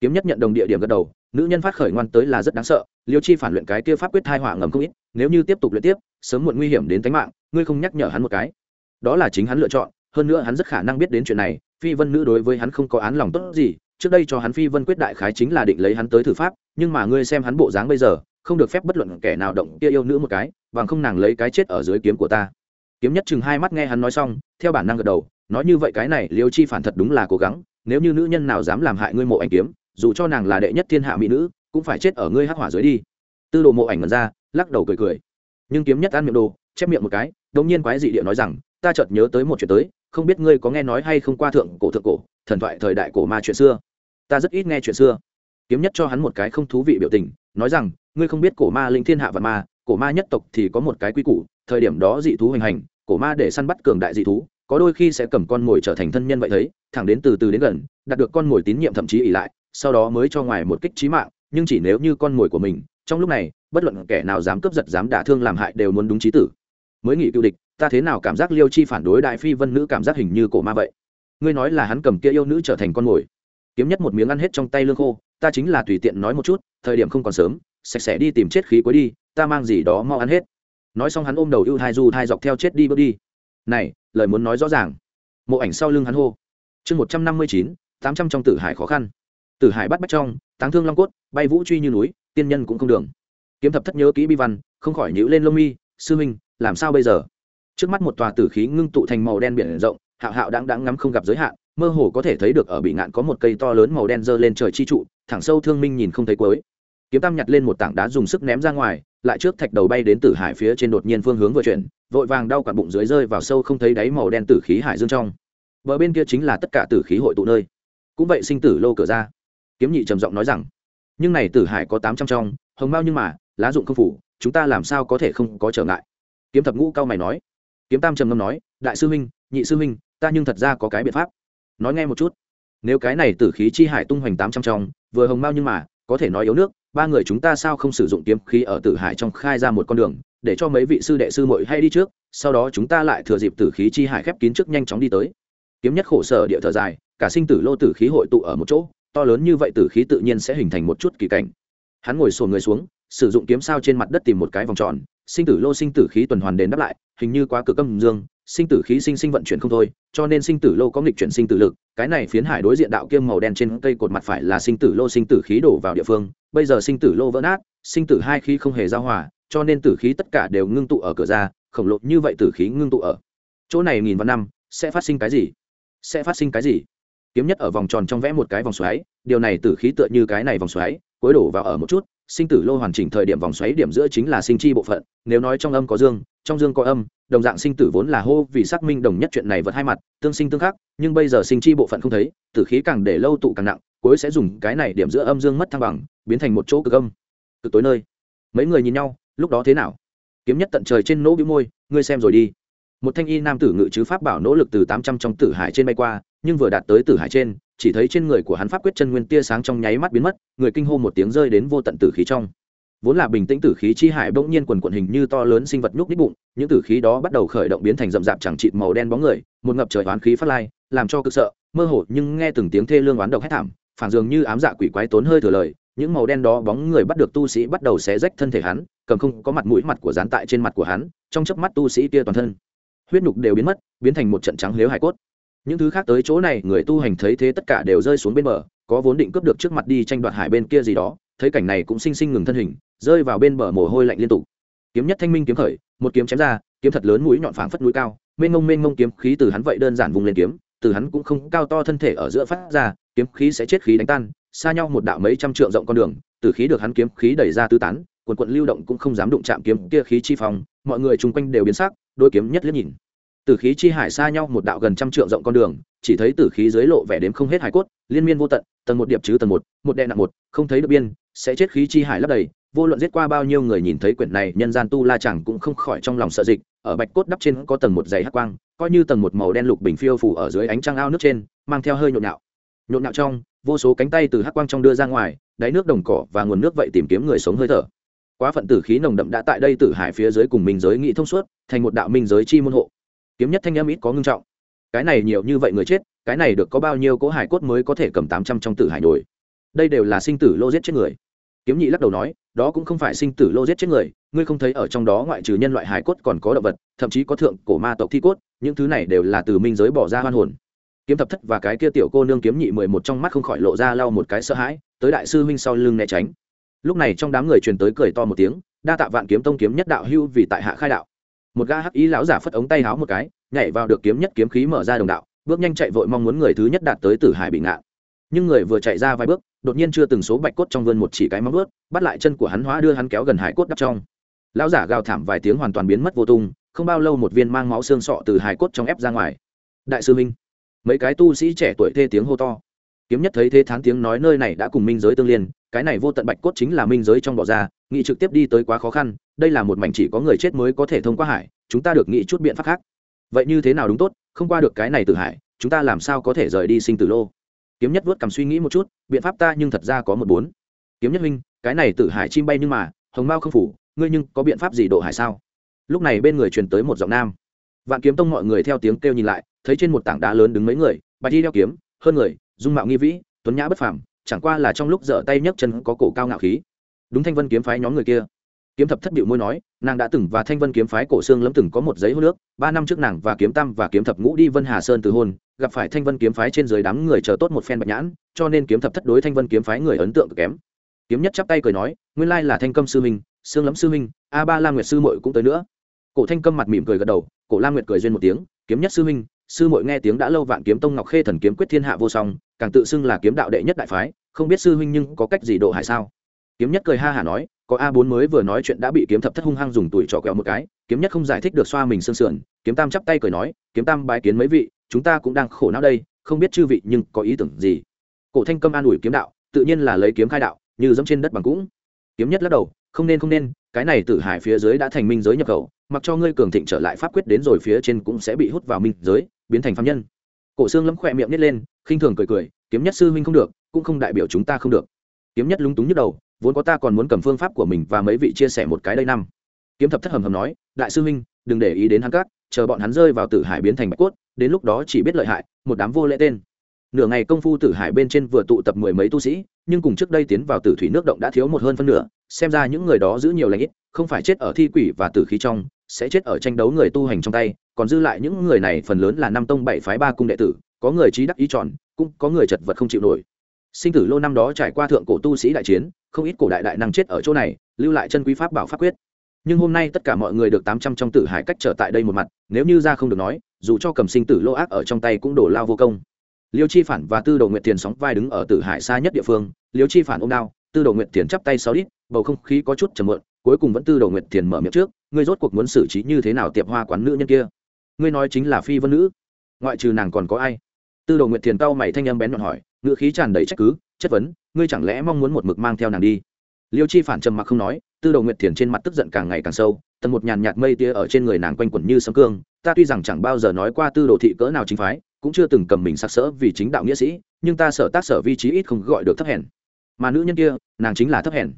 S1: Kiếm nhất nhận đồng địa điểm gật đầu nữ nhân phát khởi ngoan tới là rất đáng sợ, liêu chi phản luyện cái kia pháp quyết thai họa ngầm không ít, nếu như tiếp tục luyện tiếp, sớm muộn nguy hiểm đến tính mạng, ngươi không nhắc nhở hắn một cái. Đó là chính hắn lựa chọn, hơn nữa hắn rất khả năng biết đến chuyện này, phi vân nữ đối với hắn không có án lòng tốt gì, trước đây cho hắn phi vân quyết đại khái chính là định lấy hắn tới thử pháp, nhưng mà ngươi xem hắn bộ dáng bây giờ, không được phép bất luận kẻ nào động kia yêu nữ một cái, bằng không nàng lấy cái chết ở dưới kiếm của ta. Kiếm nhất chừng hai mắt nghe hắn nói xong, theo bản năng gật đầu, nói như vậy cái này liêu chi phản thật đúng là cố gắng, nếu như nữ nhân nào dám làm hại ngươi mộ ảnh kiếm dù cho nàng là đệ nhất thiên hạ mỹ nữ, cũng phải chết ở ngươi hắc hỏa dưới đi. Tư đồ mộ ảnh mật ra, lắc đầu cười cười. Nhưng kiếm nhất ăn miệng đồ, chép miệng một cái, đống nhiên quái dị địa nói rằng, ta chợt nhớ tới một chuyện tới, không biết ngươi có nghe nói hay không qua thượng cổ thượng cổ, thần thoại thời đại cổ ma chuyện xưa. Ta rất ít nghe chuyện xưa. Kiếm nhất cho hắn một cái không thú vị biểu tình, nói rằng, ngươi không biết cổ ma linh thiên hạ và ma, cổ ma nhất tộc thì có một cái quy củ, thời điểm đó dị thú hoành hành, cổ ma để săn bắt cường đại dị thú, có đôi khi sẽ cầm con mồi trở thành thân nhân vậy thấy, thẳng đến từ từ đến gần, đạt được con mồi tín nhiệm thậm chí ỉ lại sau đó mới cho ngoài một kích trí mạng, nhưng chỉ nếu như con mồi của mình, trong lúc này, bất luận kẻ nào dám cướp giật, dám đả thương làm hại đều muốn đúng trí tử. Mới nghĩ cựu địch, ta thế nào cảm giác liêu chi phản đối đại phi vân nữ cảm giác hình như cổ ma vậy? Ngươi nói là hắn cầm kia yêu nữ trở thành con mồi. Kiếm nhất một miếng ăn hết trong tay lương khô, ta chính là tùy tiện nói một chút, thời điểm không còn sớm, sạch sẽ đi tìm chết khí cuối đi, ta mang gì đó mau ăn hết. Nói xong hắn ôm đầu ưu thai du thai dọc theo chết đi bước đi. Này, lời muốn nói rõ ràng. Mộ ảnh sau lưng hắn hô. Chương một trăm năm mươi chín, tám trăm trong tử hải khó khăn tử hải bắt bách trong, táng thương long cốt, bay vũ truy như núi, tiên nhân cũng không đường. Kiếm thập thất nhớ kỹ bi văn, không khỏi nhữ lên lông mi, sư minh làm sao bây giờ? Trước mắt một tòa tử khí ngưng tụ thành màu đen biển rộng, hạo hạo đáng đáng ngắm không gặp giới hạn, mơ hồ có thể thấy được ở bị ngạn có một cây to lớn màu đen dơ lên trời chi trụ, thẳng sâu thương minh nhìn không thấy cuối. Kiếm tam nhặt lên một tảng đá dùng sức ném ra ngoài, lại trước thạch đầu bay đến tử hải phía trên đột nhiên phương hướng vừa chuyển, vội vàng đau quặn bụng dưới rơi vào sâu không thấy đáy màu đen tử khí hải dương trong. Bờ bên kia chính là tất cả tử khí hội tụ nơi. Cũng vậy sinh tử lô cửa ra kiếm nhị trầm giọng nói rằng, nhưng này tử hải có tám trăm trong, hồng mao nhưng mà, lá dụng không phủ, chúng ta làm sao có thể không có trở ngại? Kiếm thập ngũ cao mày nói. Kiếm tam trầm ngâm nói, đại sư huynh, nhị sư huynh, ta nhưng thật ra có cái biện pháp. Nói nghe một chút. Nếu cái này tử khí chi hải tung hoành tám trăm trong, vừa hồng mao nhưng mà, có thể nói yếu nước, ba người chúng ta sao không sử dụng kiếm khí ở tử hải trong khai ra một con đường, để cho mấy vị sư đệ sư muội hay đi trước, sau đó chúng ta lại thừa dịp tử khí chi hải khép kín trước nhanh chóng đi tới. Kiếm nhất khổ sở địa thở dài, cả sinh tử lô tử khí hội tụ ở một chỗ to lớn như vậy tử khí tự nhiên sẽ hình thành một chút kỳ cảnh. Hắn ngồi sồn người xuống, sử dụng kiếm sao trên mặt đất tìm một cái vòng tròn, sinh tử lô sinh tử khí tuần hoàn đền đáp lại, hình như quá cực âm dương, sinh tử khí sinh sinh vận chuyển không thôi, cho nên sinh tử lô có nghịch chuyển sinh tử lực, cái này phiến hải đối diện đạo kiêm màu đen trên cây cột mặt phải là sinh tử lô sinh tử khí đổ vào địa phương, bây giờ sinh tử lô vỡ nát, sinh tử hai khí không hề giao hòa, cho nên tử khí tất cả đều ngưng tụ ở cửa ra, khổng lồ như vậy tử khí ngưng tụ ở chỗ này nghìn vạn năm, sẽ phát sinh cái gì? Sẽ phát sinh cái gì? Kiếm nhất ở vòng tròn trong vẽ một cái vòng xoáy, điều này tử khí tựa như cái này vòng xoáy cuối đổ vào ở một chút, sinh tử lô hoàn chỉnh thời điểm vòng xoáy điểm giữa chính là sinh chi bộ phận, nếu nói trong âm có dương, trong dương có âm, đồng dạng sinh tử vốn là hô vì xác minh đồng nhất chuyện này vật hai mặt, tương sinh tương khắc, nhưng bây giờ sinh chi bộ phận không thấy, tử khí càng để lâu tụ càng nặng, cuối sẽ dùng cái này điểm giữa âm dương mất thăng bằng, biến thành một chỗ cực âm, cực tối nơi. Mấy người nhìn nhau, lúc đó thế nào? Kiếm nhất tận trời trên nỗ bĩu môi, ngươi xem rồi đi một thanh y nam tử ngự chứ pháp bảo nỗ lực từ tám trăm trong tử hải trên bay qua, nhưng vừa đạt tới tử hải trên, chỉ thấy trên người của hắn pháp quyết chân nguyên tia sáng trong nháy mắt biến mất, người kinh hô một tiếng rơi đến vô tận tử khí trong. Vốn là bình tĩnh tử khí chi hải bỗng nhiên quần quận hình như to lớn sinh vật nhúc nít bụng, những tử khí đó bắt đầu khởi động biến thành rậm rạp chẳng chịt màu đen bóng người, một ngập trời oán khí phát lai, làm cho cực sợ, mơ hồ nhưng nghe từng tiếng thê lương oán độc hét thảm, phản dường như ám dạ quỷ quái tốn hơi thừa lời, những màu đen đó bóng người bắt được tu sĩ bắt đầu xé rách thân thể hắn, cầm không có mặt mũi mặt của dán tại trên mặt của hắn, trong chớp mắt tu sĩ kia toàn thân huyết nhục đều biến mất, biến thành một trận trắng lếu hải cốt những thứ khác tới chỗ này, người tu hành thấy thế tất cả đều rơi xuống bên bờ, có vốn định cướp được trước mặt đi tranh đoạt hải bên kia gì đó, thấy cảnh này cũng sinh sinh ngừng thân hình, rơi vào bên bờ mồ hôi lạnh liên tục kiếm nhất thanh minh kiếm khởi, một kiếm chém ra, kiếm thật lớn mũi nhọn phảng phất mũi cao, mênh ngông mênh ngông kiếm khí từ hắn vậy đơn giản vùng lên kiếm, từ hắn cũng không cao to thân thể ở giữa phát ra, kiếm khí sẽ chết khí đánh tan, xa nhau một đạo mấy trăm trượng rộng con đường, từ khí được hắn kiếm khí đẩy ra tứ tán, quần quận lưu động cũng không dám đụng chạm kiếm kia khí chi phòng. mọi người chung quanh đều biến sắc, đôi kiếm nhất liếc nhìn tử khí chi hải xa nhau một đạo gần trăm trượng rộng con đường, chỉ thấy tử khí dưới lộ vẻ đếm không hết hải cốt, liên miên vô tận, tầng một điệp chứ tầng một một đè nặng một, không thấy được biên, sẽ chết khí chi hải lấp đầy. Vô luận giết qua bao nhiêu người nhìn thấy quyển này, nhân gian tu la chẳng cũng không khỏi trong lòng sợ dịch. Ở bạch cốt đắp trên có tầng một dày hắc quang, coi như tầng một màu đen lục bình phiêu phủ ở dưới ánh trăng ao nước trên, mang theo hơi nhộn nhạo. Nhộn nhạo trong, vô số cánh tay từ hắc quang trong đưa ra ngoài, đáy nước đồng cỏ và nguồn nước vậy tìm kiếm người sống hơi thở. Quá phận tử khí nồng đậm đã tại đây tử hải phía dưới cùng minh giới nghị thông suốt, thành một đạo minh giới chi môn hộ kiếm nhất thanh âm ít có ngưng trọng. Cái này nhiều như vậy người chết, cái này được có bao nhiêu cỗ hải cốt mới có thể cầm tám trăm trong tử hải nổi. đây đều là sinh tử lô giết chết người. Kiếm nhị lắc đầu nói, đó cũng không phải sinh tử lô giết chết người, ngươi không thấy ở trong đó ngoại trừ nhân loại hải cốt còn có động vật, thậm chí có thượng cổ ma tộc thi cốt, những thứ này đều là từ minh giới bỏ ra hoan hồn. Kiếm thập thất và cái kia tiểu cô nương kiếm nhị mười một trong mắt không khỏi lộ ra lau một cái sợ hãi, tới đại sư huynh sau lưng né tránh. Lúc này trong đám người truyền tới cười to một tiếng, đa tạ vạn kiếm tông kiếm nhất đạo hưu vì tại hạ khai đạo một ga hắc ý lão giả phất ống tay háo một cái, nhảy vào được kiếm nhất kiếm khí mở ra đồng đạo, bước nhanh chạy vội mong muốn người thứ nhất đạt tới tử hải bị ngạn nhưng người vừa chạy ra vài bước, đột nhiên chưa từng số bạch cốt trong vườn một chỉ cái móng ướt bắt lại chân của hắn hóa đưa hắn kéo gần hải cốt đắp trong. Lão giả gào thảm vài tiếng hoàn toàn biến mất vô tung, không bao lâu một viên mang máu xương sọ từ hải cốt trong ép ra ngoài. Đại sư minh, mấy cái tu sĩ trẻ tuổi thê tiếng hô to kiếm nhất thấy thế thán tiếng nói nơi này đã cùng minh giới tương liên, cái này vô tận bạch cốt chính là minh giới trong bỏ ra nghị trực tiếp đi tới quá khó khăn, đây là một mảnh chỉ có người chết mới có thể thông qua hải, chúng ta được nghĩ chút biện pháp khác. Vậy như thế nào đúng tốt, không qua được cái này từ hải, chúng ta làm sao có thể rời đi sinh tử lô? Kiếm nhất vớt cầm suy nghĩ một chút, biện pháp ta nhưng thật ra có một bốn. Kiếm nhất minh cái này tử hải chim bay nhưng mà, hồng mao không phủ, ngươi nhưng có biện pháp gì độ hải sao? Lúc này bên người truyền tới một giọng nam. Vạn kiếm tông mọi người theo tiếng kêu nhìn lại, thấy trên một tảng đá lớn đứng mấy người, bạch đi đeo kiếm, hơn người dung mạo nghi vĩ, tuấn nhã bất phàm, chẳng qua là trong lúc dở tay nhấc chân có cổ cao ngạo khí. Đúng thanh vân kiếm phái nhóm người kia. Kiếm thập thất điệu môi nói, nàng đã từng và thanh vân kiếm phái cổ xương lẫm từng có một giấy hô nước ba năm trước nàng và kiếm tam và kiếm thập ngũ đi vân hà sơn từ hôn, gặp phải thanh vân kiếm phái trên dưới đám người chờ tốt một phen bạch nhãn, cho nên kiếm thập thất đối thanh vân kiếm phái người ấn tượng cực kém. Kiếm nhất chắp tay cười nói, nguyên lai là thanh câm sư minh xương lẫm sư minh a ba la nguyệt sư muội cũng tới nữa. Cổ thanh câm mặt mỉm cười gật đầu, cổ la nguyệt cười duyên một tiếng, kiếm nhất sư minh sư muội nghe tiếng đã lâu vạn kiếm tông ngọc khê thần kiếm quyết thiên hạ vô song, càng tự xưng là kiếm đạo đệ nhất đại phái, không biết sư huynh nhưng có cách gì độ hải sao? Kiếm nhất cười ha hả nói, có a bốn mới vừa nói chuyện đã bị kiếm thập thất hung hăng dùng tuổi trọ quẹo một cái, kiếm nhất không giải thích được xoa mình sương sườn, kiếm tam chắp tay cười nói, kiếm tam bái kiến mấy vị, chúng ta cũng đang khổ não đây, không biết chư vị nhưng có ý tưởng gì? Cổ thanh câm an ủi kiếm đạo, tự nhiên là lấy kiếm khai đạo, như dẫm trên đất bằng cũng. Kiếm nhất lắc đầu, không nên không nên, cái này tử hải phía dưới đã thành minh giới nhập khẩu, mặc cho ngươi cường thịnh trở lại pháp quyết đến rồi phía trên cũng sẽ bị hút vào minh giới biến thành phạm nhân. Cổ xương lấm khỏe miệng nít lên, khinh thường cười cười, kiếm nhất sư huynh không được, cũng không đại biểu chúng ta không được. Kiếm nhất lúng túng nhức đầu, vốn có ta còn muốn cầm phương pháp của mình và mấy vị chia sẻ một cái đây năm. Kiếm thập thất hầm hầm nói, đại sư huynh, đừng để ý đến hắn cát chờ bọn hắn rơi vào tử hải biến thành bạch cốt, đến lúc đó chỉ biết lợi hại, một đám vô lễ tên. Nửa ngày công phu tử hải bên trên vừa tụ tập mười mấy tu sĩ, nhưng cùng trước đây tiến vào tử thủy nước động đã thiếu một hơn phân nửa, xem ra những người đó giữ nhiều lãnh ít, không phải chết ở thi quỷ và tử khí trong, sẽ chết ở tranh đấu người tu hành trong tay còn dư lại những người này phần lớn là năm tông bảy phái ba cung đệ tử, có người trí đắc ý tròn, cũng có người chật vật không chịu nổi. Sinh tử lô năm đó trải qua thượng cổ tu sĩ đại chiến, không ít cổ đại đại năng chết ở chỗ này, lưu lại chân quý pháp bảo pháp quyết. Nhưng hôm nay tất cả mọi người được tám trăm trong tử hải cách trở tại đây một mặt, nếu như ra không được nói, dù cho cầm sinh tử lô ác ở trong tay cũng đổ lao vô công. Liêu chi phản và tư đồ nguyệt tiền sóng vai đứng ở tử hải xa nhất địa phương, liêu chi phản ôm đao, tư đồ nguyệt tiền chắp tay sáu đít, bầu không khí có chút chầm mượn cuối cùng vẫn tư đồ nguyệt tiền mở miệng trước, ngươi rốt cuộc muốn xử trí như thế nào tiệp hoa quán nữ nhân kia? Ngươi nói chính là phi vân nữ. Ngoại trừ nàng còn có ai? Tư đồ nguyệt thiền tao mày thanh âm bén nhọn hỏi, ngữ khí tràn đầy trách cứ, chất vấn, ngươi chẳng lẽ mong muốn một mực mang theo nàng đi? Liêu chi phản trầm mặc không nói, tư đồ nguyệt thiền trên mặt tức giận càng ngày càng sâu tần một nhàn nhạt mây tia ở trên người nàng quanh quẩn như sấm cương. Ta tuy rằng chẳng bao giờ nói qua tư đồ thị cỡ nào chính phái, cũng chưa từng cầm mình sắc sỡ vì chính đạo nghĩa sĩ, nhưng ta sở tác sở vi trí ít không gọi được thấp hèn. Mà nữ nhân kia, nàng chính là thấp hèn.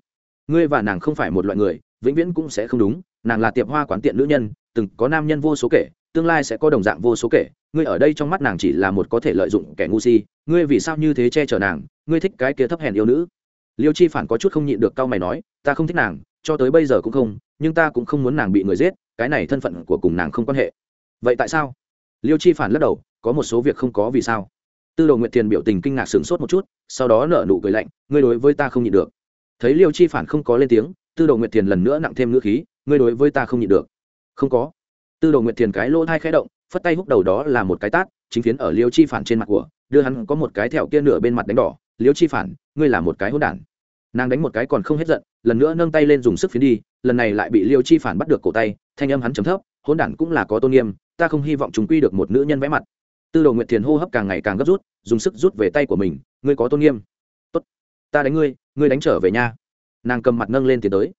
S1: Ngươi và nàng không phải một loại người, vĩnh viễn cũng sẽ không đúng. Nàng là tiệm hoa quán tiện nữ nhân, từng có nam nhân vô số kể tương lai sẽ có đồng dạng vô số kể, ngươi ở đây trong mắt nàng chỉ là một có thể lợi dụng kẻ ngu si, ngươi vì sao như thế che chở nàng, ngươi thích cái kia thấp hèn yêu nữ. Liêu chi phản có chút không nhịn được cau mày nói, ta không thích nàng, cho tới bây giờ cũng không, nhưng ta cũng không muốn nàng bị người giết, cái này thân phận của cùng nàng không quan hệ. Vậy tại sao? Liêu chi phản lắc đầu, có một số việc không có vì sao. Tư đồ Nguyện Tiền biểu tình kinh ngạc sửng sốt một chút, sau đó nở nụ cười lạnh, ngươi đối với ta không nhịn được. Thấy liêu chi phản không có lên tiếng, tư đồ Nguyện Tiền lần nữa nặng thêm ngữ khí, ngươi đối với ta không nhịn được. Không có tư đồ nguyệt thiền cái lỗ thai khẽ động, phất tay húc đầu đó là một cái tát, chính phiến ở liêu chi phản trên mặt của, đưa hắn có một cái thẹo kia nửa bên mặt đánh đỏ. Liêu chi phản, ngươi là một cái hỗn đản. Nàng đánh một cái còn không hết giận, lần nữa nâng tay lên dùng sức phiến đi, lần này lại bị liêu chi phản bắt được cổ tay, thanh âm hắn chấm thấp, hỗn đản cũng là có tôn nghiêm, ta không hy vọng chúng quy được một nữ nhân vẽ mặt. Tư đồ nguyệt thiền hô hấp càng ngày càng gấp rút, dùng sức rút về tay của mình, ngươi có tôn nghiêm. Tốt, ta đánh ngươi ngươi đánh trở về nhà nàng cầm mặt nâng lên tiến tới.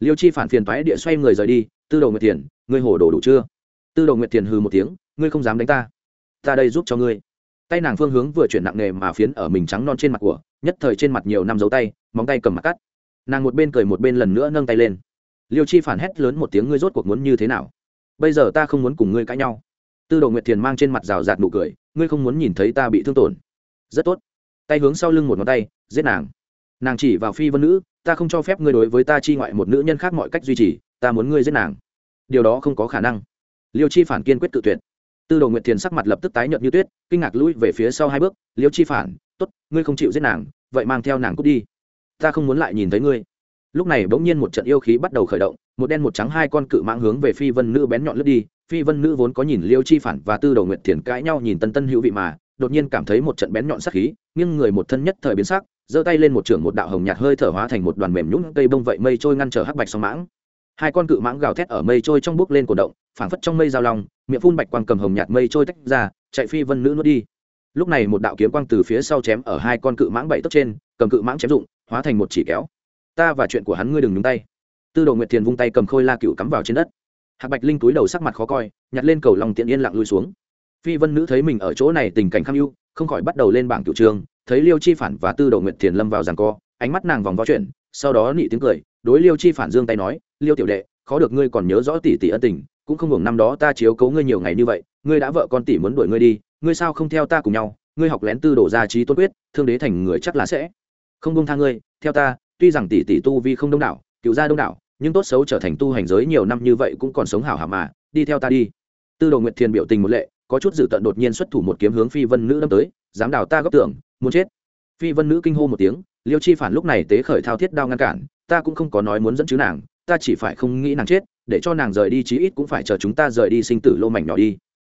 S1: Liêu chi phản phiền thoái địa xoay người rời đi, tư đồ nguyệt thiền ngươi hồ đồ đủ chưa? Tư đồ nguyệt thiền hừ một tiếng, ngươi không dám đánh ta. Ta đây giúp cho ngươi. Tay nàng phương hướng vừa chuyển nặng nề mà phiến ở mình trắng non trên mặt của, nhất thời trên mặt nhiều năm dấu tay, móng tay cầm mặt cắt. Nàng một bên cười một bên lần nữa nâng tay lên. Liêu chi phản hét lớn một tiếng, ngươi rốt cuộc muốn như thế nào? Bây giờ ta không muốn cùng ngươi cãi nhau. Tư đồ nguyệt thiền mang trên mặt rào rạt nụ cười, ngươi không muốn nhìn thấy ta bị thương tổn. Rất tốt. Tay hướng sau lưng một ngón tay, giết nàng. Nàng chỉ vào phi vân nữ, ta không cho phép ngươi đối với ta chi ngoại một nữ nhân khác mọi cách duy trì, ta muốn ngươi giết nàng điều đó không có khả năng. Liêu chi phản kiên quyết tự tuyệt. Tư đồ nguyệt thiền sắc mặt lập tức tái nhợt như tuyết, kinh ngạc lũi về phía sau hai bước. Liêu chi phản t ố t ngươi không chịu giết nàng, vậy mang theo nàng cút đi. Ta không muốn lại nhìn thấy ngươi. Lúc này bỗng nhiên một trận yêu khí bắt đầu khởi động, một đen một trắng hai con cự mãng hướng về phi vân nữ bén nhọn lướt đi. Phi vân nữ vốn có nhìn liêu chi phản và tư đầu nguyệt thiền cãi nhau nhìn tân tân hữu vị mà, đột nhiên cảm thấy một trận bén nhọn sắc khí nhưng người một thân nhất thời biến sắc, giơ tay lên một trưởng một đạo hồng nhạt hơi thở hóa thành một đoàn mềm nhũng cây bông vậy mây trôi ngăn trở hắc bạch song mãng hai con cự mãng gào thét ở mây trôi trong bước lên cổ động, phảng phất trong mây giao long, miệng phun bạch quang cầm hồng nhạt mây trôi tách ra, chạy phi vân nữ nuốt đi. Lúc này một đạo kiếm quang từ phía sau chém ở hai con cự mãng bảy tấc trên, cầm cự mãng chém dụng, hóa thành một chỉ kéo. Ta và chuyện của hắn ngươi đừng nhúng tay. Tư đồ nguyệt thiền vung tay cầm khôi la cựu cắm vào trên đất. Hạc bạch linh túi đầu sắc mặt khó coi, nhặt lên cầu lòng tiện yên lặng lui xuống. Phi vân nữ thấy mình ở chỗ này tình cảnh kham ưu không khỏi bắt đầu lên bảng cựu trường, thấy liêu chi phản và tư đồ nguyệt thiền lâm vào giằng co, ánh mắt nàng vòng vo chuyện, sau đó nị tiếng cười, đối liêu chi phản dương tay nói liêu tiểu đệ, khó được ngươi còn nhớ rõ tỷ tỷ ân tình, cũng không hưởng năm đó ta chiếu cố ngươi nhiều ngày như vậy, ngươi đã vợ con tỷ muốn đuổi ngươi đi, ngươi sao không theo ta cùng nhau, ngươi học lén tư đổ ra trí tôn quyết, thương đế thành người chắc là sẽ không buông tha ngươi. Theo ta, tuy rằng tỷ tỷ tu vi không đông đảo, cựu gia đông đảo, nhưng tốt xấu trở thành tu hành giới nhiều năm như vậy cũng còn sống hảo hảo mà, đi theo ta đi. Tư đồ nguyệt thiền biểu tình một lệ, có chút dự tận đột nhiên xuất thủ một kiếm hướng phi vân nữ đâm tới, dám đào ta góc tưởng muốn chết. Phi vân nữ kinh hô một tiếng, liêu chi phản lúc này tế khởi thao thiết đao ngăn cản, ta cũng không có nói muốn dẫn chứ nàng ta chỉ phải không nghĩ nàng chết, để cho nàng rời đi chí ít cũng phải chờ chúng ta rời đi sinh tử lô mảnh nhỏ đi.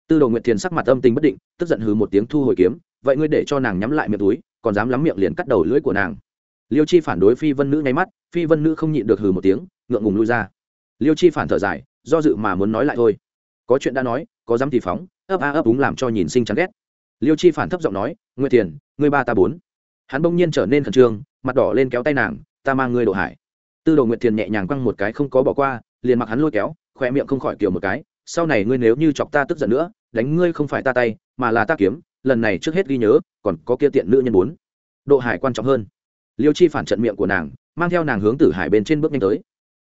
S1: Tư đồ nguyệt thiền sắc mặt âm tình bất định, tức giận hừ một tiếng thu hồi kiếm, vậy ngươi để cho nàng nhắm lại miệng túi, còn dám lắm miệng liền cắt đầu lưỡi của nàng. Liêu chi phản đối phi vân nữ nháy mắt, phi vân nữ không nhịn được hừ một tiếng, ngượng ngùng lui ra. Liêu chi phản thở dài, do dự mà muốn nói lại thôi. Có chuyện đã nói, có dám thì phóng, ấp a ấp đúng làm cho nhìn sinh chán ghét. Liêu chi phản thấp giọng nói, nguyệt thiền, ngươi ba ta bốn. Hắn bỗng nhiên trở nên khẩn trương, mặt đỏ lên kéo tay nàng, ta mang ngươi độ hải tư đồ nguyệt thiền nhẹ nhàng quăng một cái không có bỏ qua, liền mặc hắn lôi kéo khoe miệng không khỏi kiểu một cái, sau này ngươi nếu như chọc ta tức giận nữa, đánh ngươi không phải ta tay, mà là ta kiếm, lần này trước hết ghi nhớ, còn có kia tiện nữ nhân bốn. Độ hải quan trọng hơn. Liêu chi phản trận miệng của nàng, mang theo nàng hướng tử hải bên trên bước nhanh tới.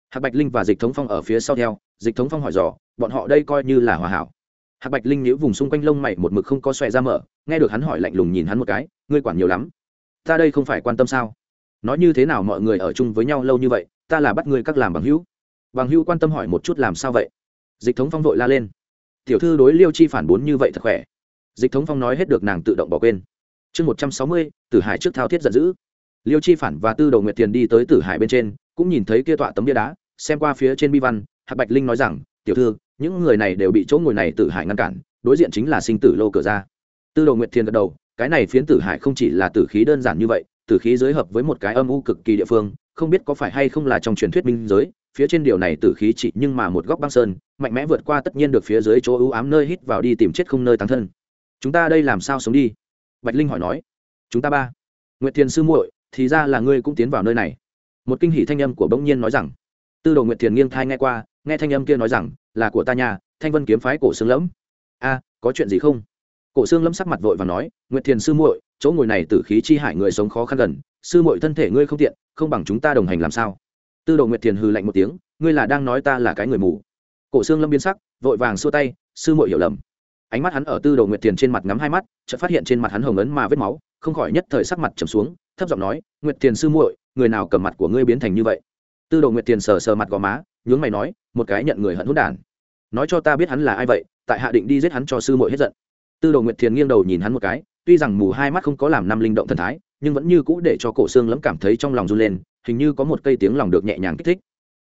S1: Hạc bạch linh và dịch thống phong ở phía sau theo, dịch thống phong hỏi dò, bọn họ đây coi như là hòa hảo. Hạc bạch linh nhíu vùng xung quanh lông mày một mực không có xòe ra mở, nghe được hắn hỏi lạnh lùng nhìn hắn một cái, ngươi quản nhiều lắm. Ta đây không phải quan tâm sao? Nói như thế nào mọi người ở chung với nhau lâu như vậy ta là bắt ngươi các làm bằng hữu. Bằng hữu quan tâm hỏi một chút làm sao vậy? Dịch thống phong vội la lên. Tiểu thư đối liêu chi phản bốn như vậy thật khỏe. Dịch thống phong nói hết được nàng tự động bỏ quên. Chương một trăm sáu mươi, tử hải trước thao thiết giận dữ. Liêu chi phản và tư đầu nguyệt tiền đi tới tử hải bên trên, cũng nhìn thấy kia tọa tấm bia đá, xem qua phía trên bi văn, hạc bạch linh nói rằng, tiểu thư, những người này đều bị chỗ ngồi này tử hải ngăn cản, đối diện chính là sinh tử lô cửa ra. Tư đầu nguyệt thiền gật đầu, cái này phiến tử hải không chỉ là tử khí đơn giản như vậy, tử khí giới hợp với một cái âm u cực kỳ địa phương không biết có phải hay không là trong truyền thuyết minh giới, phía trên điều này tử khí chỉ nhưng mà một góc băng sơn, mạnh mẽ vượt qua tất nhiên được phía dưới chỗ ưu ám nơi hít vào đi tìm chết không nơi tăng thân. Chúng ta đây làm sao sống đi? Bạch linh hỏi nói. Chúng ta ba. Nguyệt thiền sư muội, thì ra là ngươi cũng tiến vào nơi này. Một kinh hỷ thanh âm của bỗng nhiên nói rằng. Tư đồ nguyệt thiền nghiêng thai nghe qua, nghe thanh âm kia nói rằng, là của ta nhà, thanh vân kiếm phái cổ xương lẫm. A, có chuyện gì không? Cổ xương lâm sắc mặt vội và nói, nguyệt thiền sư muội, chỗ ngồi này tử khí chi hại người sống khó khăn gần, sư muội thân thể ngươi không tiện, không bằng chúng ta đồng hành làm sao? Tư đồ nguyệt thiền hừ lạnh một tiếng, ngươi là đang nói ta là cái người mù. Cổ xương lâm biến sắc, vội vàng xua tay, sư muội hiểu lầm. Ánh mắt hắn ở tư đồ nguyệt thiền trên mặt ngắm hai mắt, chợt phát hiện trên mặt hắn hồng ấn mà vết máu, không khỏi nhất thời sắc mặt trầm xuống, thấp giọng nói, nguyệt thiền sư muội, người nào cầm mặt của ngươi biến thành như vậy? Tư đồ nguyệt thiền sờ sờ mặt gò má, nhướng mày nói, một cái nhận người hận hút đản. Nói cho ta biết hắn là ai vậy, tại hạ định đi giết hắn cho sư muội hết giận tư đồ nguyệt thiền nghiêng đầu nhìn hắn một cái, tuy rằng mù hai mắt không có làm năm linh động thần thái, nhưng vẫn như cũ để cho cổ xương lẫm cảm thấy trong lòng run lên, hình như có một cây tiếng lòng được nhẹ nhàng kích thích.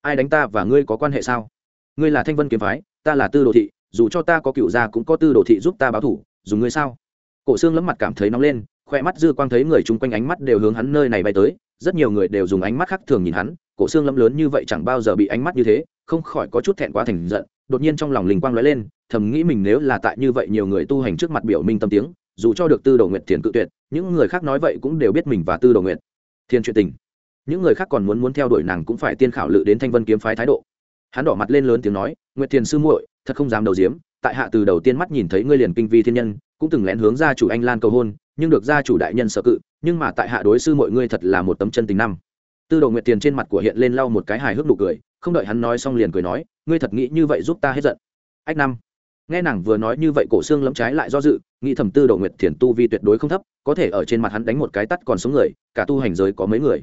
S1: Ai đánh ta và ngươi có quan hệ sao? Ngươi là thanh vân kiếm phái, ta là tư đồ thị, dù cho ta có cựu gia cũng có tư đồ thị giúp ta báo thủ dùng ngươi sao? Cổ xương lẫm mặt cảm thấy nóng lên, khoe mắt dư quang thấy người chung quanh ánh mắt đều hướng hắn nơi này bay tới, rất nhiều người đều dùng ánh mắt khác thường nhìn hắn, cổ xương lẫm lớn như vậy chẳng bao giờ bị ánh mắt như thế, không khỏi có chút thẹn quá thành giận đột nhiên trong lòng linh quang lóe lên, thầm nghĩ mình nếu là tại như vậy nhiều người tu hành trước mặt biểu minh tâm tiếng, dù cho được tư đồ nguyện thiền cự tuyệt, những người khác nói vậy cũng đều biết mình và tư đồ nguyện thiên chuyện tình. Những người khác còn muốn muốn theo đuổi nàng cũng phải tiên khảo lự đến thanh vân kiếm phái thái độ. Hắn đỏ mặt lên lớn tiếng nói, nguyệt thiền sư muội, thật không dám đầu diếm, tại hạ từ đầu tiên mắt nhìn thấy ngươi liền kinh vi thiên nhân, cũng từng lén hướng gia chủ anh lan cầu hôn, nhưng được gia chủ đại nhân sợ cự, nhưng mà tại hạ đối sư mọi ngươi thật là một tấm chân tình năm. Tư đồ nguyệt tiền trên mặt của hiện lên lau một cái hài hước nụ cười, không đợi hắn nói xong liền cười nói ngươi thật nghĩ như vậy giúp ta hết giận. Ách năm. Nghe nàng vừa nói như vậy, cổ xương lẫm trái lại do dự, nghĩ thầm tư đồ nguyệt thiền tu vi tuyệt đối không thấp, có thể ở trên mặt hắn đánh một cái tắt còn sống người, cả tu hành giới có mấy người.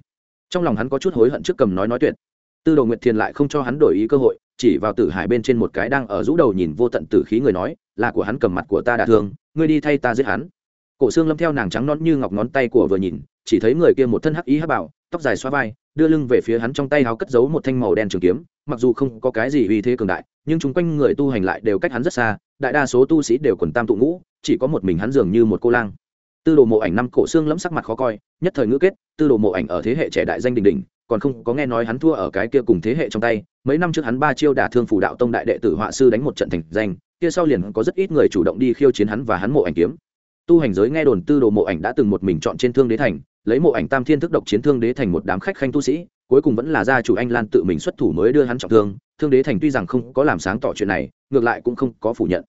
S1: Trong lòng hắn có chút hối hận trước cầm nói nói tuyệt. Tư đồ nguyệt thiền lại không cho hắn đổi ý cơ hội, chỉ vào tử hải bên trên một cái đang ở rũ đầu nhìn vô tận tử khí người nói, là của hắn cầm mặt của ta đã thương, ngươi đi thay ta giết hắn. Cổ xương lâm theo nàng trắng nón như ngọc ngón tay của vừa nhìn, chỉ thấy người kia một thân hắc ý hắc bảo tóc dài xoa vai, đưa lưng về phía hắn trong tay háo cất giấu một thanh màu đen trường kiếm, mặc dù không có cái gì uy thế cường đại, nhưng chung quanh người tu hành lại đều cách hắn rất xa, đại đa số tu sĩ đều quần tam tụ ngũ, chỉ có một mình hắn dường như một cô lang. Tư đồ mộ ảnh năm cổ xương lẫm sắc mặt khó coi, nhất thời ngữ kết, tư đồ mộ ảnh ở thế hệ trẻ đại danh đình đình còn không có nghe nói hắn thua ở cái kia cùng thế hệ trong tay, mấy năm trước hắn ba chiêu đả thương phủ đạo tông đại đệ tử họa sư đánh một trận thành danh, kia sau liền có rất ít người chủ động đi khiêu chiến hắn và hắn mộ ảnh kiếm. Tu hành giới nghe đồn tư đồ mộ ảnh đã từng một mình chọn trên thương đế thành lấy mộ ảnh tam thiên thức độc chiến thương đế thành một đám khách khanh tu sĩ, cuối cùng vẫn là gia chủ anh lan tự mình xuất thủ mới đưa hắn trọng thương. Thương đế thành tuy rằng không có làm sáng tỏ chuyện này, ngược lại cũng không có phủ nhận.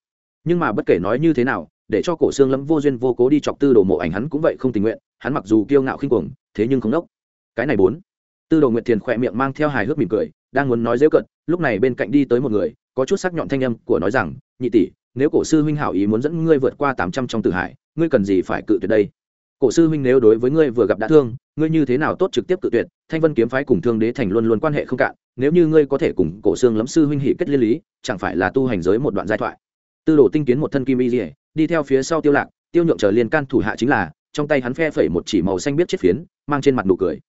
S1: Nhưng mà bất kể nói như thế nào, để cho cổ xương lâm vô duyên vô cố đi chọc tư đồ mộ ảnh hắn cũng vậy không tình nguyện, hắn mặc dù kiêu ngạo khinh cuồng, thế nhưng không đốc. Cái này bốn. Tư đồ nguyệt thiền khỏe miệng mang theo hài hước mỉm cười, đang muốn nói dễ cận lúc này bên cạnh đi tới một người, có chút sắc nhọn thanh âm của nói rằng, nhị tỷ, nếu cổ sư huynh hảo ý muốn dẫn ngươi vượt qua tám trăm trong tử hải, ngươi cần gì phải cự tuyệt đây? Cổ sư huynh nếu đối với ngươi vừa gặp đã thương, ngươi như thế nào tốt trực tiếp tự tuyệt, thanh vân kiếm phái cùng thương đế thành luôn luôn quan hệ không cạn, nếu như ngươi có thể cùng cổ xương lẫm sư huynh hỷ kết liên lý, chẳng phải là tu hành giới một đoạn giai thoại. Tư đồ tinh kiến một thân kim y dỉa đi theo phía sau tiêu lạc, tiêu nhượng trở liên can thủ hạ chính là, trong tay hắn phe phẩy một chỉ màu xanh biết chết phiến, mang trên mặt nụ cười.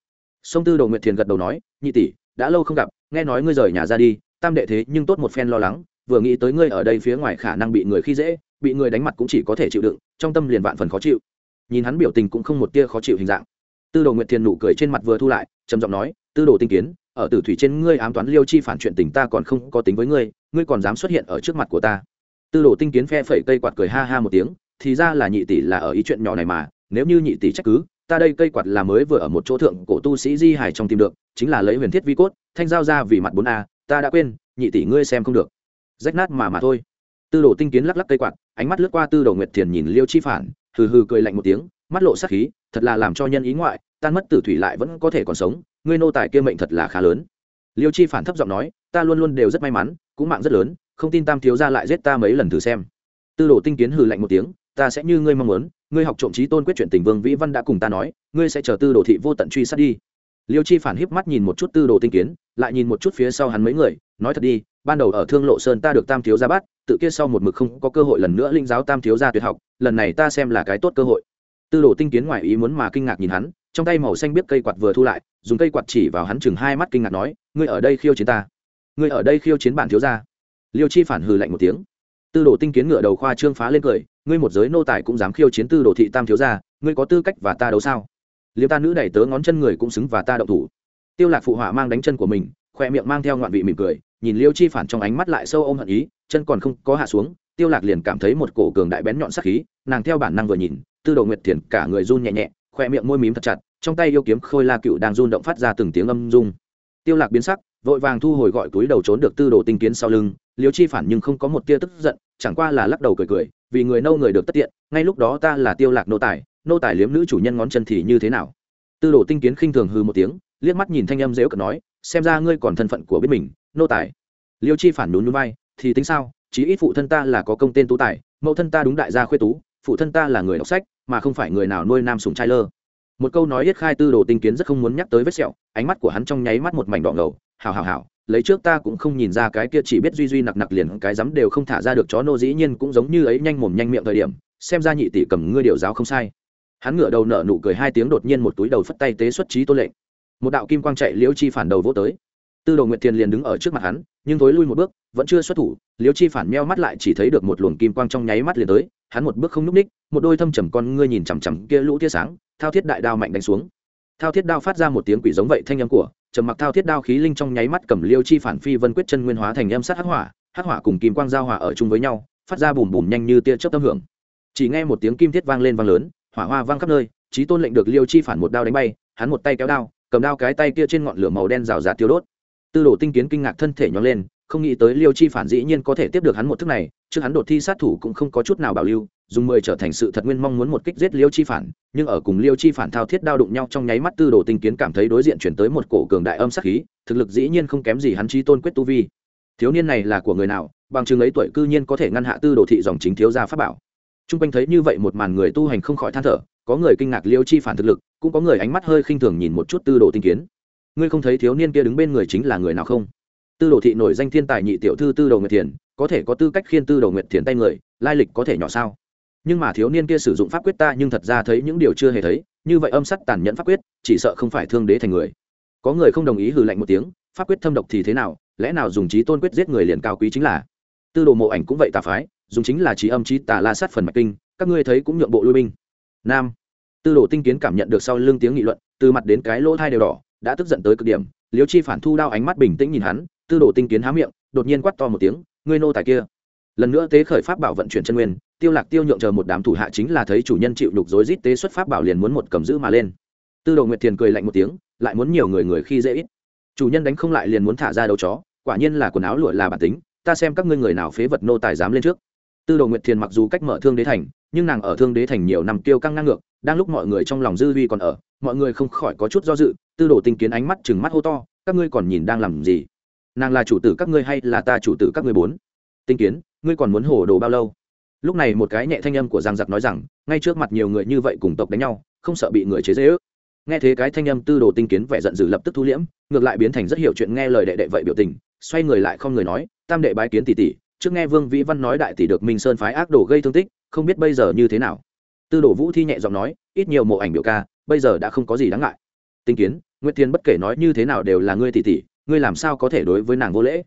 S1: Sông tư đồ nguyệt thiền gật đầu nói, nhị tỷ, đã lâu không gặp, nghe nói ngươi rời nhà ra đi, tam đệ thế nhưng tốt một phen lo lắng, vừa nghĩ tới ngươi ở đây phía ngoài khả năng bị người khi dễ, bị người đánh mặt cũng chỉ có thể chịu đựng, trong tâm liền vạn phần khó chịu nhìn hắn biểu tình cũng không một tia khó chịu hình dạng. Tư đồ nguyệt thiền nụ cười trên mặt vừa thu lại, trầm giọng nói, tư đồ tinh kiến, ở tử thủy trên ngươi ám toán liêu chi phản chuyện tình ta còn không có tính với ngươi ngươi còn dám xuất hiện ở trước mặt của ta. Tư đồ tinh kiến phe phẩy cây quạt cười ha ha một tiếng, thì ra là nhị tỷ là ở ý chuyện nhỏ này mà, nếu như nhị tỷ trách cứ, ta đây cây quạt là mới vừa ở một chỗ thượng cổ tu sĩ di hải trong tìm được, chính là lấy huyền thiết vi cốt, thanh giao ra vì mặt bốn a, ta đã quên, nhị tỷ ngươi xem không được. Rách nát mà mà thôi. Tư đồ tinh kiến lắc lắc cây quạt, ánh mắt lướt qua tư đồ nguyệt thiền nhìn liêu chi phản hừ hừ cười lạnh một tiếng, mắt lộ sắc khí, thật là làm cho nhân ý ngoại, tan mất tử thủy lại vẫn có thể còn sống, ngươi nô tài kia mệnh thật là khá lớn. Liêu chi phản thấp giọng nói, ta luôn luôn đều rất may mắn, cũng mạng rất lớn, không tin tam thiếu ra lại giết ta mấy lần thử xem. Tư đồ tinh kiến hừ lạnh một tiếng, ta sẽ như ngươi mong muốn, ngươi học trộm trí tôn quyết chuyện tình vương vĩ văn đã cùng ta nói, ngươi sẽ chờ tư đồ thị vô tận truy sát đi. Liêu chi phản híp mắt nhìn một chút tư đồ tinh kiến, lại nhìn một chút phía sau hắn mấy người, nói thật đi ban đầu ở thương lộ sơn ta được tam thiếu gia bắt, tự kia sau một mực không có cơ hội lần nữa linh giáo tam thiếu gia tuyệt học, lần này ta xem là cái tốt cơ hội. Tư đồ tinh kiến ngoài ý muốn mà kinh ngạc nhìn hắn, trong tay màu xanh biết cây quạt vừa thu lại, dùng cây quạt chỉ vào hắn chừng hai mắt kinh ngạc nói, ngươi ở đây khiêu chiến ta. Ngươi ở đây khiêu chiến bản thiếu gia. Liêu chi phản hừ lạnh một tiếng. Tư đồ tinh kiến ngựa đầu khoa trương phá lên cười, ngươi một giới nô tài cũng dám khiêu chiến tư đồ thị tam thiếu gia, ngươi có tư cách và ta đấu sao? Liêu ta nữ đẩy tớ ngón chân người cũng xứng và ta động thủ. Tiêu lạc phụ họa mang đánh chân của mình khoe miệng mang theo ngoạn vị mỉm cười, nhìn liêu chi phản trong ánh mắt lại sâu ôm hận ý, chân còn không có hạ xuống, tiêu lạc liền cảm thấy một cổ cường đại bén nhọn sắc khí, nàng theo bản năng vừa nhìn, tư đồ nguyệt thiền cả người run nhẹ nhẹ, khoe miệng môi mím thật chặt, trong tay yêu kiếm khôi la cựu đang run động phát ra từng tiếng âm rung. Tiêu lạc biến sắc, vội vàng thu hồi gọi túi đầu trốn được tư đồ tinh kiến sau lưng, liêu chi phản nhưng không có một tia tức giận, chẳng qua là lắc đầu cười cười, vì người nâu người được tất tiện, ngay lúc đó ta là tiêu lạc nô tài nô tài liếm nữ chủ nhân ngón chân thì như thế nào? Tư đồ tinh kiến khinh thường hư một tiếng, liếc mắt nhìn thanh âm dễu cợt nói xem ra ngươi còn thân phận của biết mình, nô tài. Liêu chi phản nhún núi bay thì tính sao? Chí ít phụ thân ta là có công tên tú tài, mẫu thân ta đúng đại gia khuê tú, phụ thân ta là người đọc sách, mà không phải người nào nuôi nam sùng trai lơ. Một câu nói yết khai tư đồ tinh kiến rất không muốn nhắc tới vết sẹo, ánh mắt của hắn trong nháy mắt một mảnh đỏ ngầu, hào hào hào, lấy trước ta cũng không nhìn ra cái kia chỉ biết duy duy nặc nặc liền cái dám đều không thả ra được chó nô dĩ nhiên cũng giống như ấy nhanh mồm nhanh miệng thời điểm, xem ra nhị tỷ cầm ngươi điều giáo không sai. Hắn ngửa đầu nở nụ cười hai tiếng đột nhiên một túi đầu phất tay tế xuất trí tôn lệnh một đạo kim quang chạy liễu chi phản đầu vô tới. Tư đồ nguyệt thiền liền đứng ở trước mặt hắn, nhưng thối lui một bước, vẫn chưa xuất thủ. Liễu chi phản meo mắt lại chỉ thấy được một luồng kim quang trong nháy mắt liền tới, hắn một bước không n ú c ních một đôi thâm trầm con ngươi nhìn chằm chằm kia lũ tia sáng, thao thiết đại đao mạnh đánh xuống. Thao thiết đao phát ra một tiếng quỷ giống vậy thanh âm của, trầm mặc thao thiết đao khí linh trong nháy mắt cầm liêu chi phản phi vân quyết chân nguyên hóa thành âm sát hắc hỏa hắc hỏa cùng kim quang giao hỏa ở chung với nhau, phát ra bùm bùm nhanh như tia chớp tâm hưởng. Chỉ nghe một tiếng kim thiết vang lên vang lớn, hỏa hoa vang khắp nơi trí tôn lệnh được liêu chi phản một đao đánh bay, hắn một tay kéo đao cầm đao cái tay kia trên ngọn lửa màu đen rào rạt tiêu đốt. Tư đồ tinh kiến kinh ngạc thân thể nhón lên, không nghĩ tới liêu chi phản dĩ nhiên có thể tiếp được hắn một thức này, trước hắn đột thi sát thủ cũng không có chút nào bảo lưu, dùng mười trở thành sự thật nguyên mong muốn một kích giết liêu chi phản, nhưng ở cùng liêu chi phản thao thiết đao đụng nhau trong nháy mắt tư đồ tinh kiến cảm thấy đối diện chuyển tới một cổ cường đại âm sắc khí, thực lực dĩ nhiên không kém gì hắn chi tôn quyết tu vi. Thiếu niên này là của người nào, bằng chứng ấy tuổi cư nhiên có thể ngăn hạ tư đồ thị dòng chính thiếu gia pháp bảo. T r u n g quanh thấy như vậy một màn người tu hành không khỏi than thở có người kinh ngạc liêu chi phản thực lực, cũng có người ánh mắt hơi khinh thường nhìn một chút tư đồ tinh kiến. Ngươi không thấy thiếu niên kia đứng bên người chính là người nào không? Tư đồ thị nổi danh thiên tài nhị tiểu thư tư đồ nguyệt thiền, có thể có tư cách khiên tư đồ nguyệt thiền tay người, lai lịch có thể nhỏ sao? Nhưng mà thiếu niên kia sử dụng pháp quyết ta nhưng thật ra thấy những điều chưa hề thấy, như vậy âm sắt tàn nhẫn pháp quyết, chỉ sợ không phải thương đế thành người. Có người không đồng ý hừ lạnh một tiếng, pháp quyết thâm độc thì thế nào, lẽ nào dùng trí tôn quyết giết người liền cao quý chính là? Tư đồ mộ ảnh cũng vậy tà phái, dùng chính là trí âm trí tà la sát phần mạch kinh, các ngươi thấy cũng nhượng bộ lui binh nam. Tư đồ tinh kiến cảm nhận được sau lưng tiếng nghị luận, từ mặt đến cái lỗ thai đều đỏ, đã tức giận tới cực điểm. Liêu chi phản thu đao ánh mắt bình tĩnh nhìn hắn, tư đồ tinh kiến há miệng, đột nhiên quắt to một tiếng, ngươi nô tài kia. Lần nữa tế khởi pháp bảo vận chuyển chân nguyên, tiêu lạc tiêu nhượng chờ một đám thủ hạ chính là thấy chủ nhân chịu đục rối rít tế xuất pháp bảo liền muốn một cầm giữ mà lên. Tư đồ nguyệt thiền cười lạnh một tiếng, lại muốn nhiều người người khi dễ ít. Chủ nhân đánh không lại liền muốn thả ra đầu chó, quả nhiên là quần áo lụa là bản tính, ta xem các ngươi người nào phế vật nô tài dám lên trước tư đồ nguyệt thiền mặc dù cách mở thương đế thành, nhưng nàng ở thương đế thành nhiều năm tiêu căng ngang ngược, đang lúc mọi người trong lòng dư vi còn ở, mọi người không khỏi có chút do dự, tư đồ tinh kiến ánh mắt chừng mắt hô to, các ngươi còn nhìn đang làm gì? Nàng là chủ tử các ngươi hay là ta chủ tử các ngươi bốn? Tinh kiến, ngươi còn muốn hổ đồ bao lâu? Lúc này một cái nhẹ thanh âm của giang giặc nói rằng, ngay trước mặt nhiều người như vậy cùng tộc đánh nhau, không sợ bị người chế dễ ước nghe thế cái thanh âm tư đồ tinh kiến vẻ giận dữ lập tức thu liễm, ngược lại biến thành rất hiểu chuyện nghe lời đệ đệ vậy biểu tình, xoay người lại không người nói, tam đệ bái kiến tỷ tỷ trước nghe vương vĩ văn nói đại tỷ được minh sơn phái ác đồ gây thương tích, không biết bây giờ như thế nào. Tư đồ vũ thi nhẹ giọng nói, ít nhiều mộ ảnh biểu ca, bây giờ đã không có gì đáng ngại. Tinh kiến nguyễn thiên bất kể nói như thế nào đều là ngươi tỷ tỷ, ngươi làm sao có thể đối với nàng vô lễ?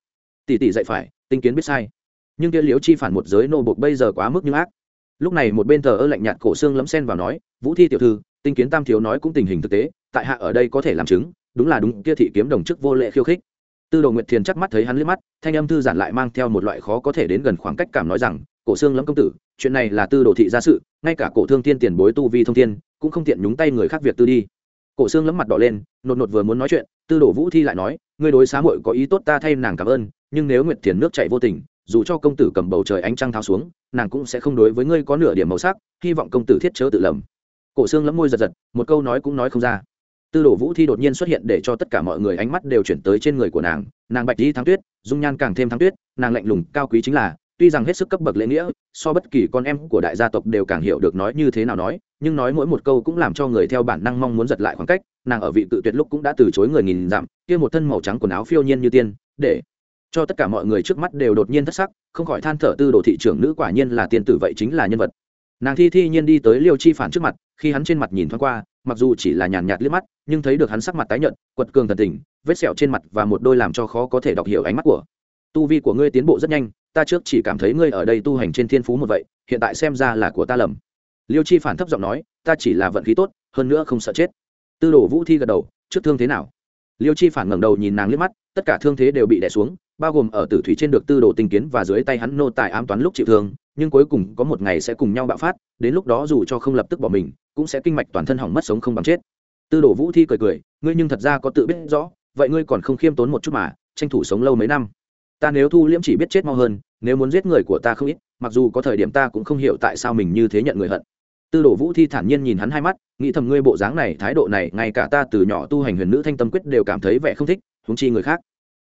S1: Tỷ tỷ dạy phải, tinh kiến biết sai. Nhưng kia liễu chi phản một giới nô bộc bây giờ quá mức như ác. Lúc này một bên thờ ơ lạnh nhạt cổ xương lấm sen vào nói, vũ thi tiểu thư, tinh kiến tam thiếu nói cũng tình hình thực tế, tại hạ ở đây có thể làm chứng, đúng là đúng, kia thị kiếm đồng chức vô lệ khiêu khích tư đồ nguyệt thiền chắc mắt thấy hắn liếc mắt, thanh âm thư giản lại mang theo một loại khó có thể đến gần khoảng cách cảm nói rằng, cổ xương lẫm công tử, chuyện này là tư đồ thị gia sự, ngay cả cổ thương tiên tiền bối tu vi thông thiên, cũng không tiện nhúng tay người khác việc tư đi. Cổ xương lẫm mặt đỏ lên, nột nột vừa muốn nói chuyện, tư đồ vũ thi lại nói, ngươi đối xá muội có ý tốt ta thay nàng cảm ơn, nhưng nếu nguyệt thiền nước chảy vô tình, dù cho công tử cầm bầu trời ánh trăng tháo xuống, nàng cũng sẽ không đối với ngươi có nửa điểm màu sắc, hy vọng công tử thiết chớ tự lầm. Cổ xương lẫm môi giật giật, một câu nói cũng nói không ra tư đồ vũ thi đột nhiên xuất hiện để cho tất cả mọi người ánh mắt đều chuyển tới trên người của nàng. Nàng bạch di thắng tuyết, dung nhan càng thêm thắng tuyết, nàng lạnh lùng, cao quý chính là, tuy rằng hết sức cấp bậc lễ nghĩa, so bất kỳ con em của đại gia tộc đều càng hiểu được nói như thế nào nói, nhưng nói mỗi một câu cũng làm cho người theo bản năng mong muốn giật lại khoảng cách. Nàng ở vị tự tuyệt lúc cũng đã từ chối người nghìn dặm, kia một thân màu trắng quần áo phiêu nhiên như tiên, để cho tất cả mọi người trước mắt đều đột nhiên thất sắc, không khỏi than thở tư đồ thị trưởng nữ quả nhiên là tiên tử vậy chính là nhân vật. Nàng thi thi nhiên đi tới liêu chi phản trước mặt, khi hắn trên mặt nhìn thoáng qua mặc dù chỉ là nhàn nhạt liếc mắt, nhưng thấy được hắn sắc mặt tái nhợt, quật cường thần tình, vết sẹo trên mặt và một đôi làm cho khó có thể đọc hiểu ánh mắt của. Tu vi của ngươi tiến bộ rất nhanh, ta trước chỉ cảm thấy ngươi ở đây tu hành trên thiên phú một vậy, hiện tại xem ra là của ta lầm. Liêu chi phản thấp giọng nói, ta chỉ là vận khí tốt, hơn nữa không sợ chết. Tư đồ vũ thi gật đầu, trước thương thế nào? Liêu chi phản ngẩng đầu nhìn nàng liếc mắt, tất cả thương thế đều bị đè xuống, bao gồm ở tử thủy trên được tư đồ tinh kiến và dưới tay hắn nô tài ám toán lúc chịu thương nhưng cuối cùng có một ngày sẽ cùng nhau bạo phát, đến lúc đó dù cho không lập tức bỏ mình, cũng sẽ kinh mạch toàn thân hỏng mất sống không bằng chết. Tư đồ vũ thi cười cười, ngươi nhưng thật ra có tự biết rõ, vậy ngươi còn không khiêm tốn một chút mà, tranh thủ sống lâu mấy năm. Ta nếu thu liễm chỉ biết chết mau hơn, nếu muốn giết người của ta không ít, mặc dù có thời điểm ta cũng không hiểu tại sao mình như thế nhận người hận. Tư đồ vũ thi thản nhiên nhìn hắn hai mắt, nghĩ thầm ngươi bộ dáng này, thái độ này, ngay cả ta từ nhỏ tu hành huyền nữ thanh tâm quyết đều cảm thấy vẻ không thích húng chi người khác.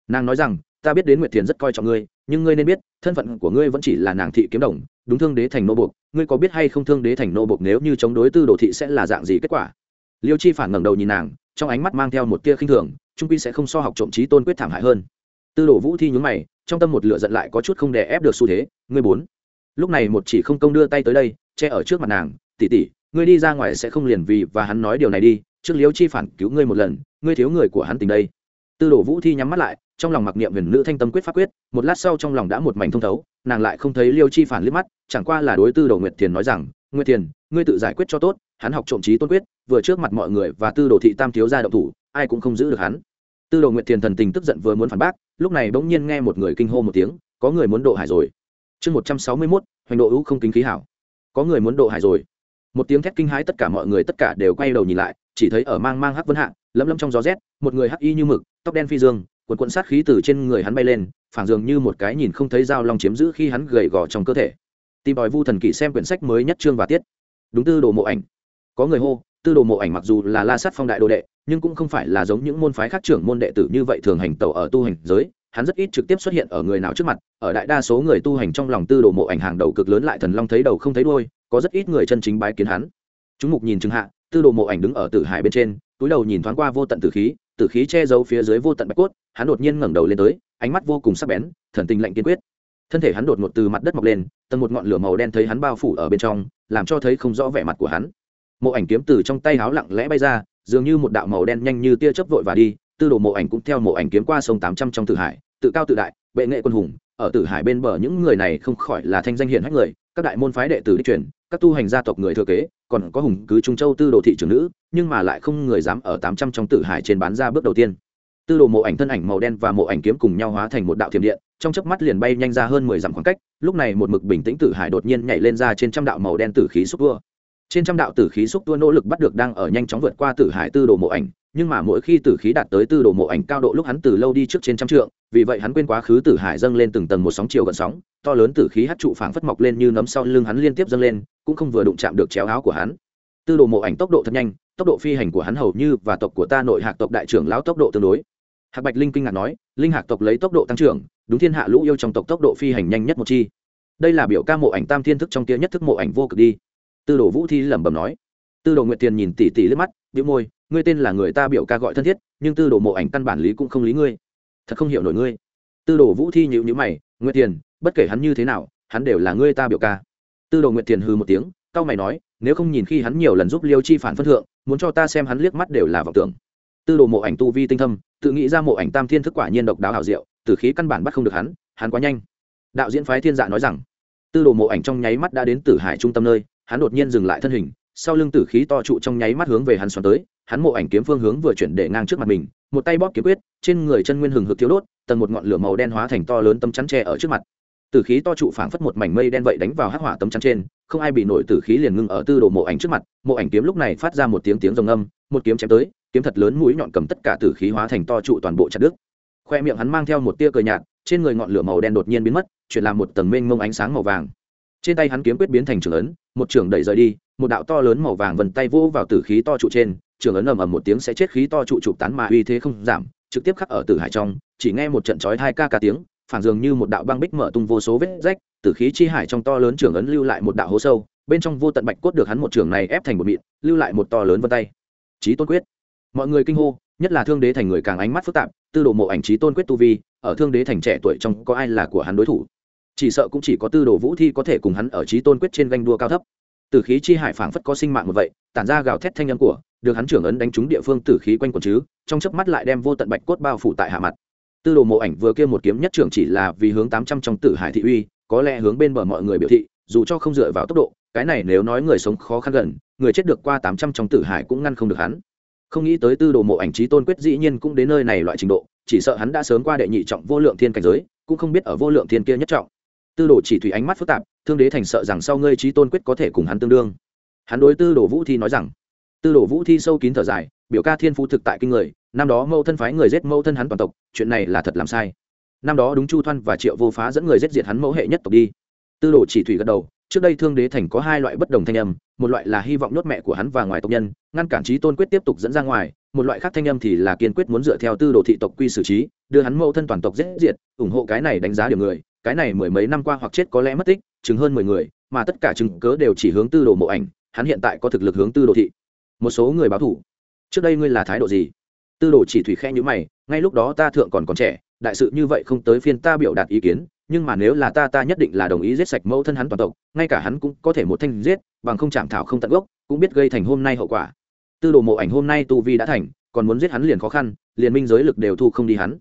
S1: Nàng nói rằng ta biết đến nguyệt thiền rất coi trọng ngươi, nhưng ngươi nên biết, thân phận của ngươi vẫn chỉ là nàng thị kiếm đồng, đúng thương đế thành nô bộc. Ngươi có biết hay không thương đế thành nô bộc nếu như chống đối tư đồ thị sẽ là dạng gì kết quả? Liêu chi phản ngẩng đầu nhìn nàng, trong ánh mắt mang theo một tia khinh thường, trung quy sẽ không so học trộm trí tôn quyết thảm hại hơn. Tư đồ vũ thi nhún mày, trong tâm một lửa giận lại có chút không đè ép được xu thế, ngươi bốn. Lúc này một chỉ không công đưa tay tới đây, che ở trước mặt nàng tỉ tỉ ngươi đi ra ngoài sẽ không liền vì và hắn nói điều này đi, trước liêu chi phản cứu ngươi một lần, ngươi thiếu người của hắn tình đây. Tư đồ vũ thi nhắm mắt lại trong lòng mặc niệm huyền nữ thanh tâm quyết pháp quyết, một lát sau trong lòng đã một mảnh thông thấu, nàng lại không thấy liêu chi phản liếc mắt, chẳng qua là đối tư đồ nguyệt thiền nói rằng, nguyệt thiền, ngươi tự giải quyết cho tốt, hắn học trộm trí tôn quyết, vừa trước mặt mọi người và tư đồ thị tam thiếu ra động thủ, ai cũng không giữ được hắn. Tư đồ nguyệt thiền thần tình tức giận vừa muốn phản bác, lúc này bỗng nhiên nghe một người kinh hô một tiếng, có người muốn độ hải rồi. Chương một trăm sáu mươi mốt, hoành độ hữu không kính khí hảo. Có người muốn độ hải rồi. Một tiếng thét kinh hãi tất cả mọi người tất cả đều quay đầu nhìn lại, chỉ thấy ở mang mang hắc vân hạ, lấm lấm trong gió rét, một người hắc y như mực, tóc đen phi dương quần quần sát khí từ trên người hắn bay lên, phảng dường như một cái nhìn không thấy dao long chiếm giữ khi hắn gầy gò trong cơ thể. Tìm đòi vu thần kỷ xem quyển sách mới nhất chương và tiết. Đúng tư đồ mộ ảnh. Có người hô, tư đồ mộ ảnh mặc dù là la sát phong đại đồ đệ, nhưng cũng không phải là giống những môn phái khác trưởng môn đệ tử như vậy thường hành tẩu ở tu hành giới, hắn rất ít trực tiếp xuất hiện ở người nào trước mặt, ở đại đa số người tu hành trong lòng tư đồ mộ ảnh hàng đầu cực lớn lại thần long thấy đầu không thấy đuôi, có rất ít người chân chính bái kiến hắn. Chúng mục nhìn chừng hạ, tư đồ mộ ảnh đứng ở tử hải bên trên, túi đầu nhìn thoáng qua vô tận tử khí tử khí che giấu phía dưới vô tận bạch cốt hắn đột nhiên ngẩng đầu lên tới, ánh mắt vô cùng sắc bén, thần tình lạnh kiên quyết. Thân thể hắn đột ngột từ mặt đất mọc lên, tầng một ngọn lửa màu đen thấy hắn bao phủ ở bên trong, làm cho thấy không rõ vẻ mặt của hắn. Mộ ảnh kiếm từ trong tay háo lặng lẽ bay ra, dường như một đạo màu đen nhanh như tia chớp vội và đi, tư đồ mộ ảnh cũng theo mộ ảnh kiếm qua sông tám trăm trong tử hải, tự cao tự đại, bệ nghệ quân hùng, ở tử hải bên bờ những người này không khỏi là thanh danh hiển hách người, các đại môn phái đệ tử đi truyền, các tu hành gia tộc người thừa kế, còn có hùng cứ trung châu tư đồ thị trưởng nữ, nhưng mà lại không người dám ở tám trăm trong tử hải trên bán ra bước đầu tiên tư đồ mộ ảnh thân ảnh màu đen và mộ ảnh kiếm cùng nhau hóa thành một đạo thiểm điện, trong chớp mắt liền bay nhanh ra hơn mười dặm khoảng cách, lúc này một mực bình tĩnh tử hải đột nhiên nhảy lên ra trên trăm đạo màu đen tử khí xúc tua. Trên trăm đạo tử khí xúc tua nỗ lực bắt được đang ở nhanh chóng vượt qua tử hải tư đồ mộ ảnh, nhưng mà mỗi khi tử khí đạt tới tư đồ mộ ảnh cao độ lúc hắn từ lâu đi trước trên trăm trượng, vì vậy hắn quên quá khứ tử hải dâng lên từng tầng một sóng chiều gần sóng, to lớn tử khí hát trụ phảng phất mọc lên như nấm sau lưng hắn liên tiếp dâng lên, cũng không vừa đụng chạm được chéo áo của hắn. Tư đồ mộ ảnh tốc độ thật nhanh, tốc độ phi hành của hắn hầu như và tộc của ta nội hạc tộc đại trưởng lão tốc độ tương đối hạc bạch linh kinh ngạc nói, linh hạc tộc lấy tốc độ tăng trưởng, đúng thiên hạ lũ yêu trong tộc tốc độ phi hành nhanh nhất một chi. Đây là biểu ca mộ ảnh tam thiên thức trong tia nhất thức mộ ảnh vô cực đi. Tư đồ vũ thi lẩm bẩm nói. Tư đồ nguyệt tiền nhìn tỉ tỉ lướt mắt biểu môi, ngươi tên là người ta biểu ca gọi thân thiết, nhưng tư đồ mộ ảnh căn bản lý cũng không lý ngươi. Thật không hiểu nổi ngươi. Tư đồ vũ thi nhịu nhữ mày, nguyệt tiền, bất kể hắn như thế nào, hắn đều là ngươi ta biểu ca. Tư đồ nguyệt tiền hư một tiếng cao mày nói, nếu không nhìn khi hắn nhiều lần giúp liêu chi phản phân thượng, muốn cho ta xem hắn liếc mắt đều là vọng tưởng. Tư đồ mộ ảnh tu vi tinh thâm tự nghĩ ra mộ ảnh tam thiên thức quả nhiên độc đáo hảo diệu, từ khí căn bản bắt không được hắn hắn quá nhanh. Đạo diễn phái thiên dạ nói rằng, tư đồ mộ ảnh trong nháy mắt đã đến tử hải trung tâm nơi, hắn đột nhiên dừng lại thân hình, sau lưng tử khí to trụ trong nháy mắt hướng về hắn xoắn tới, hắn mộ ảnh kiếm phương hướng vừa chuyển để ngang trước mặt mình, một tay bóp kiếm quyết, trên người chân nguyên hừng hực thiếu đốt, tầng một ngọn lửa màu đen hóa thành to lớn tấm chắn tre ở trước mặt. Tử khí to trụ phảng phất một mảnh mây đen vậy đánh vào hắc hỏa tấm chắn trên, không ai bị nổi tử khí liền ngưng ở tư đồ mộ ảnh trước mặt, mộ ảnh kiếm lúc này phát ra một tiếng tiếng rồng âm, một kiếm chém tới kiếm thật lớn mũi nhọn cầm tất cả tử khí hóa thành to trụ toàn bộ chặt đứt. Khoe miệng hắn mang theo một tia cờ nhạt, trên người ngọn lửa màu đen đột nhiên biến mất, chuyển làm một tầng mênh mông ánh sáng màu vàng. Trên tay hắn kiếm quyết biến thành trường ấn, một trường đẩy rời đi, một đạo to lớn màu vàng vần tay vỗ vào tử khí to trụ trên, trường ấn ầm ầm một tiếng sẽ chết khí to trụ trụ tán mà uy thế không giảm, trực tiếp khắc ở tử hải trong, chỉ nghe một trận chói hai ca ca tiếng phản dường như một đạo băng bích mở tung vô số vết rách, tử khí chi hải trong to lớn trường ấn lưu lại một đạo hố sâu, bên trong vô tận bạch cốt được hắn một trường này ép thành một mịn, lưu lại một to lớn vân tay. Trí tôn quyết mọi người kinh hô, nhất là thương đế thành người càng ánh mắt phức tạp, tư đồ mộ ảnh trí tôn quyết tu vi, ở thương đế thành trẻ tuổi trong có ai là của hắn đối thủ? Chỉ sợ cũng chỉ có tư đồ vũ thi có thể cùng hắn ở trí tôn quyết trên ganh đua cao thấp. Tử khí chi hải phảng phất có sinh mạng một vậy, tản ra gào thét thanh âm của, được hắn trưởng ấn đánh trúng địa phương tử khí quanh quần chứ, trong chớp mắt lại đem vô tận bạch cốt bao phủ tại hạ mặt. Tư đồ mộ ảnh vừa kia một kiếm nhất trưởng chỉ là vì hướng tám trăm trong tử hải thị uy, có lẽ hướng bên bờ mọi người biểu thị, dù cho không dựa vào tốc độ, cái này nếu nói người sống khó khăn gần, người chết được qua tám trăm trong tử hải cũng ngăn không được hắn không nghĩ tới tư đồ mộ ảnh trí tôn quyết dĩ nhiên cũng đến nơi này loại trình độ, chỉ sợ hắn đã sớm qua đệ nhị trọng vô lượng thiên cảnh giới, cũng không biết ở vô lượng thiên kia nhất trọng. Tư đồ chỉ thủy ánh mắt phức tạp, thương đế thành sợ rằng sau ngươi trí tôn quyết có thể cùng hắn tương đương. Hắn đối tư đồ vũ thi nói rằng, tư đồ vũ thi sâu kín thở dài, biểu ca thiên phú thực tại kinh người, năm đó mâu thân phái người giết mâu thân hắn toàn tộc, chuyện này là thật làm sai. Năm đó đúng chu thoan và triệu vô phá dẫn người giết diệt hắn mẫu hệ nhất tộc đi. Tư đồ chỉ thủy gật đầu trước đây thương đế thành có hai loại bất đồng thanh âm, một loại là hy vọng nhốt mẹ của hắn và ngoài tộc nhân, ngăn cản trí tôn quyết tiếp tục dẫn ra ngoài, một loại khác thanh âm thì là kiên quyết muốn dựa theo tư đồ thị tộc quy xử trí, đưa hắn mẫu thân toàn tộc giết diệt, ủng hộ cái này đánh giá điểm người, cái này mười mấy năm qua hoặc chết có lẽ mất tích chứng hơn mười người, mà tất cả chứng cớ đều chỉ hướng tư đồ mộ ảnh, hắn hiện tại có thực lực hướng tư đồ thị. Một số người báo thủ. Trước đây ngươi là thái độ gì? Tư đồ chỉ thủy khe nhữ mày, ngay lúc đó ta thượng còn còn trẻ, đại sự như vậy không tới phiên ta biểu đạt ý kiến nhưng mà nếu là ta ta nhất định là đồng ý giết sạch mẫu thân hắn toàn tộc, ngay cả hắn cũng có thể một thanh giết, bằng không chạm thảo không tận gốc, cũng biết gây thành hôm nay hậu quả. Tư đồ mộ ảnh hôm nay tu vi đã thành, còn muốn giết hắn liền khó khăn, liền minh giới lực đều thu không đi hắn.